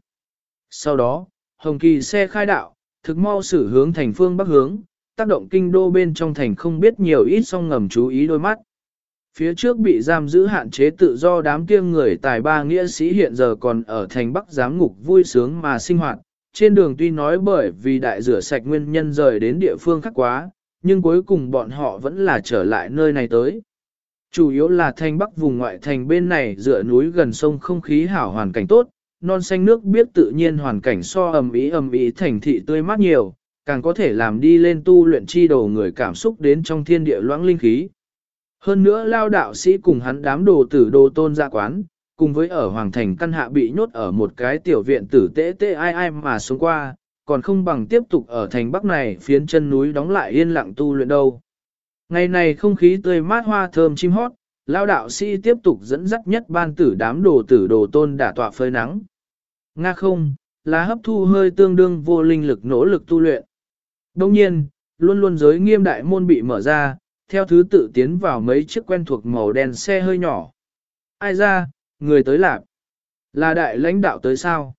Sau đó, Hồng Kỳ xe khai đạo, thực mau xử hướng thành phương bắc hướng, tác động kinh đô bên trong thành không biết nhiều ít song ngầm chú ý đôi mắt. Phía trước bị giam giữ hạn chế tự do đám kia người tài ba nghĩa sĩ hiện giờ còn ở thành bắc giám ngục vui sướng mà sinh hoạt, trên đường tuy nói bởi vì đại rửa sạch nguyên nhân rời đến địa phương khác quá, nhưng cuối cùng bọn họ vẫn là trở lại nơi này tới. Chủ yếu là thành bắc vùng ngoại thành bên này dựa núi gần sông không khí hảo hoàn cảnh tốt, non xanh nước biết tự nhiên hoàn cảnh so ầm ý ầm ý thành thị tươi mát nhiều, càng có thể làm đi lên tu luyện chi đồ người cảm xúc đến trong thiên địa loãng linh khí. Hơn nữa lao đạo sĩ cùng hắn đám đồ tử đồ tôn gia quán, cùng với ở Hoàng Thành căn hạ bị nhốt ở một cái tiểu viện tử tế tế ai ai mà xuống qua, còn không bằng tiếp tục ở thành Bắc này phiến chân núi đóng lại yên lặng tu luyện đâu. Ngày này không khí tươi mát hoa thơm chim hót, lao đạo sĩ tiếp tục dẫn dắt nhất ban tử đám đồ tử đồ tôn đả tọa phơi nắng. Nga không, là hấp thu hơi tương đương vô linh lực nỗ lực tu luyện. Đồng nhiên, luôn luôn giới nghiêm đại môn bị mở ra, theo thứ tự tiến vào mấy chiếc quen thuộc màu đen xe hơi nhỏ. Ai ra, người tới lạc. Là đại lãnh đạo tới sao?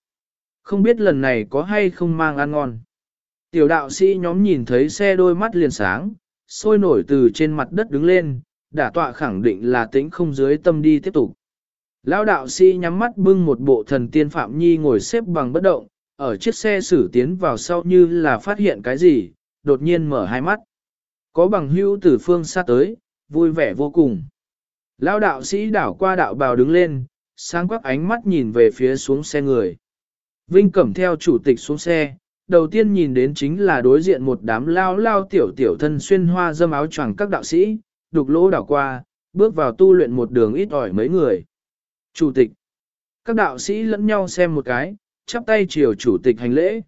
Không biết lần này có hay không mang ăn ngon. Tiểu đạo sĩ nhóm nhìn thấy xe đôi mắt liền sáng, sôi nổi từ trên mặt đất đứng lên, đả tọa khẳng định là tính không dưới tâm đi tiếp tục. Lão đạo sĩ nhắm mắt bưng một bộ thần tiên Phạm Nhi ngồi xếp bằng bất động, ở chiếc xe xử tiến vào sau như là phát hiện cái gì, đột nhiên mở hai mắt. Có bằng hữu từ phương xa tới, vui vẻ vô cùng. Lão đạo sĩ đảo qua đạo bào đứng lên, sáng quắc ánh mắt nhìn về phía xuống xe người. Vinh cẩm theo chủ tịch xuống xe, đầu tiên nhìn đến chính là đối diện một đám lao lao tiểu tiểu thân xuyên hoa dâm áo choàng các đạo sĩ, đục lỗ đảo qua, bước vào tu luyện một đường ít ỏi mấy người. Chủ tịch. Các đạo sĩ lẫn nhau xem một cái, chắp tay chiều chủ tịch hành lễ.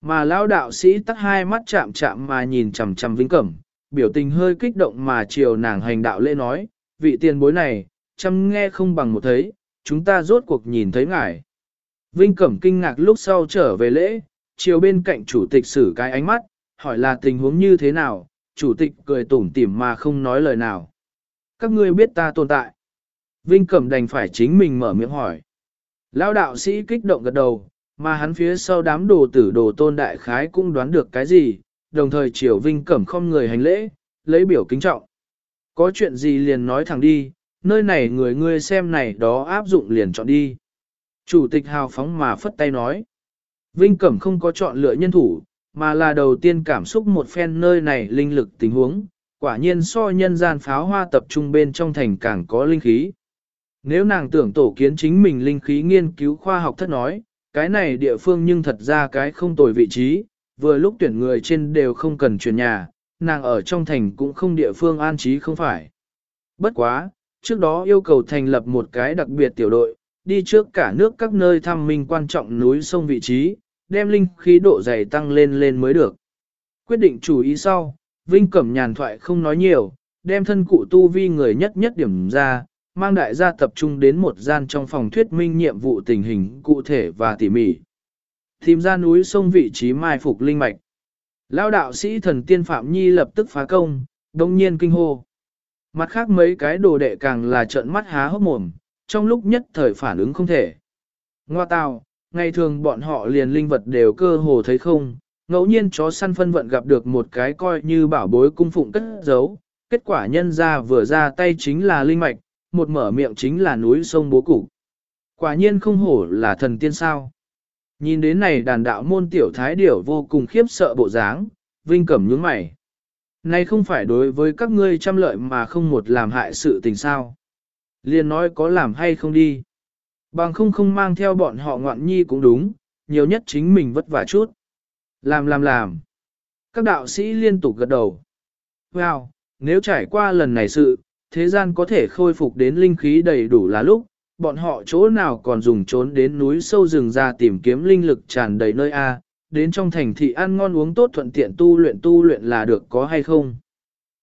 Mà lao đạo sĩ tắt hai mắt chạm chạm mà nhìn chằm chằm Vinh Cẩm, biểu tình hơi kích động mà chiều nàng hành đạo lễ nói, vị tiền bối này, chăm nghe không bằng một thấy, chúng ta rốt cuộc nhìn thấy ngài. Vinh Cẩm kinh ngạc lúc sau trở về lễ, chiều bên cạnh chủ tịch xử cái ánh mắt, hỏi là tình huống như thế nào, chủ tịch cười tủm tỉm mà không nói lời nào. Các ngươi biết ta tồn tại. Vinh Cẩm đành phải chính mình mở miệng hỏi. Lão đạo sĩ kích động gật đầu, mà hắn phía sau đám đồ tử đồ tôn đại khái cũng đoán được cái gì, đồng thời chiều Vinh Cẩm không người hành lễ, lấy biểu kính trọng. Có chuyện gì liền nói thẳng đi, nơi này người ngươi xem này đó áp dụng liền chọn đi. Chủ tịch hào phóng mà phất tay nói. Vinh Cẩm không có chọn lựa nhân thủ, mà là đầu tiên cảm xúc một phen nơi này linh lực tình huống, quả nhiên so nhân gian pháo hoa tập trung bên trong thành càng có linh khí. Nếu nàng tưởng tổ kiến chính mình linh khí nghiên cứu khoa học thất nói, cái này địa phương nhưng thật ra cái không tồi vị trí, vừa lúc tuyển người trên đều không cần chuyển nhà, nàng ở trong thành cũng không địa phương an trí không phải. Bất quá, trước đó yêu cầu thành lập một cái đặc biệt tiểu đội, đi trước cả nước các nơi thăm minh quan trọng núi sông vị trí, đem linh khí độ dày tăng lên lên mới được. Quyết định chủ ý sau, Vinh Cẩm nhàn thoại không nói nhiều, đem thân cụ tu vi người nhất nhất điểm ra, mang đại gia tập trung đến một gian trong phòng thuyết minh nhiệm vụ tình hình cụ thể và tỉ mỉ. Tìm ra núi sông vị trí mai phục linh mạch. Lao đạo sĩ thần tiên Phạm Nhi lập tức phá công, đông nhiên kinh hô. Mặt khác mấy cái đồ đệ càng là trợn mắt há hốc mồm, trong lúc nhất thời phản ứng không thể. Ngoa tào, ngày thường bọn họ liền linh vật đều cơ hồ thấy không, ngẫu nhiên chó săn phân vận gặp được một cái coi như bảo bối cung phụng cất giấu, kết quả nhân ra vừa ra tay chính là linh mạch, một mở miệng chính là núi sông bố cục. Quả nhiên không hổ là thần tiên sao. Nhìn đến này đàn đạo môn tiểu thái điểu vô cùng khiếp sợ bộ dáng, vinh cẩm nhướng mày. Này không phải đối với các ngươi trăm lợi mà không một làm hại sự tình sao. Liên nói có làm hay không đi. Bằng không không mang theo bọn họ ngoạn nhi cũng đúng, nhiều nhất chính mình vất vả chút. Làm làm làm. Các đạo sĩ liên tục gật đầu. Wow, nếu trải qua lần này sự, thế gian có thể khôi phục đến linh khí đầy đủ là lúc, bọn họ chỗ nào còn dùng trốn đến núi sâu rừng ra tìm kiếm linh lực tràn đầy nơi A, đến trong thành thị ăn ngon uống tốt thuận tiện tu luyện tu luyện là được có hay không.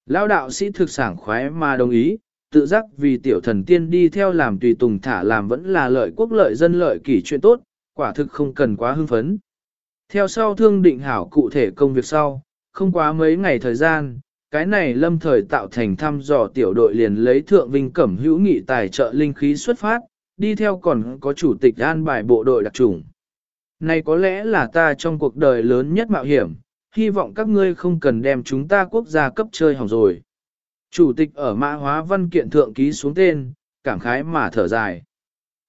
Lão đạo sĩ thực sản khoái mà đồng ý, tự giác vì tiểu thần tiên đi theo làm tùy tùng thả làm vẫn là lợi quốc lợi dân lợi kỷ chuyện tốt, quả thực không cần quá hưng phấn. Theo sau thương định hảo cụ thể công việc sau, không quá mấy ngày thời gian, cái này lâm thời tạo thành thăm dò tiểu đội liền lấy thượng vinh cẩm hữu nghị tài trợ linh khí xuất phát, đi theo còn có chủ tịch an bài bộ đội đặc trùng. Này có lẽ là ta trong cuộc đời lớn nhất mạo hiểm, hy vọng các ngươi không cần đem chúng ta quốc gia cấp chơi hỏng rồi. Chủ tịch ở mã hóa văn kiện thượng ký xuống tên, cảm khái mà thở dài.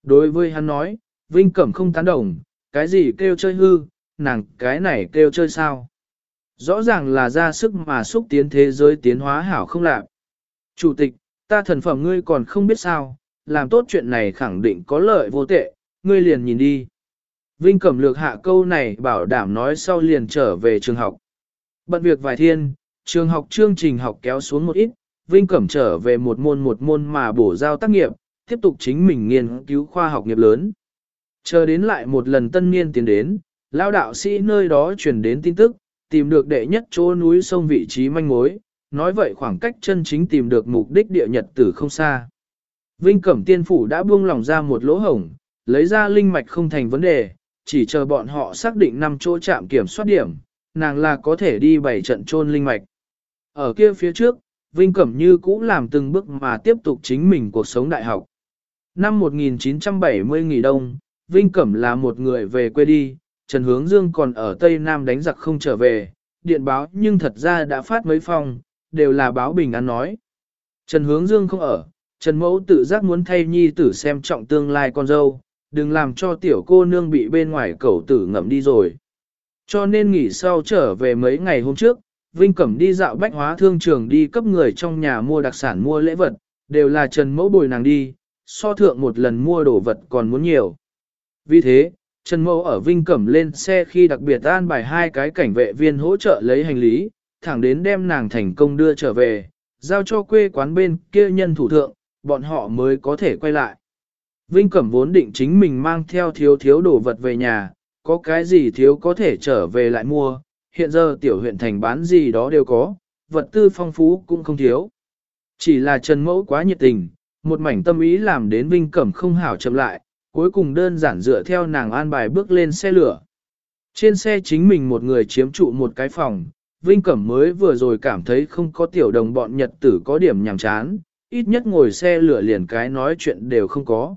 Đối với hắn nói, Vinh Cẩm không tán đồng, cái gì kêu chơi hư, nàng cái này kêu chơi sao. Rõ ràng là ra sức mà xúc tiến thế giới tiến hóa hảo không lạc. Chủ tịch, ta thần phẩm ngươi còn không biết sao, làm tốt chuyện này khẳng định có lợi vô tệ, ngươi liền nhìn đi. Vinh Cẩm lược hạ câu này bảo đảm nói sau liền trở về trường học. Bận việc vài thiên, trường học chương trình học kéo xuống một ít, Vinh Cẩm trở về một môn một môn mà bổ giao tác nghiệp, tiếp tục chính mình nghiên cứu khoa học nghiệp lớn. Chờ đến lại một lần tân niên tiến đến, lao đạo sĩ nơi đó truyền đến tin tức, tìm được đệ nhất chỗ núi sông vị trí manh mối, nói vậy khoảng cách chân chính tìm được mục đích địa nhật tử không xa. Vinh Cẩm Tiên Phủ đã buông lỏng ra một lỗ hổng, lấy ra linh mạch không thành vấn đề, chỉ chờ bọn họ xác định năm chỗ trạm kiểm soát điểm, nàng là có thể đi bảy trận trôn linh mạch. Ở kia phía trước, Vinh Cẩm như cũ làm từng bước mà tiếp tục chính mình cuộc sống đại học. Năm 1970 nghỉ đông, Vinh Cẩm là một người về quê đi, Trần Hướng Dương còn ở Tây Nam đánh giặc không trở về, điện báo nhưng thật ra đã phát mấy phòng, đều là báo bình an nói. Trần Hướng Dương không ở, Trần Mẫu tự giác muốn thay nhi tử xem trọng tương lai con dâu, đừng làm cho tiểu cô nương bị bên ngoài cẩu tử ngậm đi rồi. Cho nên nghỉ sau trở về mấy ngày hôm trước, Vinh Cẩm đi dạo bách hóa thương trường đi cấp người trong nhà mua đặc sản mua lễ vật, đều là Trần Mẫu bồi nàng đi, so thượng một lần mua đồ vật còn muốn nhiều. Vì thế, Trần Mẫu ở Vinh Cẩm lên xe khi đặc biệt an bài hai cái cảnh vệ viên hỗ trợ lấy hành lý, thẳng đến đem nàng thành công đưa trở về, giao cho quê quán bên kia nhân thủ thượng, bọn họ mới có thể quay lại. Vinh Cẩm vốn định chính mình mang theo thiếu thiếu đồ vật về nhà, có cái gì thiếu có thể trở về lại mua, hiện giờ tiểu huyện thành bán gì đó đều có, vật tư phong phú cũng không thiếu. Chỉ là Trần Mẫu quá nhiệt tình, một mảnh tâm ý làm đến Vinh Cẩm không hảo chậm lại, cuối cùng đơn giản dựa theo nàng an bài bước lên xe lửa. Trên xe chính mình một người chiếm trụ một cái phòng, Vinh Cẩm mới vừa rồi cảm thấy không có tiểu đồng bọn nhật tử có điểm nhàm chán, ít nhất ngồi xe lửa liền cái nói chuyện đều không có.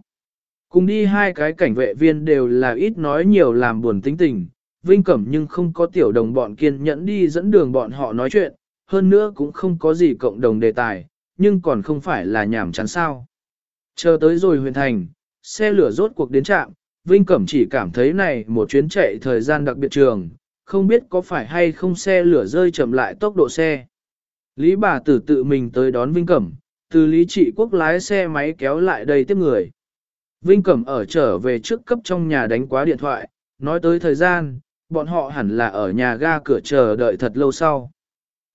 Cùng đi hai cái cảnh vệ viên đều là ít nói nhiều làm buồn tính tình, Vinh Cẩm nhưng không có tiểu đồng bọn kiên nhẫn đi dẫn đường bọn họ nói chuyện, hơn nữa cũng không có gì cộng đồng đề tài, nhưng còn không phải là nhảm chán sao. Chờ tới rồi huyền thành, xe lửa rốt cuộc đến trạm, Vinh Cẩm chỉ cảm thấy này một chuyến chạy thời gian đặc biệt trường, không biết có phải hay không xe lửa rơi chậm lại tốc độ xe. Lý bà tử tự mình tới đón Vinh Cẩm, từ Lý Trị Quốc lái xe máy kéo lại đây tiếp người. Vinh Cẩm ở trở về trước cấp trong nhà đánh quá điện thoại, nói tới thời gian, bọn họ hẳn là ở nhà ga cửa chờ đợi thật lâu sau.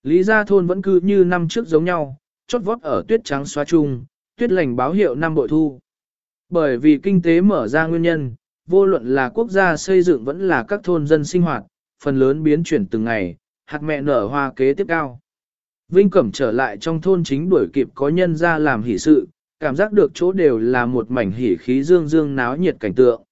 Lý gia thôn vẫn cứ như năm trước giống nhau, chót vót ở tuyết trắng xóa chung, tuyết lành báo hiệu năm bội thu. Bởi vì kinh tế mở ra nguyên nhân, vô luận là quốc gia xây dựng vẫn là các thôn dân sinh hoạt, phần lớn biến chuyển từng ngày, hạt mẹ nở hoa kế tiếp cao. Vinh Cẩm trở lại trong thôn chính đuổi kịp có nhân ra làm hỷ sự, cảm giác được chỗ đều là một mảnh hỉ khí dương dương náo nhiệt cảnh tượng.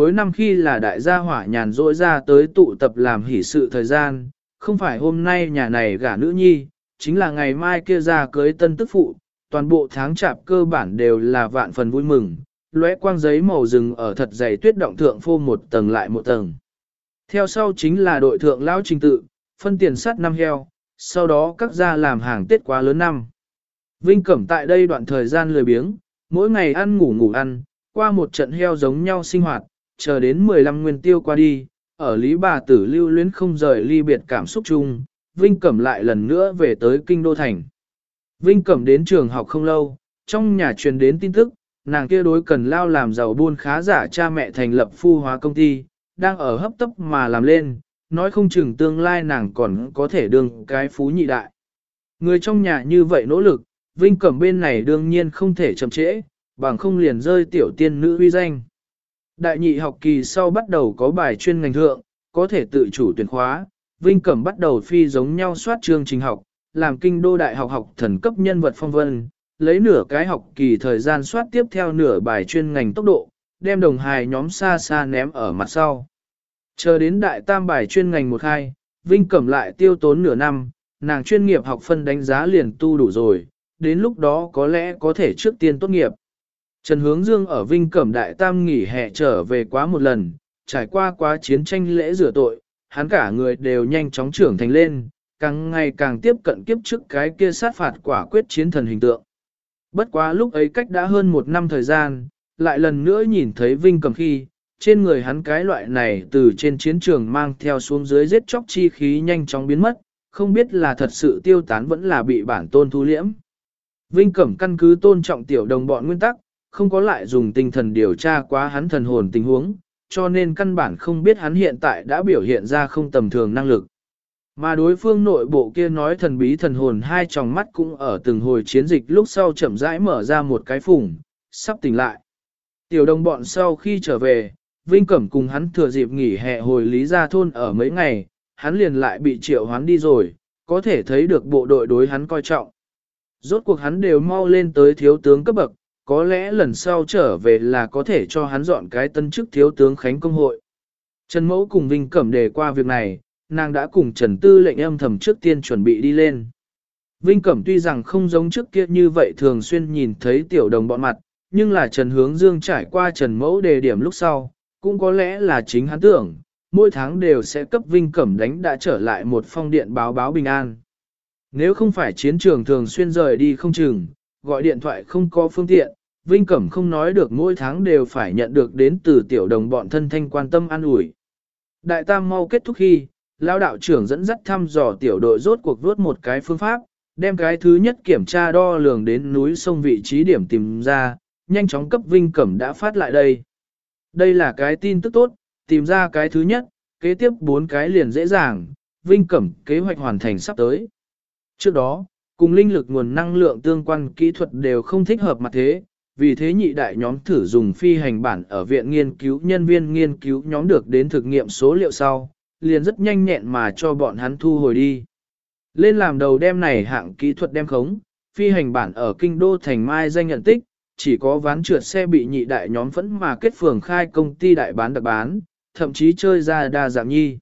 Cuối năm khi là đại gia hỏa nhàn rỗi ra tới tụ tập làm hỷ sự thời gian, không phải hôm nay nhà này gả nữ nhi, chính là ngày mai kia ra cưới tân tức phụ, toàn bộ tháng chạp cơ bản đều là vạn phần vui mừng, lóe quang giấy màu rừng ở thật dày tuyết động thượng phô một tầng lại một tầng. Theo sau chính là đội thượng lão trình tự, phân tiền sắt năm heo, sau đó các gia làm hàng Tết quá lớn năm. Vinh Cẩm tại đây đoạn thời gian lười biếng, mỗi ngày ăn ngủ ngủ ăn, qua một trận heo giống nhau sinh hoạt, chờ đến 15 nguyên tiêu qua đi, ở Lý Bà Tử lưu luyến không rời ly biệt cảm xúc chung, Vinh Cẩm lại lần nữa về tới Kinh Đô Thành. Vinh Cẩm đến trường học không lâu, trong nhà truyền đến tin tức, nàng kia đối cần lao làm giàu buôn khá giả cha mẹ thành lập phu hóa công ty, đang ở hấp tấp mà làm lên, nói không chừng tương lai nàng còn có thể đương cái phú nhị đại. Người trong nhà như vậy nỗ lực, Vinh Cẩm bên này đương nhiên không thể chậm trễ, bằng không liền rơi tiểu tiên nữ uy danh. Đại nhị học kỳ sau bắt đầu có bài chuyên ngành thượng, có thể tự chủ tuyển khóa, Vinh Cẩm bắt đầu phi giống nhau soát chương trình học, làm kinh đô đại học học thần cấp nhân vật phong vân, lấy nửa cái học kỳ thời gian soát tiếp theo nửa bài chuyên ngành tốc độ, đem đồng hài nhóm xa xa ném ở mặt sau. Chờ đến đại tam bài chuyên ngành một hai, Vinh Cẩm lại tiêu tốn nửa năm, nàng chuyên nghiệp học phân đánh giá liền tu đủ rồi, đến lúc đó có lẽ có thể trước tiên tốt nghiệp. Trần Hướng Dương ở Vinh Cẩm Đại Tam nghỉ hè trở về quá một lần, trải qua quá chiến tranh lễ rửa tội, hắn cả người đều nhanh chóng trưởng thành lên, càng ngày càng tiếp cận kiếp trước cái kia sát phạt quả quyết chiến thần hình tượng. Bất quá lúc ấy cách đã hơn một năm thời gian, lại lần nữa nhìn thấy Vinh Cẩm khi, trên người hắn cái loại này từ trên chiến trường mang theo xuống dưới giết chóc chi khí nhanh chóng biến mất, không biết là thật sự tiêu tán vẫn là bị bản tôn thu liễm. Vinh Cẩm căn cứ tôn trọng tiểu đồng bọn nguyên tắc, không có lại dùng tinh thần điều tra quá hắn thần hồn tình huống, cho nên căn bản không biết hắn hiện tại đã biểu hiện ra không tầm thường năng lực. Mà đối phương nội bộ kia nói thần bí thần hồn hai tròng mắt cũng ở từng hồi chiến dịch lúc sau chậm rãi mở ra một cái phủng, sắp tỉnh lại. Tiểu đồng bọn sau khi trở về, Vinh Cẩm cùng hắn thừa dịp nghỉ hè hồi lý ra thôn ở mấy ngày, hắn liền lại bị triệu hoán đi rồi, có thể thấy được bộ đội đối hắn coi trọng. Rốt cuộc hắn đều mau lên tới thiếu tướng cấp bậc, có lẽ lần sau trở về là có thể cho hắn dọn cái tân chức thiếu tướng Khánh Công hội. Trần Mẫu cùng Vinh Cẩm đề qua việc này, nàng đã cùng Trần Tư lệnh âm thầm trước tiên chuẩn bị đi lên. Vinh Cẩm tuy rằng không giống trước kia như vậy thường xuyên nhìn thấy tiểu đồng bọn mặt, nhưng là Trần Hướng Dương trải qua Trần Mẫu đề điểm lúc sau, cũng có lẽ là chính hắn tưởng, mỗi tháng đều sẽ cấp Vinh Cẩm đánh đã trở lại một phong điện báo báo bình an. Nếu không phải chiến trường thường xuyên rời đi không chừng, gọi điện thoại không có phương tiện, Vinh Cẩm không nói được mỗi tháng đều phải nhận được đến từ tiểu đồng bọn thân thanh quan tâm an ủi. Đại tam mau kết thúc khi, lão đạo trưởng dẫn dắt thăm dò tiểu đội rốt cuộc vớt một cái phương pháp, đem cái thứ nhất kiểm tra đo lường đến núi sông vị trí điểm tìm ra, nhanh chóng cấp Vinh Cẩm đã phát lại đây. Đây là cái tin tức tốt, tìm ra cái thứ nhất, kế tiếp bốn cái liền dễ dàng, Vinh Cẩm kế hoạch hoàn thành sắp tới. Trước đó, cùng linh lực nguồn năng lượng tương quan kỹ thuật đều không thích hợp mặt thế, vì thế nhị đại nhóm thử dùng phi hành bản ở viện nghiên cứu nhân viên nghiên cứu nhóm được đến thực nghiệm số liệu sau, liền rất nhanh nhẹn mà cho bọn hắn thu hồi đi. Lên làm đầu đem này hạng kỹ thuật đem khống, phi hành bản ở kinh đô thành mai danh nhận tích, chỉ có ván trượt xe bị nhị đại nhóm phẫn mà kết phường khai công ty đại bán đặc bán, thậm chí chơi ra đa dạng nhi.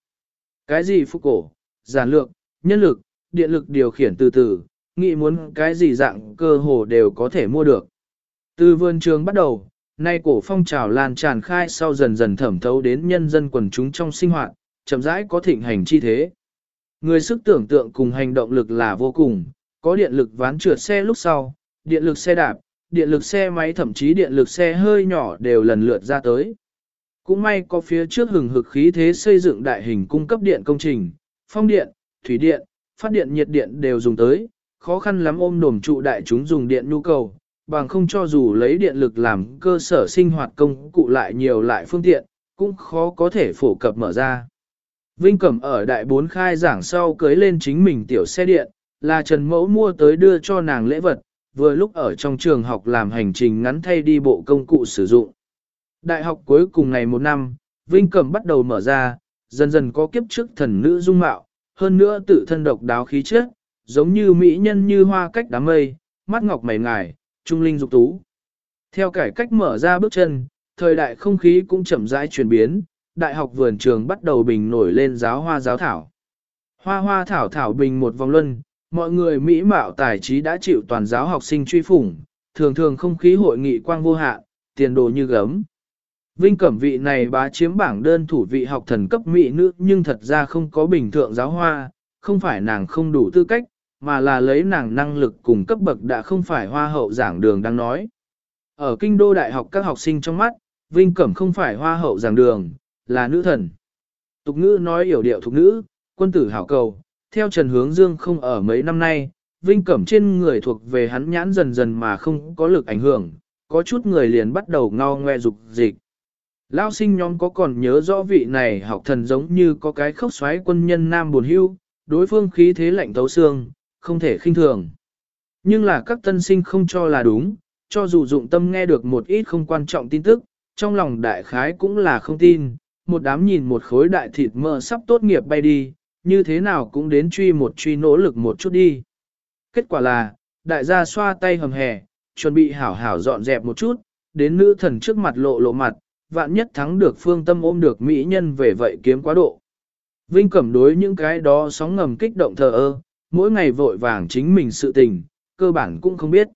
Cái gì phúc cổ, giản lược, nhân lực, điện lực điều khiển từ từ, nghĩ muốn cái gì dạng cơ hồ đều có thể mua được. Từ vườn trường bắt đầu, nay cổ phong trào lan tràn khai sau dần dần thẩm thấu đến nhân dân quần chúng trong sinh hoạt, chậm rãi có thịnh hành chi thế. Người sức tưởng tượng cùng hành động lực là vô cùng, có điện lực ván trượt xe lúc sau, điện lực xe đạp, điện lực xe máy thậm chí điện lực xe hơi nhỏ đều lần lượt ra tới. Cũng may có phía trước hừng hực khí thế xây dựng đại hình cung cấp điện công trình, phong điện, thủy điện, phát điện nhiệt điện đều dùng tới, khó khăn lắm ôm nổm trụ đại chúng dùng điện nhu cầu, bằng không cho dù lấy điện lực làm cơ sở sinh hoạt công cụ lại nhiều lại phương tiện, cũng khó có thể phổ cập mở ra. Vinh Cẩm ở đại bốn khai giảng sau cưới lên chính mình tiểu xe điện, là Trần Mẫu mua tới đưa cho nàng lễ vật, vừa lúc ở trong trường học làm hành trình ngắn thay đi bộ công cụ sử dụng. Đại học cuối cùng ngày một năm, Vinh Cẩm bắt đầu mở ra, dần dần có kiếp trước thần nữ dung mạo, hơn nữa tự thân độc đáo khí chất, giống như mỹ nhân như hoa cách đám mây, mắt ngọc mày ngài, trung linh dục tú. Theo cải cách mở ra bước chân, thời đại không khí cũng chậm rãi chuyển biến, đại học vườn trường bắt đầu bình nổi lên giáo hoa giáo thảo. Hoa hoa thảo thảo bình một vòng luân, mọi người mỹ mạo tài trí đã chịu toàn giáo học sinh truy phủng, thường thường không khí hội nghị quang vô hạn, tiền đồ như gấm. Vinh Cẩm vị này bá chiếm bảng đơn thủ vị học thần cấp mỹ nữ nhưng thật ra không có bình thượng giáo hoa, không phải nàng không đủ tư cách, mà là lấy nàng năng lực cùng cấp bậc đã không phải hoa hậu giảng đường đang nói. Ở kinh đô đại học các học sinh trong mắt, Vinh Cẩm không phải hoa hậu giảng đường, là nữ thần. Tục ngữ nói hiểu điệu thục nữ, quân tử hảo cầu, theo Trần Hướng Dương không ở mấy năm nay, Vinh Cẩm trên người thuộc về hắn nhãn dần dần mà không có lực ảnh hưởng, có chút người liền bắt đầu ngao ngoe dục dịch. Lao sinh nhóm có còn nhớ rõ vị này học thần giống như có cái khốc xoáy quân nhân nam buồn hưu, đối phương khí thế lạnh tấu xương, không thể khinh thường. Nhưng là các tân sinh không cho là đúng, cho dù dụng tâm nghe được một ít không quan trọng tin tức, trong lòng đại khái cũng là không tin, một đám nhìn một khối đại thịt mỡ sắp tốt nghiệp bay đi, như thế nào cũng đến truy một truy nỗ lực một chút đi. Kết quả là, đại gia xoa tay hầm hè, chuẩn bị hảo hảo dọn dẹp một chút, đến nữ thần trước mặt lộ lộ mặt, vạn nhất thắng được phương tâm ôm được mỹ nhân về vậy kiếm quá độ. Vinh Cẩm đối những cái đó sóng ngầm kích động thờ ơ, mỗi ngày vội vàng chính mình sự tình, cơ bản cũng không biết.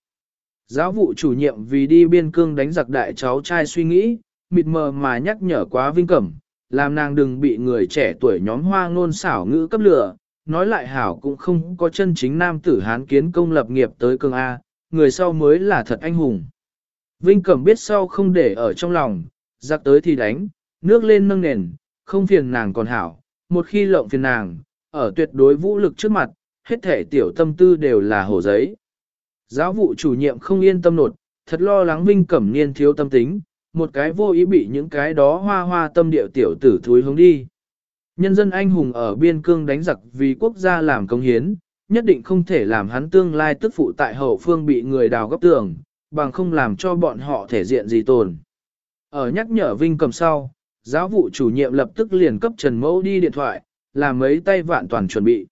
Giáo vụ chủ nhiệm vì đi biên cương đánh giặc đại cháu trai suy nghĩ, mịt mờ mà nhắc nhở quá Vinh Cẩm, làm nàng đừng bị người trẻ tuổi nhóm hoa ngôn xảo ngữ cấp lửa, nói lại hảo cũng không có chân chính nam tử hán kiến công lập nghiệp tới cương A, người sau mới là thật anh hùng. Vinh Cẩm biết sau không để ở trong lòng, giặc tới thì đánh, nước lên nâng nền, không phiền nàng còn hảo, một khi lộng phiền nàng, ở tuyệt đối vũ lực trước mặt, hết thể tiểu tâm tư đều là hổ giấy. Giáo vụ chủ nhiệm không yên tâm nột, thật lo lắng Vinh Cẩm Niên thiếu tâm tính, một cái vô ý bị những cái đó hoa hoa tâm điệu tiểu tử thúi hướng đi. Nhân dân anh hùng ở biên cương đánh giặc vì quốc gia làm công hiến, nhất định không thể làm hắn tương lai tức phụ tại hậu phương bị người đào gấp tường, bằng không làm cho bọn họ thể diện gì tồn. Ở nhắc nhở Vinh cẩm sau, giáo vụ chủ nhiệm lập tức liền cấp Trần Mẫu đi điện thoại, làm mấy tay vạn toàn chuẩn bị.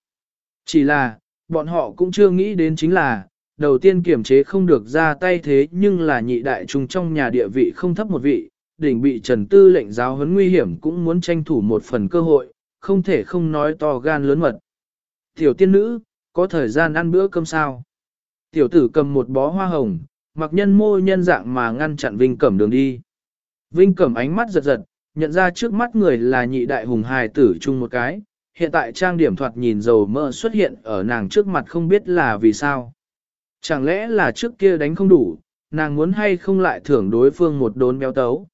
Chỉ là, bọn họ cũng chưa nghĩ đến chính là, đầu tiên kiểm chế không được ra tay thế nhưng là nhị đại trung trong nhà địa vị không thấp một vị, đỉnh bị Trần Tư lệnh giáo huấn nguy hiểm cũng muốn tranh thủ một phần cơ hội, không thể không nói to gan lớn mật. Tiểu tiên nữ, có thời gian ăn bữa cơm sao? Tiểu tử cầm một bó hoa hồng, mặc nhân mô nhân dạng mà ngăn chặn Vinh Cẩm đường đi. Vinh Cẩm ánh mắt giật giật, nhận ra trước mắt người là nhị đại hùng hài tử chung một cái, hiện tại trang điểm thoạt nhìn dầu mỡ xuất hiện ở nàng trước mặt không biết là vì sao. Chẳng lẽ là trước kia đánh không đủ, nàng muốn hay không lại thưởng đối phương một đốn béo tấu.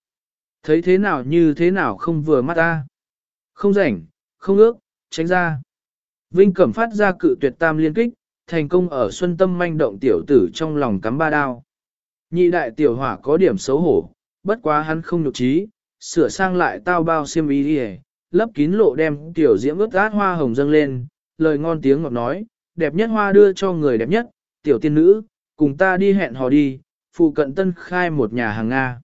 Thấy thế nào như thế nào không vừa mắt ta. Không rảnh, không ước, tránh ra. Vinh Cẩm phát ra cự tuyệt tam liên kích, thành công ở xuân tâm manh động tiểu tử trong lòng cắm ba đao. Nhị đại tiểu hỏa có điểm xấu hổ, bất quá hắn không nhục trí, sửa sang lại tao bao xiêm ý đi lấp kín lộ đem tiểu diễm ướt át hoa hồng dâng lên, lời ngon tiếng ngọt nói, đẹp nhất hoa đưa cho người đẹp nhất, tiểu tiên nữ, cùng ta đi hẹn hò đi, phụ cận tân khai một nhà hàng Nga.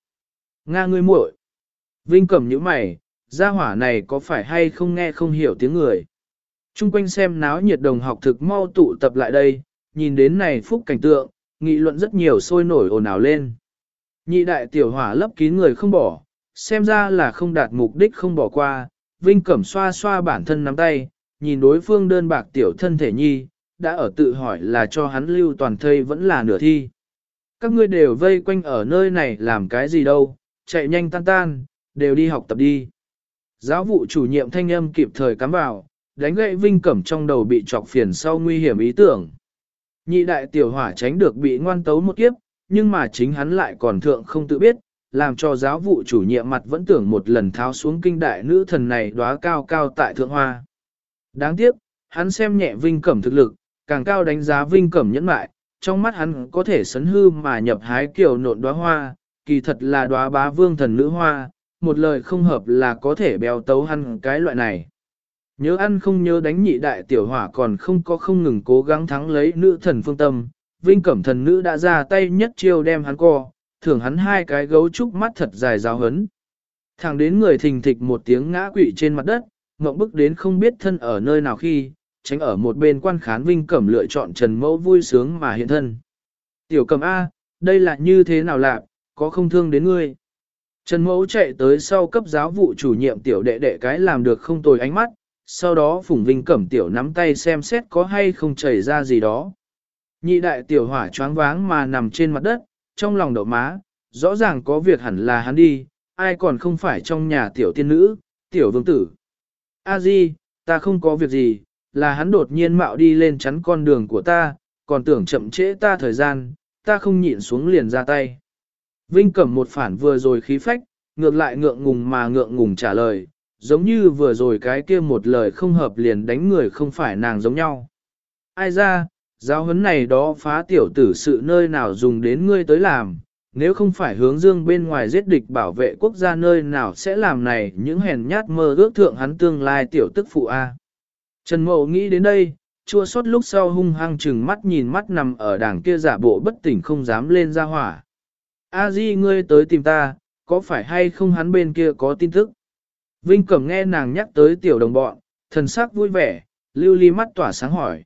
Nga ngươi muội. Vinh cẩm những mày, gia hỏa này có phải hay không nghe không hiểu tiếng người. Trung quanh xem náo nhiệt đồng học thực mau tụ tập lại đây, nhìn đến này phúc cảnh tượng, nghị luận rất nhiều sôi nổi ồn ào lên. Nhị đại tiểu hỏa lấp kín người không bỏ, xem ra là không đạt mục đích không bỏ qua, Vinh Cẩm xoa xoa bản thân nắm tay, nhìn đối phương đơn bạc tiểu thân thể nhi, đã ở tự hỏi là cho hắn lưu toàn thây vẫn là nửa thi. Các ngươi đều vây quanh ở nơi này làm cái gì đâu, chạy nhanh tan tan, đều đi học tập đi. Giáo vụ chủ nhiệm thanh âm kịp thời cắm vào, đánh gậy Vinh Cẩm trong đầu bị chọc phiền sau nguy hiểm ý tưởng. Nhị đại tiểu hỏa tránh được bị ngoan tấu một kiếp, nhưng mà chính hắn lại còn thượng không tự biết, làm cho giáo vụ chủ nhiệm mặt vẫn tưởng một lần tháo xuống kinh đại nữ thần này đóa cao cao tại thượng hoa. Đáng tiếc, hắn xem nhẹ Vinh Cẩm thực lực, càng cao đánh giá Vinh Cẩm nhẫn mại, trong mắt hắn có thể sấn hư mà nhập hái kiểu nộn đóa hoa, kỳ thật là đóa bá vương thần nữ hoa, một lời không hợp là có thể béo tấu hắn cái loại này. Nhớ ăn không nhớ đánh nhị đại tiểu hỏa còn không có không ngừng cố gắng thắng lấy nữ thần phương tâm, Vinh Cẩm thần nữ đã ra tay nhất chiêu đem hắn co, thưởng hắn hai cái gấu trúc mắt thật dài giáo hấn. Thẳng đến người thình thịch một tiếng ngã quỵ trên mặt đất, ngậm bức đến không biết thân ở nơi nào khi, tránh ở một bên quan khán Vinh Cẩm lựa chọn Trần Mẫu vui sướng mà hiện thân. Tiểu Cẩm A, đây là như thế nào lạ, có không thương đến ngươi? Trần Mẫu chạy tới sau cấp giáo vụ chủ nhiệm tiểu đệ đệ cái làm được không tồi ánh mắt, sau đó Phùng Vinh Cẩm tiểu nắm tay xem xét có hay không chảy ra gì đó. Nhị đại tiểu hỏa choáng váng mà nằm trên mặt đất, trong lòng đậu má, rõ ràng có việc hẳn là hắn đi, ai còn không phải trong nhà tiểu tiên nữ, tiểu vương tử. A Di, ta không có việc gì, là hắn đột nhiên mạo đi lên chắn con đường của ta, còn tưởng chậm trễ ta thời gian, ta không nhịn xuống liền ra tay. Vinh Cẩm một phản vừa rồi khí phách, ngược lại ngượng ngùng mà ngượng ngùng trả lời, giống như vừa rồi cái kia một lời không hợp liền đánh người không phải nàng giống nhau. Ai ra, giáo huấn này đó phá tiểu tử sự nơi nào dùng đến ngươi tới làm, nếu không phải hướng dương bên ngoài giết địch bảo vệ quốc gia nơi nào sẽ làm này những hèn nhát mơ ước thượng hắn tương lai tiểu tức phụ A. Trần Mậu nghĩ đến đây, chua xót lúc sau hung hăng chừng mắt nhìn mắt nằm ở đảng kia giả bộ bất tỉnh không dám lên ra hỏa. A Di ngươi tới tìm ta, có phải hay không hắn bên kia có tin tức? Vinh Cẩm nghe nàng nhắc tới tiểu đồng bọn, thần sắc vui vẻ, lưu ly mắt tỏa sáng hỏi.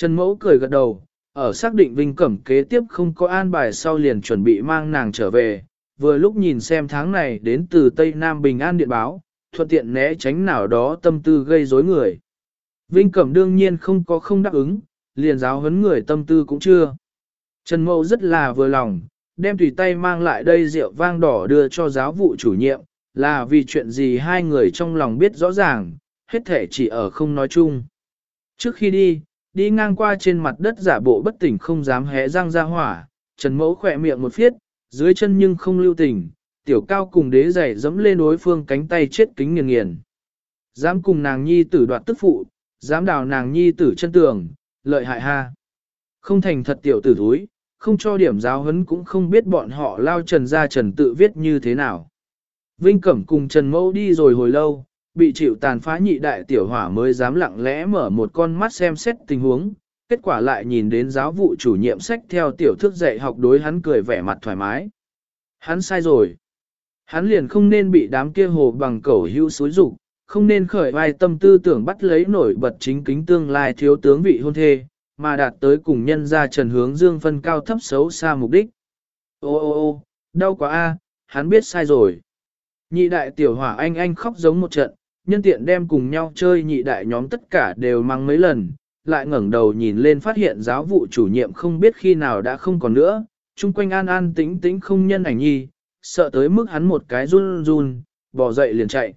Trần Mẫu cười gật đầu, ở xác định Vinh Cẩm kế tiếp không có an bài sau liền chuẩn bị mang nàng trở về, vừa lúc nhìn xem tháng này đến từ Tây Nam Bình An Điện Báo, thuận tiện né tránh nào đó tâm tư gây rối người. Vinh Cẩm đương nhiên không có không đáp ứng, liền giáo huấn người tâm tư cũng chưa. Trần Mẫu rất là vừa lòng, đem tùy tay mang lại đây rượu vang đỏ đưa cho giáo vụ chủ nhiệm, là vì chuyện gì hai người trong lòng biết rõ ràng, hết thể chỉ ở không nói chung. Trước khi đi, đi ngang qua trên mặt đất giả bộ bất tỉnh không dám hé răng ra hỏa, Trần Mẫu khỏe miệng một phiết, dưới chân nhưng không lưu tình, tiểu cao cùng đế giày dẫm lên đối phương cánh tay chết kính nghiền nghiền. Dám cùng nàng nhi tử đoạt tức phụ, dám đào nàng nhi tử chân tường, lợi hại ha. Không thành thật tiểu tử thúi, không cho điểm giáo huấn cũng không biết bọn họ lao trần ra trần tự viết như thế nào. Vinh Cẩm cùng Trần Mẫu đi rồi hồi lâu, bị chịu tàn phá nhị đại tiểu hỏa mới dám lặng lẽ mở một con mắt xem xét tình huống, kết quả lại nhìn đến giáo vụ chủ nhiệm sách theo tiểu thức dạy học đối hắn cười vẻ mặt thoải mái. Hắn sai rồi. Hắn liền không nên bị đám kia hồ bằng cẩu hưu xối dục không nên khởi vai tâm tư tưởng bắt lấy nổi bật chính kính tương lai thiếu tướng vị hôn thê, mà đạt tới cùng nhân ra trần hướng dương phân cao thấp xấu xa mục đích. Ô ô ô, đau quá a, hắn biết sai rồi. Nhị đại tiểu hỏa anh anh khóc giống một trận, nhân tiện đem cùng nhau chơi nhị đại nhóm tất cả đều mang mấy lần, lại ngẩng đầu nhìn lên phát hiện giáo vụ chủ nhiệm không biết khi nào đã không còn nữa, chung quanh an an tĩnh tĩnh không nhân ảnh nhi, sợ tới mức hắn một cái run run, bỏ dậy liền chạy.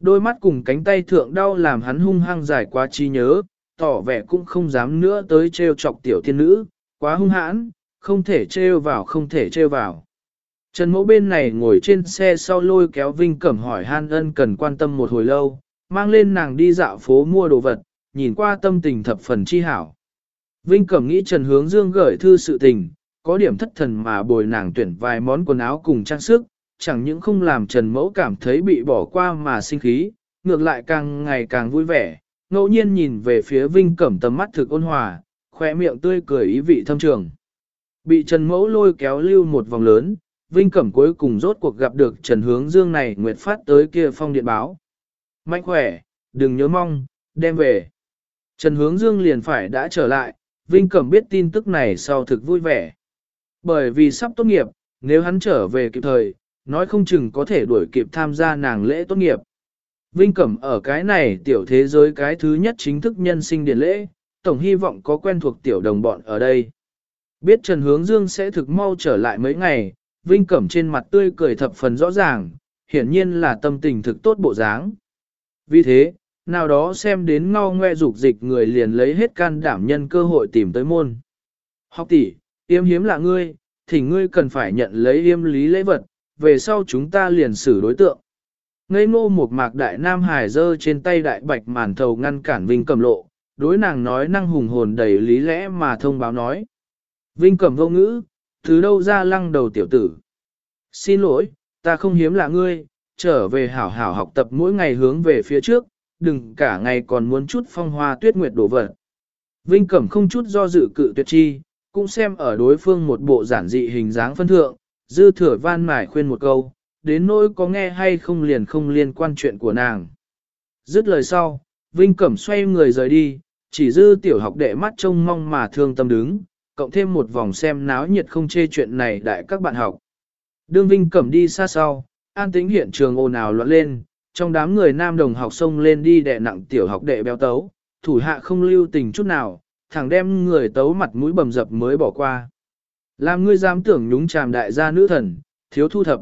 Đôi mắt cùng cánh tay thượng đau làm hắn hung hăng giải quá trí nhớ, tỏ vẻ cũng không dám nữa tới trêu chọc tiểu thiên nữ, quá hung hãn, không thể trêu vào không thể trêu vào. Trần mẫu bên này ngồi trên xe sau lôi kéo Vinh Cẩm hỏi Han ân cần quan tâm một hồi lâu, mang lên nàng đi dạo phố mua đồ vật, nhìn qua tâm tình thập phần chi hảo. Vinh Cẩm nghĩ Trần Hướng Dương gửi thư sự tình, có điểm thất thần mà bồi nàng tuyển vài món quần áo cùng trang sức, chẳng những không làm Trần Mẫu cảm thấy bị bỏ qua mà sinh khí, ngược lại càng ngày càng vui vẻ, ngẫu nhiên nhìn về phía Vinh Cẩm tầm mắt thực ôn hòa, khỏe miệng tươi cười ý vị thâm trường. Bị Trần Mẫu lôi kéo lưu một vòng lớn, Vinh Cẩm cuối cùng rốt cuộc gặp được Trần Hướng Dương này nguyệt phát tới kia phong điện báo. Mạnh khỏe, đừng nhớ mong, đem về. Trần Hướng Dương liền phải đã trở lại, Vinh Cẩm biết tin tức này sau thực vui vẻ. Bởi vì sắp tốt nghiệp, nếu hắn trở về kịp thời, nói không chừng có thể đuổi kịp tham gia nàng lễ tốt nghiệp. Vinh Cẩm ở cái này tiểu thế giới cái thứ nhất chính thức nhân sinh điện lễ, tổng hy vọng có quen thuộc tiểu đồng bọn ở đây. Biết Trần Hướng Dương sẽ thực mau trở lại mấy ngày, Vinh Cẩm trên mặt tươi cười thập phần rõ ràng, hiển nhiên là tâm tình thực tốt bộ dáng. Vì thế, nào đó xem đến ngao ngoe dục dịch người liền lấy hết can đảm nhân cơ hội tìm tới môn. Học tỷ, yêm hiếm là ngươi, thì ngươi cần phải nhận lấy yêm lý lễ vật, về sau chúng ta liền xử đối tượng. Ngây ngô một mạc đại nam hải dơ trên tay đại bạch màn thầu ngăn cản Vinh Cẩm lộ, đối nàng nói năng hùng hồn đầy lý lẽ mà thông báo nói. Vinh Cẩm vô ngữ, từ đâu ra lăng đầu tiểu tử. Xin lỗi, ta không hiếm là ngươi, trở về hảo hảo học tập mỗi ngày hướng về phía trước, đừng cả ngày còn muốn chút phong hoa tuyết nguyệt đổ vật. Vinh Cẩm không chút do dự cự tuyệt chi, cũng xem ở đối phương một bộ giản dị hình dáng phân thượng, dư thừa van mải khuyên một câu, đến nỗi có nghe hay không liền không liên quan chuyện của nàng. Dứt lời sau, Vinh Cẩm xoay người rời đi, chỉ dư tiểu học đệ mắt trông mong mà thương tâm đứng, cộng thêm một vòng xem náo nhiệt không chê chuyện này đại các bạn học. Đương Vinh Cẩm đi xa sau, an tĩnh hiện trường ồn ào loạn lên, trong đám người nam đồng học xông lên đi đệ nặng tiểu học đệ béo tấu, thủ hạ không lưu tình chút nào, thẳng đem người tấu mặt mũi bầm dập mới bỏ qua. Làm ngươi dám tưởng nhúng chàm đại gia nữ thần, thiếu thu thập.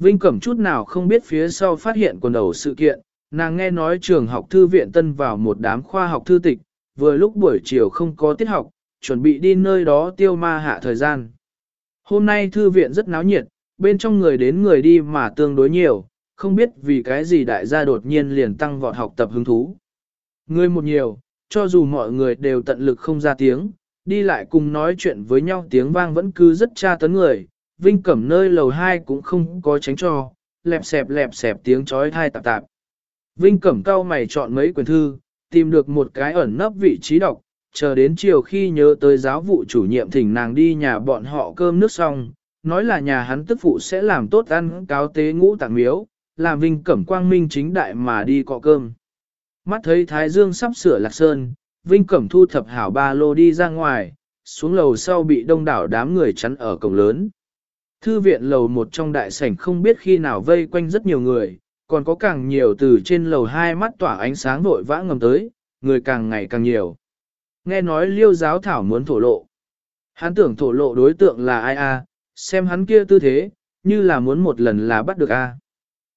Vinh Cẩm chút nào không biết phía sau phát hiện quần đầu sự kiện, nàng nghe nói trường học thư viện tân vào một đám khoa học thư tịch, vừa lúc buổi chiều không có tiết học, chuẩn bị đi nơi đó tiêu ma hạ thời gian. Hôm nay thư viện rất náo nhiệt, bên trong người đến người đi mà tương đối nhiều, không biết vì cái gì đại gia đột nhiên liền tăng vọt học tập hứng thú. Người một nhiều, cho dù mọi người đều tận lực không ra tiếng, đi lại cùng nói chuyện với nhau tiếng vang vẫn cứ rất tra tấn người, Vinh Cẩm nơi lầu 2 cũng không có tránh cho, lẹp xẹp lẹp xẹp tiếng chói thai tạp tạp. Vinh Cẩm cao mày chọn mấy quyển thư, tìm được một cái ẩn nấp vị trí đọc, chờ đến chiều khi nhớ tới giáo vụ chủ nhiệm thỉnh nàng đi nhà bọn họ cơm nước xong, nói là nhà hắn tức phụ sẽ làm tốt ăn cáo tế ngũ tạng miếu, làm Vinh Cẩm quang minh chính đại mà đi cọ cơm. Mắt thấy Thái Dương sắp sửa lạc sơn, Vinh Cẩm thu thập hảo ba lô đi ra ngoài, xuống lầu sau bị đông đảo đám người chắn ở cổng lớn. Thư viện lầu một trong đại sảnh không biết khi nào vây quanh rất nhiều người, còn có càng nhiều từ trên lầu hai mắt tỏa ánh sáng vội vã ngầm tới, người càng ngày càng nhiều. Nghe nói liêu giáo thảo muốn thổ lộ. Hắn tưởng thổ lộ đối tượng là ai a? xem hắn kia tư thế, như là muốn một lần là bắt được a.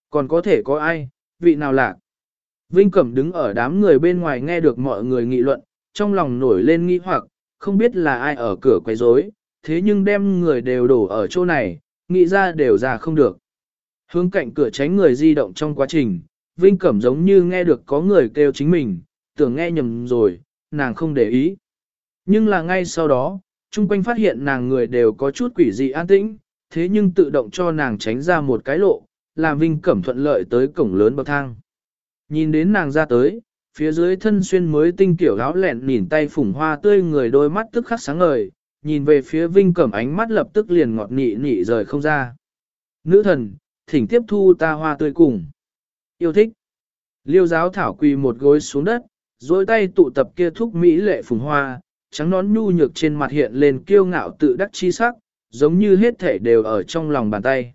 Còn có thể có ai, vị nào lạc. Vinh Cẩm đứng ở đám người bên ngoài nghe được mọi người nghị luận, trong lòng nổi lên nghi hoặc, không biết là ai ở cửa quấy rối, thế nhưng đem người đều đổ ở chỗ này, nghĩ ra đều ra không được. Hướng cạnh cửa tránh người di động trong quá trình, Vinh Cẩm giống như nghe được có người kêu chính mình, tưởng nghe nhầm rồi, nàng không để ý. Nhưng là ngay sau đó, chung quanh phát hiện nàng người đều có chút quỷ dị an tĩnh, thế nhưng tự động cho nàng tránh ra một cái lộ, làm Vinh Cẩm thuận lợi tới cổng lớn bậc thang. Nhìn đến nàng ra tới, phía dưới thân xuyên mới tinh kiểu áo lẹn nhìn tay phủng hoa tươi người đôi mắt tức khắc sáng ngời, nhìn về phía Vinh Cẩm ánh mắt lập tức liền ngọt nị nị rời không ra. Nữ thần, thỉnh tiếp thu ta hoa tươi cùng. Yêu thích. Liêu giáo thảo quỳ một gối xuống đất, dối tay tụ tập kia thúc mỹ lệ phùng hoa, trắng nón nhu nhược trên mặt hiện lên kiêu ngạo tự đắc chi sắc, giống như hết thể đều ở trong lòng bàn tay.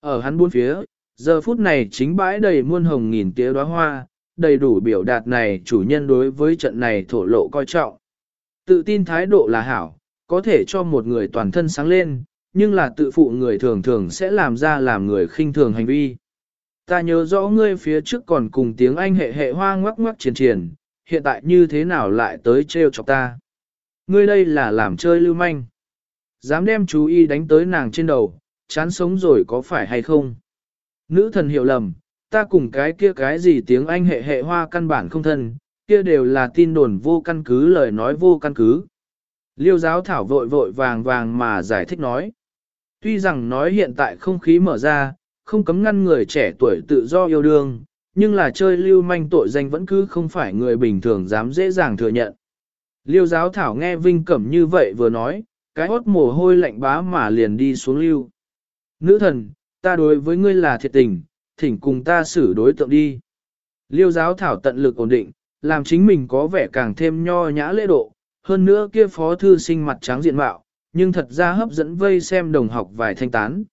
Ở hắn buôn phía, giờ phút này chính bãi đầy muôn hồng nghìn tía đóa hoa, đầy đủ biểu đạt này chủ nhân đối với trận này thổ lộ coi trọng. Tự tin thái độ là hảo, có thể cho một người toàn thân sáng lên, nhưng là tự phụ người thường thường sẽ làm ra làm người khinh thường hành vi. Ta nhớ rõ ngươi phía trước còn cùng tiếng Anh hệ hệ hoa ngoắc ngoắc triển triển, hiện tại như thế nào lại tới trêu chọc ta. Ngươi đây là làm chơi lưu manh. Dám đem chú ý đánh tới nàng trên đầu, chán sống rồi có phải hay không? Nữ thần hiểu lầm, ta cùng cái kia cái gì tiếng Anh hệ hệ hoa căn bản không thân, kia đều là tin đồn vô căn cứ lời nói vô căn cứ. Liêu giáo thảo vội vội vàng vàng mà giải thích nói. Tuy rằng nói hiện tại không khí mở ra, không cấm ngăn người trẻ tuổi tự do yêu đương, nhưng là chơi lưu manh tội danh vẫn cứ không phải người bình thường dám dễ dàng thừa nhận. Liêu giáo thảo nghe Vinh Cẩm như vậy vừa nói, cái hốt mồ hôi lạnh bá mà liền đi xuống lưu. Nữ thần, ta đối với ngươi là thiệt tình, thỉnh cùng ta xử đối tượng đi. Liêu giáo thảo tận lực ổn định, làm chính mình có vẻ càng thêm nho nhã lễ độ, hơn nữa kia phó thư sinh mặt trắng diện mạo, nhưng thật ra hấp dẫn vây xem đồng học vài thanh tán.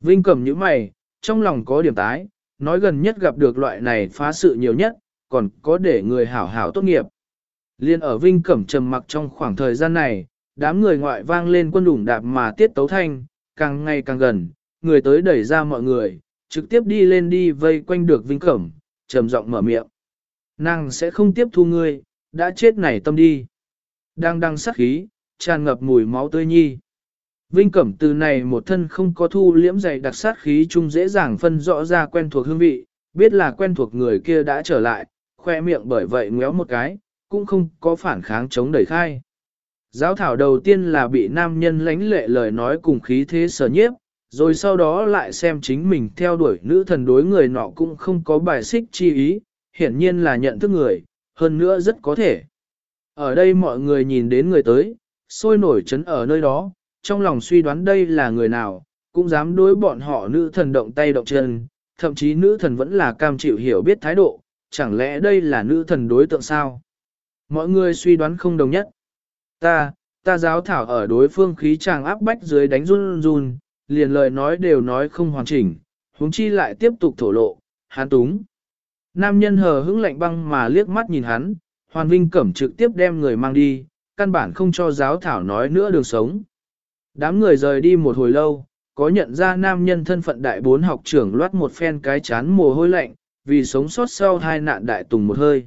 Vinh Cẩm như mày, trong lòng có điểm tái, nói gần nhất gặp được loại này phá sự nhiều nhất, còn có để người hảo hảo tốt nghiệp. Liên ở Vinh Cẩm trầm mặc trong khoảng thời gian này, đám người ngoại vang lên quân đủng đạp mà tiết tấu thanh, càng ngày càng gần, người tới đẩy ra mọi người, trực tiếp đi lên đi vây quanh được Vinh Cẩm, trầm giọng mở miệng. Nàng sẽ không tiếp thu ngươi, đã chết này tâm đi. Đang đang sắc khí, tràn ngập mùi máu tươi nhi. Vinh Cẩm từ này một thân không có thu liễm dày đặc sát khí chung dễ dàng phân rõ ra quen thuộc hương vị, biết là quen thuộc người kia đã trở lại, khoe miệng bởi vậy ngéo một cái, cũng không có phản kháng chống đẩy khai. Giáo thảo đầu tiên là bị nam nhân lánh lệ lời nói cùng khí thế sở nhiếp, rồi sau đó lại xem chính mình theo đuổi nữ thần đối người nọ cũng không có bài xích chi ý, hiển nhiên là nhận thức người, hơn nữa rất có thể. Ở đây mọi người nhìn đến người tới, sôi nổi chấn ở nơi đó, trong lòng suy đoán đây là người nào, cũng dám đối bọn họ nữ thần động tay động chân, thậm chí nữ thần vẫn là cam chịu hiểu biết thái độ, chẳng lẽ đây là nữ thần đối tượng sao? Mọi người suy đoán không đồng nhất. Ta, ta giáo thảo ở đối phương khí tràng áp bách dưới đánh run run, liền lời nói đều nói không hoàn chỉnh, huống chi lại tiếp tục thổ lộ, hán túng. Nam nhân hờ hững lạnh băng mà liếc mắt nhìn hắn, hoàn vinh cẩm trực tiếp đem người mang đi, căn bản không cho giáo thảo nói nữa đường sống. Đám người rời đi một hồi lâu, có nhận ra nam nhân thân phận đại bốn học trưởng loát một phen cái chán mồ hôi lạnh, vì sống sót sau hai nạn đại tùng một hơi.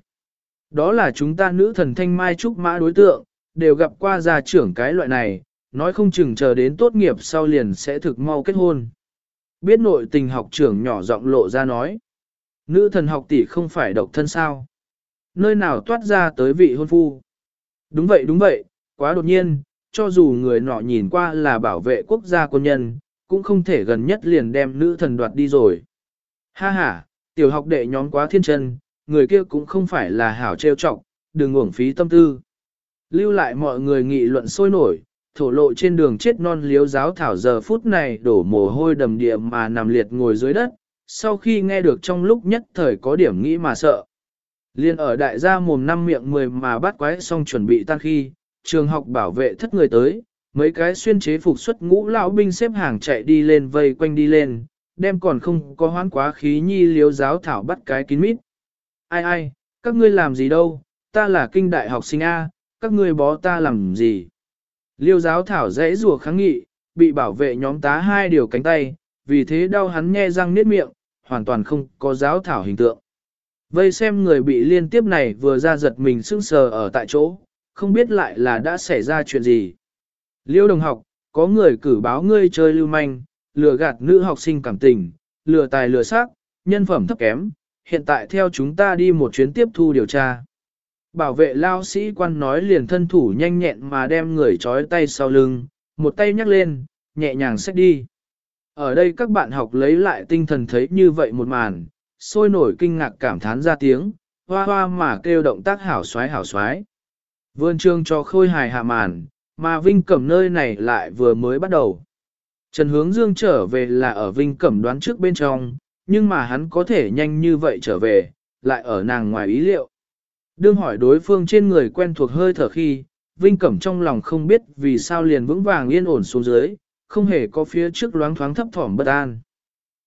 Đó là chúng ta nữ thần thanh mai trúc mã đối tượng, đều gặp qua gia trưởng cái loại này, nói không chừng chờ đến tốt nghiệp sau liền sẽ thực mau kết hôn. Biết nội tình học trưởng nhỏ giọng lộ ra nói. Nữ thần học tỷ không phải độc thân sao. Nơi nào toát ra tới vị hôn phu. Đúng vậy đúng vậy, quá đột nhiên, cho dù người nọ nhìn qua là bảo vệ quốc gia quân nhân, cũng không thể gần nhất liền đem nữ thần đoạt đi rồi. Ha ha, tiểu học đệ nhóm quá thiên chân, người kia cũng không phải là hảo trêu trọng, đừng uổng phí tâm tư. Lưu lại mọi người nghị luận sôi nổi, thổ lộ trên đường chết non liếu giáo thảo giờ phút này đổ mồ hôi đầm địa mà nằm liệt ngồi dưới đất, sau khi nghe được trong lúc nhất thời có điểm nghĩ mà sợ. Liên ở đại gia mồm năm miệng mười mà bắt quái xong chuẩn bị tan khi, trường học bảo vệ thất người tới, mấy cái xuyên chế phục xuất ngũ lão binh xếp hàng chạy đi lên vây quanh đi lên, đem còn không có hoán quá khí nhi liếu giáo thảo bắt cái kín mít. Ai ai, các ngươi làm gì đâu, ta là kinh đại học sinh A, các ngươi bó ta làm gì. Liêu giáo thảo dễ rùa kháng nghị, bị bảo vệ nhóm tá hai điều cánh tay, vì thế đau hắn nghe răng niết miệng, hoàn toàn không có giáo thảo hình tượng. Vây xem người bị liên tiếp này vừa ra giật mình sững sờ ở tại chỗ, không biết lại là đã xảy ra chuyện gì. Liêu đồng học, có người cử báo ngươi chơi lưu manh, lừa gạt nữ học sinh cảm tình, lừa tài lừa sắc, nhân phẩm thấp kém, hiện tại theo chúng ta đi một chuyến tiếp thu điều tra. Bảo vệ lao sĩ quan nói liền thân thủ nhanh nhẹn mà đem người trói tay sau lưng, một tay nhắc lên, nhẹ nhàng xách đi. Ở đây các bạn học lấy lại tinh thần thấy như vậy một màn, sôi nổi kinh ngạc cảm thán ra tiếng, hoa hoa mà kêu động tác hảo xoái hảo xoái. Vườn trường cho khôi hài hạ màn, mà Vinh Cẩm nơi này lại vừa mới bắt đầu. Trần Hướng Dương trở về là ở Vinh Cẩm đoán trước bên trong, nhưng mà hắn có thể nhanh như vậy trở về, lại ở nàng ngoài ý liệu. Đương hỏi đối phương trên người quen thuộc hơi thở khi, Vinh Cẩm trong lòng không biết vì sao liền vững vàng yên ổn xuống dưới, không hề có phía trước loáng thoáng thấp thỏm bất an.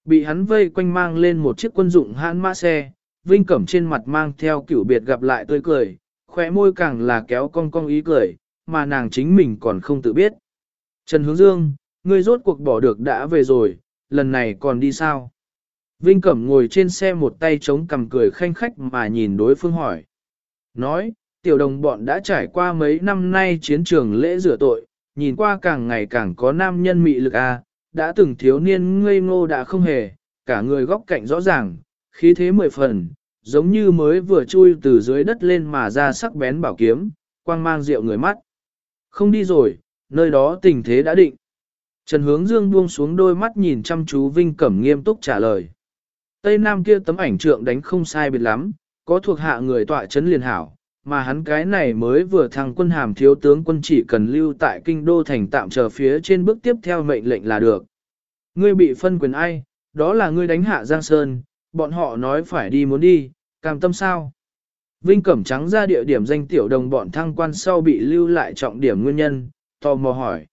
Bị hắn vây quanh mang lên một chiếc quân dụng hãn mã xe, Vinh Cẩm trên mặt mang theo kiểu biệt gặp lại tươi cười, khóe môi càng là kéo cong cong ý cười, mà nàng chính mình còn không tự biết. Trần Hướng Dương, ngươi rốt cuộc bỏ được đã về rồi, lần này còn đi sao? Vinh Cẩm ngồi trên xe một tay chống cầm cười khanh khách mà nhìn đối phương hỏi. Nói, tiểu đồng bọn đã trải qua mấy năm nay chiến trường lễ rửa tội, nhìn qua càng ngày càng có nam nhân mị lực a, đã từng thiếu niên ngây ngô đã không hề, cả người góc cạnh rõ ràng, khí thế mười phần, giống như mới vừa chui từ dưới đất lên mà ra sắc bén bảo kiếm, quang mang rượu người mắt. Không đi rồi, nơi đó tình thế đã định. Trần Hướng Dương buông xuống đôi mắt nhìn chăm chú Vinh Cẩm nghiêm túc trả lời. Tây Nam kia tấm ảnh trượng đánh không sai biệt lắm, có thuộc hạ người tọa chấn liền hảo, mà hắn cái này mới vừa thăng quân hàm thiếu tướng quân chỉ cần lưu tại kinh đô thành tạm chờ phía trên bước tiếp theo mệnh lệnh là được. Ngươi bị phân quyền ai, đó là ngươi đánh hạ Giang Sơn, bọn họ nói phải đi muốn đi, cam tâm sao? Vinh Cẩm Trắng ra địa điểm danh tiểu đồng bọn thăng quan sau bị lưu lại trọng điểm nguyên nhân, tò mò hỏi.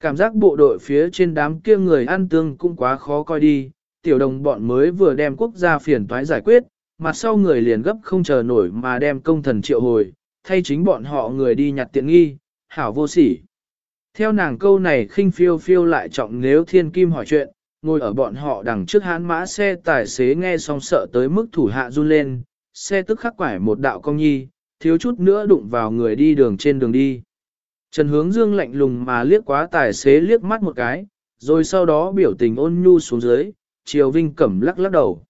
Cảm giác bộ đội phía trên đám kia người ăn tương cũng quá khó coi đi, tiểu đồng bọn mới vừa đem quốc gia phiền toái giải quyết, mặt sau người liền gấp không chờ nổi mà đem công thần triệu hồi, thay chính bọn họ người đi nhặt tiện nghi, hảo vô sỉ. Theo nàng câu này khinh phiêu phiêu lại trọng nếu thiên kim hỏi chuyện, ngồi ở bọn họ đằng trước hán mã xe tài xế nghe xong sợ tới mức thủ hạ run lên, xe tức khắc quải một đạo công nhi, thiếu chút nữa đụng vào người đi đường trên đường đi. Trần hướng dương lạnh lùng mà liếc quá tài xế liếc mắt một cái, rồi sau đó biểu tình ôn nhu xuống dưới, chiều vinh cẩm lắc lắc đầu.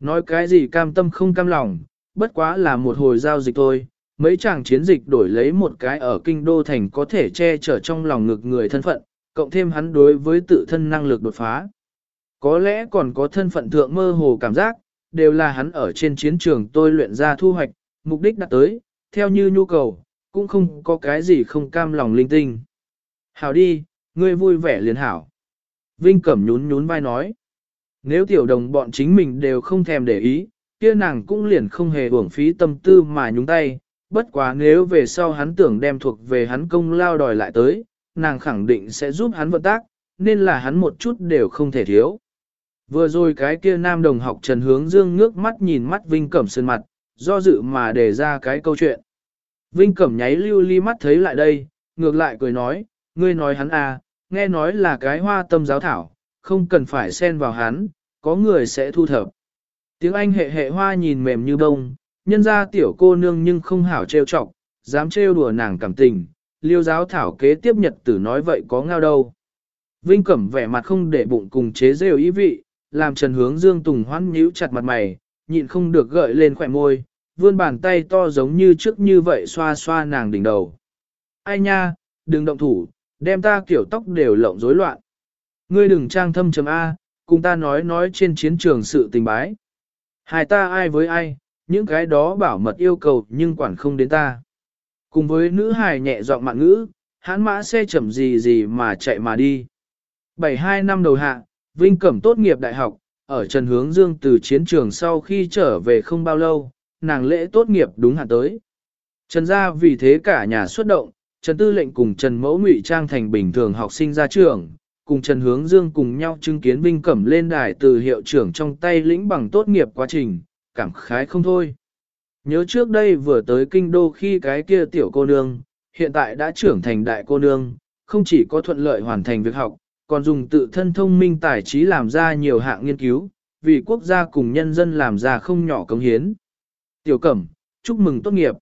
Nói cái gì cam tâm không cam lòng, bất quá là một hồi giao dịch thôi, mấy chàng chiến dịch đổi lấy một cái ở kinh đô thành có thể che chở trong lòng ngực người thân phận, cộng thêm hắn đối với tự thân năng lực đột phá. Có lẽ còn có thân phận thượng mơ hồ cảm giác, đều là hắn ở trên chiến trường tôi luyện ra thu hoạch, mục đích đạt tới, theo như nhu cầu, cũng không có cái gì không cam lòng linh tinh. Hảo đi, ngươi vui vẻ liền hảo. Vinh Cẩm nhún nhún vai nói. Nếu tiểu đồng bọn chính mình đều không thèm để ý, kia nàng cũng liền không hề uổng phí tâm tư mà nhúng tay. Bất quá nếu về sau hắn tưởng đem thuộc về hắn công lao đòi lại tới, nàng khẳng định sẽ giúp hắn vận tác, nên là hắn một chút đều không thể thiếu. Vừa rồi cái kia nam đồng học Trần Hướng Dương ngước mắt nhìn mắt Vinh Cẩm sơn mặt, do dự mà đề ra cái câu chuyện. Vinh Cẩm nháy lưu ly mắt thấy lại đây, ngược lại cười nói, ngươi nói hắn à, nghe nói là cái hoa tâm giáo thảo, không cần phải xen vào hắn, có người sẽ thu thập. Tiếng Anh hệ hệ hoa nhìn mềm như bông, nhân ra tiểu cô nương nhưng không hảo trêu chọc, dám trêu đùa nàng cảm tình, liêu giáo thảo kế tiếp nhật tử nói vậy có ngao đâu. Vinh Cẩm vẻ mặt không để bụng cùng chế rêu ý vị, làm Trần Hướng Dương Tùng hoan nhíu chặt mặt mày, nhịn không được gợi lên khỏe môi, vươn bàn tay to giống như trước như vậy xoa xoa nàng đỉnh đầu. Ai nha, đừng động thủ, đem ta kiểu tóc đều lộng rối loạn. Ngươi đừng trang thâm chấm A, cùng ta nói nói trên chiến trường sự tình bái. Hai ta ai với ai, những cái đó bảo mật yêu cầu nhưng quản không đến ta. Cùng với nữ hài nhẹ giọng mạn ngữ, hãn mã xe chậm gì gì mà chạy mà đi. 72 năm đầu hạ, Vinh Cẩm tốt nghiệp đại học, ở Trần Hướng Dương từ chiến trường sau khi trở về không bao lâu, nàng lễ tốt nghiệp đúng hạn tới. Trần gia vì thế cả nhà xuất động, Trần Tư lệnh cùng Trần Mẫu Ngụy Trang thành bình thường học sinh ra trường, cùng Trần Hướng Dương cùng nhau chứng kiến Vinh Cẩm lên đài từ hiệu trưởng trong tay lĩnh bằng tốt nghiệp quá trình, cảm khái không thôi. Nhớ trước đây vừa tới kinh đô khi cái kia tiểu cô nương, hiện tại đã trưởng thành đại cô nương, không chỉ có thuận lợi hoàn thành việc học, còn dùng tự thân thông minh tài trí làm ra nhiều hạng nghiên cứu, vì quốc gia cùng nhân dân làm ra không nhỏ công hiến. Tiểu Cẩm, chúc mừng tốt nghiệp.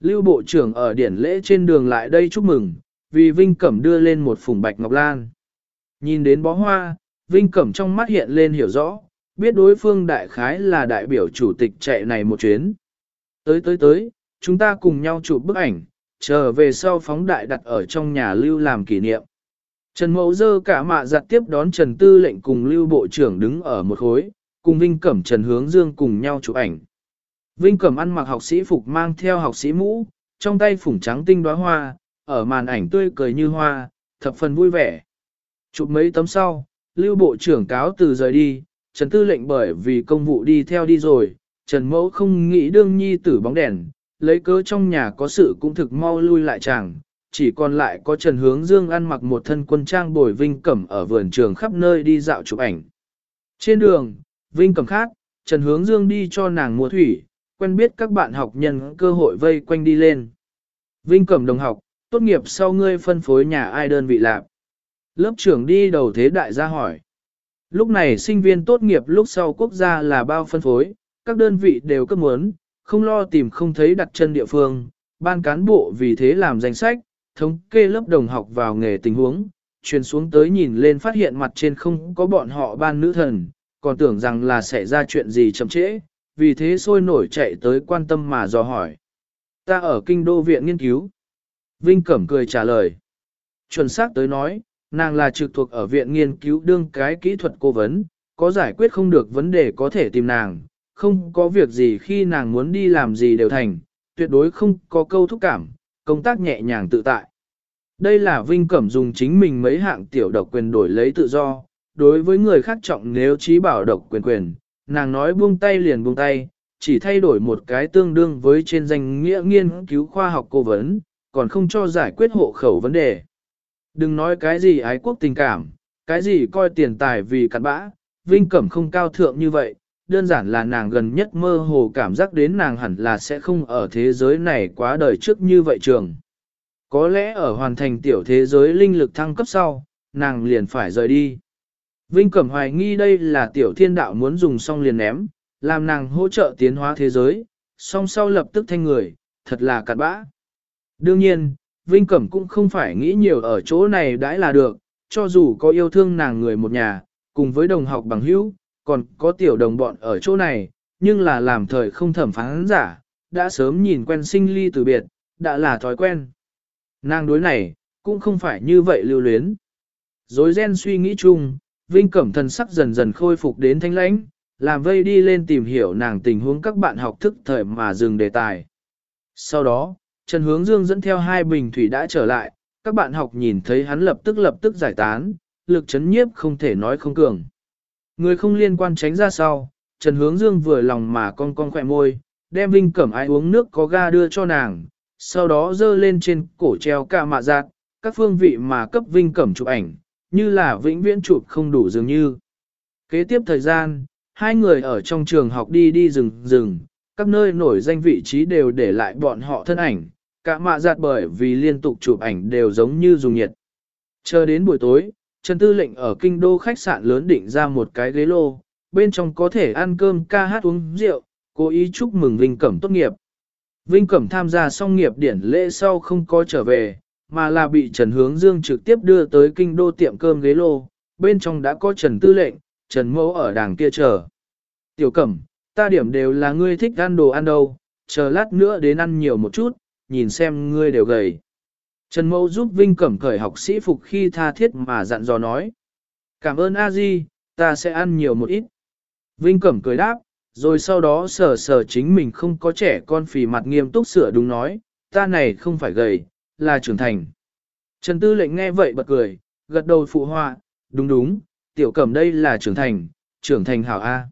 Lưu Bộ trưởng ở điển lễ trên đường lại đây chúc mừng, vì Vinh Cẩm đưa lên một phùng bạch ngọc lan. Nhìn đến bó hoa, Vinh Cẩm trong mắt hiện lên hiểu rõ, biết đối phương đại khái là đại biểu chủ tịch chạy này một chuyến. Tới tới tới, chúng ta cùng nhau chụp bức ảnh, trở về sau phóng đại đặt ở trong nhà lưu làm kỷ niệm. Trần Mẫu dơ cả mạ giặt tiếp đón Trần Tư lệnh cùng lưu bộ trưởng đứng ở một khối, cùng Vinh Cẩm Trần Hướng Dương cùng nhau chụp ảnh. Vinh Cẩm ăn mặc học sĩ phục mang theo học sĩ mũ, trong tay phủng trắng tinh đóa hoa, ở màn ảnh tươi cười như hoa, thập phần vui vẻ. Chụp mấy tấm sau, lưu bộ trưởng cáo từ rời đi, Trần Tư lệnh bởi vì công vụ đi theo đi rồi, Trần Mẫu không nghĩ đương nhi tử bóng đèn, lấy cớ trong nhà có sự cũng thực mau lui lại chàng, chỉ còn lại có Trần Hướng Dương ăn mặc một thân quân trang bồi Vinh Cẩm ở vườn trường khắp nơi đi dạo chụp ảnh. Trên đường, Vinh Cẩm khác, Trần Hướng Dương đi cho nàng mua thủy, quen biết các bạn học nhân cơ hội vây quanh đi lên. Vinh Cẩm đồng học, tốt nghiệp sau ngươi phân phối nhà ai đơn vị lạc. Lớp trưởng đi đầu thế đại gia hỏi. Lúc này sinh viên tốt nghiệp lúc sau quốc gia là bao phân phối, các đơn vị đều cấp muốn, không lo tìm không thấy đặt chân địa phương, ban cán bộ vì thế làm danh sách, thống kê lớp đồng học vào nghề tình huống, truyền xuống tới nhìn lên phát hiện mặt trên không có bọn họ ban nữ thần, còn tưởng rằng là xảy ra chuyện gì chậm trễ, vì thế sôi nổi chạy tới quan tâm mà dò hỏi. Ta ở kinh đô viện nghiên cứu. Vinh Cẩm cười trả lời. Chuẩn xác tới nói, nàng là trực thuộc ở viện nghiên cứu đương cái kỹ thuật cố vấn, có giải quyết không được vấn đề có thể tìm nàng, không có việc gì khi nàng muốn đi làm gì đều thành, tuyệt đối không có câu thúc cảm, công tác nhẹ nhàng tự tại. Đây là Vinh Cẩm dùng chính mình mấy hạng tiểu độc quyền đổi lấy tự do, đối với người khác trọng nếu trí bảo độc quyền quyền, nàng nói buông tay liền buông tay, chỉ thay đổi một cái tương đương với trên danh nghĩa nghiên cứu khoa học cố vấn, còn không cho giải quyết hộ khẩu vấn đề. Đừng nói cái gì ái quốc tình cảm, cái gì coi tiền tài vì cặn bã, Vinh Cẩm không cao thượng như vậy, đơn giản là nàng gần nhất mơ hồ cảm giác đến nàng hẳn là sẽ không ở thế giới này quá đời trước như vậy trường. Có lẽ ở hoàn thành tiểu thế giới linh lực thăng cấp sau, nàng liền phải rời đi. Vinh Cẩm hoài nghi đây là tiểu thiên đạo muốn dùng xong liền ném, làm nàng hỗ trợ tiến hóa thế giới, song sau lập tức thanh người, thật là cặn bã. Đương nhiên, Vinh Cẩm cũng không phải nghĩ nhiều ở chỗ này đãi là được, cho dù có yêu thương nàng người một nhà, cùng với đồng học bằng hữu, còn có tiểu đồng bọn ở chỗ này, nhưng là làm thời không thẩm phán giả, đã sớm nhìn quen sinh ly từ biệt, đã là thói quen. Nàng đối này, cũng không phải như vậy lưu luyến. Dối ren suy nghĩ chung, Vinh Cẩm thần sắc dần dần khôi phục đến thanh lãnh, làm vây đi lên tìm hiểu nàng tình huống các bạn học thức thời mà dừng đề tài. Sau đó, Trần Hướng Dương dẫn theo hai bình thủy đã trở lại, các bạn học nhìn thấy hắn lập tức lập tức giải tán, lực chấn nhiếp không thể nói không cường. Người không liên quan tránh ra sau, Trần Hướng Dương vừa lòng mà con con khỏe môi, đem Vinh Cẩm ai uống nước có ga đưa cho nàng, sau đó dơ lên trên cổ treo cả mạ giạt, các phương vị mà cấp Vinh Cẩm chụp ảnh, như là vĩnh viễn chụp không đủ dường như. Kế tiếp thời gian, hai người ở trong trường học đi đi rừng rừng, các nơi nổi danh vị trí đều để lại bọn họ thân ảnh, cả mạ giạt bởi vì liên tục chụp ảnh đều giống như dùng nhiệt. Chờ đến buổi tối, Trần Tư lệnh ở kinh đô khách sạn lớn định ra một cái ghế lô, bên trong có thể ăn cơm ca hát uống rượu, cố ý chúc mừng Vinh Cẩm tốt nghiệp. Vinh Cẩm tham gia xong nghiệp điển lễ sau không có trở về, mà là bị Trần Hướng Dương trực tiếp đưa tới kinh đô tiệm cơm ghế lô, bên trong đã có Trần Tư lệnh, Trần Mẫu ở đàng kia chờ. Tiểu Cẩm, ta điểm đều là ngươi thích ăn đồ ăn đâu, chờ lát nữa đến ăn nhiều một chút, nhìn xem ngươi đều gầy. Trần Mẫu giúp Vinh Cẩm cởi học sĩ phục khi tha thiết mà dặn dò nói. Cảm ơn a di, ta sẽ ăn nhiều một ít. Vinh Cẩm cười đáp, rồi sau đó sờ sờ chính mình không có trẻ con phì mặt nghiêm túc sửa đúng nói, ta này không phải gầy, là trưởng thành. Trần Tư lệnh nghe vậy bật cười, gật đầu phụ họa, đúng đúng, tiểu cẩm đây là trưởng thành, trưởng thành hảo A.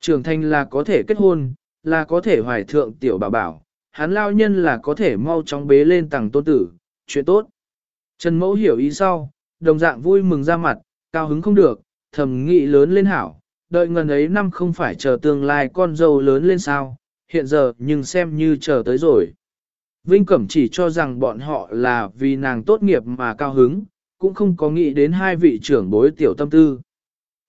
Trưởng thành là có thể kết hôn, là có thể hoài thượng tiểu bảo bảo, hắn lao nhân là có thể mau chóng bế lên tầng tôn tử, chuyện tốt. Trần Mẫu hiểu ý sau, đồng dạng vui mừng ra mặt, cao hứng không được, thầm nghị lớn lên hảo, đợi ngần ấy năm không phải chờ tương lai con dâu lớn lên sao, hiện giờ nhưng xem như chờ tới rồi. Vinh Cẩm chỉ cho rằng bọn họ là vì nàng tốt nghiệp mà cao hứng, cũng không có nghĩ đến hai vị trưởng bối tiểu tâm tư.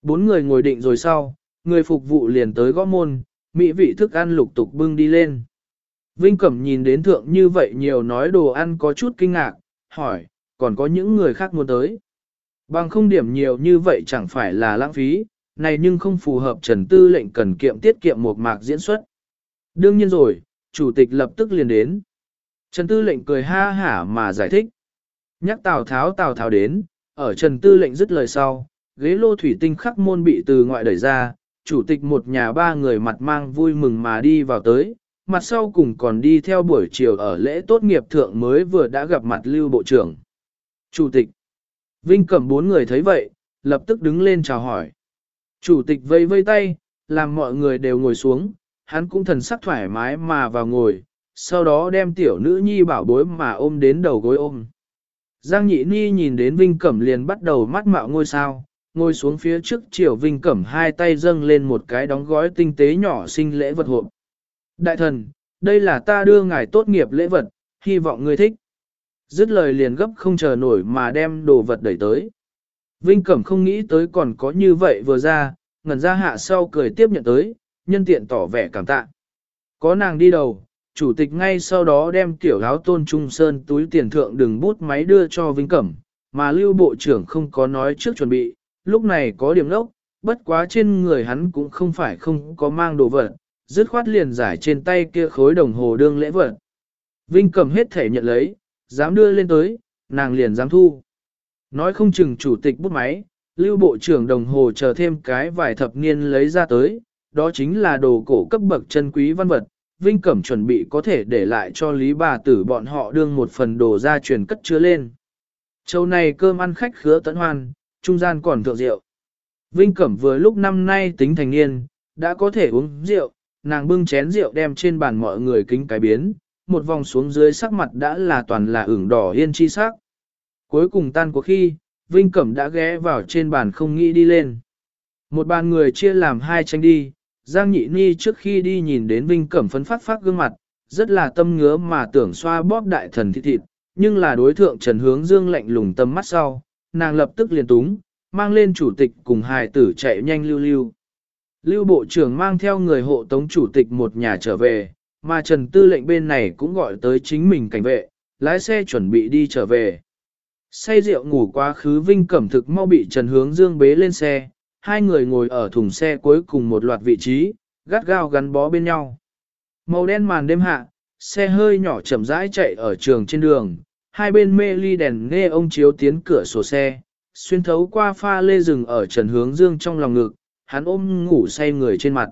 Bốn người ngồi định rồi sau, người phục vụ liền tới gõ môn, mỹ vị thức ăn lục tục bưng đi lên. Vinh Cẩm nhìn đến thượng như vậy nhiều nói đồ ăn có chút kinh ngạc, hỏi, còn có những người khác muốn tới. Bằng không điểm nhiều như vậy chẳng phải là lãng phí, này nhưng không phù hợp Trần Tư lệnh cần kiệm tiết kiệm một mạc diễn xuất. Đương nhiên rồi, chủ tịch lập tức liền đến. Trần Tư lệnh cười ha hả mà giải thích. Nhắc Tào Tháo Tào Tháo đến, ở Trần Tư lệnh dứt lời sau, ghế lô thủy tinh khắc môn bị từ ngoại đẩy ra, chủ tịch một nhà ba người mặt mang vui mừng mà đi vào tới, mặt sau cùng còn đi theo buổi chiều ở lễ tốt nghiệp thượng mới vừa đã gặp mặt lưu bộ trưởng. Chủ tịch Vinh Cẩm bốn người thấy vậy, lập tức đứng lên chào hỏi. Chủ tịch vây vây tay, làm mọi người đều ngồi xuống, hắn cũng thần sắc thoải mái mà vào ngồi, sau đó đem tiểu nữ nhi bảo bối mà ôm đến đầu gối ôm. Giang nhị ni nhìn đến Vinh Cẩm liền bắt đầu mắt mạo ngôi sao, ngồi xuống phía trước chiều Vinh Cẩm hai tay dâng lên một cái đóng gói tinh tế nhỏ sinh lễ vật hộp. Đại thần, đây là ta đưa ngài tốt nghiệp lễ vật, hy vọng ngươi thích. Dứt lời liền gấp không chờ nổi mà đem đồ vật đẩy tới. Vinh Cẩm không nghĩ tới còn có như vậy vừa ra, ngẩn ra hạ sau cười tiếp nhận tới, nhân tiện tỏ vẻ cảm tạ. Có nàng đi đầu, chủ tịch ngay sau đó đem tiểu áo tôn trung sơn túi tiền thượng đừng bút máy đưa cho Vinh Cẩm, mà lưu bộ trưởng không có nói trước chuẩn bị, lúc này có điểm lốc, bất quá trên người hắn cũng không phải không có mang đồ vật, dứt khoát liền giải trên tay kia khối đồng hồ đương lễ vật. Vinh Cẩm hết thể nhận lấy, dám đưa lên tới, nàng liền dám thu. Nói không chừng chủ tịch bút máy, lưu bộ trưởng đồng hồ chờ thêm cái vài thập niên lấy ra tới, đó chính là đồ cổ cấp bậc chân quý văn vật, Vinh Cẩm chuẩn bị có thể để lại cho Lý bà tử bọn họ đương một phần đồ gia truyền cất chứa lên. Châu này cơm ăn khách khứa tận hoan, trung gian còn thượng rượu. Vinh Cẩm vừa lúc năm nay tính thành niên, đã có thể uống rượu, nàng bưng chén rượu đem trên bàn mọi người kính cái biến, một vòng xuống dưới sắc mặt đã là toàn là ửng đỏ yên chi sắc. Cuối cùng tan cuộc khi, Vinh Cẩm đã ghé vào trên bàn không nghĩ đi lên. Một bàn người chia làm hai tranh đi, Giang Nhị Ni trước khi đi nhìn đến Vinh Cẩm phấn phát phát gương mặt, rất là tâm ngứa mà tưởng xoa bóp đại thần thịt thịt, nhưng là đối thượng Trần Hướng Dương lạnh lùng tâm mắt sau, nàng lập tức liền túng, mang lên chủ tịch cùng hài tử chạy nhanh lưu lưu. Lưu Bộ trưởng mang theo người hộ tống chủ tịch một nhà trở về, mà Trần Tư lệnh bên này cũng gọi tới chính mình cảnh vệ, lái xe chuẩn bị đi trở về. Say rượu ngủ quá khứ Vinh Cẩm thực mau bị Trần Hướng Dương bế lên xe, hai người ngồi ở thùng xe cuối cùng một loạt vị trí, gắt gao gắn bó bên nhau. Màu đen màn đêm hạ, xe hơi nhỏ chậm rãi chạy ở trường trên đường, hai bên mê ly đèn nghe ông chiếu tiến cửa sổ xe, xuyên thấu qua pha lê rừng ở Trần Hướng Dương trong lòng ngực, hắn ôm ngủ say người trên mặt.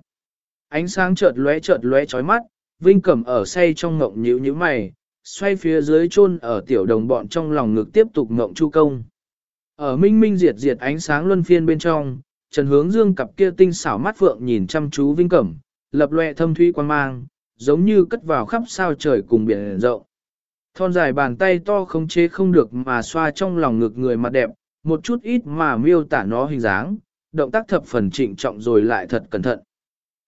Ánh sáng chợt lóe chợt lóe chói mắt, Vinh Cẩm ở say trong ngộng nhíu nhíu mày, xoay phía dưới chôn ở tiểu đồng bọn trong lòng ngực tiếp tục ngộng chu công. Ở minh minh diệt diệt ánh sáng luân phiên bên trong, Trần Hướng Dương cặp kia tinh xảo mắt phượng nhìn chăm chú Vinh Cẩm, lập loè thâm thủy quan mang, giống như cất vào khắp sao trời cùng biển rộng. Thon dài bàn tay to không chế không được mà xoa trong lòng ngực người mặt đẹp, một chút ít mà miêu tả nó hình dáng, động tác thập phần trịnh trọng rồi lại thật cẩn thận.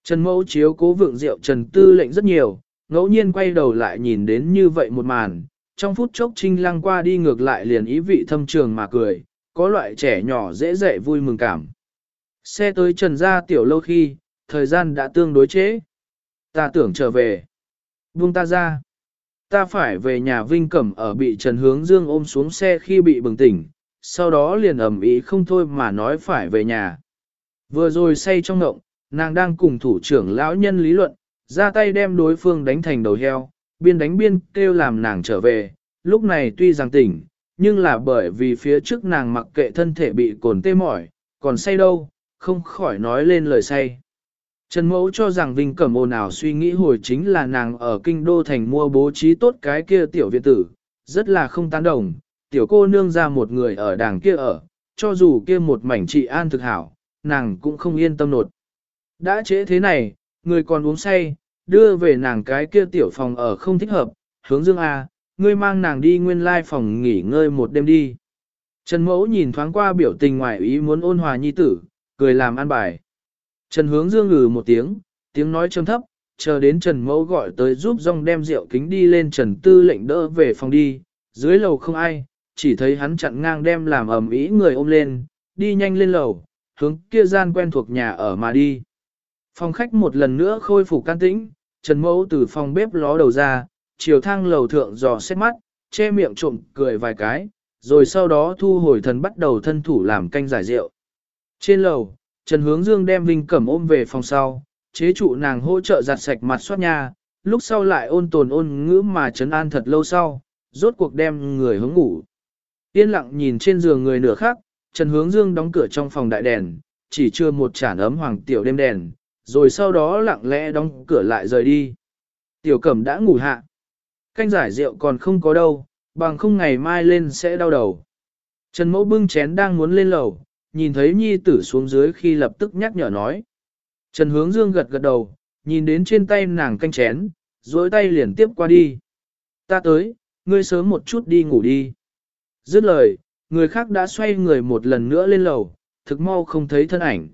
Trần Mẫu chiếu cố vượng rượu Trần Tư lệnh rất nhiều, ngẫu nhiên quay đầu lại nhìn đến như vậy một màn, trong phút chốc trinh lăng qua đi ngược lại liền ý vị thâm trường mà cười, có loại trẻ nhỏ dễ dậy vui mừng cảm. Xe tới trần ra tiểu lâu khi, thời gian đã tương đối chế. Ta tưởng trở về. Buông ta ra. Ta phải về nhà Vinh Cẩm ở bị Trần Hướng Dương ôm xuống xe khi bị bừng tỉnh, sau đó liền ầm ý không thôi mà nói phải về nhà. Vừa rồi say trong ngộng, nàng đang cùng thủ trưởng lão nhân lý luận, ra tay đem đối phương đánh thành đầu heo, biên đánh biên kêu làm nàng trở về, lúc này tuy rằng tỉnh, nhưng là bởi vì phía trước nàng mặc kệ thân thể bị cồn tê mỏi, còn say đâu, không khỏi nói lên lời say. Trần Mẫu cho rằng Vinh Cẩm ồn ào suy nghĩ hồi chính là nàng ở kinh đô thành mua bố trí tốt cái kia tiểu viện tử, rất là không tán đồng, tiểu cô nương ra một người ở đàng kia ở, cho dù kia một mảnh trị an thực hảo, nàng cũng không yên tâm nột. Đã chế thế này, người còn uống say, đưa về nàng cái kia tiểu phòng ở không thích hợp, hướng dương A, ngươi mang nàng đi nguyên lai phòng nghỉ ngơi một đêm đi. Trần Mẫu nhìn thoáng qua biểu tình ngoài ý muốn ôn hòa nhi tử, cười làm an bài. Trần hướng dương ngừ một tiếng, tiếng nói trầm thấp, chờ đến Trần Mẫu gọi tới giúp rong đem rượu kính đi lên Trần Tư lệnh đỡ về phòng đi, dưới lầu không ai, chỉ thấy hắn chặn ngang đem làm ầm ĩ người ôm lên, đi nhanh lên lầu, hướng kia gian quen thuộc nhà ở mà đi. Phòng khách một lần nữa khôi phục can tĩnh, Trần Mẫu từ phòng bếp ló đầu ra, chiều thang lầu thượng dò xét mắt, che miệng trộm cười vài cái, rồi sau đó thu hồi thần bắt đầu thân thủ làm canh giải rượu. Trên lầu, Trần Hướng Dương đem Vinh Cẩm ôm về phòng sau, chế trụ nàng hỗ trợ giặt sạch mặt xoát nha, lúc sau lại ôn tồn ôn ngữ mà trấn an thật lâu sau, rốt cuộc đem người hướng ngủ. Yên lặng nhìn trên giường người nửa khác, Trần Hướng Dương đóng cửa trong phòng đại đèn, chỉ chưa một chản ấm hoàng tiểu đêm đèn, rồi sau đó lặng lẽ đóng cửa lại rời đi. Tiểu cẩm đã ngủ hạ. Canh giải rượu còn không có đâu, bằng không ngày mai lên sẽ đau đầu. Trần Mẫu bưng chén đang muốn lên lầu, nhìn thấy nhi tử xuống dưới khi lập tức nhắc nhở nói. Trần Hướng Dương gật gật đầu, nhìn đến trên tay nàng canh chén, dối tay liền tiếp qua đi. Ta tới, ngươi sớm một chút đi ngủ đi. Dứt lời, người khác đã xoay người một lần nữa lên lầu, thực mau không thấy thân ảnh.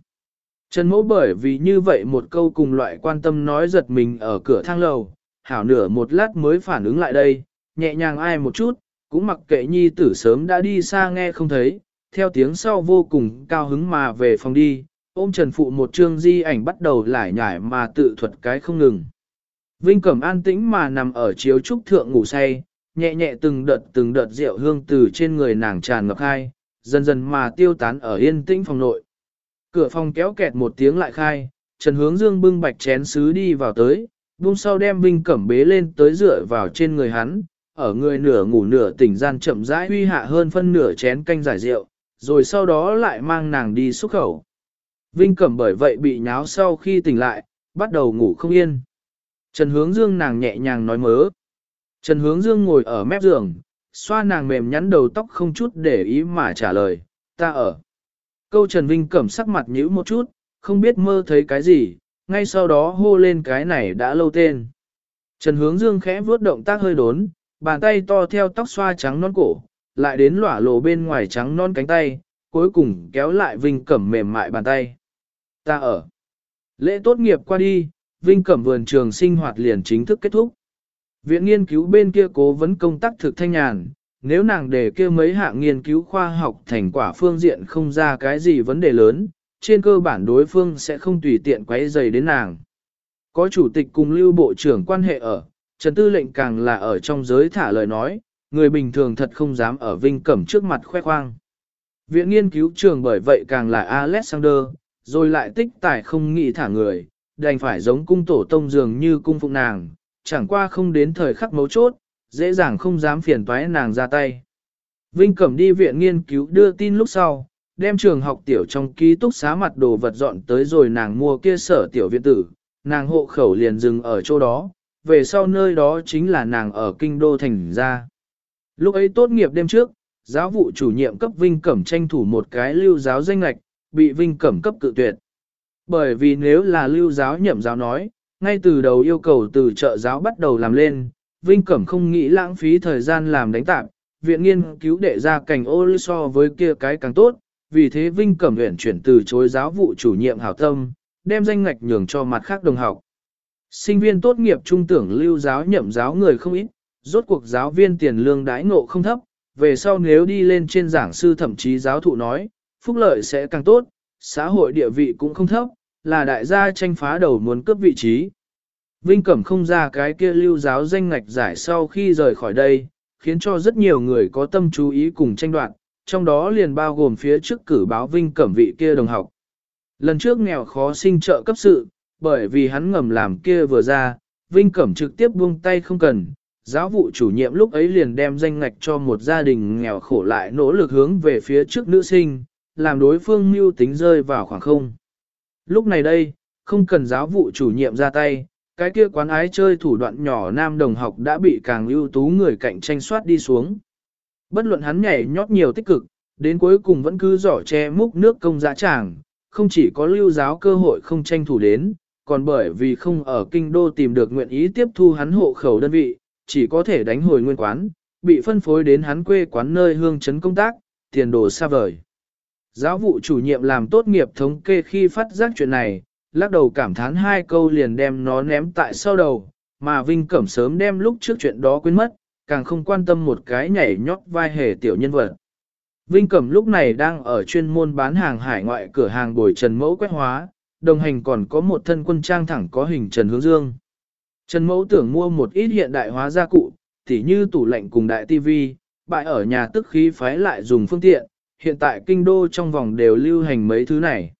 Trần Mẫu bởi vì như vậy một câu cùng loại quan tâm nói giật mình ở cửa thang lầu, hảo nửa một lát mới phản ứng lại đây, nhẹ nhàng ai một chút, cũng mặc kệ nhi tử sớm đã đi xa nghe không thấy, theo tiếng sau vô cùng cao hứng mà về phòng đi, ôm Trần Phụ một chương di ảnh bắt đầu lải nhải mà tự thuật cái không ngừng. Vinh Cẩm an tĩnh mà nằm ở chiếu trúc thượng ngủ say, nhẹ nhẹ từng đợt từng đợt rượu hương từ trên người nàng tràn ngập hai, dần dần mà tiêu tán ở yên tĩnh phòng nội. Cửa phòng kéo kẹt một tiếng lại khai, Trần Hướng Dương bưng bạch chén sứ đi vào tới, buông sau đem Vinh Cẩm bế lên tới dựa vào trên người hắn, ở người nửa ngủ nửa tỉnh gian chậm rãi huy hạ hơn phân nửa chén canh giải rượu, rồi sau đó lại mang nàng đi xuất khẩu. Vinh Cẩm bởi vậy bị nháo sau khi tỉnh lại, bắt đầu ngủ không yên. Trần Hướng Dương nàng nhẹ nhàng nói mớ. Trần Hướng Dương ngồi ở mép giường, xoa nàng mềm nhắn đầu tóc không chút để ý mà trả lời, ta ở. Câu Trần Vinh Cẩm sắc mặt nhíu một chút, không biết mơ thấy cái gì, ngay sau đó hô lên cái này đã lâu tên. Trần Hướng Dương khẽ vuốt động tác hơi đốn, bàn tay to theo tóc xoa trắng non cổ, lại đến lỏa lộ bên ngoài trắng non cánh tay, cuối cùng kéo lại Vinh Cẩm mềm mại bàn tay. Ta ở. Lễ tốt nghiệp qua đi, Vinh Cẩm vườn trường sinh hoạt liền chính thức kết thúc. Viện nghiên cứu bên kia cố vấn công tác thực thanh nhàn, nếu nàng để kia mấy hạng nghiên cứu khoa học thành quả phương diện không ra cái gì vấn đề lớn, trên cơ bản đối phương sẽ không tùy tiện quấy dày đến nàng. Có chủ tịch cùng lưu bộ trưởng quan hệ ở, Trần Tư lệnh càng là ở trong giới thả lời nói, người bình thường thật không dám ở Vinh Cẩm trước mặt khoe khoang. Viện nghiên cứu trường bởi vậy càng là Alexander, rồi lại tích tài không nghĩ thả người, đành phải giống cung tổ tông dường như cung phụng nàng, chẳng qua không đến thời khắc mấu chốt, dễ dàng không dám phiền toái nàng ra tay. Vinh Cẩm đi viện nghiên cứu đưa tin lúc sau, đem trường học tiểu trong ký túc xá mặt đồ vật dọn tới rồi nàng mua kia sở tiểu viện tử, nàng hộ khẩu liền dừng ở chỗ đó, về sau nơi đó chính là nàng ở kinh đô thành ra. Lúc ấy tốt nghiệp đêm trước, giáo vụ chủ nhiệm cấp Vinh Cẩm tranh thủ một cái lưu giáo danh lạch, bị Vinh Cẩm cấp cự tuyệt. Bởi vì nếu là lưu giáo nhậm giáo nói, ngay từ đầu yêu cầu từ trợ giáo bắt đầu làm lên, Vinh Cẩm không nghĩ lãng phí thời gian làm đánh tạp, viện nghiên cứu đệ ra cảnh ô lưu so với kia cái càng tốt, vì thế Vinh Cẩm huyện chuyển từ chối giáo vụ chủ nhiệm hảo tâm, đem danh ngạch nhường cho mặt khác đồng học. Sinh viên tốt nghiệp trung tưởng lưu giáo nhậm giáo người không ít, rốt cuộc giáo viên tiền lương đãi ngộ không thấp, về sau nếu đi lên trên giảng sư thậm chí giáo thụ nói, phúc lợi sẽ càng tốt, xã hội địa vị cũng không thấp, là đại gia tranh phá đầu muốn cướp vị trí. Vinh Cẩm không ra cái kia lưu giáo danh ngạch giải sau khi rời khỏi đây, khiến cho rất nhiều người có tâm chú ý cùng tranh đoạt, trong đó liền bao gồm phía trước cử báo Vinh Cẩm vị kia đồng học. Lần trước nghèo khó sinh trợ cấp sự, bởi vì hắn ngầm làm kia vừa ra, Vinh Cẩm trực tiếp buông tay không cần, giáo vụ chủ nhiệm lúc ấy liền đem danh ngạch cho một gia đình nghèo khổ lại nỗ lực hướng về phía trước nữ sinh, làm đối phương mưu tính rơi vào khoảng không. Lúc này đây, không cần giáo vụ chủ nhiệm ra tay, cái kia quán ái chơi thủ đoạn nhỏ nam đồng học đã bị càng ưu tú người cạnh tranh soát đi xuống. Bất luận hắn nhảy nhót nhiều tích cực, đến cuối cùng vẫn cứ giỏ che múc nước công giá tràng, không chỉ có lưu giáo cơ hội không tranh thủ đến, còn bởi vì không ở kinh đô tìm được nguyện ý tiếp thu hắn hộ khẩu đơn vị, chỉ có thể đánh hồi nguyên quán, bị phân phối đến hắn quê quán nơi hương chấn công tác, tiền đồ xa vời. Giáo vụ chủ nhiệm làm tốt nghiệp thống kê khi phát giác chuyện này, lắc đầu cảm thán hai câu liền đem nó ném tại sau đầu, mà Vinh Cẩm sớm đem lúc trước chuyện đó quên mất, càng không quan tâm một cái nhảy nhót vai hề tiểu nhân vật. Vinh Cẩm lúc này đang ở chuyên môn bán hàng hải ngoại cửa hàng bồi trần mẫu quét hóa, đồng hành còn có một thân quân trang thẳng có hình Trần Hướng Dương. Trần Mẫu tưởng mua một ít hiện đại hóa gia cụ, tỉ như tủ lạnh cùng đại tivi, bại ở nhà tức khí phái lại dùng phương tiện, hiện tại kinh đô trong vòng đều lưu hành mấy thứ này.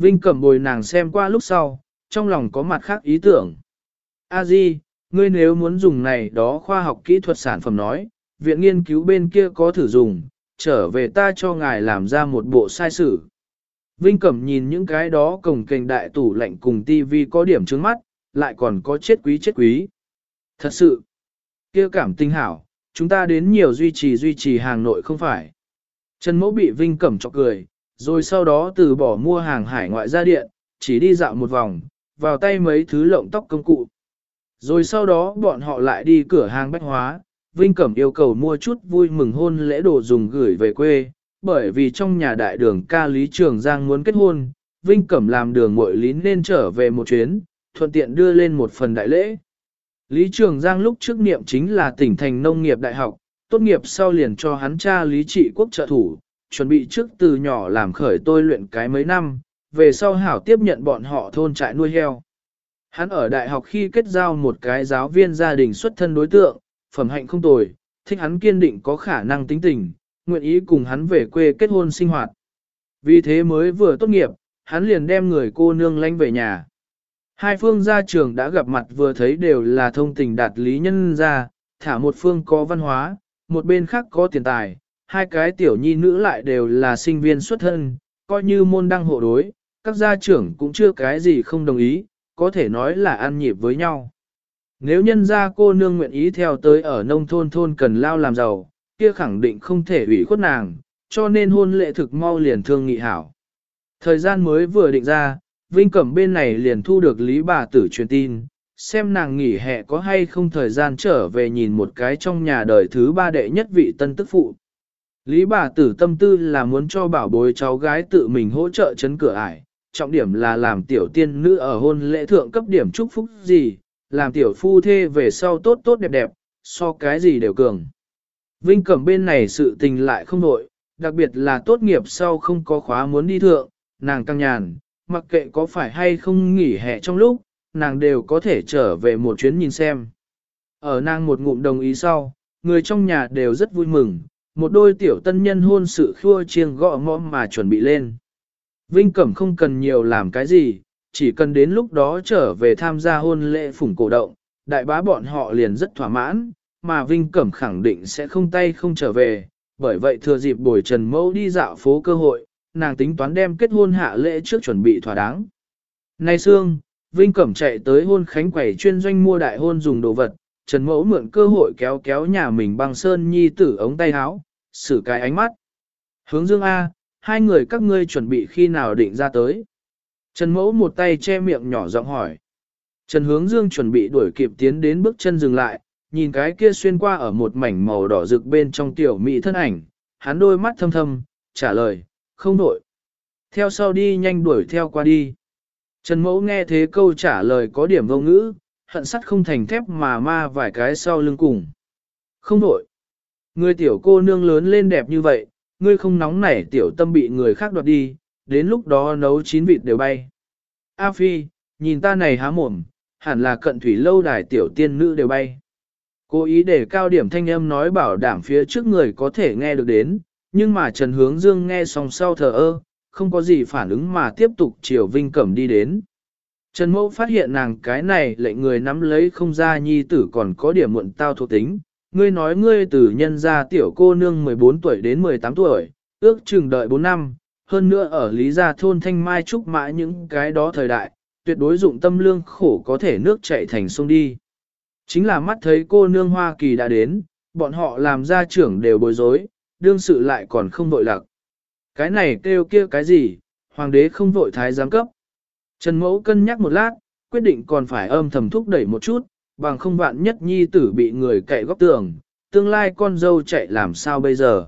Vinh cẩm bồi nàng xem qua lúc sau, trong lòng có mặt khác ý tưởng. A Di, ngươi nếu muốn dùng này đó khoa học kỹ thuật sản phẩm nói, viện nghiên cứu bên kia có thử dùng, trở về ta cho ngài làm ra một bộ sai sử. Vinh Cẩm nhìn những cái đó cổng kênh đại tủ lạnh cùng tivi có điểm trướng mắt, lại còn có chết quý chết quý. Thật sự, kia cảm tinh hảo, chúng ta đến nhiều duy trì duy trì hàng nội không phải. Trần Mẫu bị Vinh Cẩm chọc cười, rồi sau đó từ bỏ mua hàng hải ngoại ra điện, chỉ đi dạo một vòng, vào tay mấy thứ lộng tóc công cụ. Rồi sau đó bọn họ lại đi cửa hàng bách hóa, Vinh Cẩm yêu cầu mua chút vui mừng hôn lễ đồ dùng gửi về quê, bởi vì trong nhà đại đường ca Lý Trường Giang muốn kết hôn, Vinh Cẩm làm đường muội lý nên trở về một chuyến, thuận tiện đưa lên một phần đại lễ. Lý Trường Giang lúc trước niệm chính là tỉnh thành nông nghiệp đại học, tốt nghiệp sau liền cho hắn cha Lý Trị Quốc trợ thủ, chuẩn bị trước từ nhỏ làm khởi tôi luyện cái mấy năm, về sau hảo tiếp nhận bọn họ thôn trại nuôi heo. Hắn ở đại học khi kết giao một cái giáo viên gia đình xuất thân đối tượng, phẩm hạnh không tồi, thích hắn kiên định có khả năng tính tình, nguyện ý cùng hắn về quê kết hôn sinh hoạt. Vì thế mới vừa tốt nghiệp, hắn liền đem người cô nương lanh về nhà. Hai phương gia trường đã gặp mặt vừa thấy đều là thông tình đạt lý nhân gia, thả một phương có văn hóa, một bên khác có tiền tài, hai cái tiểu nhi nữ lại đều là sinh viên xuất thân, coi như môn đăng hộ đối, các gia trưởng cũng chưa cái gì không đồng ý, có thể nói là ăn nhịp với nhau. Nếu nhân gia cô nương nguyện ý theo tới ở nông thôn thôn cần lao làm giàu, kia khẳng định không thể ủy khuất nàng, cho nên hôn lệ thực mau liền thương nghị hảo. Thời gian mới vừa định ra, Vinh Cẩm bên này liền thu được Lý bà tử truyền tin, xem nàng nghỉ hè có hay không thời gian trở về nhìn một cái trong nhà đời thứ ba đệ nhất vị tân tức phụ. Lý bà tử tâm tư là muốn cho bảo bối cháu gái tự mình hỗ trợ chấn cửa ải, trọng điểm là làm tiểu tiên nữ ở hôn lễ thượng cấp điểm chúc phúc gì, làm tiểu phu thê về sau tốt tốt đẹp đẹp, so cái gì đều cường. Vinh Cẩm bên này sự tình lại không nội, đặc biệt là tốt nghiệp sau không có khóa muốn đi thượng, nàng căng nhàn, mặc kệ có phải hay không nghỉ hè trong lúc, nàng đều có thể trở về một chuyến nhìn xem. Ở nàng một ngụm đồng ý sau, người trong nhà đều rất vui mừng, một đôi tiểu tân nhân hôn sự khua chiêng gõ ngõ mà chuẩn bị lên. Vinh Cẩm không cần nhiều làm cái gì, chỉ cần đến lúc đó trở về tham gia hôn lễ phủng cổ động, đại bá bọn họ liền rất thỏa mãn, mà Vinh Cẩm khẳng định sẽ không tay không trở về, bởi vậy thừa dịp buổi trần mẫu đi dạo phố cơ hội, nàng tính toán đem kết hôn hạ lễ trước chuẩn bị thỏa đáng. Nay Sương, Vinh Cẩm chạy tới hôn khánh quẩy chuyên doanh mua đại hôn dùng đồ vật, Trần Mẫu mượn cơ hội kéo kéo nhà mình băng sơn nhi tử ống tay áo, xử cái ánh mắt. Hướng dương A, hai người các ngươi chuẩn bị khi nào định ra tới. Trần Mẫu một tay che miệng nhỏ giọng hỏi. Trần Hướng Dương chuẩn bị đuổi kịp tiến đến bước chân dừng lại, nhìn cái kia xuyên qua ở một mảnh màu đỏ rực bên trong tiểu mỹ thân ảnh, hắn đôi mắt thâm thâm, trả lời, không đổi. Theo sau đi nhanh đuổi theo qua đi. Trần Mẫu nghe thế câu trả lời có điểm vô ngữ, hận sắt không thành thép mà ma vài cái sau lưng cùng. Không đổi. Người tiểu cô nương lớn lên đẹp như vậy, ngươi không nóng nảy tiểu tâm bị người khác đoạt đi, đến lúc đó nấu chín vịt đều bay. A Phi, nhìn ta này há mồm, hẳn là cận thủy lâu đài tiểu tiên nữ đều bay. Cố ý để cao điểm thanh âm nói bảo đảm phía trước người có thể nghe được đến, nhưng mà Trần Hướng Dương nghe xong sau thờ ơ, không có gì phản ứng mà tiếp tục chiều Vinh Cẩm đi đến. Trần Mẫu phát hiện nàng cái này lệnh người nắm lấy không ra nhi tử còn có điểm muộn tao thuộc tính. Ngươi nói ngươi từ nhân gia tiểu cô nương 14 tuổi đến 18 tuổi, ước chừng đợi 4 năm, hơn nữa ở Lý Gia thôn Thanh Mai Trúc Mã những cái đó thời đại, tuyệt đối dụng tâm lương khổ có thể nước chạy thành sông đi. Chính là mắt thấy cô nương Hoa Kỳ đã đến, bọn họ làm gia trưởng đều bối rối, đương sự lại còn không vội lạc. Cái này kêu kia cái gì, hoàng đế không vội thái giám cấp. Trần Mẫu cân nhắc một lát, quyết định còn phải âm thầm thúc đẩy một chút, bằng không vạn nhất nhi tử bị người cậy góc tường, tương lai con dâu chạy làm sao bây giờ.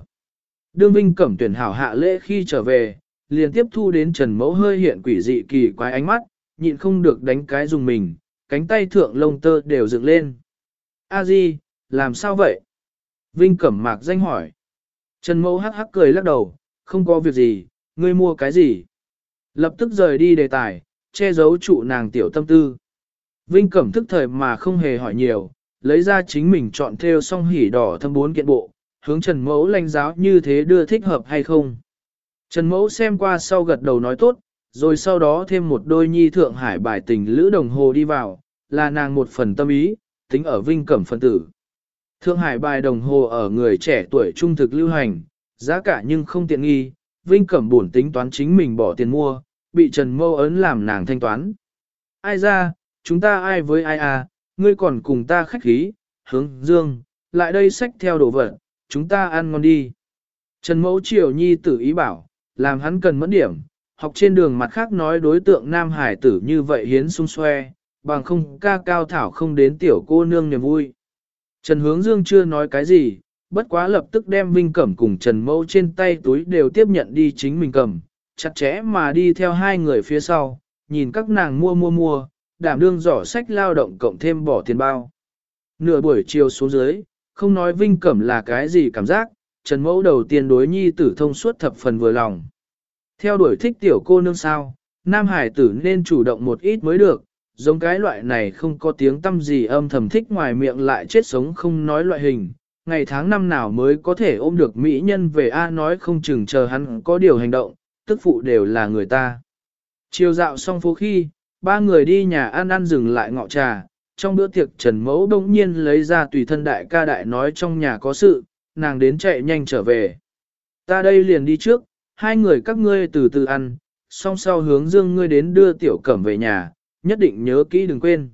Đương Vinh cẩm tuyển hảo hạ lễ khi trở về, liền tiếp thu đến Trần Mẫu hơi hiện quỷ dị kỳ quái ánh mắt, nhịn không được đánh cái dùng mình, cánh tay thượng lông tơ đều dựng lên. A Di, làm sao vậy? Vinh cẩm mạc danh hỏi. Trần Mẫu hắc hắc cười lắc đầu, không có việc gì, ngươi mua cái gì? Lập tức rời đi đề tài, che giấu trụ nàng tiểu tâm tư. Vinh Cẩm thức thời mà không hề hỏi nhiều, lấy ra chính mình chọn theo song hỉ đỏ thâm bốn kiện bộ, hướng Trần Mẫu lãnh giáo như thế đưa thích hợp hay không. Trần Mẫu xem qua sau gật đầu nói tốt, rồi sau đó thêm một đôi nhi thượng hải bài tình lữ đồng hồ đi vào, là nàng một phần tâm ý, tính ở Vinh Cẩm phân tử. Thượng Hải bài đồng hồ ở người trẻ tuổi trung thực lưu hành, giá cả nhưng không tiện nghi, Vinh Cẩm buồn tính toán chính mình bỏ tiền mua, bị Trần Mâu ấn làm nàng thanh toán. Ai ra, chúng ta ai với ai à, ngươi còn cùng ta khách khí, hướng dương, lại đây xách theo đồ vật, chúng ta ăn ngon đi. Trần Mẫu Triều Nhi tử ý bảo, làm hắn cần mẫn điểm, học trên đường mặt khác nói đối tượng nam hải tử như vậy hiến sung xoe, bằng không ca cao thảo không đến tiểu cô nương niềm vui. Trần Hướng Dương chưa nói cái gì, bất quá lập tức đem Vinh Cẩm cùng Trần Mẫu trên tay túi đều tiếp nhận đi chính mình cầm, chặt chẽ mà đi theo hai người phía sau, nhìn các nàng mua mua mua, đảm đương giỏ sách lao động cộng thêm bỏ tiền bao. Nửa buổi chiều xuống dưới, không nói Vinh Cẩm là cái gì cảm giác, Trần Mẫu đầu tiên đối nhi tử thông suốt thập phần vừa lòng. Theo đuổi thích tiểu cô nương sao, nam hải tử nên chủ động một ít mới được, giống cái loại này không có tiếng tâm gì âm thầm thích ngoài miệng lại chết sống không nói loại hình. Ngày tháng năm nào mới có thể ôm được mỹ nhân về A nói không chừng chờ hắn có điều hành động, tức phụ đều là người ta. Chiều dạo xong phố khi, ba người đi nhà ăn ăn dừng lại ngọ trà, trong bữa tiệc Trần Mẫu đông nhiên lấy ra tùy thân đại ca đại nói trong nhà có sự, nàng đến chạy nhanh trở về. Ta đây liền đi trước, hai người các ngươi từ từ ăn, song sau hướng dương ngươi đến đưa tiểu cẩm về nhà, nhất định nhớ kỹ đừng quên.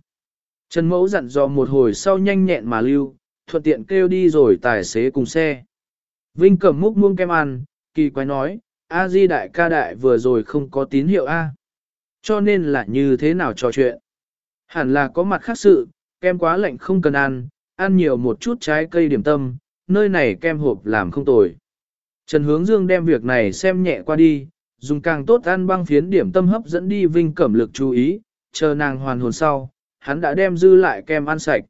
Trần Mẫu dặn dò một hồi sau nhanh nhẹn mà lưu, thuận tiện kêu đi rồi tài xế cùng xe. Vinh cẩm múc muông kem ăn, kỳ quái nói, A Di đại ca đại vừa rồi không có tín hiệu A. Cho nên là như thế nào trò chuyện. Hẳn là có mặt khác sự, kem quá lạnh không cần ăn, ăn nhiều một chút trái cây điểm tâm, nơi này kem hộp làm không tồi. Trần Hướng Dương đem việc này xem nhẹ qua đi, dùng càng tốt ăn băng phiến điểm tâm hấp dẫn đi Vinh Cẩm lực chú ý, chờ nàng hoàn hồn sau, hắn đã đem dư lại kem ăn sạch.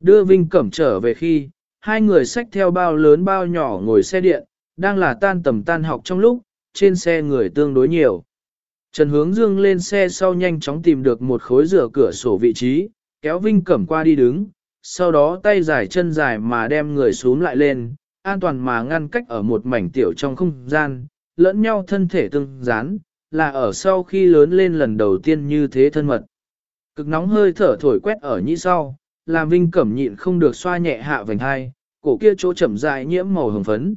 Đưa Vinh Cẩm trở về khi, hai người xách theo bao lớn bao nhỏ ngồi xe điện, đang là tan tầm tan học trong lúc, trên xe người tương đối nhiều. Trần Hướng Dương lên xe sau nhanh chóng tìm được một khối rửa cửa sổ vị trí, kéo Vinh Cẩm qua đi đứng, sau đó tay dài chân dài mà đem người xuống lại lên, an toàn mà ngăn cách ở một mảnh tiểu trong không gian, lẫn nhau thân thể tương dán, là ở sau khi lớn lên lần đầu tiên như thế thân mật. Cực nóng hơi thở thổi quét ở nhĩ sau, làm Vinh Cẩm nhịn không được xoa nhẹ hạ vành hai, cổ kia chỗ chậm dài nhiễm màu hồng phấn.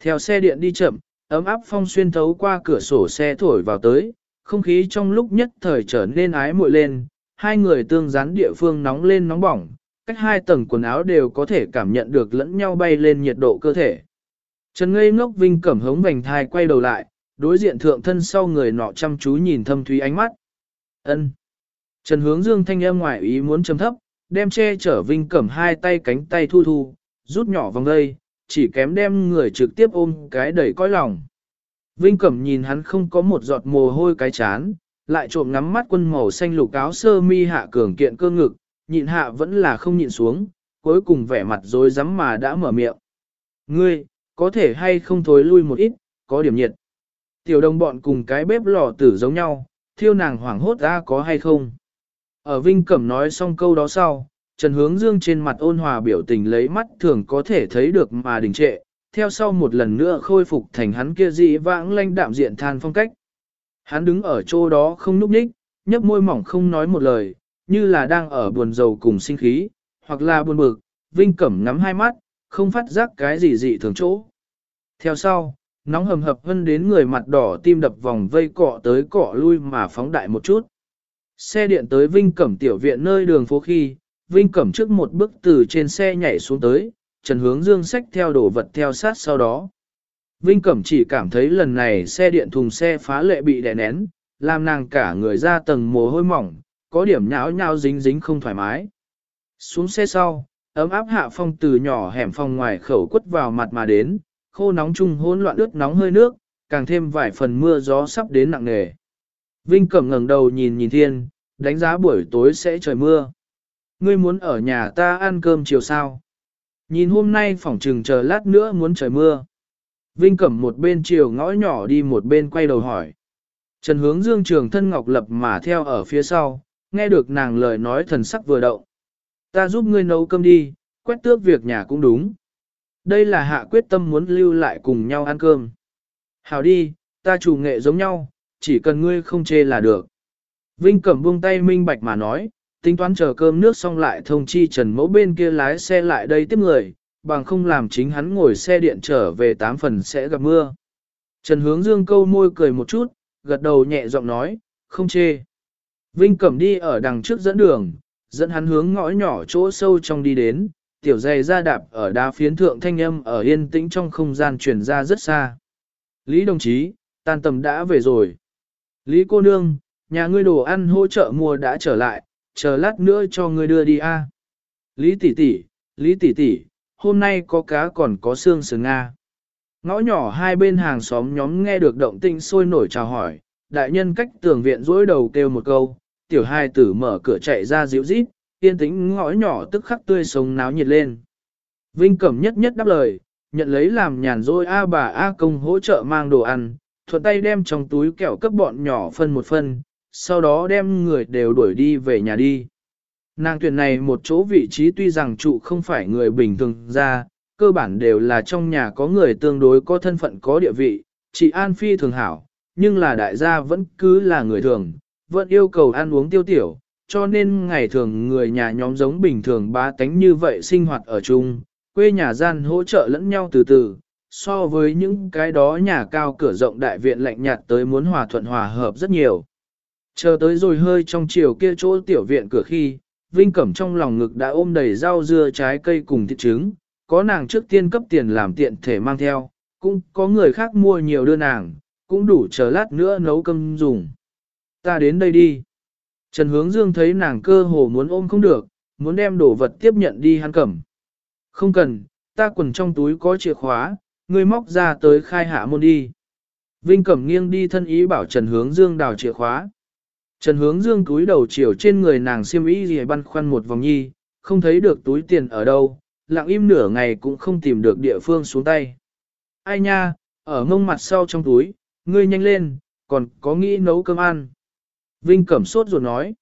Theo xe điện đi chậm, ấm áp phong xuyên thấu qua cửa sổ xe thổi vào tới, không khí trong lúc nhất thời trở nên ái muội lên, hai người tương gián địa phương nóng lên nóng bỏng, cách hai tầng quần áo đều có thể cảm nhận được lẫn nhau bay lên nhiệt độ cơ thể. Trần ngây ngốc vinh cẩm hống vành thai quay đầu lại, đối diện thượng thân sau người nọ chăm chú nhìn thâm thúy ánh mắt. ân Trần hướng dương thanh âm ngoại ý muốn chấm thấp, đem che chở vinh cẩm hai tay cánh tay thu thu, rút nhỏ vòng đây, chỉ kém đem người trực tiếp ôm cái đầy coi lòng. Vinh Cẩm nhìn hắn không có một giọt mồ hôi cái chán, lại trộm ngắm mắt quân màu xanh lục áo sơ mi hạ cường kiện cơ ngực, nhịn hạ vẫn là không nhịn xuống, cuối cùng vẻ mặt rối rắm mà đã mở miệng. Ngươi, có thể hay không thối lui một ít, có điểm nhiệt. Tiểu đồng bọn cùng cái bếp lò tử giống nhau, thiêu nàng hoảng hốt ra có hay không. Ở Vinh Cẩm nói xong câu đó sau, Trần Hướng Dương trên mặt ôn hòa biểu tình lấy mắt thường có thể thấy được mà đình trệ, theo sau một lần nữa khôi phục thành hắn kia dị vãng lanh đạm diện than phong cách. Hắn đứng ở chỗ đó không núp nhích, nhấp môi mỏng không nói một lời, như là đang ở buồn rầu cùng sinh khí, hoặc là buồn bực, Vinh Cẩm ngắm hai mắt, không phát giác cái gì dị thường chỗ. Theo sau, nóng hầm hập hơn đến người mặt đỏ tim đập vòng vây cọ tới cọ lui mà phóng đại một chút. Xe điện tới Vinh Cẩm tiểu viện nơi đường phố khi, Vinh Cẩm trước một bước từ trên xe nhảy xuống tới, Trần Hướng Dương xách theo đồ vật theo sát sau đó. Vinh Cẩm chỉ cảm thấy lần này xe điện thùng xe phá lệ bị đè nén, làm nàng cả người ra tầng mồ hôi mỏng, có điểm nhão nhão dính dính không thoải mái. Xuống xe sau, ấm áp hạ phong từ nhỏ hẻm phòng ngoài khẩu quất vào mặt mà đến, khô nóng chung hỗn loạn ướt nóng hơi nước, càng thêm vài phần mưa gió sắp đến nặng nề. Vinh Cẩm ngẩng đầu nhìn nhìn thiên, đánh giá buổi tối sẽ trời mưa. Ngươi muốn ở nhà ta ăn cơm chiều sao? Nhìn hôm nay phỏng trừng chờ lát nữa muốn trời mưa. Vinh Cẩm một bên chiều ngõ nhỏ đi một bên quay đầu hỏi. Trần hướng dương trường thân ngọc lập mà theo ở phía sau, nghe được nàng lời nói thần sắc vừa động. Ta giúp ngươi nấu cơm đi, quét tước việc nhà cũng đúng. Đây là hạ quyết tâm muốn lưu lại cùng nhau ăn cơm. Hảo đi, ta chủ nghệ giống nhau, chỉ cần ngươi không chê là được. Vinh Cẩm buông tay minh bạch mà nói, tính toán chờ cơm nước xong lại thông chi Trần Mẫu bên kia lái xe lại đây tiếp người, bằng không làm chính hắn ngồi xe điện trở về tám phần sẽ gặp mưa. Trần Hướng Dương câu môi cười một chút, gật đầu nhẹ giọng nói, không chê. Vinh Cẩm đi ở đằng trước dẫn đường, dẫn hắn hướng ngõ nhỏ chỗ sâu trong đi đến, tiểu dày ra đạp ở đá phiến thượng thanh âm ở yên tĩnh trong không gian truyền ra rất xa. Lý đồng chí, tan tầm đã về rồi. Lý cô nương, nhà ngươi đồ ăn hỗ trợ mua đã trở lại, chờ lát nữa cho ngươi đưa đi a. Lý tỷ tỷ, Lý tỷ tỷ, hôm nay có cá còn có xương sườn Nga. Ngõ nhỏ hai bên hàng xóm nhóm nghe được động tinh sôi nổi chào hỏi, đại nhân cách tường viện dối đầu kêu một câu, tiểu hai tử mở cửa chạy ra dịu rít, yên tĩnh ngõ nhỏ tức khắc tươi sống náo nhiệt lên. Vinh Cẩm nhất nhất đáp lời, nhận lấy làm nhàn rỗi A bà A công hỗ trợ mang đồ ăn, thuận tay đem trong túi kẹo cấp bọn nhỏ phân một phân, sau đó đem người đều đuổi đi về nhà đi. Nàng tuyển này một chỗ vị trí tuy rằng trụ không phải người bình thường ra, cơ bản đều là trong nhà có người tương đối có thân phận có địa vị, chị An Phi thường hảo, nhưng là đại gia vẫn cứ là người thường, vẫn yêu cầu ăn uống tiêu tiểu, cho nên ngày thường người nhà nhóm giống bình thường bá tánh như vậy sinh hoạt ở chung, quê nhà gian hỗ trợ lẫn nhau từ từ, so với những cái đó nhà cao cửa rộng đại viện lạnh nhạt tới muốn hòa thuận hòa hợp rất nhiều. Chờ tới rồi hơi trong chiều kia chỗ tiểu viện cửa khi, Vinh Cẩm trong lòng ngực đã ôm đầy rau dưa trái cây cùng thịt trứng, có nàng trước tiên cấp tiền làm tiện thể mang theo, cũng có người khác mua nhiều đưa nàng, cũng đủ chờ lát nữa nấu cơm dùng. Ta đến đây đi. Trần Hướng Dương thấy nàng cơ hồ muốn ôm không được, muốn đem đồ vật tiếp nhận đi hắn cẩm. Không cần, ta quần trong túi có chìa khóa, ngươi móc ra tới khai hạ môn đi. Vinh Cẩm nghiêng đi thân ý bảo Trần Hướng Dương đào chìa khóa. Trần Hướng Dương túi đầu chiều trên người nàng xiêm y gì băn khoăn một vòng nhi, không thấy được túi tiền ở đâu, lặng im nửa ngày cũng không tìm được địa phương xuống tay. Ai nha, ở mông mặt sau trong túi, ngươi nhanh lên, còn có nghĩ nấu cơm ăn. Vinh Cẩm sốt ruột nói.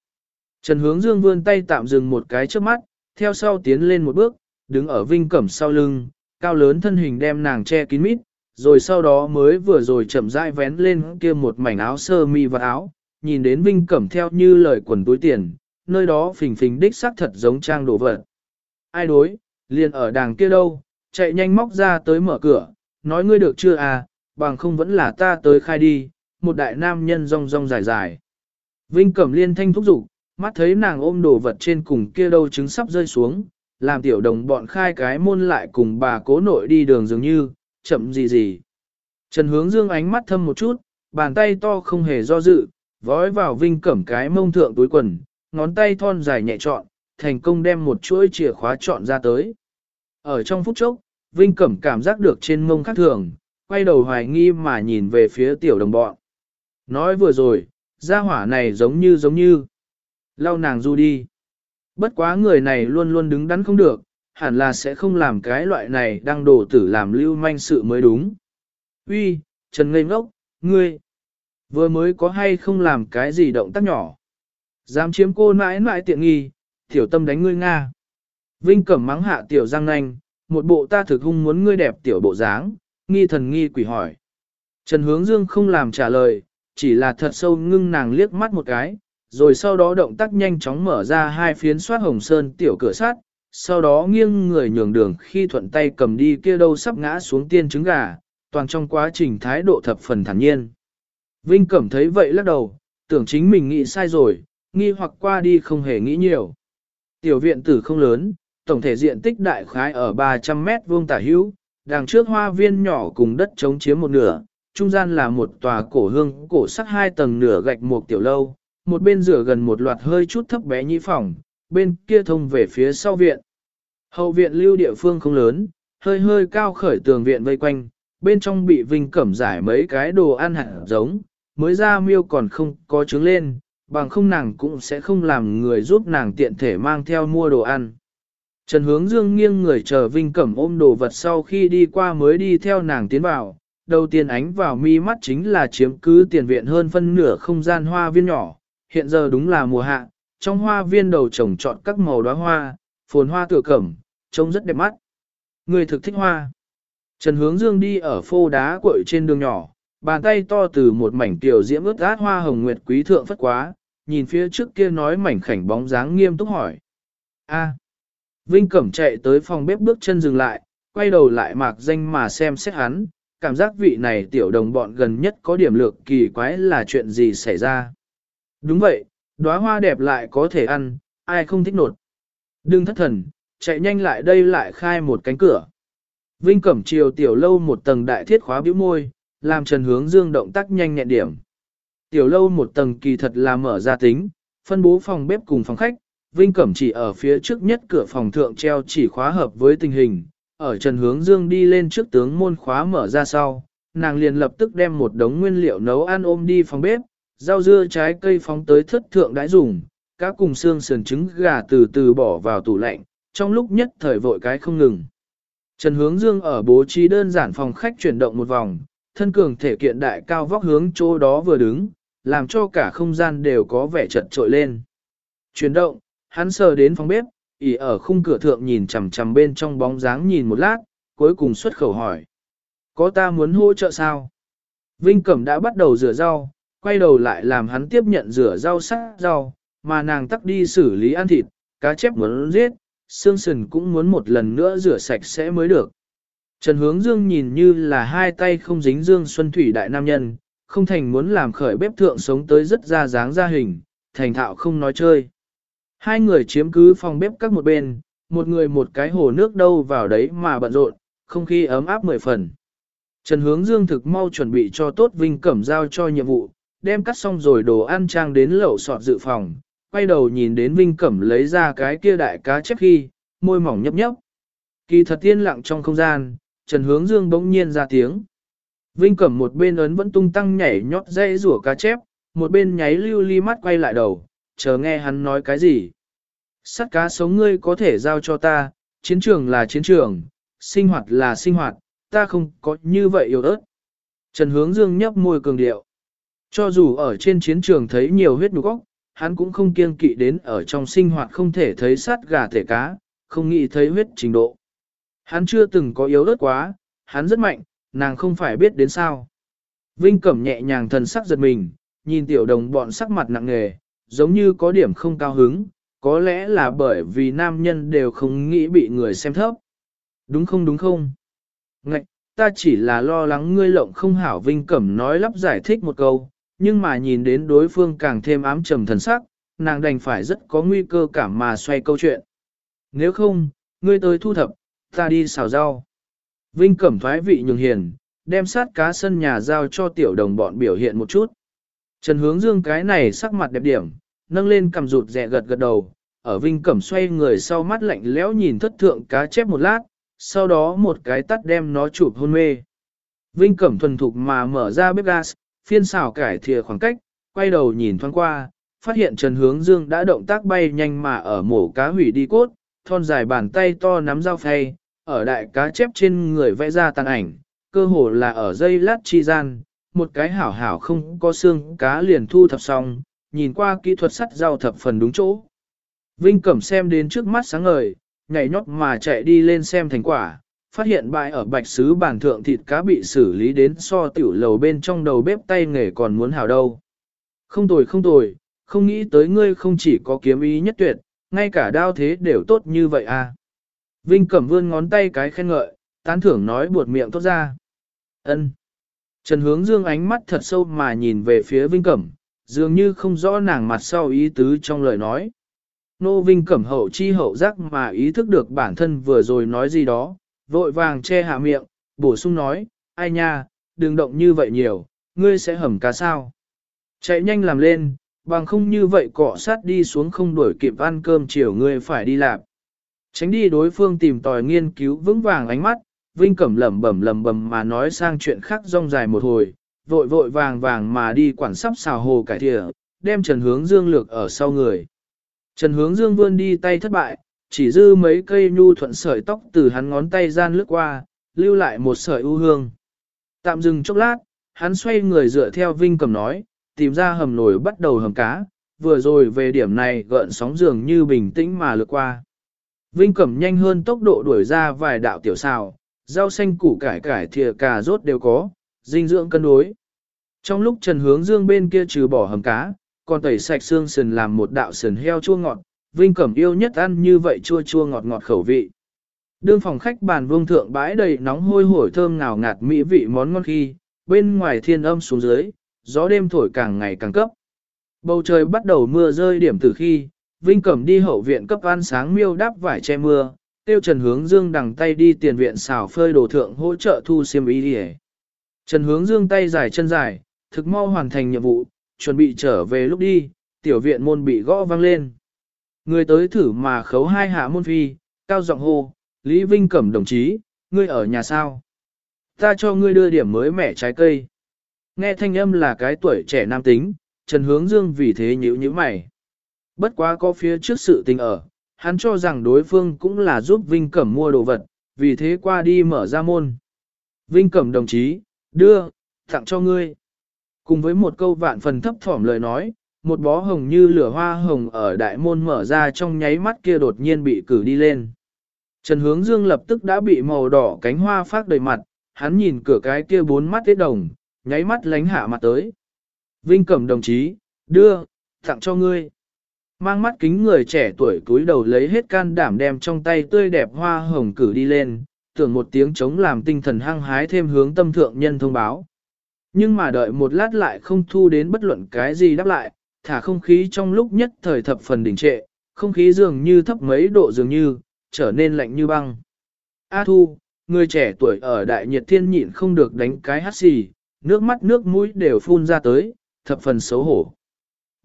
Trần Hướng Dương vươn tay tạm dừng một cái trước mắt, theo sau tiến lên một bước, đứng ở Vinh Cẩm sau lưng, cao lớn thân hình đem nàng che kín mít, rồi sau đó mới vừa rồi chậm rãi vén lên kia một mảnh áo sơ mi và áo, nhìn đến Vinh Cẩm theo như lời quần túi tiền, nơi đó phình phình đích xác thật giống trang đồ vật. Ai đối, liền ở đàng kia đâu, chạy nhanh móc ra tới mở cửa, nói ngươi được chưa à, bằng không vẫn là ta tới khai đi, một đại nam nhân rong rong dài dài. Vinh Cẩm liên thanh thúc giục, mắt thấy nàng ôm đồ vật trên cùng kia đâu trứng sắp rơi xuống, làm tiểu đồng bọn khai cái môn lại cùng bà cố nội đi đường dường như, chậm gì gì. Trần hướng dương ánh mắt thâm một chút, bàn tay to không hề do dự, vói vào Vinh Cẩm cái mông thượng túi quần, ngón tay thon dài nhẹ trọn, thành công đem một chuỗi chìa khóa chọn ra tới. Ở trong phút chốc, Vinh Cẩm cảm giác được trên mông khác thường, quay đầu hoài nghi mà nhìn về phía tiểu đồng bọn. Nói vừa rồi, gia hỏa này giống như giống như. Lau nàng du đi. Bất quá người này luôn luôn đứng đắn không được, hẳn là sẽ không làm cái loại này đang đổ tử làm lưu manh sự mới đúng. Uy, Trần Ngây Ngốc, ngươi, vừa mới có hay không làm cái gì động tác nhỏ. Dám chiếm cô mãi mãi tiện nghi, tiểu tâm đánh ngươi Nga. Vinh cẩm mắng hạ tiểu giang nanh, một bộ ta thực hung muốn ngươi đẹp tiểu bộ dáng, nghi thần nghi quỷ hỏi. Trần Hướng Dương không làm trả lời, chỉ là thật sâu ngưng nàng liếc mắt một cái, rồi sau đó động tác nhanh chóng mở ra hai phiến soát hồng sơn tiểu cửa sắt, sau đó nghiêng người nhường đường khi thuận tay cầm đi kia đâu sắp ngã xuống tiên trứng gà, toàn trong quá trình thái độ thập phần thản nhiên. Vinh Cẩm thấy vậy lắc đầu, tưởng chính mình nghĩ sai rồi, nghi hoặc qua đi không hề nghĩ nhiều. Tiểu viện tử không lớn, tổng thể diện tích đại khái ở 300 mét vuông tả hữu, đằng trước hoa viên nhỏ cùng đất chống chiếm một nửa, trung gian là một tòa cổ hương cổ sắc hai tầng nửa gạch một tiểu lâu, một bên rửa gần một loạt hơi chút thấp bé nhĩ phòng, bên kia thông về phía sau viện. Hậu viện lưu địa phương không lớn, hơi hơi cao khởi tường viện vây quanh, bên trong bị vinh cẩm giải mấy cái đồ ăn hạt giống, mới ra miêu còn không có trứng lên, bằng không nàng cũng sẽ không làm người giúp nàng tiện thể mang theo mua đồ ăn. Trần hướng dương nghiêng người chờ Vinh Cẩm ôm đồ vật sau khi đi qua mới đi theo nàng tiến vào, đầu tiên ánh vào mi mắt chính là chiếm cứ tiền viện hơn phân nửa không gian hoa viên nhỏ, hiện giờ đúng là mùa hạ, trong hoa viên đầu trồng trọt các màu đóa hoa, phồn hoa tựa cẩm, trông rất đẹp mắt. Người thực thích hoa. Trần hướng dương đi ở phô đá cội trên đường nhỏ, bàn tay to từ một mảnh tiểu diễm ướt át hoa hồng nguyệt quý thượng phất quá, nhìn phía trước kia nói mảnh khảnh bóng dáng nghiêm túc hỏi. A. Vinh Cẩm chạy tới phòng bếp bước chân dừng lại, quay đầu lại mạc danh mà xem xét hắn, cảm giác vị này tiểu đồng bọn gần nhất có điểm lược kỳ quái là chuyện gì xảy ra. Đúng vậy, đóa hoa đẹp lại có thể ăn, ai không thích nột. Đừng thất thần, chạy nhanh lại đây lại khai một cánh cửa. Vinh Cẩm chiều tiểu lâu một tầng đại thiết khóa bĩu môi, làm Trần Hướng Dương động tác nhanh nhẹn điểm. Tiểu lâu một tầng kỳ thật là mở ra tính, phân bố phòng bếp cùng phòng khách, Vinh Cẩm chỉ ở phía trước nhất cửa phòng thượng treo chỉ khóa hợp với tình hình, ở Trần Hướng Dương đi lên trước tướng môn khóa mở ra sau, nàng liền lập tức đem một đống nguyên liệu nấu ăn ôm đi phòng bếp, rau dưa trái cây phóng tới thất thượng đãi dùng, cá cùng xương sườn trứng gà từ từ bỏ vào tủ lạnh, trong lúc nhất thời vội cái không ngừng. Trần Hướng Dương ở bố trí đơn giản phòng khách chuyển động một vòng, thân cường thể kiện đại cao vóc hướng chỗ đó vừa đứng, làm cho cả không gian đều có vẻ chật trội lên. Chuyển động, hắn sờ đến phòng bếp, ỉ ở khung cửa thượng nhìn chằm chằm bên trong bóng dáng nhìn một lát, cuối cùng xuất khẩu hỏi. Có ta muốn hỗ trợ sao? Vinh Cẩm đã bắt đầu rửa rau, quay đầu lại làm hắn tiếp nhận rửa rau sắc rau, mà nàng tắc đi xử lý ăn thịt, cá chép muốn giết, xương sườn cũng muốn một lần nữa rửa sạch sẽ mới được. Trần Hướng Dương nhìn như là hai tay không dính Dương Xuân Thủy đại nam nhân, không thành muốn làm khởi bếp thượng sống tới rất ra dáng ra hình, thành thạo không nói chơi. Hai người chiếm cứ phòng bếp các một bên, một người một cái hồ nước đâu vào đấy mà bận rộn, không khí ấm áp mười phần. Trần Hướng Dương thực mau chuẩn bị cho tốt Vinh Cẩm giao cho nhiệm vụ, đem cắt xong rồi đồ ăn trang đến lẩu sọt dự phòng, quay đầu nhìn đến Vinh Cẩm lấy ra cái kia đại cá chép khi, môi mỏng nhấp nhấp. Kỳ thật tiên lặng trong không gian, Trần Hướng Dương bỗng nhiên ra tiếng. Vinh Cẩm một bên ấn vẫn tung tăng nhảy nhót dây rủa cá chép, một bên nháy lưu ly mắt quay lại đầu, chờ nghe hắn nói cái gì. Sắt cá sống ngươi có thể giao cho ta, chiến trường là chiến trường, sinh hoạt là sinh hoạt, ta không có như vậy yếu ớt. Trần Hướng Dương nhấp môi cường điệu. Cho dù ở trên chiến trường thấy nhiều huyết nhục óc, hắn cũng không kiêng kỵ đến ở trong sinh hoạt không thể thấy sát gà thể cá, không nghĩ thấy huyết trình độ. Hắn chưa từng có yếu ớt quá, hắn rất mạnh, nàng không phải biết đến sao. Vinh Cẩm nhẹ nhàng thần sắc giật mình, nhìn tiểu đồng bọn sắc mặt nặng nề, giống như có điểm không cao hứng, có lẽ là bởi vì nam nhân đều không nghĩ bị người xem thấp. Đúng không đúng không? Ngạch, ta chỉ là lo lắng ngươi lộng không hảo Vinh Cẩm nói lắp giải thích một câu, nhưng mà nhìn đến đối phương càng thêm ám trầm thần sắc, nàng đành phải rất có nguy cơ cảm mà xoay câu chuyện. Nếu không, ngươi tới thu thập, ta đi xào rau. Vinh Cẩm thoái vị nhường hiền, đem sát cá sân nhà giao cho tiểu đồng bọn biểu hiện một chút. Trần hướng dương cái này sắc mặt đẹp điểm, nâng lên cầm rụt rẻ gật gật đầu, ở Vinh Cẩm xoay người sau mắt lạnh lẽo nhìn thất thượng cá chép một lát, sau đó một cái tắt đem nó chụp hôn mê. Vinh Cẩm thuần thục mà mở ra bếp gas, phiên xào cải thìa khoảng cách, quay đầu nhìn thoáng qua, phát hiện Trần Hướng Dương đã động tác bay nhanh mà ở mổ cá hủy đi cốt, thon dài bàn tay to nắm dao phay, ở đại cá chép trên người vẽ ra tàn ảnh, cơ hồ là ở dây lát chi gian, một cái hảo hảo không có xương cá liền thu thập xong, nhìn qua kỹ thuật sắt dao thập phần đúng chỗ. Vinh Cẩm xem đến trước mắt sáng ngời, nhảy nhót mà chạy đi lên xem thành quả, phát hiện bại ở bạch sứ bản thượng thịt cá bị xử lý đến so tiểu lầu bên trong đầu bếp tay nghề còn muốn hào đâu. Không tồi không tồi, không nghĩ tới ngươi không chỉ có kiếm ý nhất tuyệt, ngay cả đao thế đều tốt như vậy à. Vinh Cẩm vươn ngón tay cái khen ngợi, tán thưởng nói buột miệng tốt ra. ân Trần hướng dương ánh mắt thật sâu mà nhìn về phía Vinh Cẩm, dường như không rõ nàng mặt sau ý tứ trong lời nói. Nô Vinh Cẩm hậu chi hậu giác mà ý thức được bản thân vừa rồi nói gì đó, vội vàng che hạ miệng, bổ sung nói, ai nha, đừng động như vậy nhiều, ngươi sẽ hầm cá sao. Chạy nhanh làm lên, bằng không như vậy cọ sát đi xuống không đuổi kịp ăn cơm chiều ngươi phải đi làm. Tránh đi đối phương tìm tòi nghiên cứu vững vàng ánh mắt, Vinh Cẩm lẩm bẩm lẩm bẩm mà nói sang chuyện khác rong dài một hồi, vội vội vàng vàng mà đi quản sắp xào hồ cải thịa, đem Trần Hướng Dương lược ở sau người. Trần Hướng Dương vươn đi tay thất bại, chỉ dư mấy cây nhu thuận sợi tóc từ hắn ngón tay gian lướt qua, lưu lại một sợi ưu hương. Tạm dừng chốc lát, hắn xoay người dựa theo Vinh Cẩm nói, tìm ra hầm nồi bắt đầu hầm cá, vừa rồi về điểm này gợn sóng dường như bình tĩnh mà lướt qua. Vinh Cẩm nhanh hơn tốc độ đuổi ra vài đạo tiểu xào, rau xanh củ cải cải thìa cà rốt đều có, dinh dưỡng cân đối. Trong lúc Trần Hướng Dương bên kia trừ bỏ hầm cá, còn tẩy sạch xương sườn làm một đạo sườn heo chua ngọt, Vinh Cẩm yêu nhất ăn như vậy chua chua ngọt ngọt khẩu vị. Đương phòng khách bàn vương thượng bãi đầy nóng hôi hổi thơm ngào ngạt mỹ vị món ngon khi, bên ngoài thiên âm xuống dưới, gió đêm thổi càng ngày càng cấp. Bầu trời bắt đầu mưa rơi điểm từ khi, Vinh Cẩm đi hậu viện cấp ăn sáng miêu đáp vải che mưa, tiêu Trần Hướng Dương đằng tay đi tiền viện xào phơi đồ thượng hỗ trợ thu xiêm y đi Trần Hướng Dương tay dài chân dài, thực mau hoàn thành nhiệm vụ, chuẩn bị trở về lúc đi, tiểu viện môn bị gõ vang lên. Người tới thử mà khấu hai hạ môn phi, cao giọng hô, Lý Vinh Cẩm đồng chí, ngươi ở nhà sao? Ta cho ngươi đưa điểm mới mẻ trái cây. Nghe thanh âm là cái tuổi trẻ nam tính, Trần Hướng Dương vì thế nhíu nhíu mày. Bất quá có phía trước sự tình ở, hắn cho rằng đối phương cũng là giúp Vinh Cẩm mua đồ vật, vì thế qua đi mở ra môn. Vinh Cẩm đồng chí, đưa, tặng cho ngươi. Cùng với một câu vạn phần thấp thỏm lời nói, một bó hồng như lửa hoa hồng ở đại môn mở ra trong nháy mắt kia đột nhiên bị cử đi lên. Trần Hướng Dương lập tức đã bị màu đỏ cánh hoa phát đầy mặt, hắn nhìn cửa cái kia bốn mắt tiết đồng, nháy mắt lánh hạ mặt tới. Vinh Cẩm đồng chí, đưa, tặng cho ngươi. Mang mắt kính người trẻ tuổi cúi đầu lấy hết can đảm đem trong tay tươi đẹp hoa hồng cử đi lên, tưởng một tiếng chống làm tinh thần hăng hái thêm hướng tâm thượng nhân thông báo. Nhưng mà đợi một lát lại không thu đến bất luận cái gì đáp lại, thả không khí trong lúc nhất thời thập phần đỉnh trệ, không khí dường như thấp mấy độ dường như, trở nên lạnh như băng. A Thu, người trẻ tuổi ở đại nhiệt thiên nhịn không được đánh cái hát xì, nước mắt nước mũi đều phun ra tới, thập phần xấu hổ.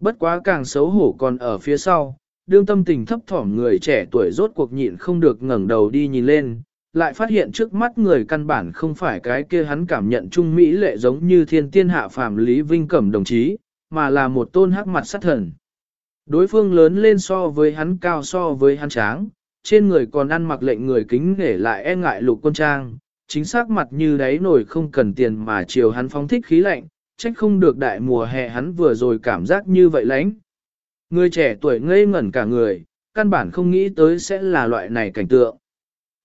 Bất quá càng xấu hổ còn ở phía sau, đương tâm tình thấp thỏm người trẻ tuổi rốt cuộc nhịn không được ngẩng đầu đi nhìn lên, lại phát hiện trước mắt người căn bản không phải cái kia hắn cảm nhận trung mỹ lệ giống như thiên tiên hạ phàm Lý Vinh Cẩm đồng chí, mà là một tôn hắc mặt sát thần. Đối phương lớn lên so với hắn cao so với hắn tráng, trên người còn ăn mặc lệnh người kính để lại e ngại lục quân trang, chính xác mặt như đáy nổi không cần tiền mà chiều hắn phóng thích khí lạnh, trách không được đại mùa hè hắn vừa rồi cảm giác như vậy lánh. Người trẻ tuổi ngây ngẩn cả người, căn bản không nghĩ tới sẽ là loại này cảnh tượng.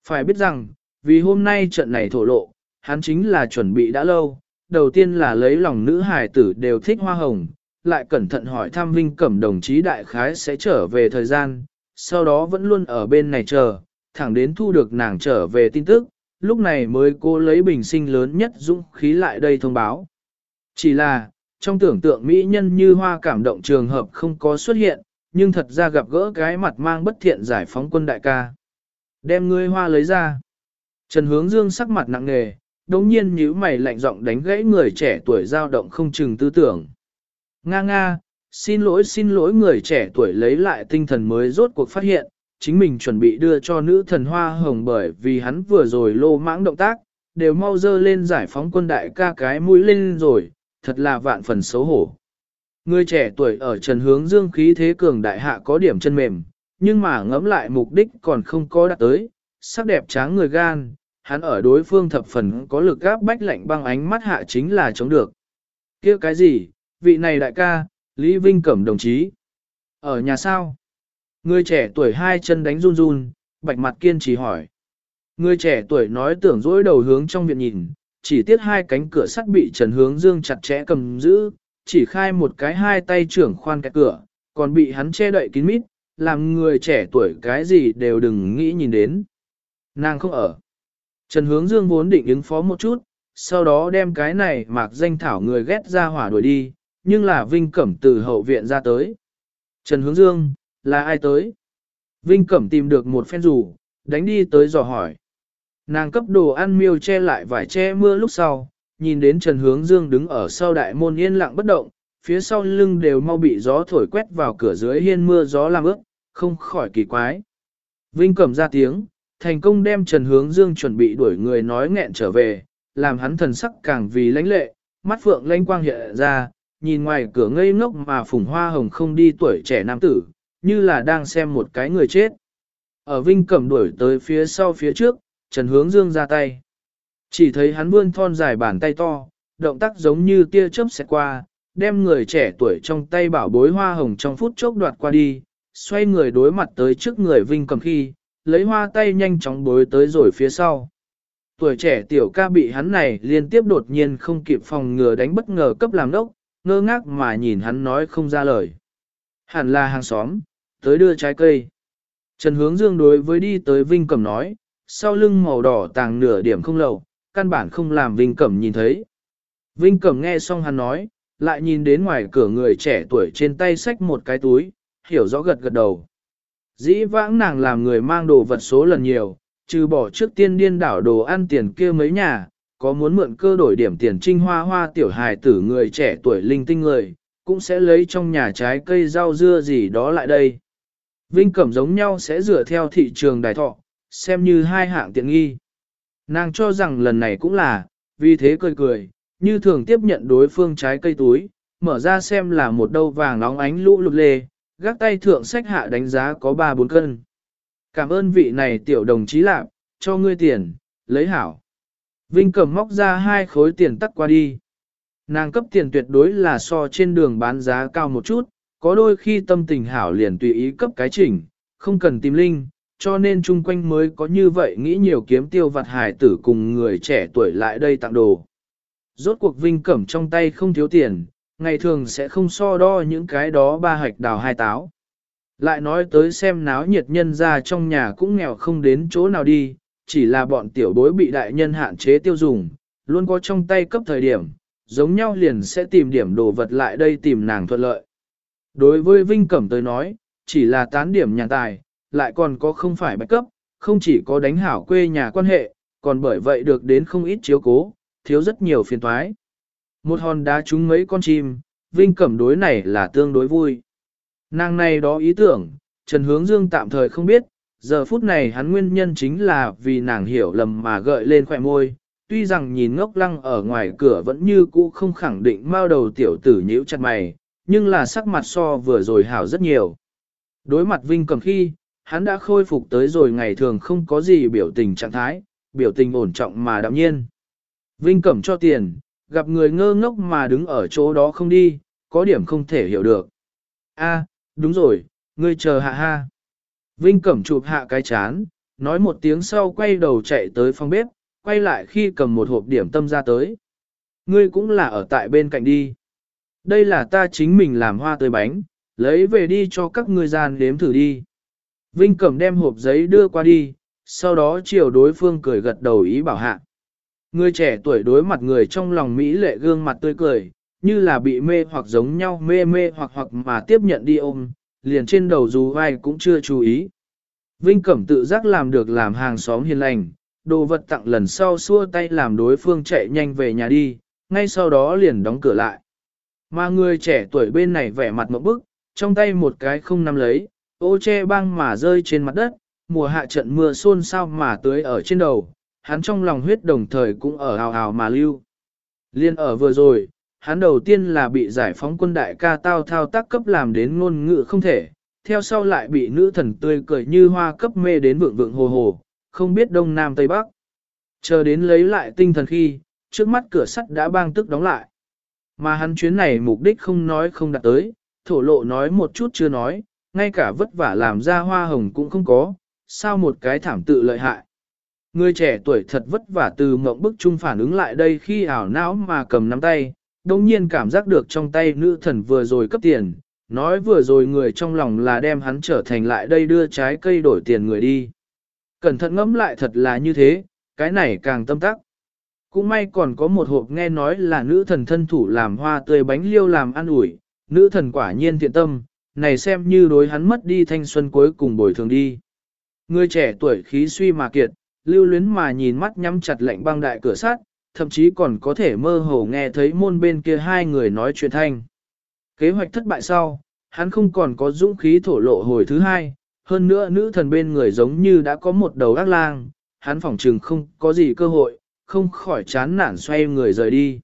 Phải biết rằng, vì hôm nay trận này thổ lộ, hắn chính là chuẩn bị đã lâu, đầu tiên là lấy lòng nữ hài tử đều thích hoa hồng, lại cẩn thận hỏi thăm Vinh Cẩm đồng chí đại khái sẽ trở về thời gian, sau đó vẫn luôn ở bên này chờ, thẳng đến thu được nàng trở về tin tức, lúc này mới cô lấy bình sinh lớn nhất dũng khí lại đây thông báo. Chỉ là, trong tưởng tượng mỹ nhân như hoa cảm động trường hợp không có xuất hiện, nhưng thật ra gặp gỡ cái mặt mang bất thiện giải phóng quân đại ca. Đem ngươi hoa lấy ra. Trần hướng dương sắc mặt nặng nề, đống nhiên nhíu mày lạnh giọng đánh gãy người trẻ tuổi dao động không chừng tư tưởng. Nga nga, xin lỗi xin lỗi người trẻ tuổi lấy lại tinh thần mới rốt cuộc phát hiện, chính mình chuẩn bị đưa cho nữ thần hoa hồng bởi vì hắn vừa rồi lô mãng động tác, đều mau dơ lên giải phóng quân đại ca cái mũi lên rồi, thật là vạn phần xấu hổ. Người trẻ tuổi ở trần hướng dương khí thế cường đại hạ có điểm chân mềm, nhưng mà ngẫm lại mục đích còn không có đạt tới, sắc đẹp tráng người gan, hắn ở đối phương thập phần có lực gáp bách lạnh băng ánh mắt hạ chính là chống được. kia cái gì, vị này đại ca, Lý Vinh Cẩm đồng chí. Ở nhà sao? Người trẻ tuổi hai chân đánh run run, bạch mặt kiên trì hỏi. Người trẻ tuổi nói tưởng dỗi đầu hướng trong viện nhìn, chỉ tiếc hai cánh cửa sắt bị Trần Hướng Dương chặt chẽ cầm giữ, chỉ khai một cái hai tay trưởng khoan cái cửa, còn bị hắn che đậy kín mít, làm người trẻ tuổi cái gì đều đừng nghĩ nhìn đến. Nàng không ở. Trần Hướng Dương vốn định ứng phó một chút, sau đó đem cái này mạc danh thảo người ghét ra hỏa đuổi đi, nhưng là Vinh Cẩm từ hậu viện ra tới. Trần Hướng Dương, là ai tới? Vinh Cẩm tìm được một phen rủ, đánh đi tới dò hỏi. Nàng cấp đồ ăn miêu che lại vải che mưa lúc sau, nhìn đến Trần Hướng Dương đứng ở sau đại môn yên lặng bất động, phía sau lưng đều mau bị gió thổi quét vào cửa dưới hiên mưa gió làm ướt, không khỏi kỳ quái. Vinh Cẩm ra tiếng, thành công đem Trần Hướng Dương chuẩn bị đuổi người nói nghẹn trở về, làm hắn thần sắc càng vì lãnh lệ, mắt phượng lanh quang hiện ra, nhìn ngoài cửa ngây ngốc mà phùng hoa hồng không đi tuổi trẻ nam tử, như là đang xem một cái người chết. Ở Vinh Cẩm đuổi tới phía sau phía trước, Trần Hướng Dương ra tay. Chỉ thấy hắn vươn thon dài bàn tay to, động tác giống như tia chớp xẹt qua, đem người trẻ tuổi trong tay bảo bối hoa hồng trong phút chốc đoạt qua đi, xoay người đối mặt tới trước người Vinh Cẩm khi, lấy hoa tay nhanh chóng bối tới rồi phía sau. Tuổi trẻ tiểu ca bị hắn này liên tiếp đột nhiên không kịp phòng ngừa đánh bất ngờ cấp làm đốc, ngơ ngác mà nhìn hắn nói không ra lời. Hẳn là hàng xóm, tới đưa trái cây. Trần hướng dương đối với đi tới Vinh Cẩm nói, sau lưng màu đỏ tàng nửa điểm không lầu, căn bản không làm Vinh Cẩm nhìn thấy. Vinh Cẩm nghe xong hắn nói, lại nhìn đến ngoài cửa người trẻ tuổi trên tay xách một cái túi, hiểu rõ gật gật đầu. Dĩ vãng nàng làm người mang đồ vật số lần nhiều, trừ bỏ trước tiên điên đảo đồ ăn tiền kia mấy nhà, có muốn mượn cơ đổi điểm tiền trinh hoa hoa tiểu hài tử người trẻ tuổi linh tinh người, cũng sẽ lấy trong nhà trái cây rau dưa gì đó lại đây. Vinh Cẩm giống nhau sẽ dựa theo thị trường đài thọ, xem như hai hạng tiện nghi. Nàng cho rằng lần này cũng là, vì thế cười cười, như thường tiếp nhận đối phương trái cây túi, mở ra xem là một đâu vàng nóng ánh lũ lụt lê, gác tay thượng sách hạ đánh giá có 3-4 cân. Cảm ơn vị này tiểu đồng chí lạc, cho ngươi tiền, lấy hảo. Vinh cầm móc ra hai khối tiền tắt qua đi. Nàng cấp tiền tuyệt đối là so trên đường bán giá cao một chút, có đôi khi tâm tình hảo liền tùy ý cấp cái chỉnh, không cần tìm linh, cho nên chung quanh mới có như vậy nghĩ nhiều kiếm tiêu vặt hài tử cùng người trẻ tuổi lại đây tặng đồ. Rốt cuộc Vinh Cẩm trong tay không thiếu tiền, ngày thường sẽ không so đo những cái đó ba hạch đào hai táo. Lại nói tới xem náo nhiệt nhân ra trong nhà cũng nghèo không đến chỗ nào đi, chỉ là bọn tiểu bối bị đại nhân hạn chế tiêu dùng, luôn có trong tay cấp thời điểm, giống nhau liền sẽ tìm điểm đồ vật lại đây tìm nàng thuận lợi. Đối với Vinh Cẩm tới nói, chỉ là tán điểm nhà tài, lại còn có không phải bạch cấp, không chỉ có đánh hảo quê nhà quan hệ, còn bởi vậy được đến không ít chiếu cố, thiếu rất nhiều phiền toái. Một hòn đá trúng mấy con chim, Vinh Cẩm đối này là tương đối vui. Nàng này đó ý tưởng, Trần Hướng Dương tạm thời không biết, giờ phút này hắn nguyên nhân chính là vì nàng hiểu lầm mà gợi lên khỏe môi. Tuy rằng nhìn ngốc lăng ở ngoài cửa vẫn như cũ không khẳng định mao đầu tiểu tử nhíu chặt mày, nhưng là sắc mặt so vừa rồi hảo rất nhiều. Đối mặt Vinh Cẩm khi, hắn đã khôi phục tới rồi ngày thường không có gì biểu tình trạng thái, biểu tình ổn trọng mà đạm nhiên. Vinh Cẩm cho tiền, gặp người ngơ ngốc mà đứng ở chỗ đó không đi, có điểm không thể hiểu được. A, đúng rồi, ngươi chờ hạ ha. Vinh Cẩm chụp hạ cái chán, nói một tiếng sau quay đầu chạy tới phòng bếp, quay lại khi cầm một hộp điểm tâm ra tới. Ngươi cũng là ở tại bên cạnh đi. Đây là ta chính mình làm hoa tươi bánh, lấy về đi cho các ngươi gian đếm thử đi. Vinh Cẩm đem hộp giấy đưa qua đi, sau đó chiều đối phương cười gật đầu ý bảo hạ. Người trẻ tuổi đối mặt người trong lòng Mỹ lệ gương mặt tươi cười, như là bị mê hoặc giống nhau mê mê hoặc hoặc mà tiếp nhận đi ôm, liền trên đầu dù ai cũng chưa chú ý. Vinh Cẩm tự giác làm được làm hàng xóm hiền lành, đồ vật tặng lần sau xua tay làm đối phương chạy nhanh về nhà đi, ngay sau đó liền đóng cửa lại. Mà người trẻ tuổi bên này vẻ mặt một bức, trong tay một cái không nắm lấy, ô che băng mà rơi trên mặt đất, mùa hạ trận mưa xôn xao mà tưới ở trên đầu, hắn trong lòng huyết đồng thời cũng ở hào hào mà lưu. Liên ở vừa rồi, hắn đầu tiên là bị giải phóng quân đại ca tao thao tác cấp làm đến ngôn ngữ không thể, theo sau lại bị nữ thần tươi cười như hoa cấp mê đến vượng vượng hồ hồ, không biết đông nam tây bắc. Chờ đến lấy lại tinh thần khi, trước mắt cửa sắt đã bang tức đóng lại. Mà hắn chuyến này mục đích không nói không đạt tới, thổ lộ nói một chút chưa nói, ngay cả vất vả làm ra hoa hồng cũng không có, sao một cái thảm tự lợi hại. Người trẻ tuổi thật vất vả từ mộng bức chung phản ứng lại đây khi ảo não mà cầm nắm tay, đồng nhiên cảm giác được trong tay nữ thần vừa rồi cấp tiền, nói vừa rồi người trong lòng là đem hắn trở thành lại đây đưa trái cây đổi tiền người đi. Cẩn thận ngẫm lại thật là như thế, cái này càng tâm tắc. Cũng may còn có một hộp nghe nói là nữ thần thân thủ làm hoa tươi bánh liêu làm ăn ủi, nữ thần quả nhiên thiện tâm, này xem như đối hắn mất đi thanh xuân cuối cùng bồi thường đi. Người trẻ tuổi khí suy mà kiệt, lưu luyến mà nhìn mắt nhắm chặt lệnh băng đại cửa sắt, thậm chí còn có thể mơ hồ nghe thấy môn bên kia hai người nói chuyện thanh. Kế hoạch thất bại sau, hắn không còn có dũng khí thổ lộ hồi thứ hai, hơn nữa nữ thần bên người giống như đã có một đầu ác lang, hắn phỏng trừng không có gì cơ hội, không khỏi chán nản xoay người rời đi.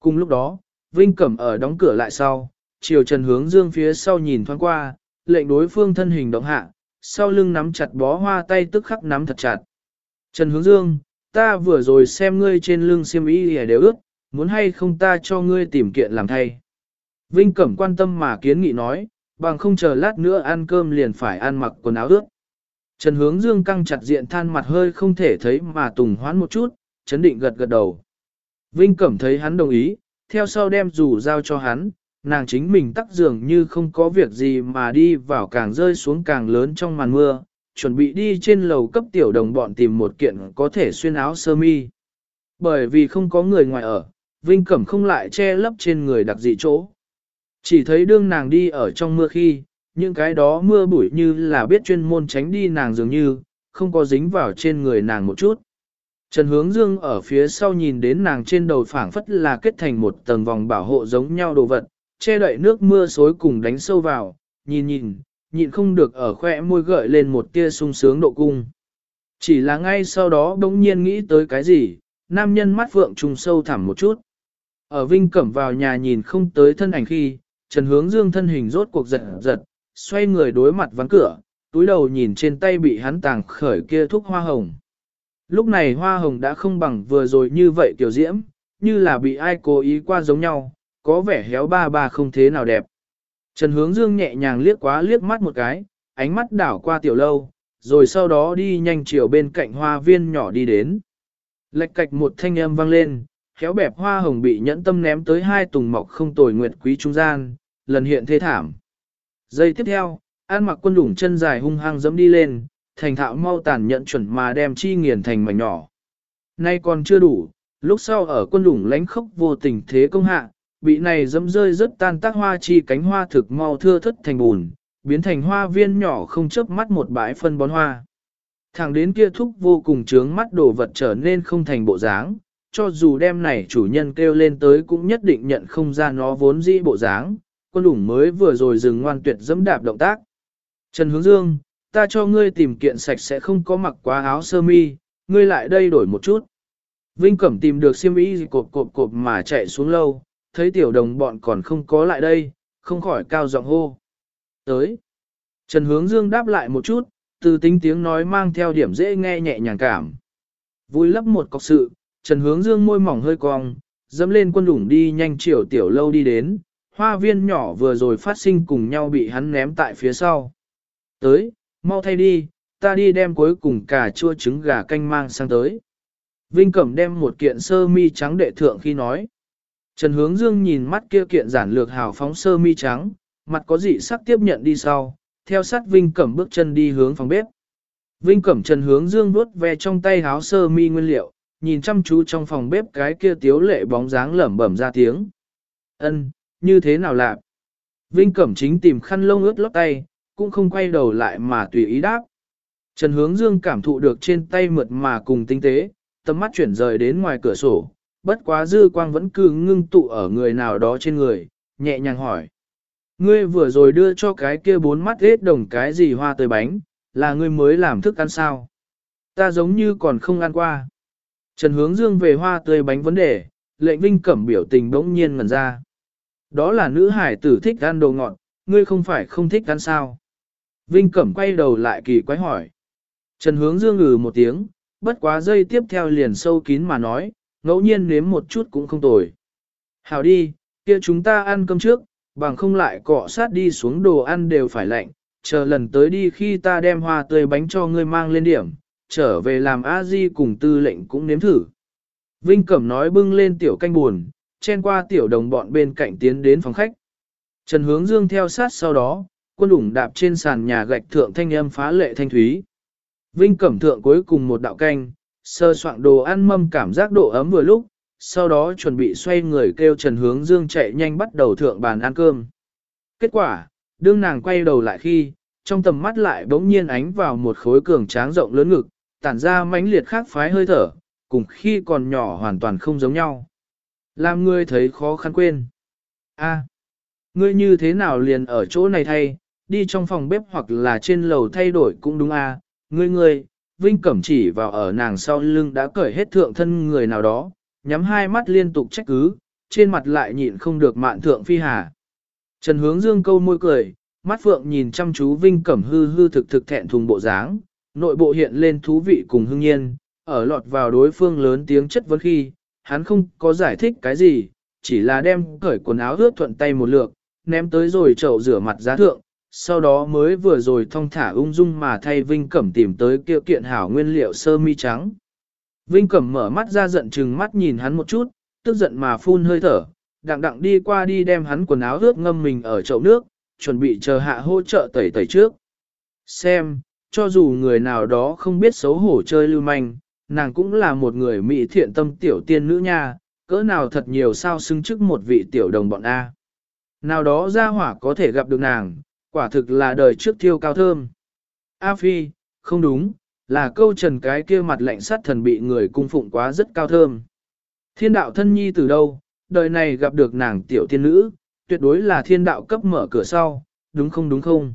Cùng lúc đó, Vinh Cẩm ở đóng cửa lại sau, chiều trần hướng dương phía sau nhìn thoáng qua, lệnh đối phương thân hình động hạ, sau lưng nắm chặt bó hoa tay tức khắc nắm thật chặt. Trần hướng dương, ta vừa rồi xem ngươi trên lưng xiêm y đều ướt, muốn hay không ta cho ngươi tìm kiện làm thay. Vinh Cẩm quan tâm mà kiến nghị nói, bằng không chờ lát nữa ăn cơm liền phải ăn mặc quần áo ướt. Trần hướng dương căng chặt diện than mặt hơi không thể thấy mà tùng hoán một chút, chấn định gật gật đầu. Vinh Cẩm thấy hắn đồng ý, theo sau đem rủ giao cho hắn, nàng chính mình tắc dường như không có việc gì mà đi vào càng rơi xuống càng lớn trong màn mưa, chuẩn bị đi trên lầu cấp tiểu đồng bọn tìm một kiện có thể xuyên áo sơ mi. Bởi vì không có người ngoài ở, Vinh Cẩm không lại che lấp trên người đặc dị chỗ. Chỉ thấy đương nàng đi ở trong mưa khi, những cái đó mưa bụi như là biết chuyên môn tránh đi nàng dường như, không có dính vào trên người nàng một chút. Trần Hướng Dương ở phía sau nhìn đến nàng trên đầu phảng phất là kết thành một tầng vòng bảo hộ giống nhau đồ vật, che đậy nước mưa xối cùng đánh sâu vào, nhìn nhìn, nhịn không được ở khoe môi gợi lên một tia sung sướng độ cung. Chỉ là ngay sau đó bỗng nhiên nghĩ tới cái gì, nam nhân mắt phượng trùng sâu thẳm một chút. Ở Vinh Cẩm vào nhà nhìn không tới thân ảnh khi, Trần Hướng Dương thân hình rốt cuộc giật giật, xoay người đối mặt vắng cửa, túi đầu nhìn trên tay bị hắn tàng khởi kia thuốc hoa hồng. Lúc này hoa hồng đã không bằng vừa rồi như vậy tiểu diễm, như là bị ai cố ý qua giống nhau, có vẻ héo ba ba không thế nào đẹp. Trần Hướng Dương nhẹ nhàng liếc quá liếc mắt một cái, ánh mắt đảo qua tiểu lâu, rồi sau đó đi nhanh chiều bên cạnh hoa viên nhỏ đi đến. Lệch cạch một thanh âm vang lên, khéo bẹp hoa hồng bị nhẫn tâm ném tới hai tùng mọc không tồi nguyệt quý trung gian, lần hiện thế thảm. Giây tiếp theo, an mặc quân đủng chân dài hung hăng dẫm đi lên, thành thạo mau tàn nhận chuẩn mà đem chi nghiền thành mảnh nhỏ. Nay còn chưa đủ, lúc sau ở quân đủng lánh khốc vô tình thế công hạ, bị này dẫm rơi rất tan tác hoa chi cánh hoa thực mau thưa thất thành bùn, biến thành hoa viên nhỏ không chớp mắt một bãi phân bón hoa. Thẳng đến kia thúc vô cùng trướng mắt đồ vật trở nên không thành bộ dáng, cho dù đem này chủ nhân kêu lên tới cũng nhất định nhận không ra nó vốn dĩ bộ dáng, quân đủng mới vừa rồi dừng ngoan tuyệt dẫm đạp động tác. Trần Hướng Dương, ta cho ngươi tìm kiện sạch sẽ không có mặc quá áo sơ mi, ngươi lại đây đổi một chút. Vinh Cẩm tìm được xiêm y cộp cộp cộp mà chạy xuống lâu, thấy tiểu đồng bọn còn không có lại đây, không khỏi cao giọng hô. Tới. Trần Hướng Dương đáp lại một chút, từ tính tiếng nói mang theo điểm dễ nghe nhẹ nhàng cảm. Vui lấp một cọc sự, Trần Hướng Dương môi mỏng hơi cong, dẫm lên quân đủng đi nhanh chiều tiểu lâu đi đến, hoa viên nhỏ vừa rồi phát sinh cùng nhau bị hắn ném tại phía sau. Tới, mau thay đi, ta đi đem cuối cùng cả chua trứng gà canh mang sang tới. Vinh Cẩm đem một kiện sơ mi trắng đệ thượng khi nói. Trần Hướng Dương nhìn mắt kia kiện giản lược hào phóng sơ mi trắng, mặt có dị sắc tiếp nhận đi sau, theo sát Vinh Cẩm bước chân đi hướng phòng bếp. Vinh Cẩm Trần Hướng Dương vuốt ve trong tay háo sơ mi nguyên liệu, nhìn chăm chú trong phòng bếp cái kia tiếu lệ bóng dáng lẩm bẩm ra tiếng. Ân, như thế nào lạ? Vinh Cẩm chính tìm khăn lông ướt lót tay, cũng không quay đầu lại mà tùy ý đáp. Trần Hướng Dương cảm thụ được trên tay mượt mà cùng tinh tế, tầm mắt chuyển rời đến ngoài cửa sổ, bất quá dư quang vẫn cứ ngưng tụ ở người nào đó trên người, nhẹ nhàng hỏi. Ngươi vừa rồi đưa cho cái kia bốn mắt hết đồng cái gì hoa tươi bánh, là ngươi mới làm thức ăn sao? Ta giống như còn không ăn qua. Trần hướng dương về hoa tươi bánh vấn đề, lệnh vinh cẩm biểu tình bỗng nhiên ngần ra. Đó là nữ hải tử thích ăn đồ ngọt, ngươi không phải không thích ăn sao? Vinh cẩm quay đầu lại kỳ quái hỏi. Trần hướng dương ngừ một tiếng, bất quá dây tiếp theo liền sâu kín mà nói, ngẫu nhiên nếm một chút cũng không tồi. Hảo đi, kia chúng ta ăn cơm trước, bằng không lại cọ sát đi xuống đồ ăn đều phải lạnh, chờ lần tới đi khi ta đem hoa tươi bánh cho ngươi mang lên điểm, trở về làm a di cùng tư lệnh cũng nếm thử. Vinh Cẩm nói bưng lên tiểu canh buồn, chen qua tiểu đồng bọn bên cạnh tiến đến phòng khách. Trần Hướng Dương theo sát sau đó, quân ủng đạp trên sàn nhà gạch thượng thanh âm phá lệ thanh thúy. Vinh Cẩm thượng cuối cùng một đạo canh, sơ soạn đồ ăn mâm cảm giác độ ấm vừa lúc, sau đó chuẩn bị xoay người kêu Trần Hướng Dương chạy nhanh bắt đầu thượng bàn ăn cơm. Kết quả, đương nàng quay đầu lại khi, trong tầm mắt lại bỗng nhiên ánh vào một khối cường tráng rộng lớn ngực, tản ra mãnh liệt khác phái hơi thở, cùng khi còn nhỏ hoàn toàn không giống nhau. Làm ngươi thấy khó khăn quên. A, ngươi như thế nào liền ở chỗ này thay, đi trong phòng bếp hoặc là trên lầu thay đổi cũng đúng a. Ngươi ngươi, Vinh Cẩm chỉ vào ở nàng sau lưng đã cởi hết thượng thân người nào đó, nhắm hai mắt liên tục trách cứ, trên mặt lại nhịn không được mạn thượng phi hà. Trần hướng dương câu môi cười, mắt phượng nhìn chăm chú Vinh Cẩm hư hư thực thực thẹn thùng bộ dáng, nội bộ hiện lên thú vị cùng hưng nhiên, ở lọt vào đối phương lớn tiếng chất vấn khi, hắn không có giải thích cái gì, chỉ là đem cởi quần áo ướt thuận tay một lượt, ném tới rồi chậu rửa mặt giá thượng, sau đó mới vừa rồi thong thả ung dung mà thay Vinh Cẩm tìm tới kia kiện hảo nguyên liệu sơ mi trắng. Vinh Cẩm mở mắt ra giận chừng mắt nhìn hắn một chút, tức giận mà phun hơi thở, đặng đặng đi qua đi đem hắn quần áo ướt ngâm mình ở chậu nước, chuẩn bị chờ hạ hỗ trợ tẩy tẩy trước. Xem, cho dù người nào đó không biết xấu hổ chơi lưu manh, nàng cũng là một người mỹ thiện tâm tiểu tiên nữ nha, cỡ nào thật nhiều sao xứng trước một vị tiểu đồng bọn A. Nào đó ra hỏa có thể gặp được nàng, quả thực là đời trước thiêu cao thơm. A Phi, không đúng, là câu trần cái kia mặt lạnh sắt thần bị người cung phụng quá rất cao thơm. Thiên đạo thân nhi từ đâu, đời này gặp được nàng tiểu tiên nữ, tuyệt đối là thiên đạo cấp mở cửa sau, đúng không đúng không?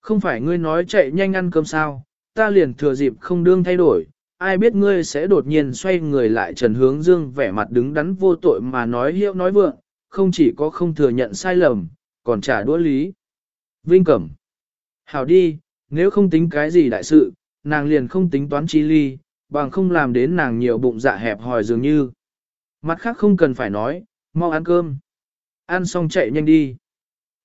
Không phải ngươi nói chạy nhanh ăn cơm sao, ta liền thừa dịp không đương thay đổi, ai biết ngươi sẽ đột nhiên xoay người lại trần hướng dương vẻ mặt đứng đắn vô tội mà nói hiệu nói vượng, không chỉ có không thừa nhận sai lầm, còn trả đũa lý. Vinh Cẩm Hảo đi, nếu không tính cái gì đại sự, nàng liền không tính toán chi ly, bằng không làm đến nàng nhiều bụng dạ hẹp hòi dường như. Mặt khác không cần phải nói, mau ăn cơm. Ăn xong chạy nhanh đi.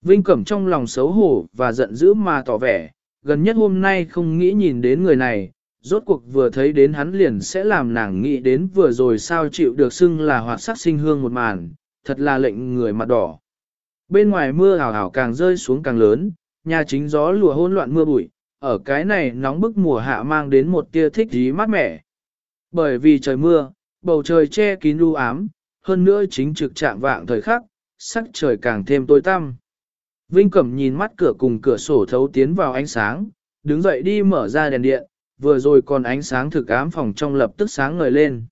Vinh Cẩm trong lòng xấu hổ và giận dữ mà tỏ vẻ, gần nhất hôm nay không nghĩ nhìn đến người này, rốt cuộc vừa thấy đến hắn liền sẽ làm nàng nghĩ đến vừa rồi sao chịu được xưng là hoạt sắc sinh hương một màn, thật là lệnh người mặt đỏ. Bên ngoài mưa hào hào càng rơi xuống càng lớn, nhà chính gió lùa hỗn loạn mưa bụi, ở cái này nóng bức mùa hạ mang đến một tia thích dí mát mẻ. Bởi vì trời mưa, bầu trời che kín u ám, hơn nữa chính trực trạng vạng thời khắc, sắc trời càng thêm tối tăm. Vinh Cẩm nhìn mắt cửa cùng cửa sổ thấu tiến vào ánh sáng, đứng dậy đi mở ra đèn điện, vừa rồi còn ánh sáng thực ám phòng trong lập tức sáng ngời lên.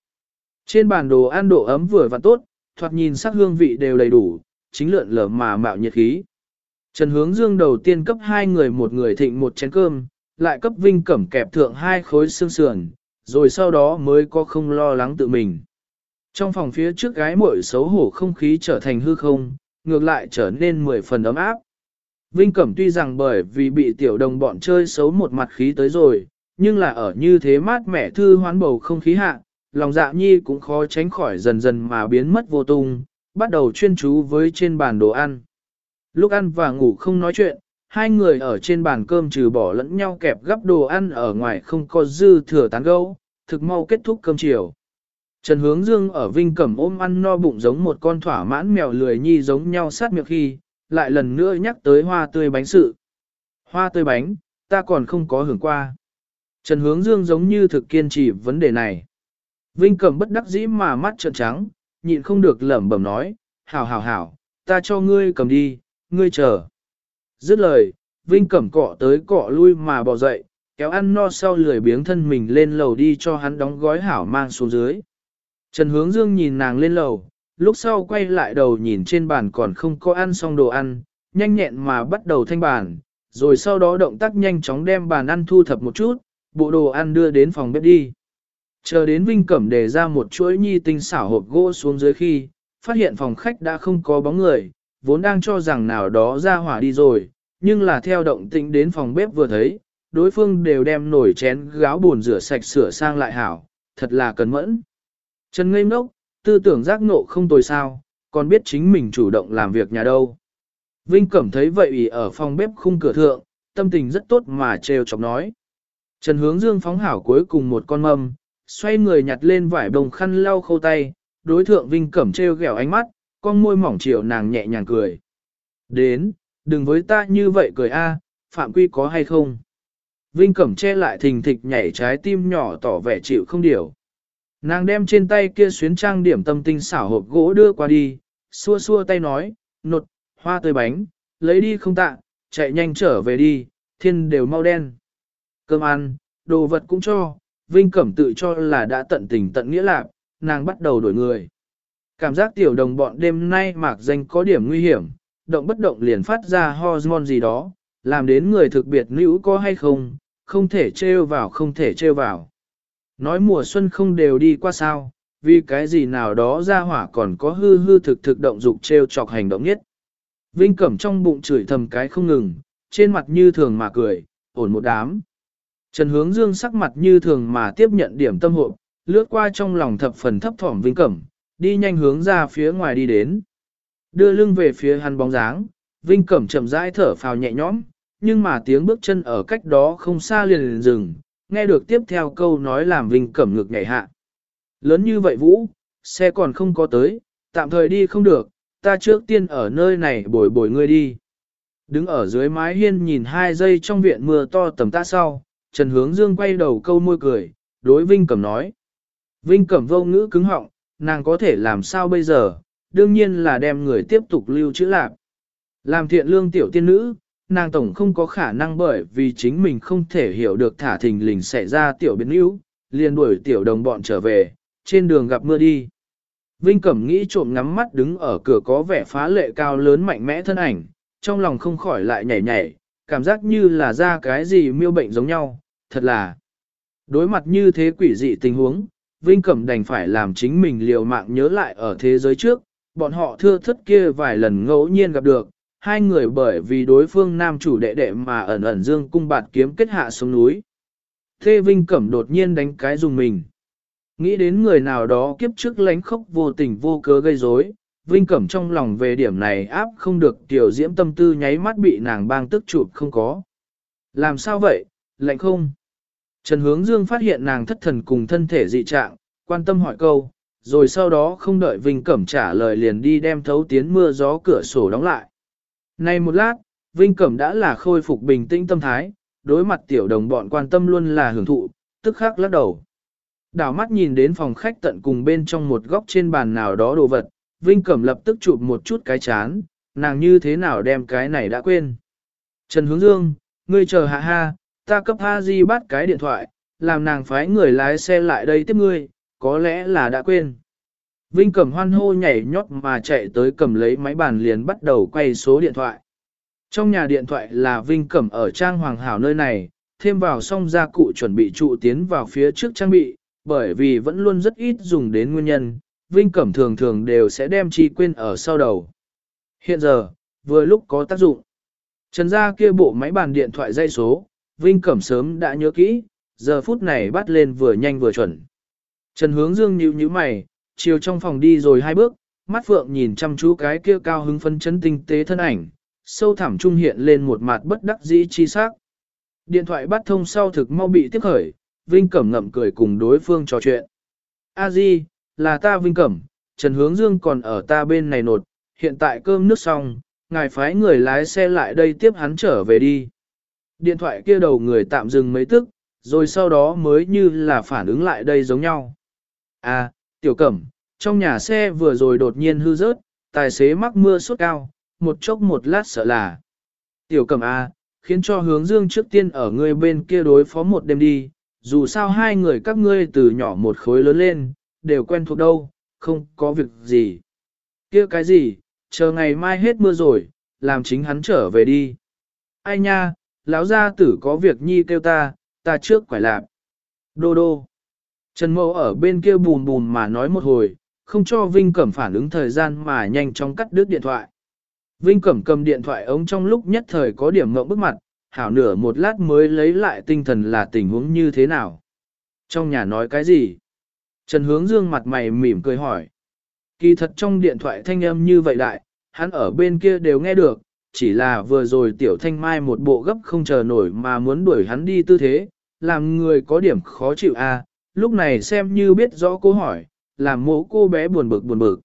Trên bàn đồ ăn độ ấm vừa và tốt, thoạt nhìn sắc hương vị đều đầy đủ, chính lượn lờ mà mạo nhiệt khí. Trần Hướng Dương đầu tiên cấp hai người một người thịnh một chén cơm, lại cấp Vinh Cẩm kẹp thượng hai khối xương sườn, rồi sau đó mới có không lo lắng tự mình. Trong phòng phía trước gái muội xấu hổ không khí trở thành hư không, ngược lại trở nên mười phần ấm áp. Vinh Cẩm tuy rằng bởi vì bị tiểu đồng bọn chơi xấu một mặt khí tới rồi, nhưng là ở như thế mát mẻ thư hoán bầu không khí hạ, lòng dạ nhi cũng khó tránh khỏi dần dần mà biến mất vô tung, bắt đầu chuyên chú với trên bàn đồ ăn. Lúc ăn và ngủ không nói chuyện, hai người ở trên bàn cơm trừ bỏ lẫn nhau kẹp gắp đồ ăn ở ngoài không có dư thừa tán gẫu, thực mau kết thúc cơm chiều. Trần Hướng Dương ở Vinh Cẩm ôm ăn no bụng giống một con thỏa mãn mèo lười nhi giống nhau sát miệng khi, lại lần nữa nhắc tới hoa tươi bánh sự. Hoa tươi bánh, ta còn không có hưởng qua. Trần Hướng Dương giống như thực kiên trì vấn đề này. Vinh Cẩm bất đắc dĩ mà mắt trợn trắng, nhịn không được lẩm bẩm nói, hảo hảo hảo, ta cho ngươi cầm đi, ngươi chờ. Dứt lời, Vinh Cẩm cọ tới cọ lui mà bò dậy, kéo ăn no sau lười biếng thân mình lên lầu đi cho hắn đóng gói hảo mang xuống dưới. Trần Hướng Dương nhìn nàng lên lầu, lúc sau quay lại đầu nhìn trên bàn còn không có ăn xong đồ ăn, nhanh nhẹn mà bắt đầu thanh bàn, rồi sau đó động tác nhanh chóng đem bàn ăn thu thập một chút, bộ đồ ăn đưa đến phòng bếp đi. Chờ đến Vinh Cẩm đề ra một chuỗi nhi tinh xảo hộp gỗ xuống dưới khi, phát hiện phòng khách đã không có bóng người, vốn đang cho rằng nào đó ra hỏa đi rồi, nhưng là theo động tĩnh đến phòng bếp vừa thấy, đối phương đều đem nổi chén gáo buồn rửa sạch sửa sang lại hảo, thật là cẩn mẫn. Trần ngây ngốc, tư tưởng giác ngộ không tồi sao, còn biết chính mình chủ động làm việc nhà đâu. Vinh Cẩm thấy vậy ý ở phòng bếp khung cửa thượng, tâm tình rất tốt mà trêu chọc nói. Trần hướng dương phóng hảo cuối cùng một con mâm, xoay người nhặt lên vải đồng khăn lau khâu tay, đối thượng Vinh Cẩm treo gẹo ánh mắt, con môi mỏng chiều nàng nhẹ nhàng cười. Đến, đừng với ta như vậy cười a, phạm quy có hay không? Vinh Cẩm che lại thình thịch nhảy trái tim nhỏ tỏ vẻ chịu không điều. Nàng đem trên tay kia xuyến trang điểm tâm tinh xảo hộp gỗ đưa qua đi, xua xua tay nói, nột, hoa tươi bánh, lấy đi không tạ, chạy nhanh trở về đi, thiên đều mau đen. Cơm ăn, đồ vật cũng cho, Vinh Cẩm tự cho là đã tận tình tận nghĩa lạc, nàng bắt đầu đổi người. Cảm giác tiểu đồng bọn đêm nay mạc danh có điểm nguy hiểm, động bất động liền phát ra hormone gì đó, làm đến người thực biệt nữ có hay không, không thể trêu vào không thể trêu vào. Nói mùa xuân không đều đi qua sao, vì cái gì nào đó ra hỏa còn có hư hư thực thực động dục trêu chọc hành động nhất. Vinh Cẩm trong bụng chửi thầm cái không ngừng, trên mặt như thường mà cười, ổn một đám. Trần Hướng Dương sắc mặt như thường mà tiếp nhận điểm tâm hộp, lướt qua trong lòng thập phần thấp thỏm Vinh Cẩm, đi nhanh hướng ra phía ngoài đi đến. Đưa lưng về phía hắn bóng dáng, Vinh Cẩm chậm rãi thở phào nhẹ nhõm, nhưng mà tiếng bước chân ở cách đó không xa liền liền dừng, nghe được tiếp theo câu nói làm Vinh Cẩm ngược nhảy hạ. Lớn như vậy Vũ, xe còn không có tới, tạm thời đi không được, ta trước tiên ở nơi này bồi bồi ngươi đi. Đứng ở dưới mái hiên nhìn hai giây trong viện mưa to tầm ta sau, Trần Hướng Dương quay đầu câu môi cười, đối Vinh Cẩm nói. Vinh Cẩm vô ngữ cứng họng, nàng có thể làm sao bây giờ, đương nhiên là đem người tiếp tục lưu trữ lạc. Làm thiện lương tiểu tiên nữ, nàng tổng không có khả năng bởi vì chính mình không thể hiểu được thả thình lình xảy ra tiểu biến yếu, liền đuổi tiểu đồng bọn trở về, trên đường gặp mưa đi. Vinh Cẩm nghĩ trộm ngắm mắt đứng ở cửa có vẻ phá lệ cao lớn mạnh mẽ thân ảnh, trong lòng không khỏi lại nhảy nhảy, cảm giác như là ra cái gì miêu bệnh giống nhau, thật là. Đối mặt như thế quỷ dị tình huống, Vinh Cẩm đành phải làm chính mình liều mạng nhớ lại ở thế giới trước, bọn họ thưa thất kia vài lần ngẫu nhiên gặp được, hai người bởi vì đối phương nam chủ đệ đệ mà ẩn ẩn dương cung bạt kiếm kết hạ xuống núi. Thê Vinh Cẩm đột nhiên đánh cái dùng mình. Nghĩ đến người nào đó kiếp trước lánh khóc vô tình vô cớ gây rối, Vinh Cẩm trong lòng về điểm này áp không được tiểu diễm tâm tư nháy mắt bị nàng bang tức chụp không có. Làm sao vậy, lạnh không? Trần Hướng Dương phát hiện nàng thất thần cùng thân thể dị trạng, quan tâm hỏi câu, rồi sau đó không đợi Vinh Cẩm trả lời liền đi đem thấu tiến mưa gió cửa sổ đóng lại. Nay một lát, Vinh Cẩm đã là khôi phục bình tĩnh tâm thái, đối mặt tiểu đồng bọn quan tâm luôn là hưởng thụ, tức khắc lắc đầu. Đảo mắt nhìn đến phòng khách tận cùng bên trong một góc trên bàn nào đó đồ vật, Vinh Cẩm lập tức chụp một chút cái chán, nàng như thế nào đem cái này đã quên. Trần Hướng Dương, ngươi chờ hạ ha, ta cấp ha di bắt cái điện thoại, làm nàng phái người lái xe lại đây tiếp ngươi, có lẽ là đã quên. Vinh Cẩm hoan hô nhảy nhót mà chạy tới cầm lấy máy bàn liền bắt đầu quay số điện thoại. Trong nhà điện thoại là Vinh Cẩm ở trang hoàng hảo nơi này, thêm vào xong gia cụ chuẩn bị trụ tiến vào phía trước trang bị, bởi vì vẫn luôn rất ít dùng đến nguyên nhân, Vinh Cẩm thường thường đều sẽ đem chi quên ở sau đầu. Hiện giờ, vừa lúc có tác dụng. Trần gia kia bộ máy bàn điện thoại dây số, Vinh Cẩm sớm đã nhớ kỹ, giờ phút này bắt lên vừa nhanh vừa chuẩn. Trần hướng dương nhíu nhíu mày, chiều trong phòng đi rồi hai bước, mắt phượng nhìn chăm chú cái kia cao hứng phân chấn tinh tế thân ảnh, sâu thẳm trung hiện lên một mặt bất đắc dĩ chi sắc. Điện thoại bắt thông sau thực mau bị tiếp khởi, Vinh Cẩm ngậm cười cùng đối phương trò chuyện. A Di, là ta Vinh Cẩm, Trần Hướng Dương còn ở ta bên này nột, hiện tại cơm nước xong, ngài phái người lái xe lại đây tiếp hắn trở về đi. Điện thoại kia đầu người tạm dừng mấy tức, rồi sau đó mới như là phản ứng lại đây giống nhau. À, Tiểu Cẩm, trong nhà xe vừa rồi đột nhiên hư rớt, tài xế mắc mưa sốt cao, một chốc một lát sợ là. Tiểu Cẩm à, khiến cho hướng dương trước tiên ở ngươi bên kia đối phó một đêm đi, dù sao hai người các ngươi từ nhỏ một khối lớn lên, đều quen thuộc đâu, không có việc gì. kia cái gì, chờ ngày mai hết mưa rồi, làm chính hắn trở về đi. Ai nha, lão gia tử có việc nhi kêu ta, ta trước quải lạp. Đô đô. Trần Mẫu ở bên kia bùn bùn mà nói một hồi, không cho Vinh Cẩm phản ứng thời gian mà nhanh chóng cắt đứt điện thoại. Vinh Cẩm cầm điện thoại ống trong lúc nhất thời có điểm ngộng bức mặt, hảo nửa một lát mới lấy lại tinh thần là tình huống như thế nào. Trong nhà nói cái gì? Trần Hướng Dương mặt mày mỉm cười hỏi. Kỳ thật trong điện thoại thanh âm như vậy đại, hắn ở bên kia đều nghe được, chỉ là vừa rồi tiểu thanh mai một bộ gấp không chờ nổi mà muốn đuổi hắn đi tư thế, làm người có điểm khó chịu a. À, lúc này xem như biết rõ cô hỏi, làm mộ cô bé buồn bực buồn bực.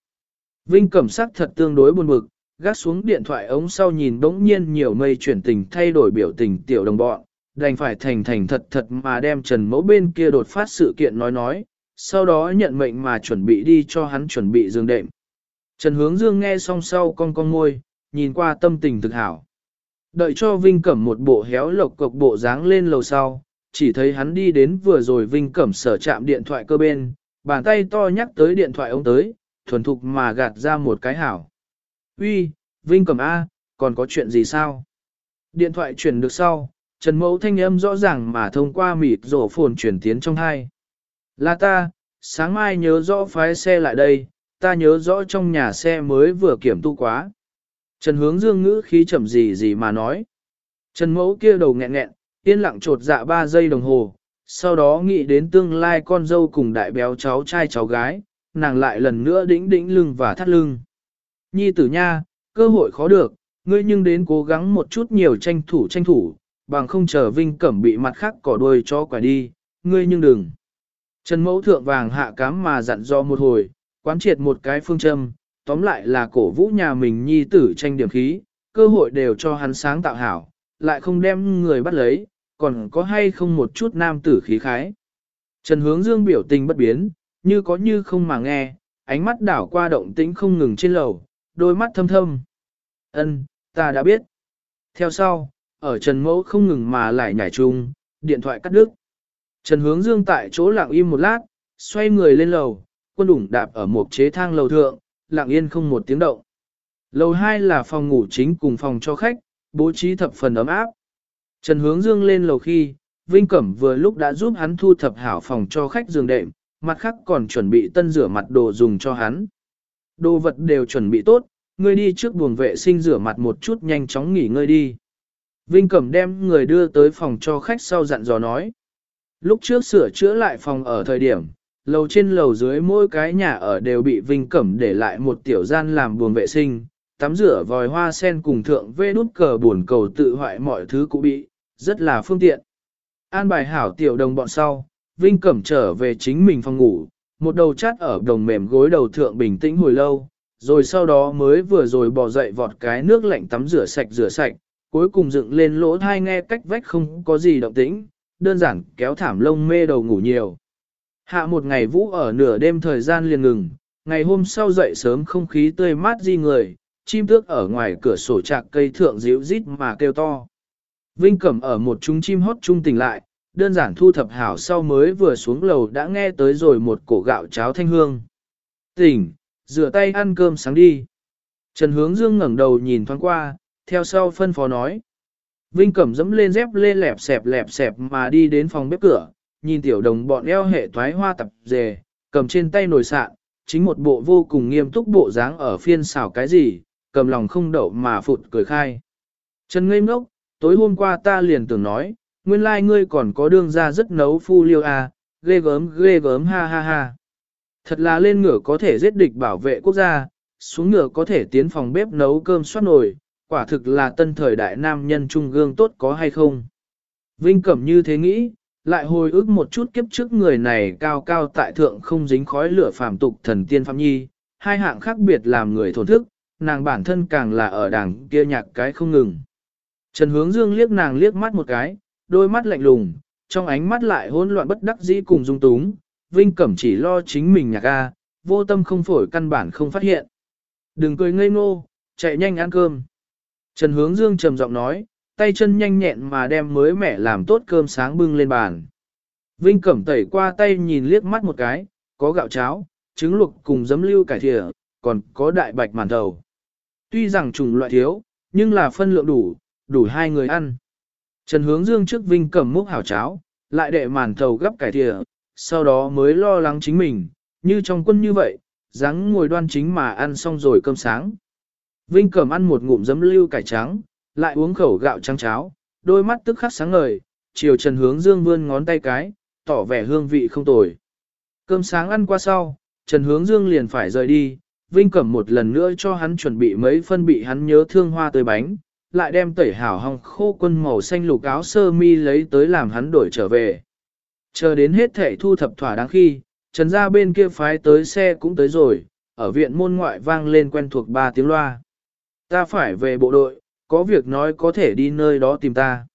Vinh cẩm sắc thật tương đối buồn bực, gác xuống điện thoại ống sau nhìn đống nhiên nhiều mây chuyển tình thay đổi biểu tình tiểu đồng bọn, đành phải thành thành thật thật mà đem trần mẫu bên kia đột phát sự kiện nói nói, sau đó nhận mệnh mà chuẩn bị đi cho hắn chuẩn bị giường đệm. Trần hướng dương nghe xong sau con con môi, nhìn qua tâm tình thực hảo. Đợi cho Vinh Cẩm một bộ héo lộc cộc bộ dáng lên lầu sau, chỉ thấy hắn đi đến vừa rồi Vinh Cẩm sở chạm điện thoại cơ bên, bàn tay to nhắc tới điện thoại ông tới, thuần thục mà gạt ra một cái hảo. Uy, Vinh Cẩm A, còn có chuyện gì sao? Điện thoại chuyển được sau, Trần Mẫu thanh âm rõ ràng mà thông qua mịt rổ phồn chuyển tiến trong hai. Là ta, sáng mai nhớ rõ phái xe lại đây, ta nhớ rõ trong nhà xe mới vừa kiểm tu quá. Trần hướng dương ngữ khí chậm gì gì mà nói. Trần mẫu kia đầu nghẹn nghẹn, yên lặng trột dạ 3 giây đồng hồ, sau đó nghĩ đến tương lai con dâu cùng đại béo cháu trai cháu gái, nàng lại lần nữa đĩnh đĩnh lưng và thắt lưng. Nhi tử nha, cơ hội khó được, ngươi nhưng đến cố gắng một chút nhiều tranh thủ tranh thủ, bằng không chờ vinh cẩm bị mặt khác cỏ đuôi cho quả đi, ngươi nhưng đừng. Trần mẫu thượng vàng hạ cám mà dặn do một hồi, quán triệt một cái phương châm, tóm lại là cổ vũ nhà mình nhi tử tranh điểm khí, cơ hội đều cho hắn sáng tạo hảo, lại không đem người bắt lấy, còn có hay không một chút nam tử khí khái. Trần hướng dương biểu tình bất biến, như có như không mà nghe, ánh mắt đảo qua động tĩnh không ngừng trên lầu, đôi mắt thâm thâm. Ân, ta đã biết. Theo sau, ở Trần Mẫu không ngừng mà lại nhảy chung, điện thoại cắt đứt. Trần hướng dương tại chỗ lặng im một lát, xoay người lên lầu, quân đủng đạp ở một chế thang lầu thượng, lặng yên không một tiếng động. Lầu 2 là phòng ngủ chính cùng phòng cho khách, bố trí thập phần ấm áp. Trần hướng dương lên lầu khi, Vinh Cẩm vừa lúc đã giúp hắn thu thập hảo phòng cho khách giường đệm, mặt khác còn chuẩn bị tân rửa mặt đồ dùng cho hắn. Đồ vật đều chuẩn bị tốt, ngươi đi trước buồng vệ sinh rửa mặt một chút nhanh chóng nghỉ ngơi đi. Vinh Cẩm đem người đưa tới phòng cho khách sau dặn dò nói. Lúc trước sửa chữa lại phòng ở thời điểm, lầu trên lầu dưới mỗi cái nhà ở đều bị Vinh Cẩm để lại một tiểu gian làm buồng vệ sinh, tắm rửa vòi hoa sen cùng thượng vê nút cờ buồn cầu tự hoại mọi thứ cũng bị, rất là phương tiện. An bài hảo tiểu đồng bọn sau, Vinh Cẩm trở về chính mình phòng ngủ, một đầu chát ở đồng mềm gối đầu thượng bình tĩnh hồi lâu, rồi sau đó mới vừa rồi bỏ dậy vọt cái nước lạnh tắm rửa sạch rửa sạch, cuối cùng dựng lên lỗ thai nghe cách vách không có gì động tĩnh, đơn giản kéo thảm lông mê đầu ngủ nhiều. Hạ một ngày vũ ở nửa đêm thời gian liền ngừng, ngày hôm sau dậy sớm không khí tươi mát di người, chim tước ở ngoài cửa sổ chạc cây thượng díu rít mà kêu to. Vinh Cẩm ở một chúng chim hót trung tỉnh lại, đơn giản thu thập hảo sau mới vừa xuống lầu đã nghe tới rồi một cổ gạo cháo thanh hương. Tỉnh, rửa tay ăn cơm sáng đi. Trần Hướng Dương ngẩng đầu nhìn thoáng qua, theo sau phân phó nói. Vinh Cẩm dẫm lên dép lê lẹp xẹp lẹp xẹp mà đi đến phòng bếp cửa, nhìn tiểu đồng bọn eo hệ thoái hoa tập dề, cầm trên tay nồi sạn, chính một bộ vô cùng nghiêm túc bộ dáng ở phiên xào cái gì, cầm lòng không đậu mà phụt cười khai. Trần ngây ngốc, tối hôm qua ta liền tưởng nói, nguyên lai like ngươi còn có đương ra rất nấu phu liêu à, ghê gớm ghê gớm ha ha ha. Thật là lên ngựa có thể giết địch bảo vệ quốc gia, xuống ngựa có thể tiến phòng bếp nấu cơm soát nồi, quả thực là tân thời đại nam nhân trung gương tốt có hay không. Vinh Cẩm như thế nghĩ, lại hồi ức một chút kiếp trước người này cao cao tại thượng không dính khói lửa phàm tục thần tiên phạm nhi, hai hạng khác biệt làm người thổn thức, nàng bản thân càng là ở đảng kia nhạc cái không ngừng. Trần hướng dương liếc nàng liếc mắt một cái, đôi mắt lạnh lùng, trong ánh mắt lại hỗn loạn bất đắc dĩ cùng dung túng, Vinh Cẩm chỉ lo chính mình nhạc a, vô tâm không phổi căn bản không phát hiện. Đừng cười ngây ngô, chạy nhanh ăn cơm. Trần hướng dương trầm giọng nói, tay chân nhanh nhẹn mà đem mới mẻ làm tốt cơm sáng bưng lên bàn. Vinh Cẩm tẩy qua tay nhìn liếc mắt một cái, có gạo cháo, trứng luộc cùng giấm lưu cải thịa, còn có đại bạch màn thầu. Tuy rằng trùng loại thiếu, nhưng là phân lượng đủ, đủ hai người ăn. Trần hướng dương trước Vinh Cẩm múc hảo cháo, lại đệ màn thầu gấp cải thịa, sau đó mới lo lắng chính mình, như trong quân như vậy, dáng ngồi đoan chính mà ăn xong rồi cơm sáng. Vinh Cẩm ăn một ngụm giấm lưu cải trắng, lại uống khẩu gạo trắng cháo, đôi mắt tức khắc sáng ngời, chiều Trần Hướng Dương vươn ngón tay cái, tỏ vẻ hương vị không tồi. Cơm sáng ăn qua sau, Trần Hướng Dương liền phải rời đi, Vinh Cẩm một lần nữa cho hắn chuẩn bị mấy phân bị hắn nhớ thương hoa tới bánh, lại đem tẩy hảo hong khô quân màu xanh lục áo sơ mi lấy tới làm hắn đổi trở về. Chờ đến hết thể thu thập thỏa đáng khi, Trần ra bên kia phái tới xe cũng tới rồi, ở viện môn ngoại vang lên quen thuộc ba tiếng loa. Ta phải về bộ đội, có việc nói có thể đi nơi đó tìm ta.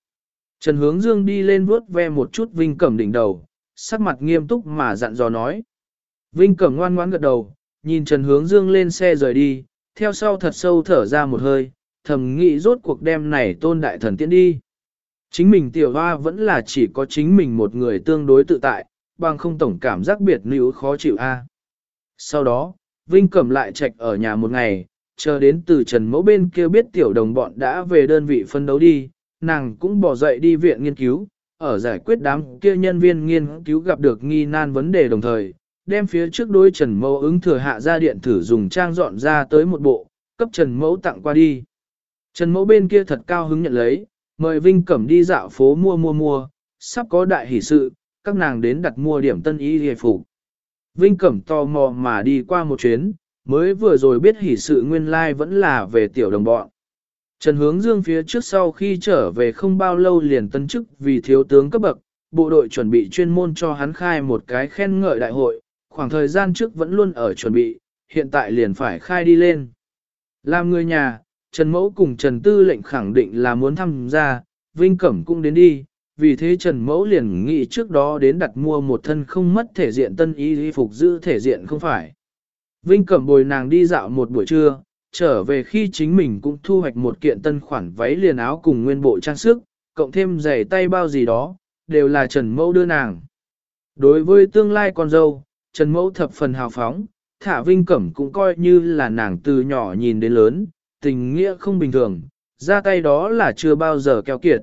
Trần Hướng Dương đi lên vuốt ve một chút Vinh Cẩm đỉnh đầu, sắc mặt nghiêm túc mà dặn dò nói. Vinh Cẩm ngoan ngoãn gật đầu, nhìn Trần Hướng Dương lên xe rời đi, theo sau thật sâu thở ra một hơi, thầm nghĩ rốt cuộc đêm này tôn đại thần tiễn đi. Chính mình tiểu hoa vẫn là chỉ có chính mình một người tương đối tự tại, bằng không tổng cảm giác biệt nữ khó chịu a. Sau đó, Vinh Cẩm lại trạch ở nhà một ngày, chờ đến từ Trần Mẫu bên kia biết tiểu đồng bọn đã về đơn vị phân đấu đi, nàng cũng bỏ dậy đi viện nghiên cứu, ở giải quyết đám kia nhân viên nghiên cứu gặp được nghi nan vấn đề đồng thời, đem phía trước đôi Trần Mẫu ứng thừa hạ ra điện thử dùng trang dọn ra tới một bộ, cấp Trần Mẫu tặng qua đi. Trần Mẫu bên kia thật cao hứng nhận lấy, mời Vinh Cẩm đi dạo phố mua mua mua, sắp có đại hỷ sự, các nàng đến đặt mua điểm tân y hề phục. Vinh Cẩm tò mò mà đi qua một chuyến, mới vừa rồi biết hỉ sự nguyên lai like vẫn là về tiểu đồng bọn. Trần Hướng Dương phía trước sau khi trở về không bao lâu liền tân chức vì thiếu tướng cấp bậc, bộ đội chuẩn bị chuyên môn cho hắn khai một cái khen ngợi đại hội, khoảng thời gian trước vẫn luôn ở chuẩn bị, hiện tại liền phải khai đi lên. Làm người nhà, Trần Mẫu cùng Trần Tư lệnh khẳng định là muốn tham gia, Vinh Cẩm cũng đến đi, vì thế Trần Mẫu liền nghĩ trước đó đến đặt mua một thân không mất thể diện tân y y phục giữ thể diện không phải. Vinh Cẩm bồi nàng đi dạo một buổi trưa, trở về khi chính mình cũng thu hoạch một kiện tân khoản váy liền áo cùng nguyên bộ trang sức, cộng thêm giày tay bao gì đó, đều là Trần Mẫu đưa nàng. Đối với tương lai con dâu, Trần Mẫu thập phần hào phóng, Thả Vinh Cẩm cũng coi như là nàng từ nhỏ nhìn đến lớn, tình nghĩa không bình thường, ra tay đó là chưa bao giờ keo kiệt.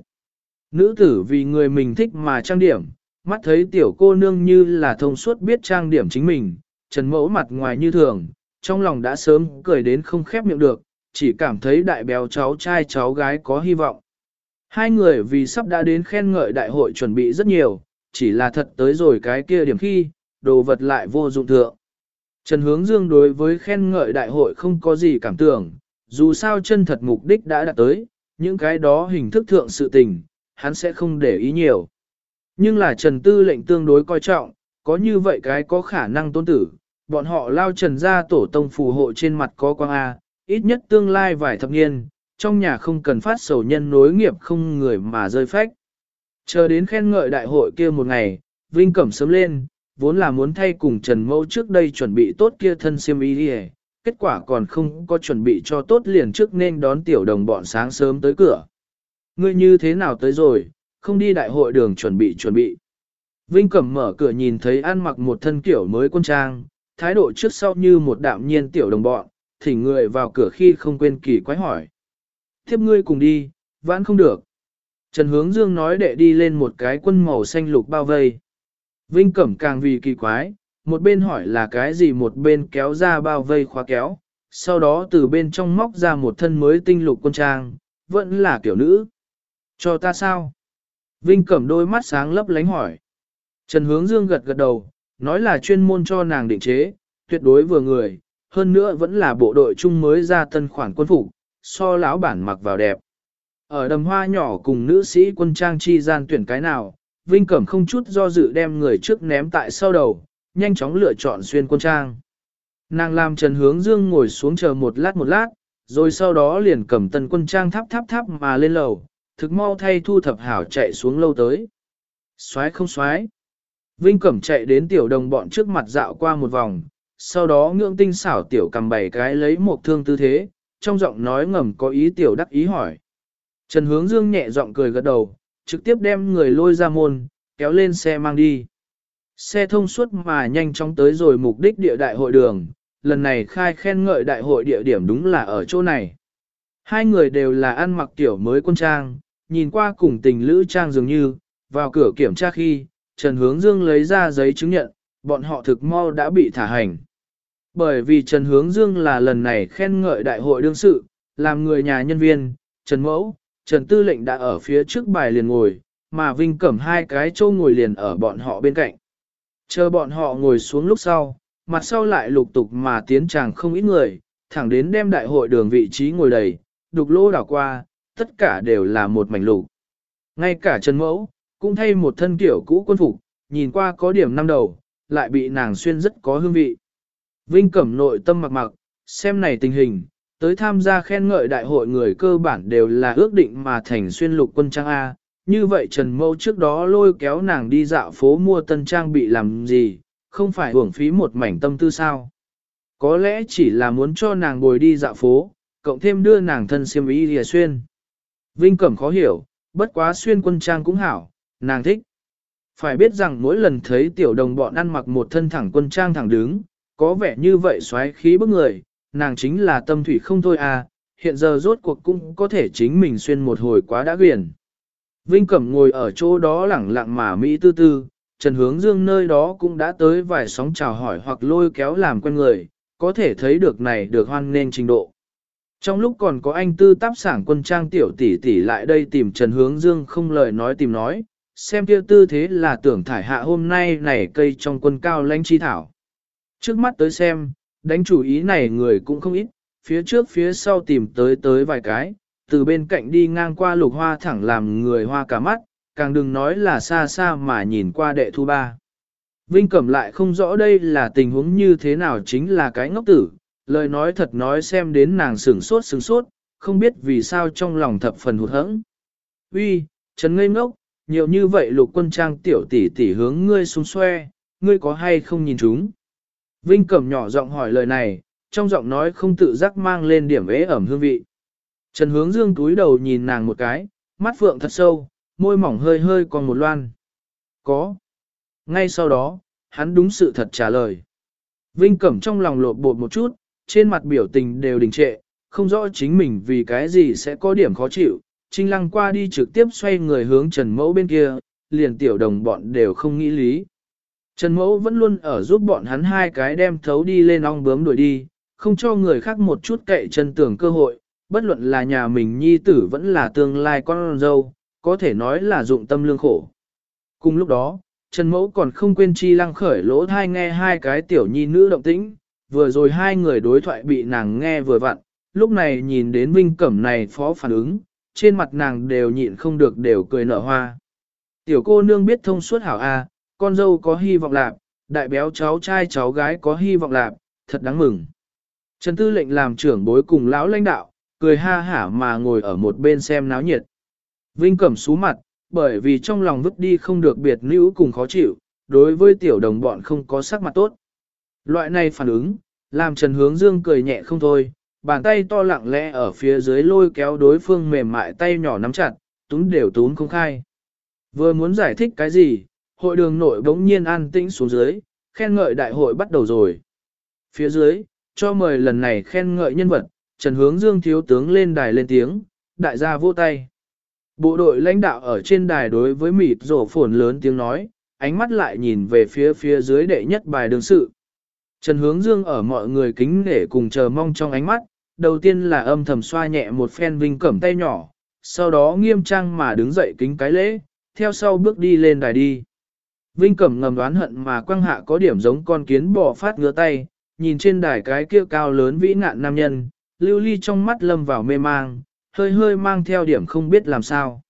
Nữ tử vì người mình thích mà trang điểm, mắt thấy tiểu cô nương như là thông suốt biết trang điểm chính mình, Trần Mẫu mặt ngoài như thường, trong lòng đã sớm cười đến không khép miệng được, chỉ cảm thấy đại béo cháu trai cháu gái có hy vọng. Hai người vì sắp đã đến khen ngợi đại hội chuẩn bị rất nhiều, chỉ là thật tới rồi cái kia điểm khi, đồ vật lại vô dụng thượng. Trần Hướng Dương đối với khen ngợi đại hội không có gì cảm tưởng, dù sao chân thật mục đích đã đạt tới, những cái đó hình thức thượng sự tình, hắn sẽ không để ý nhiều. Nhưng là Trần Tư lệnh tương đối coi trọng, có như vậy cái có khả năng tôn tử, bọn họ lao trần ra tổ tông phù hộ trên mặt có quang A, ít nhất tương lai vài thập niên, trong nhà không cần phát sầu nhân nối nghiệp không người mà rơi phách. Chờ đến khen ngợi đại hội kia một ngày, Vinh Cẩm sớm lên, vốn là muốn thay cùng Trần Mẫu trước đây chuẩn bị tốt kia thân siêm ý đi kết quả còn không có chuẩn bị cho tốt liền trước nên đón tiểu đồng bọn sáng sớm tới cửa. Ngươi như thế nào tới rồi, không đi đại hội đường chuẩn bị chuẩn bị. Vinh Cẩm mở cửa nhìn thấy ăn mặc một thân kiểu mới quân trang, thái độ trước sau như một đạm nhiên tiểu đồng bọn, thỉnh người vào cửa khi không quên kỳ quái hỏi. Tiếp ngươi cùng đi, vãn không được. Trần Hướng Dương nói để đi lên một cái quân màu xanh lục bao vây. Vinh Cẩm càng vì kỳ quái, một bên hỏi là cái gì một bên kéo ra bao vây khóa kéo, sau đó từ bên trong móc ra một thân mới tinh lục quân trang, vẫn là kiểu nữ. Cho ta sao? Vinh Cẩm đôi mắt sáng lấp lánh hỏi. Trần Hướng Dương gật gật đầu, nói là chuyên môn cho nàng định chế, tuyệt đối vừa người, hơn nữa vẫn là bộ đội chung mới ra tân khoản quân phục, so lão bản mặc vào đẹp. Ở đầm hoa nhỏ cùng nữ sĩ quân trang chi gian tuyển cái nào, Vinh Cẩm không chút do dự đem người trước ném tại sau đầu, nhanh chóng lựa chọn xuyên quân trang. Nàng làm Trần Hướng Dương ngồi xuống chờ một lát một lát, rồi sau đó liền cầm tần quân trang thắp thắp thắp mà lên lầu, thực mau thay thu thập hảo chạy xuống lâu tới. Xoái không xoái. Vinh Cẩm chạy đến tiểu đồng bọn trước mặt dạo qua một vòng, sau đó ngưỡng tinh xảo tiểu cầm bảy cái lấy một thương tư thế, trong giọng nói ngầm có ý tiểu đắc ý hỏi. Trần Hướng Dương nhẹ giọng cười gật đầu, trực tiếp đem người lôi ra môn, kéo lên xe mang đi. Xe thông suốt mà nhanh chóng tới rồi mục đích địa đại hội đường, lần này khai khen ngợi đại hội địa điểm đúng là ở chỗ này. Hai người đều là ăn mặc tiểu mới quân trang, nhìn qua cùng tình lữ trang dường như, vào cửa kiểm tra khi, Trần Hướng Dương lấy ra giấy chứng nhận, bọn họ thực mau đã bị thả hành. Bởi vì Trần Hướng Dương là lần này khen ngợi đại hội đương sự, làm người nhà nhân viên, Trần Mẫu, Trần Tư lệnh đã ở phía trước bài liền ngồi, mà Vinh Cẩm hai cái châu ngồi liền ở bọn họ bên cạnh. Chờ bọn họ ngồi xuống lúc sau, mặt sau lại lục tục mà tiến tràng không ít người, thẳng đến đem đại hội đường vị trí ngồi đầy, đục lỗ đảo qua, tất cả đều là một mảnh lục. Ngay cả Trần Mẫu, cũng thay một thân kiểu cũ quân phục, nhìn qua có điểm năm đầu, lại bị nàng xuyên rất có hương vị. Vinh Cẩm nội tâm mặc mặc, xem này tình hình, tới tham gia khen ngợi đại hội người cơ bản đều là ước định mà thành xuyên lục quân trang A. Như vậy Trần Mâu trước đó lôi kéo nàng đi dạo phố mua tân trang bị làm gì, không phải hưởng phí một mảnh tâm tư sao. Có lẽ chỉ là muốn cho nàng ngồi đi dạo phố, cộng thêm đưa nàng thân siêm ý lìa xuyên. Vinh Cẩm khó hiểu, bất quá xuyên quân trang cũng hảo, nàng thích. Phải biết rằng mỗi lần thấy tiểu đồng bọn ăn mặc một thân thẳng quân trang thẳng đứng, có vẻ như vậy xoáy khí bức người, nàng chính là tâm thủy không thôi à, hiện giờ rốt cuộc cũng có thể chính mình xuyên một hồi quá đã quyển. Vinh Cẩm ngồi ở chỗ đó lẳng lặng mà Mỹ tư tư, Trần Hướng Dương nơi đó cũng đã tới vài sóng chào hỏi hoặc lôi kéo làm quen người, có thể thấy được này được hoan nên trình độ. Trong lúc còn có anh tư táp sảng quân trang tiểu tỷ tỷ lại đây tìm Trần Hướng Dương không lời nói tìm nói, xem kia tư thế là tưởng thải hạ hôm nay này cây trong quân cao lãnh chi thảo. Trước mắt tới xem, đánh chủ ý này người cũng không ít, phía trước phía sau tìm tới tới vài cái, từ bên cạnh đi ngang qua lục hoa thẳng làm người hoa cả mắt, càng đừng nói là xa xa mà nhìn qua đệ thu ba. Vinh Cẩm lại không rõ đây là tình huống như thế nào chính là cái ngốc tử, lời nói thật nói xem đến nàng sửng sốt sửng sốt, không biết vì sao trong lòng thập phần hụt hẫng. Uy, Trần ngây ngốc, nhiều như vậy lục quân trang tiểu tỷ tỷ hướng ngươi xung xoe, ngươi có hay không nhìn chúng? Vinh Cẩm nhỏ giọng hỏi lời này, trong giọng nói không tự giác mang lên điểm ế ẩm hương vị. Trần hướng dương túi đầu nhìn nàng một cái, mắt phượng thật sâu, môi mỏng hơi hơi còn một loan. Có. Ngay sau đó, hắn đúng sự thật trả lời. Vinh Cẩm trong lòng lột bột một chút, trên mặt biểu tình đều đình trệ, không rõ chính mình vì cái gì sẽ có điểm khó chịu. Trinh lăng qua đi trực tiếp xoay người hướng Trần Mẫu bên kia, liền tiểu đồng bọn đều không nghĩ lý. Trần Mẫu vẫn luôn ở giúp bọn hắn hai cái đem thấu đi lên ong bướm đuổi đi, không cho người khác một chút cậy chân tưởng cơ hội, bất luận là nhà mình nhi tử vẫn là tương lai con dâu, có thể nói là dụng tâm lương khổ. Cùng lúc đó, Trần Mẫu còn không quên chi lăng khởi lỗ thai nghe hai cái tiểu nhi nữ động tĩnh, vừa rồi hai người đối thoại bị nàng nghe vừa vặn, lúc này nhìn đến Vinh Cẩm này phó phản ứng, trên mặt nàng đều nhịn không được đều cười nở hoa. Tiểu cô nương biết thông suốt hảo A, con dâu có hy vọng lạc, đại béo cháu trai cháu gái có hy vọng lạc, thật đáng mừng. Trần Tư lệnh làm trưởng bối cùng lão lãnh đạo, cười ha hả mà ngồi ở một bên xem náo nhiệt. Vinh Cẩm sú mặt, bởi vì trong lòng vứt đi không được biệt nữ cùng khó chịu, đối với tiểu đồng bọn không có sắc mặt tốt. Loại này phản ứng, làm Trần Hướng Dương cười nhẹ không thôi, bàn tay to lặng lẽ ở phía dưới lôi kéo đối phương mềm mại tay nhỏ nắm chặt, túm đều túm không khai. Vừa muốn giải thích cái gì, hội đường nội bỗng nhiên an tĩnh xuống dưới, khen ngợi đại hội bắt đầu rồi. Phía dưới, cho mời lần này khen ngợi nhân vật, Trần Hướng Dương thiếu tướng lên đài lên tiếng, đại gia vỗ tay. Bộ đội lãnh đạo ở trên đài đối với mịt rổ phồn lớn tiếng nói, ánh mắt lại nhìn về phía phía dưới đệ nhất bài đương sự. Trần Hướng Dương ở mọi người kính nể cùng chờ mong trong ánh mắt, đầu tiên là âm thầm xoa nhẹ một phen vinh cẩm tay nhỏ, sau đó nghiêm trang mà đứng dậy kính cái lễ, theo sau bước đi lên đài đi. Vinh Cẩm ngầm đoán hận mà quăng hạ có điểm giống con kiến bò phát ngứa tay, nhìn trên đài cái kia cao lớn vĩ nạn nam nhân, lưu ly trong mắt lâm vào mê mang, hơi hơi mang theo điểm không biết làm sao.